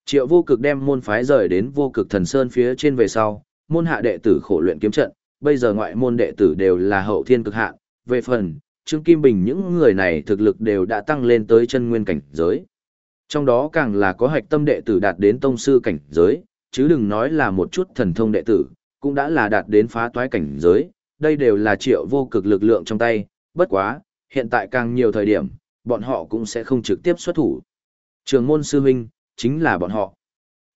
Triệu vô cực đem môn phái rời đến vô cực thần sơn phía trên về sau, môn hạ đệ tử khổ luyện kiếm trận, bây giờ ngoại môn đệ tử đều là hậu thiên cực hạ, về phần, Trương Kim Bình những người này thực lực đều đã tăng lên tới chân nguyên cảnh giới. Trong đó càng là có hạch tâm đệ tử đạt đến tông sư cảnh giới, chứ đừng nói là một chút thần thông đệ tử, cũng đã là đạt đến phá toái cảnh giới, đây đều là triệu vô cực lực lượng trong tay, bất quá, hiện tại càng nhiều thời điểm, bọn họ cũng sẽ không trực tiếp xuất thủ. Trường môn sư huynh, chính là bọn họ.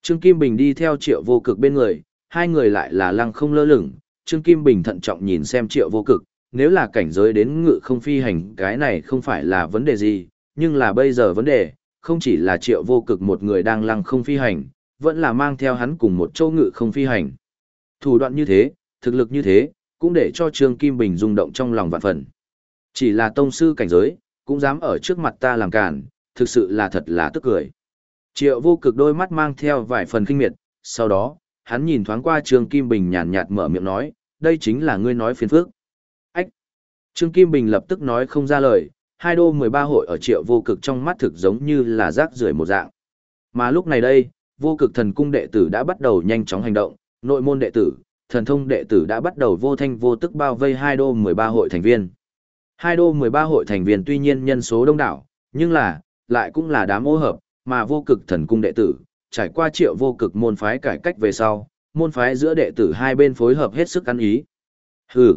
Trương Kim Bình đi theo triệu vô cực bên người, hai người lại là lăng không lơ lửng, Trương Kim Bình thận trọng nhìn xem triệu vô cực, nếu là cảnh giới đến ngự không phi hành cái này không phải là vấn đề gì, nhưng là bây giờ vấn đề, không chỉ là triệu vô cực một người đang lăng không phi hành, vẫn là mang theo hắn cùng một châu ngự không phi hành. Thủ đoạn như thế, thực lực như thế, cũng để cho Trương Kim Bình rung động trong lòng vạn phần. Chỉ là tông sư cảnh giới, cũng dám ở trước mặt ta làm cản, thực sự là thật là tức cười. Triệu vô cực đôi mắt mang theo vài phần kinh miệt, sau đó, hắn nhìn thoáng qua Trương Kim Bình nhàn nhạt mở miệng nói, đây chính là ngươi nói phiền phước. Ách! Trương Kim Bình lập tức nói không ra lời, hai đô 13 hội ở triệu vô cực trong mắt thực giống như là rác rưởi một dạng. Mà lúc này đây, vô cực thần cung đệ tử đã bắt đầu nhanh chóng hành động, nội môn đệ tử, thần thông đệ tử đã bắt đầu vô thanh vô tức bao vây hai đô 13 hội thành viên. Hai đô 13 hội thành viên tuy nhiên nhân số đông đảo, nhưng là, lại cũng là đám ô hợp, mà vô cực thần cung đệ tử, trải qua triệu vô cực môn phái cải cách về sau, môn phái giữa đệ tử hai bên phối hợp hết sức ăn ý. Hừ,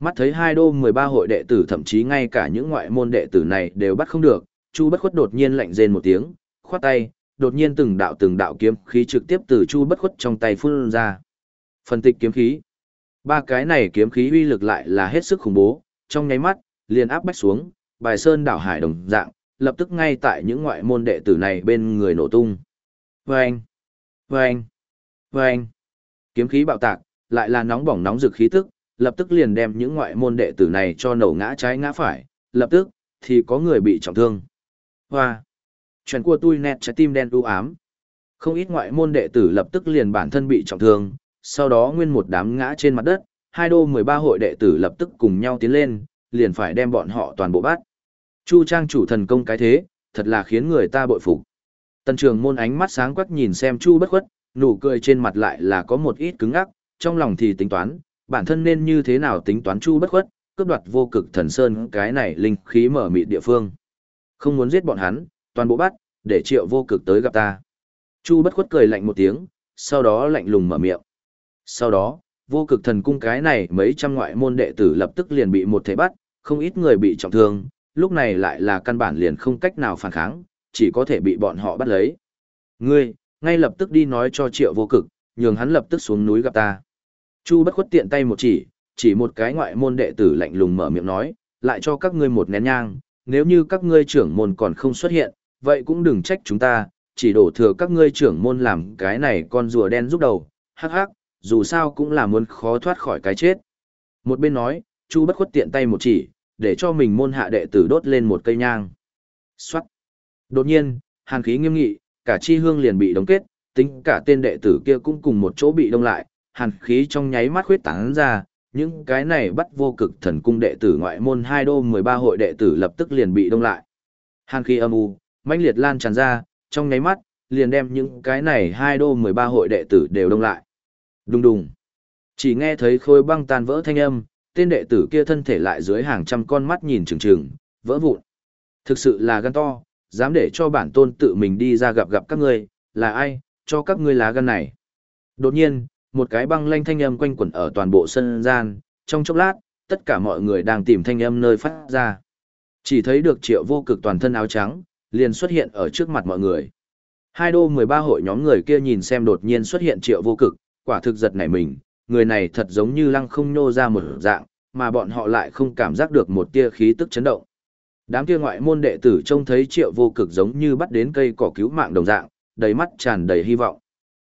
mắt thấy hai đô 13 hội đệ tử thậm chí ngay cả những ngoại môn đệ tử này đều bắt không được, Chu Bất Khuất đột nhiên lạnh rên một tiếng, khoát tay, đột nhiên từng đạo từng đạo kiếm khí trực tiếp từ Chu Bất Khuất trong tay phun ra. Phân tích kiếm khí. Ba cái này kiếm khí uy lực lại là hết sức khủng bố, trong nháy mắt, liền áp bách xuống, bài sơn đảo hải đồng dạng, lập tức ngay tại những ngoại môn đệ tử này bên người nổ tung. Vâng! Vâng! Vâng! Kiếm khí bạo tạc, lại là nóng bỏng nóng rực khí tức, lập tức liền đem những ngoại môn đệ tử này cho nổ ngã trái ngã phải, lập tức, thì có người bị trọng thương. Hoa! Chuyện của tôi nẹt trái tim đen u ám. Không ít ngoại môn đệ tử lập tức liền bản thân bị trọng thương, sau đó nguyên một đám ngã trên mặt đất, hai đô 13 hội đệ tử lập tức cùng nhau tiến lên, liền phải đem bọn họ toàn bộ bắt. Chu Trang chủ thần công cái thế, thật là khiến người ta bội phục. Tần trường môn ánh mắt sáng quắc nhìn xem Chu bất khuất, nụ cười trên mặt lại là có một ít cứng ngắc, trong lòng thì tính toán, bản thân nên như thế nào tính toán Chu bất khuất, cướp đoạt vô cực thần sơn cái này linh khí mở mịt địa phương. Không muốn giết bọn hắn, toàn bộ bắt, để triệu vô cực tới gặp ta. Chu bất khuất cười lạnh một tiếng, sau đó lạnh lùng mở miệng. Sau đó, vô cực thần cung cái này mấy trăm ngoại môn đệ tử lập tức liền bị một thể bắt, không ít người bị trọng thương, lúc này lại là căn bản liền không cách nào phản kháng, chỉ có thể bị bọn họ bắt lấy. Ngươi, ngay lập tức đi nói cho triệu vô cực, nhường hắn lập tức xuống núi gặp ta. Chu bất khuất tiện tay một chỉ, chỉ một cái ngoại môn đệ tử lạnh lùng mở miệng nói, lại cho các ngươi một nén nhang, nếu như các ngươi trưởng môn còn không xuất hiện, vậy cũng đừng trách chúng ta, chỉ đổ thừa các ngươi trưởng môn làm cái này con rùa đen giúp đầu, hắc hắc, dù sao cũng là muốn khó thoát khỏi cái chết. Một bên nói, Chu bất khuất tiện tay một chỉ, để cho mình môn hạ đệ tử đốt lên một cây nhang. Xoát. Đột nhiên, hàn khí nghiêm nghị, cả chi hương liền bị đóng kết, tính cả tên đệ tử kia cũng cùng một chỗ bị đông lại, hàn khí trong nháy mắt khuyết tán ra, những cái này bắt vô cực thần cung đệ tử ngoại môn hai đô 13 hội đệ tử lập tức liền bị đông lại. Hàn khí âm u, mãnh liệt lan tràn ra, trong nháy mắt, liền đem những cái này hai đô 13 hội đệ tử đều đông lại. Đùng đùng. Chỉ nghe thấy khối băng tan vỡ thanh âm, tên đệ tử kia thân thể lại dưới hàng trăm con mắt nhìn chừng chừng, vỡ vụn. Thực sự là gan to, dám để cho bản tôn tự mình đi ra gặp gặp các ngươi, là ai, cho các ngươi lá gan này. Đột nhiên, một cái băng lanh thanh âm quanh quẩn ở toàn bộ sân gian, trong chốc lát, tất cả mọi người đang tìm thanh âm nơi phát ra. Chỉ thấy được triệu vô cực toàn thân áo trắng, liền xuất hiện ở trước mặt mọi người. Hai đô 13 hội nhóm người kia nhìn xem đột nhiên xuất hiện triệu vô cực, quả thực giật nảy mình, người này thật giống như lăng không nô ra một dạng, mà bọn họ lại không cảm giác được một tia khí tức chấn động. Đám kia ngoại môn đệ tử trông thấy triệu vô cực giống như bắt đến cây cỏ cứu mạng đồng dạng, đầy mắt tràn đầy hy vọng.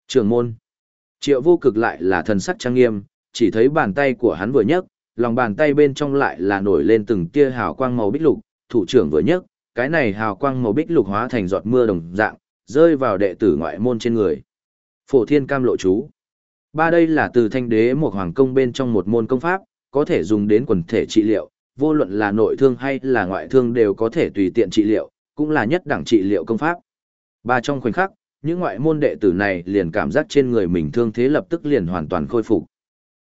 Trường môn. Triệu vô cực lại là thần sắc trang nghiêm, chỉ thấy bàn tay của hắn vừa nhấc, lòng bàn tay bên trong lại là nổi lên từng tia hào quang màu bích lục, thủ trưởng vừa nhấc, cái này hào quang màu bích lục hóa thành giọt mưa đồng dạng, rơi vào đệ tử ngoại môn trên người. Phổ Thiên Cam lộ chú. Ba đây là từ thanh đế một hoàng công bên trong một môn công pháp, có thể dùng đến quần thể trị liệu, vô luận là nội thương hay là ngoại thương đều có thể tùy tiện trị liệu, cũng là nhất đẳng trị liệu công pháp. Ba trong khoảnh khắc, những ngoại môn đệ tử này liền cảm giác trên người mình thương thế lập tức liền hoàn toàn khôi phục.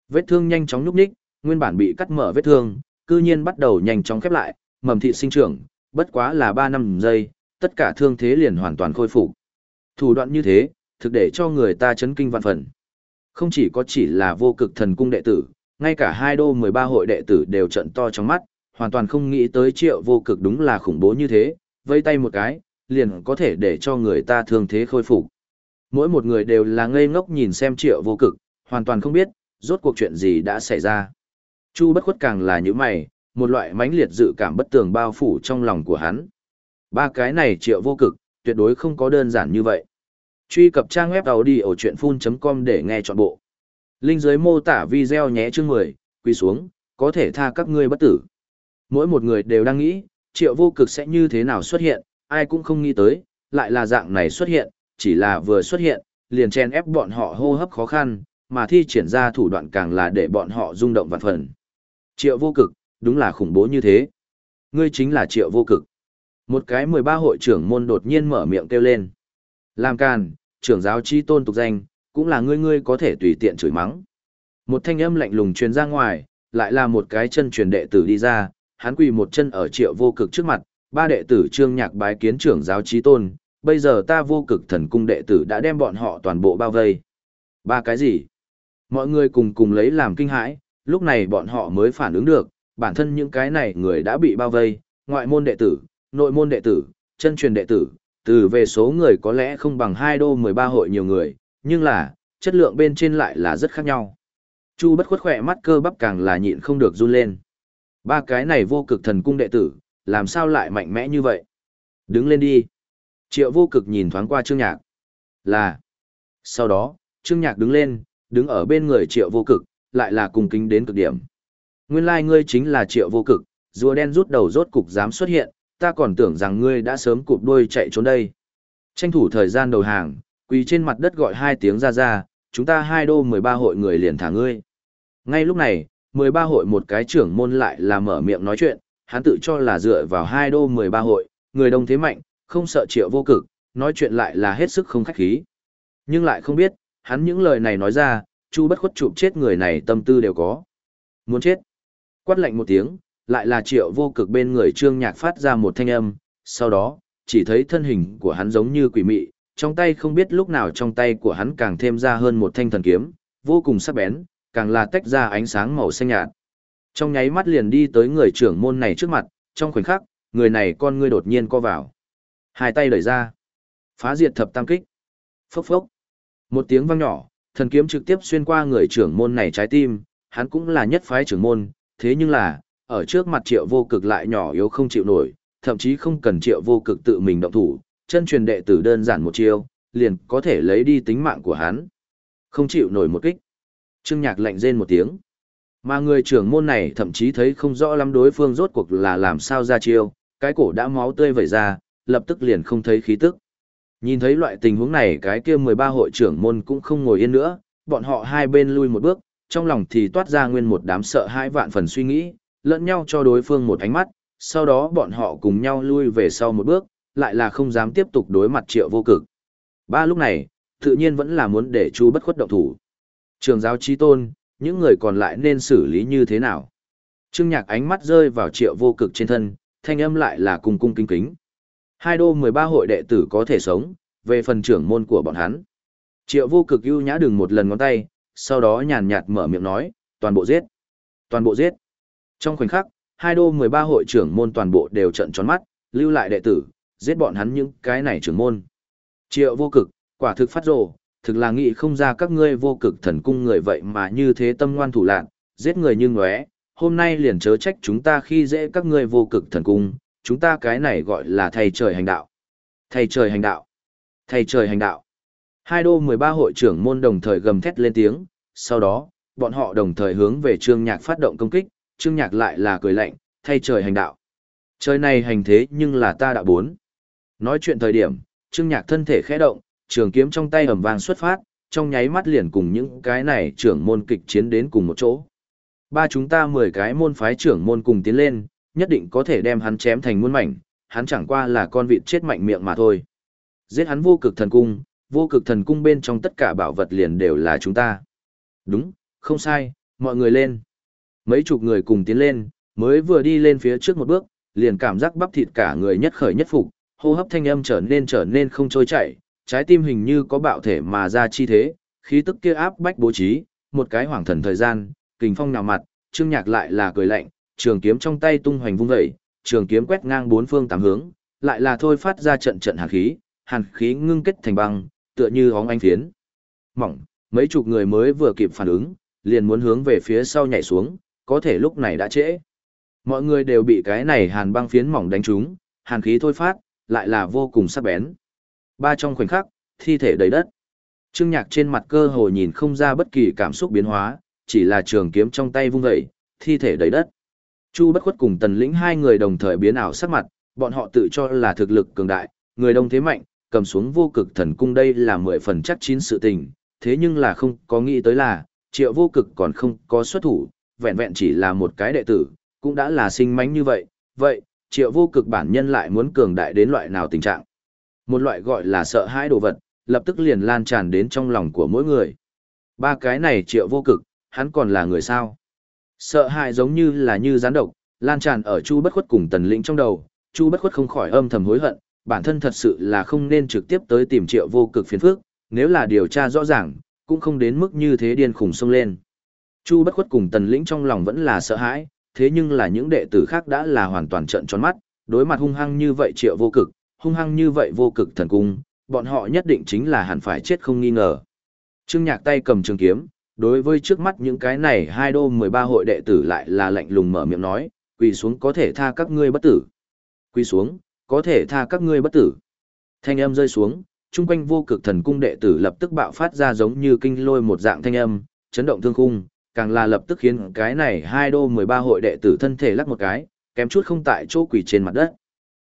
Vết thương nhanh chóng nhúc nhích, nguyên bản bị cắt mở vết thương, cư nhiên bắt đầu nhanh chóng khép lại, mầm thị sinh trưởng, bất quá là 3 năm giây, tất cả thương thế liền hoàn toàn khôi phục. Thủ đoạn như thế, thực để cho người ta chấn kinh vạn phần. Không chỉ có chỉ là vô cực thần cung đệ tử, ngay cả hai đô 13 hội đệ tử đều trận to trong mắt, hoàn toàn không nghĩ tới triệu vô cực đúng là khủng bố như thế, vây tay một cái, liền có thể để cho người ta thương thế khôi phục. Mỗi một người đều là ngây ngốc nhìn xem triệu vô cực, hoàn toàn không biết, rốt cuộc chuyện gì đã xảy ra. Chu bất khuất càng là như mày, một loại mãnh liệt dự cảm bất tường bao phủ trong lòng của hắn. Ba cái này triệu vô cực, tuyệt đối không có đơn giản như vậy. Truy cập trang web đầu đi ở chuyện full.com để nghe trọn bộ. Linh dưới mô tả video nhé chương 10, quy xuống, có thể tha các ngươi bất tử. Mỗi một người đều đang nghĩ, triệu vô cực sẽ như thế nào xuất hiện, ai cũng không nghĩ tới, lại là dạng này xuất hiện, chỉ là vừa xuất hiện, liền chen ép bọn họ hô hấp khó khăn, mà thi triển ra thủ đoạn càng là để bọn họ rung động vạn phần. Triệu vô cực, đúng là khủng bố như thế. Ngươi chính là triệu vô cực. Một cái 13 hội trưởng môn đột nhiên mở miệng kêu lên. Làm càn, trưởng giáo chi tôn tục danh, cũng là ngươi ngươi có thể tùy tiện chửi mắng. Một thanh âm lạnh lùng truyền ra ngoài, lại là một cái chân truyền đệ tử đi ra, hắn quỳ một chân ở triệu vô cực trước mặt, ba đệ tử trương nhạc bái kiến trưởng giáo trí tôn, bây giờ ta vô cực thần cung đệ tử đã đem bọn họ toàn bộ bao vây. Ba cái gì? Mọi người cùng cùng lấy làm kinh hãi, lúc này bọn họ mới phản ứng được, bản thân những cái này người đã bị bao vây, ngoại môn đệ tử, nội môn đệ tử, chân truyền đệ tử, từ về số người có lẽ không bằng hai đô 13 hội nhiều người, nhưng là, chất lượng bên trên lại là rất khác nhau. Chu bất khuất khỏe mắt cơ bắp càng là nhịn không được run lên. Ba cái này vô cực thần cung đệ tử, làm sao lại mạnh mẽ như vậy? Đứng lên đi. Triệu vô cực nhìn thoáng qua Trương Nhạc. Là. Sau đó, Trương Nhạc đứng lên, đứng ở bên người Triệu vô cực, lại là cùng kính đến cực điểm. Nguyên lai like ngươi chính là Triệu vô cực, rùa đen rút đầu rốt cục dám xuất hiện, ta còn tưởng rằng ngươi đã sớm cụp đuôi chạy trốn đây. Tranh thủ thời gian đầu hàng, quỳ trên mặt đất gọi hai tiếng ra ra, chúng ta hai đô 13 hội người liền thả ngươi. Ngay lúc này, 13 hội một cái trưởng môn lại là mở miệng nói chuyện, hắn tự cho là dựa vào hai đô 13 hội, người đông thế mạnh, không sợ triệu vô cực, nói chuyện lại là hết sức không khách khí. Nhưng lại không biết, hắn những lời này nói ra, chu bất khuất chụp chết người này tâm tư đều có. Muốn chết. Quát lạnh một tiếng, lại là triệu vô cực bên người trương nhạc phát ra một thanh âm, sau đó, chỉ thấy thân hình của hắn giống như quỷ mị, trong tay không biết lúc nào trong tay của hắn càng thêm ra hơn một thanh thần kiếm, vô cùng sắc bén, càng là tách ra ánh sáng màu xanh nhạt. Trong nháy mắt liền đi tới người trưởng môn này trước mặt, trong khoảnh khắc, người này con ngươi đột nhiên co vào. Hai tay đẩy ra. Phá diệt thập tam kích. Phốc phốc. Một tiếng vang nhỏ, thần kiếm trực tiếp xuyên qua người trưởng môn này trái tim, hắn cũng là nhất phái trưởng môn, thế nhưng là, ở trước mặt triệu vô cực lại nhỏ yếu không chịu nổi, thậm chí không cần triệu vô cực tự mình động thủ, chân truyền đệ tử đơn giản một chiêu, liền có thể lấy đi tính mạng của hắn. Không chịu nổi một kích. Trương Nhạc lạnh rên một tiếng. Mà người trưởng môn này thậm chí thấy không rõ lắm đối phương rốt cuộc là làm sao ra chiêu, cái cổ đã máu tươi vẩy ra, lập tức liền không thấy khí tức. Nhìn thấy loại tình huống này cái kia 13 hội trưởng môn cũng không ngồi yên nữa, bọn họ hai bên lui một bước, trong lòng thì toát ra nguyên một đám sợ hãi vạn phần suy nghĩ, lẫn nhau cho đối phương một ánh mắt, sau đó bọn họ cùng nhau lui về sau một bước, lại là không dám tiếp tục đối mặt triệu vô cực. Ba lúc này, tự nhiên vẫn là muốn để chú bất khuất động thủ. Trường giáo trí tôn, những người còn lại nên xử lý như thế nào? Trương Nhạc ánh mắt rơi vào triệu vô cực trên thân, thanh âm lại là cung cung kính kính. Hai đô 13 hội đệ tử có thể sống, về phần trưởng môn của bọn hắn. Triệu vô cực ưu nhã đừng một lần ngón tay, sau đó nhàn nhạt mở miệng nói, toàn bộ giết. Toàn bộ giết. Trong khoảnh khắc, hai đô 13 hội trưởng môn toàn bộ đều trận tròn mắt, lưu lại đệ tử, giết bọn hắn những cái này trưởng môn. Triệu vô cực, quả thực phát rồ, thực là nghĩ không ra các ngươi vô cực thần cung người vậy mà như thế tâm ngoan thủ lạn, giết người như ngóe, hôm nay liền chớ trách chúng ta khi dễ các ngươi vô cực thần cung, chúng ta cái này gọi là thầy trời hành đạo. Thầy trời hành đạo. Thầy trời hành đạo. Hai đô 13 hội trưởng môn đồng thời gầm thét lên tiếng, sau đó, bọn họ đồng thời hướng về Trương Nhạc phát động công kích, Trương Nhạc lại là cười lạnh, thay trời hành đạo. Trời này hành thế nhưng là ta đã bốn. Nói chuyện thời điểm, Trương Nhạc thân thể khẽ động, trường kiếm trong tay ầm vang xuất phát, trong nháy mắt liền cùng những cái này trưởng môn kịch chiến đến cùng một chỗ. Ba chúng ta mười cái môn phái trưởng môn cùng tiến lên, nhất định có thể đem hắn chém thành muôn mảnh, hắn chẳng qua là con vịt chết mạnh miệng mà thôi. Giết hắn vô cực thần cung, vô cực thần cung bên trong tất cả bảo vật liền đều là chúng ta. Đúng, không sai, mọi người lên. Mấy chục người cùng tiến lên, mới vừa đi lên phía trước một bước, liền cảm giác bắp thịt cả người nhất khởi nhất phục, hô hấp thanh âm trở nên trở nên không trôi chảy, trái tim hình như có bạo thể mà ra chi thế, khí tức kia áp bách bố trí, một cái hoàng thần thời gian, kình phong nào mặt, trương nhạc lại là cười lạnh, trường kiếm trong tay tung hoành vung dậy, trường kiếm quét ngang bốn phương tám hướng, lại là thôi phát ra trận trận hàn khí, hàn khí ngưng kết thành băng, tựa như hóng anh phiến. Mỏng, mấy chục người mới vừa kịp phản ứng, liền muốn hướng về phía sau nhảy xuống, có thể lúc này đã trễ. Mọi người đều bị cái này hàn băng phiến mỏng đánh trúng, hàn khí thôi phát, lại là vô cùng sắc bén. Ba trong khoảnh khắc, thi thể đầy đất. Trương Nhạc trên mặt cơ hồ nhìn không ra bất kỳ cảm xúc biến hóa, chỉ là trường kiếm trong tay vung dậy, thi thể đầy đất. Chu Bất Khuất cùng Tần Lĩnh hai người đồng thời biến ảo sắc mặt, bọn họ tự cho là thực lực cường đại, người đông thế mạnh, cầm xuống vô cực thần cung đây là mười phần chắc chín sự tình, thế nhưng là không có nghĩ tới là, triệu vô cực còn không có xuất thủ, vẹn vẹn chỉ là một cái đệ tử, cũng đã là sinh mánh như vậy, vậy, triệu vô cực bản nhân lại muốn cường đại đến loại nào tình trạng. Một loại gọi là sợ hãi đồ vật, lập tức liền lan tràn đến trong lòng của mỗi người. Ba cái này triệu vô cực, hắn còn là người sao? Sợ hãi giống như là như gián độc, lan tràn ở Chu Bất Khuất cùng Tần Lĩnh trong đầu, Chu Bất Khuất không khỏi âm thầm hối hận, bản thân thật sự là không nên trực tiếp tới tìm triệu vô cực phiền phức, nếu là điều tra rõ ràng, cũng không đến mức như thế điên khủng xông lên. Chu Bất Khuất cùng Tần Lĩnh trong lòng vẫn là sợ hãi, thế nhưng là những đệ tử khác đã là hoàn toàn trận tròn mắt, đối mặt hung hăng như vậy triệu vô cực, hung hăng như vậy vô cực thần cung, bọn họ nhất định chính là hẳn phải chết không nghi ngờ. Trương Nhạc tay cầm trường kiếm, đối với trước mắt những cái này hai đô 13 hội đệ tử lại là lạnh lùng mở miệng nói, quỳ xuống có thể tha các ngươi bất tử. Quỳ xuống, có thể tha các ngươi bất tử. Thanh âm rơi xuống, trung quanh vô cực thần cung đệ tử lập tức bạo phát ra giống như kinh lôi một dạng thanh âm, chấn động thương khung, càng là lập tức khiến cái này hai đô 13 hội đệ tử thân thể lắc một cái, kém chút không tại chỗ quỳ trên mặt đất.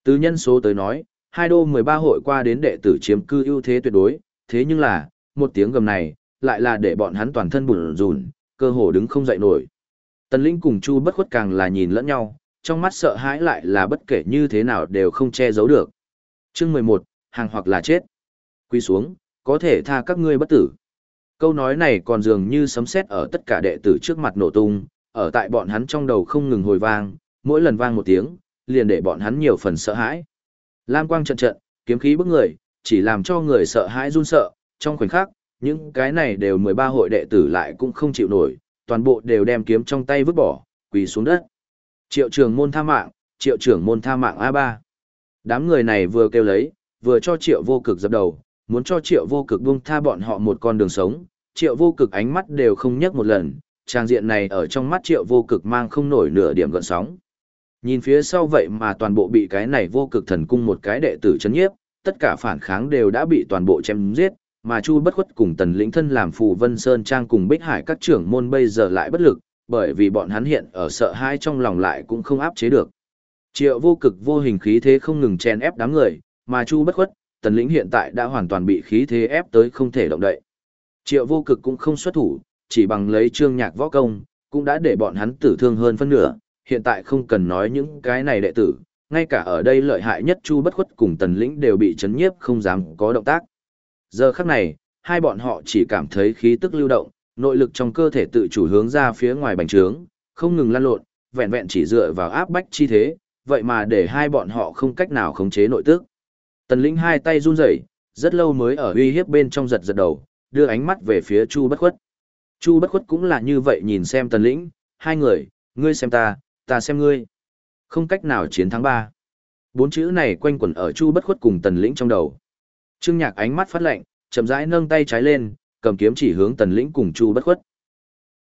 Từ nhân số tới nói, hai đô 13 hội qua đến đệ tử chiếm cư ưu thế tuyệt đối, thế nhưng là, một tiếng gầm này, lại là để bọn hắn toàn thân bùn rùn, cơ hồ đứng không dậy nổi. Tần Linh cùng Chu bất khuất càng là nhìn lẫn nhau, trong mắt sợ hãi lại là bất kể như thế nào đều không che giấu được. Chương 11, hàng hoặc là chết. Quy xuống, có thể tha các ngươi bất tử. Câu nói này còn dường như sấm sét ở tất cả đệ tử trước mặt nổ tung, ở tại bọn hắn trong đầu không ngừng hồi vang, mỗi lần vang một tiếng, liền để bọn hắn nhiều phần sợ hãi. Lam quang trận trận, kiếm khí bức người, chỉ làm cho người sợ hãi run sợ, trong khoảnh khắc, những cái này đều 13 hội đệ tử lại cũng không chịu nổi, toàn bộ đều đem kiếm trong tay vứt bỏ, quỳ xuống đất. Triệu trưởng môn tha mạng, triệu trưởng môn tha mạng A3. Đám người này vừa kêu lấy, vừa cho triệu vô cực dập đầu, muốn cho triệu vô cực buông tha bọn họ một con đường sống, triệu vô cực ánh mắt đều không nhấc một lần, trang diện này ở trong mắt triệu vô cực mang không nổi nửa điểm gợn sóng. Nhìn phía sau vậy mà toàn bộ bị cái này vô cực thần cung một cái đệ tử chấn nhiếp, tất cả phản kháng đều đã bị toàn bộ chém giết, mà Chu Bất Khuất cùng Tần Lĩnh thân làm phù Vân Sơn Trang cùng Bích Hải các trưởng môn bây giờ lại bất lực, bởi vì bọn hắn hiện ở sợ hãi trong lòng lại cũng không áp chế được. Triệu vô cực vô hình khí thế không ngừng chen ép đám người, mà Chu Bất Khuất, Tần Lĩnh hiện tại đã hoàn toàn bị khí thế ép tới không thể động đậy. Triệu vô cực cũng không xuất thủ, chỉ bằng lấy trương nhạc võ công, cũng đã để bọn hắn tử thương hơn phân nửa, hiện tại không cần nói những cái này đệ tử, ngay cả ở đây lợi hại nhất Chu Bất Khuất cùng Tần Lĩnh đều bị chấn nhiếp không dám có động tác. Giờ khắc này, hai bọn họ chỉ cảm thấy khí tức lưu động, nội lực trong cơ thể tự chủ hướng ra phía ngoài bành trướng, không ngừng lan lộn, vẹn vẹn chỉ dựa vào áp bách chi thế, vậy mà để hai bọn họ không cách nào khống chế nội tức. Tần Lĩnh hai tay run rẩy, rất lâu mới ở uy hiếp bên trong giật giật đầu, đưa ánh mắt về phía Chu Bất Khuất. Chu Bất Khuất cũng là như vậy nhìn xem Tần Lĩnh, hai người, ngươi xem ta, ta xem ngươi. Không cách nào chiến thắng ba. Bốn chữ này quanh quẩn ở Chu Bất Khuất cùng Tần Lĩnh trong đầu. Trương Nhạc ánh mắt phát lạnh, chậm rãi nâng tay trái lên, cầm kiếm chỉ hướng Tần Lĩnh cùng Chu Bất Khuất.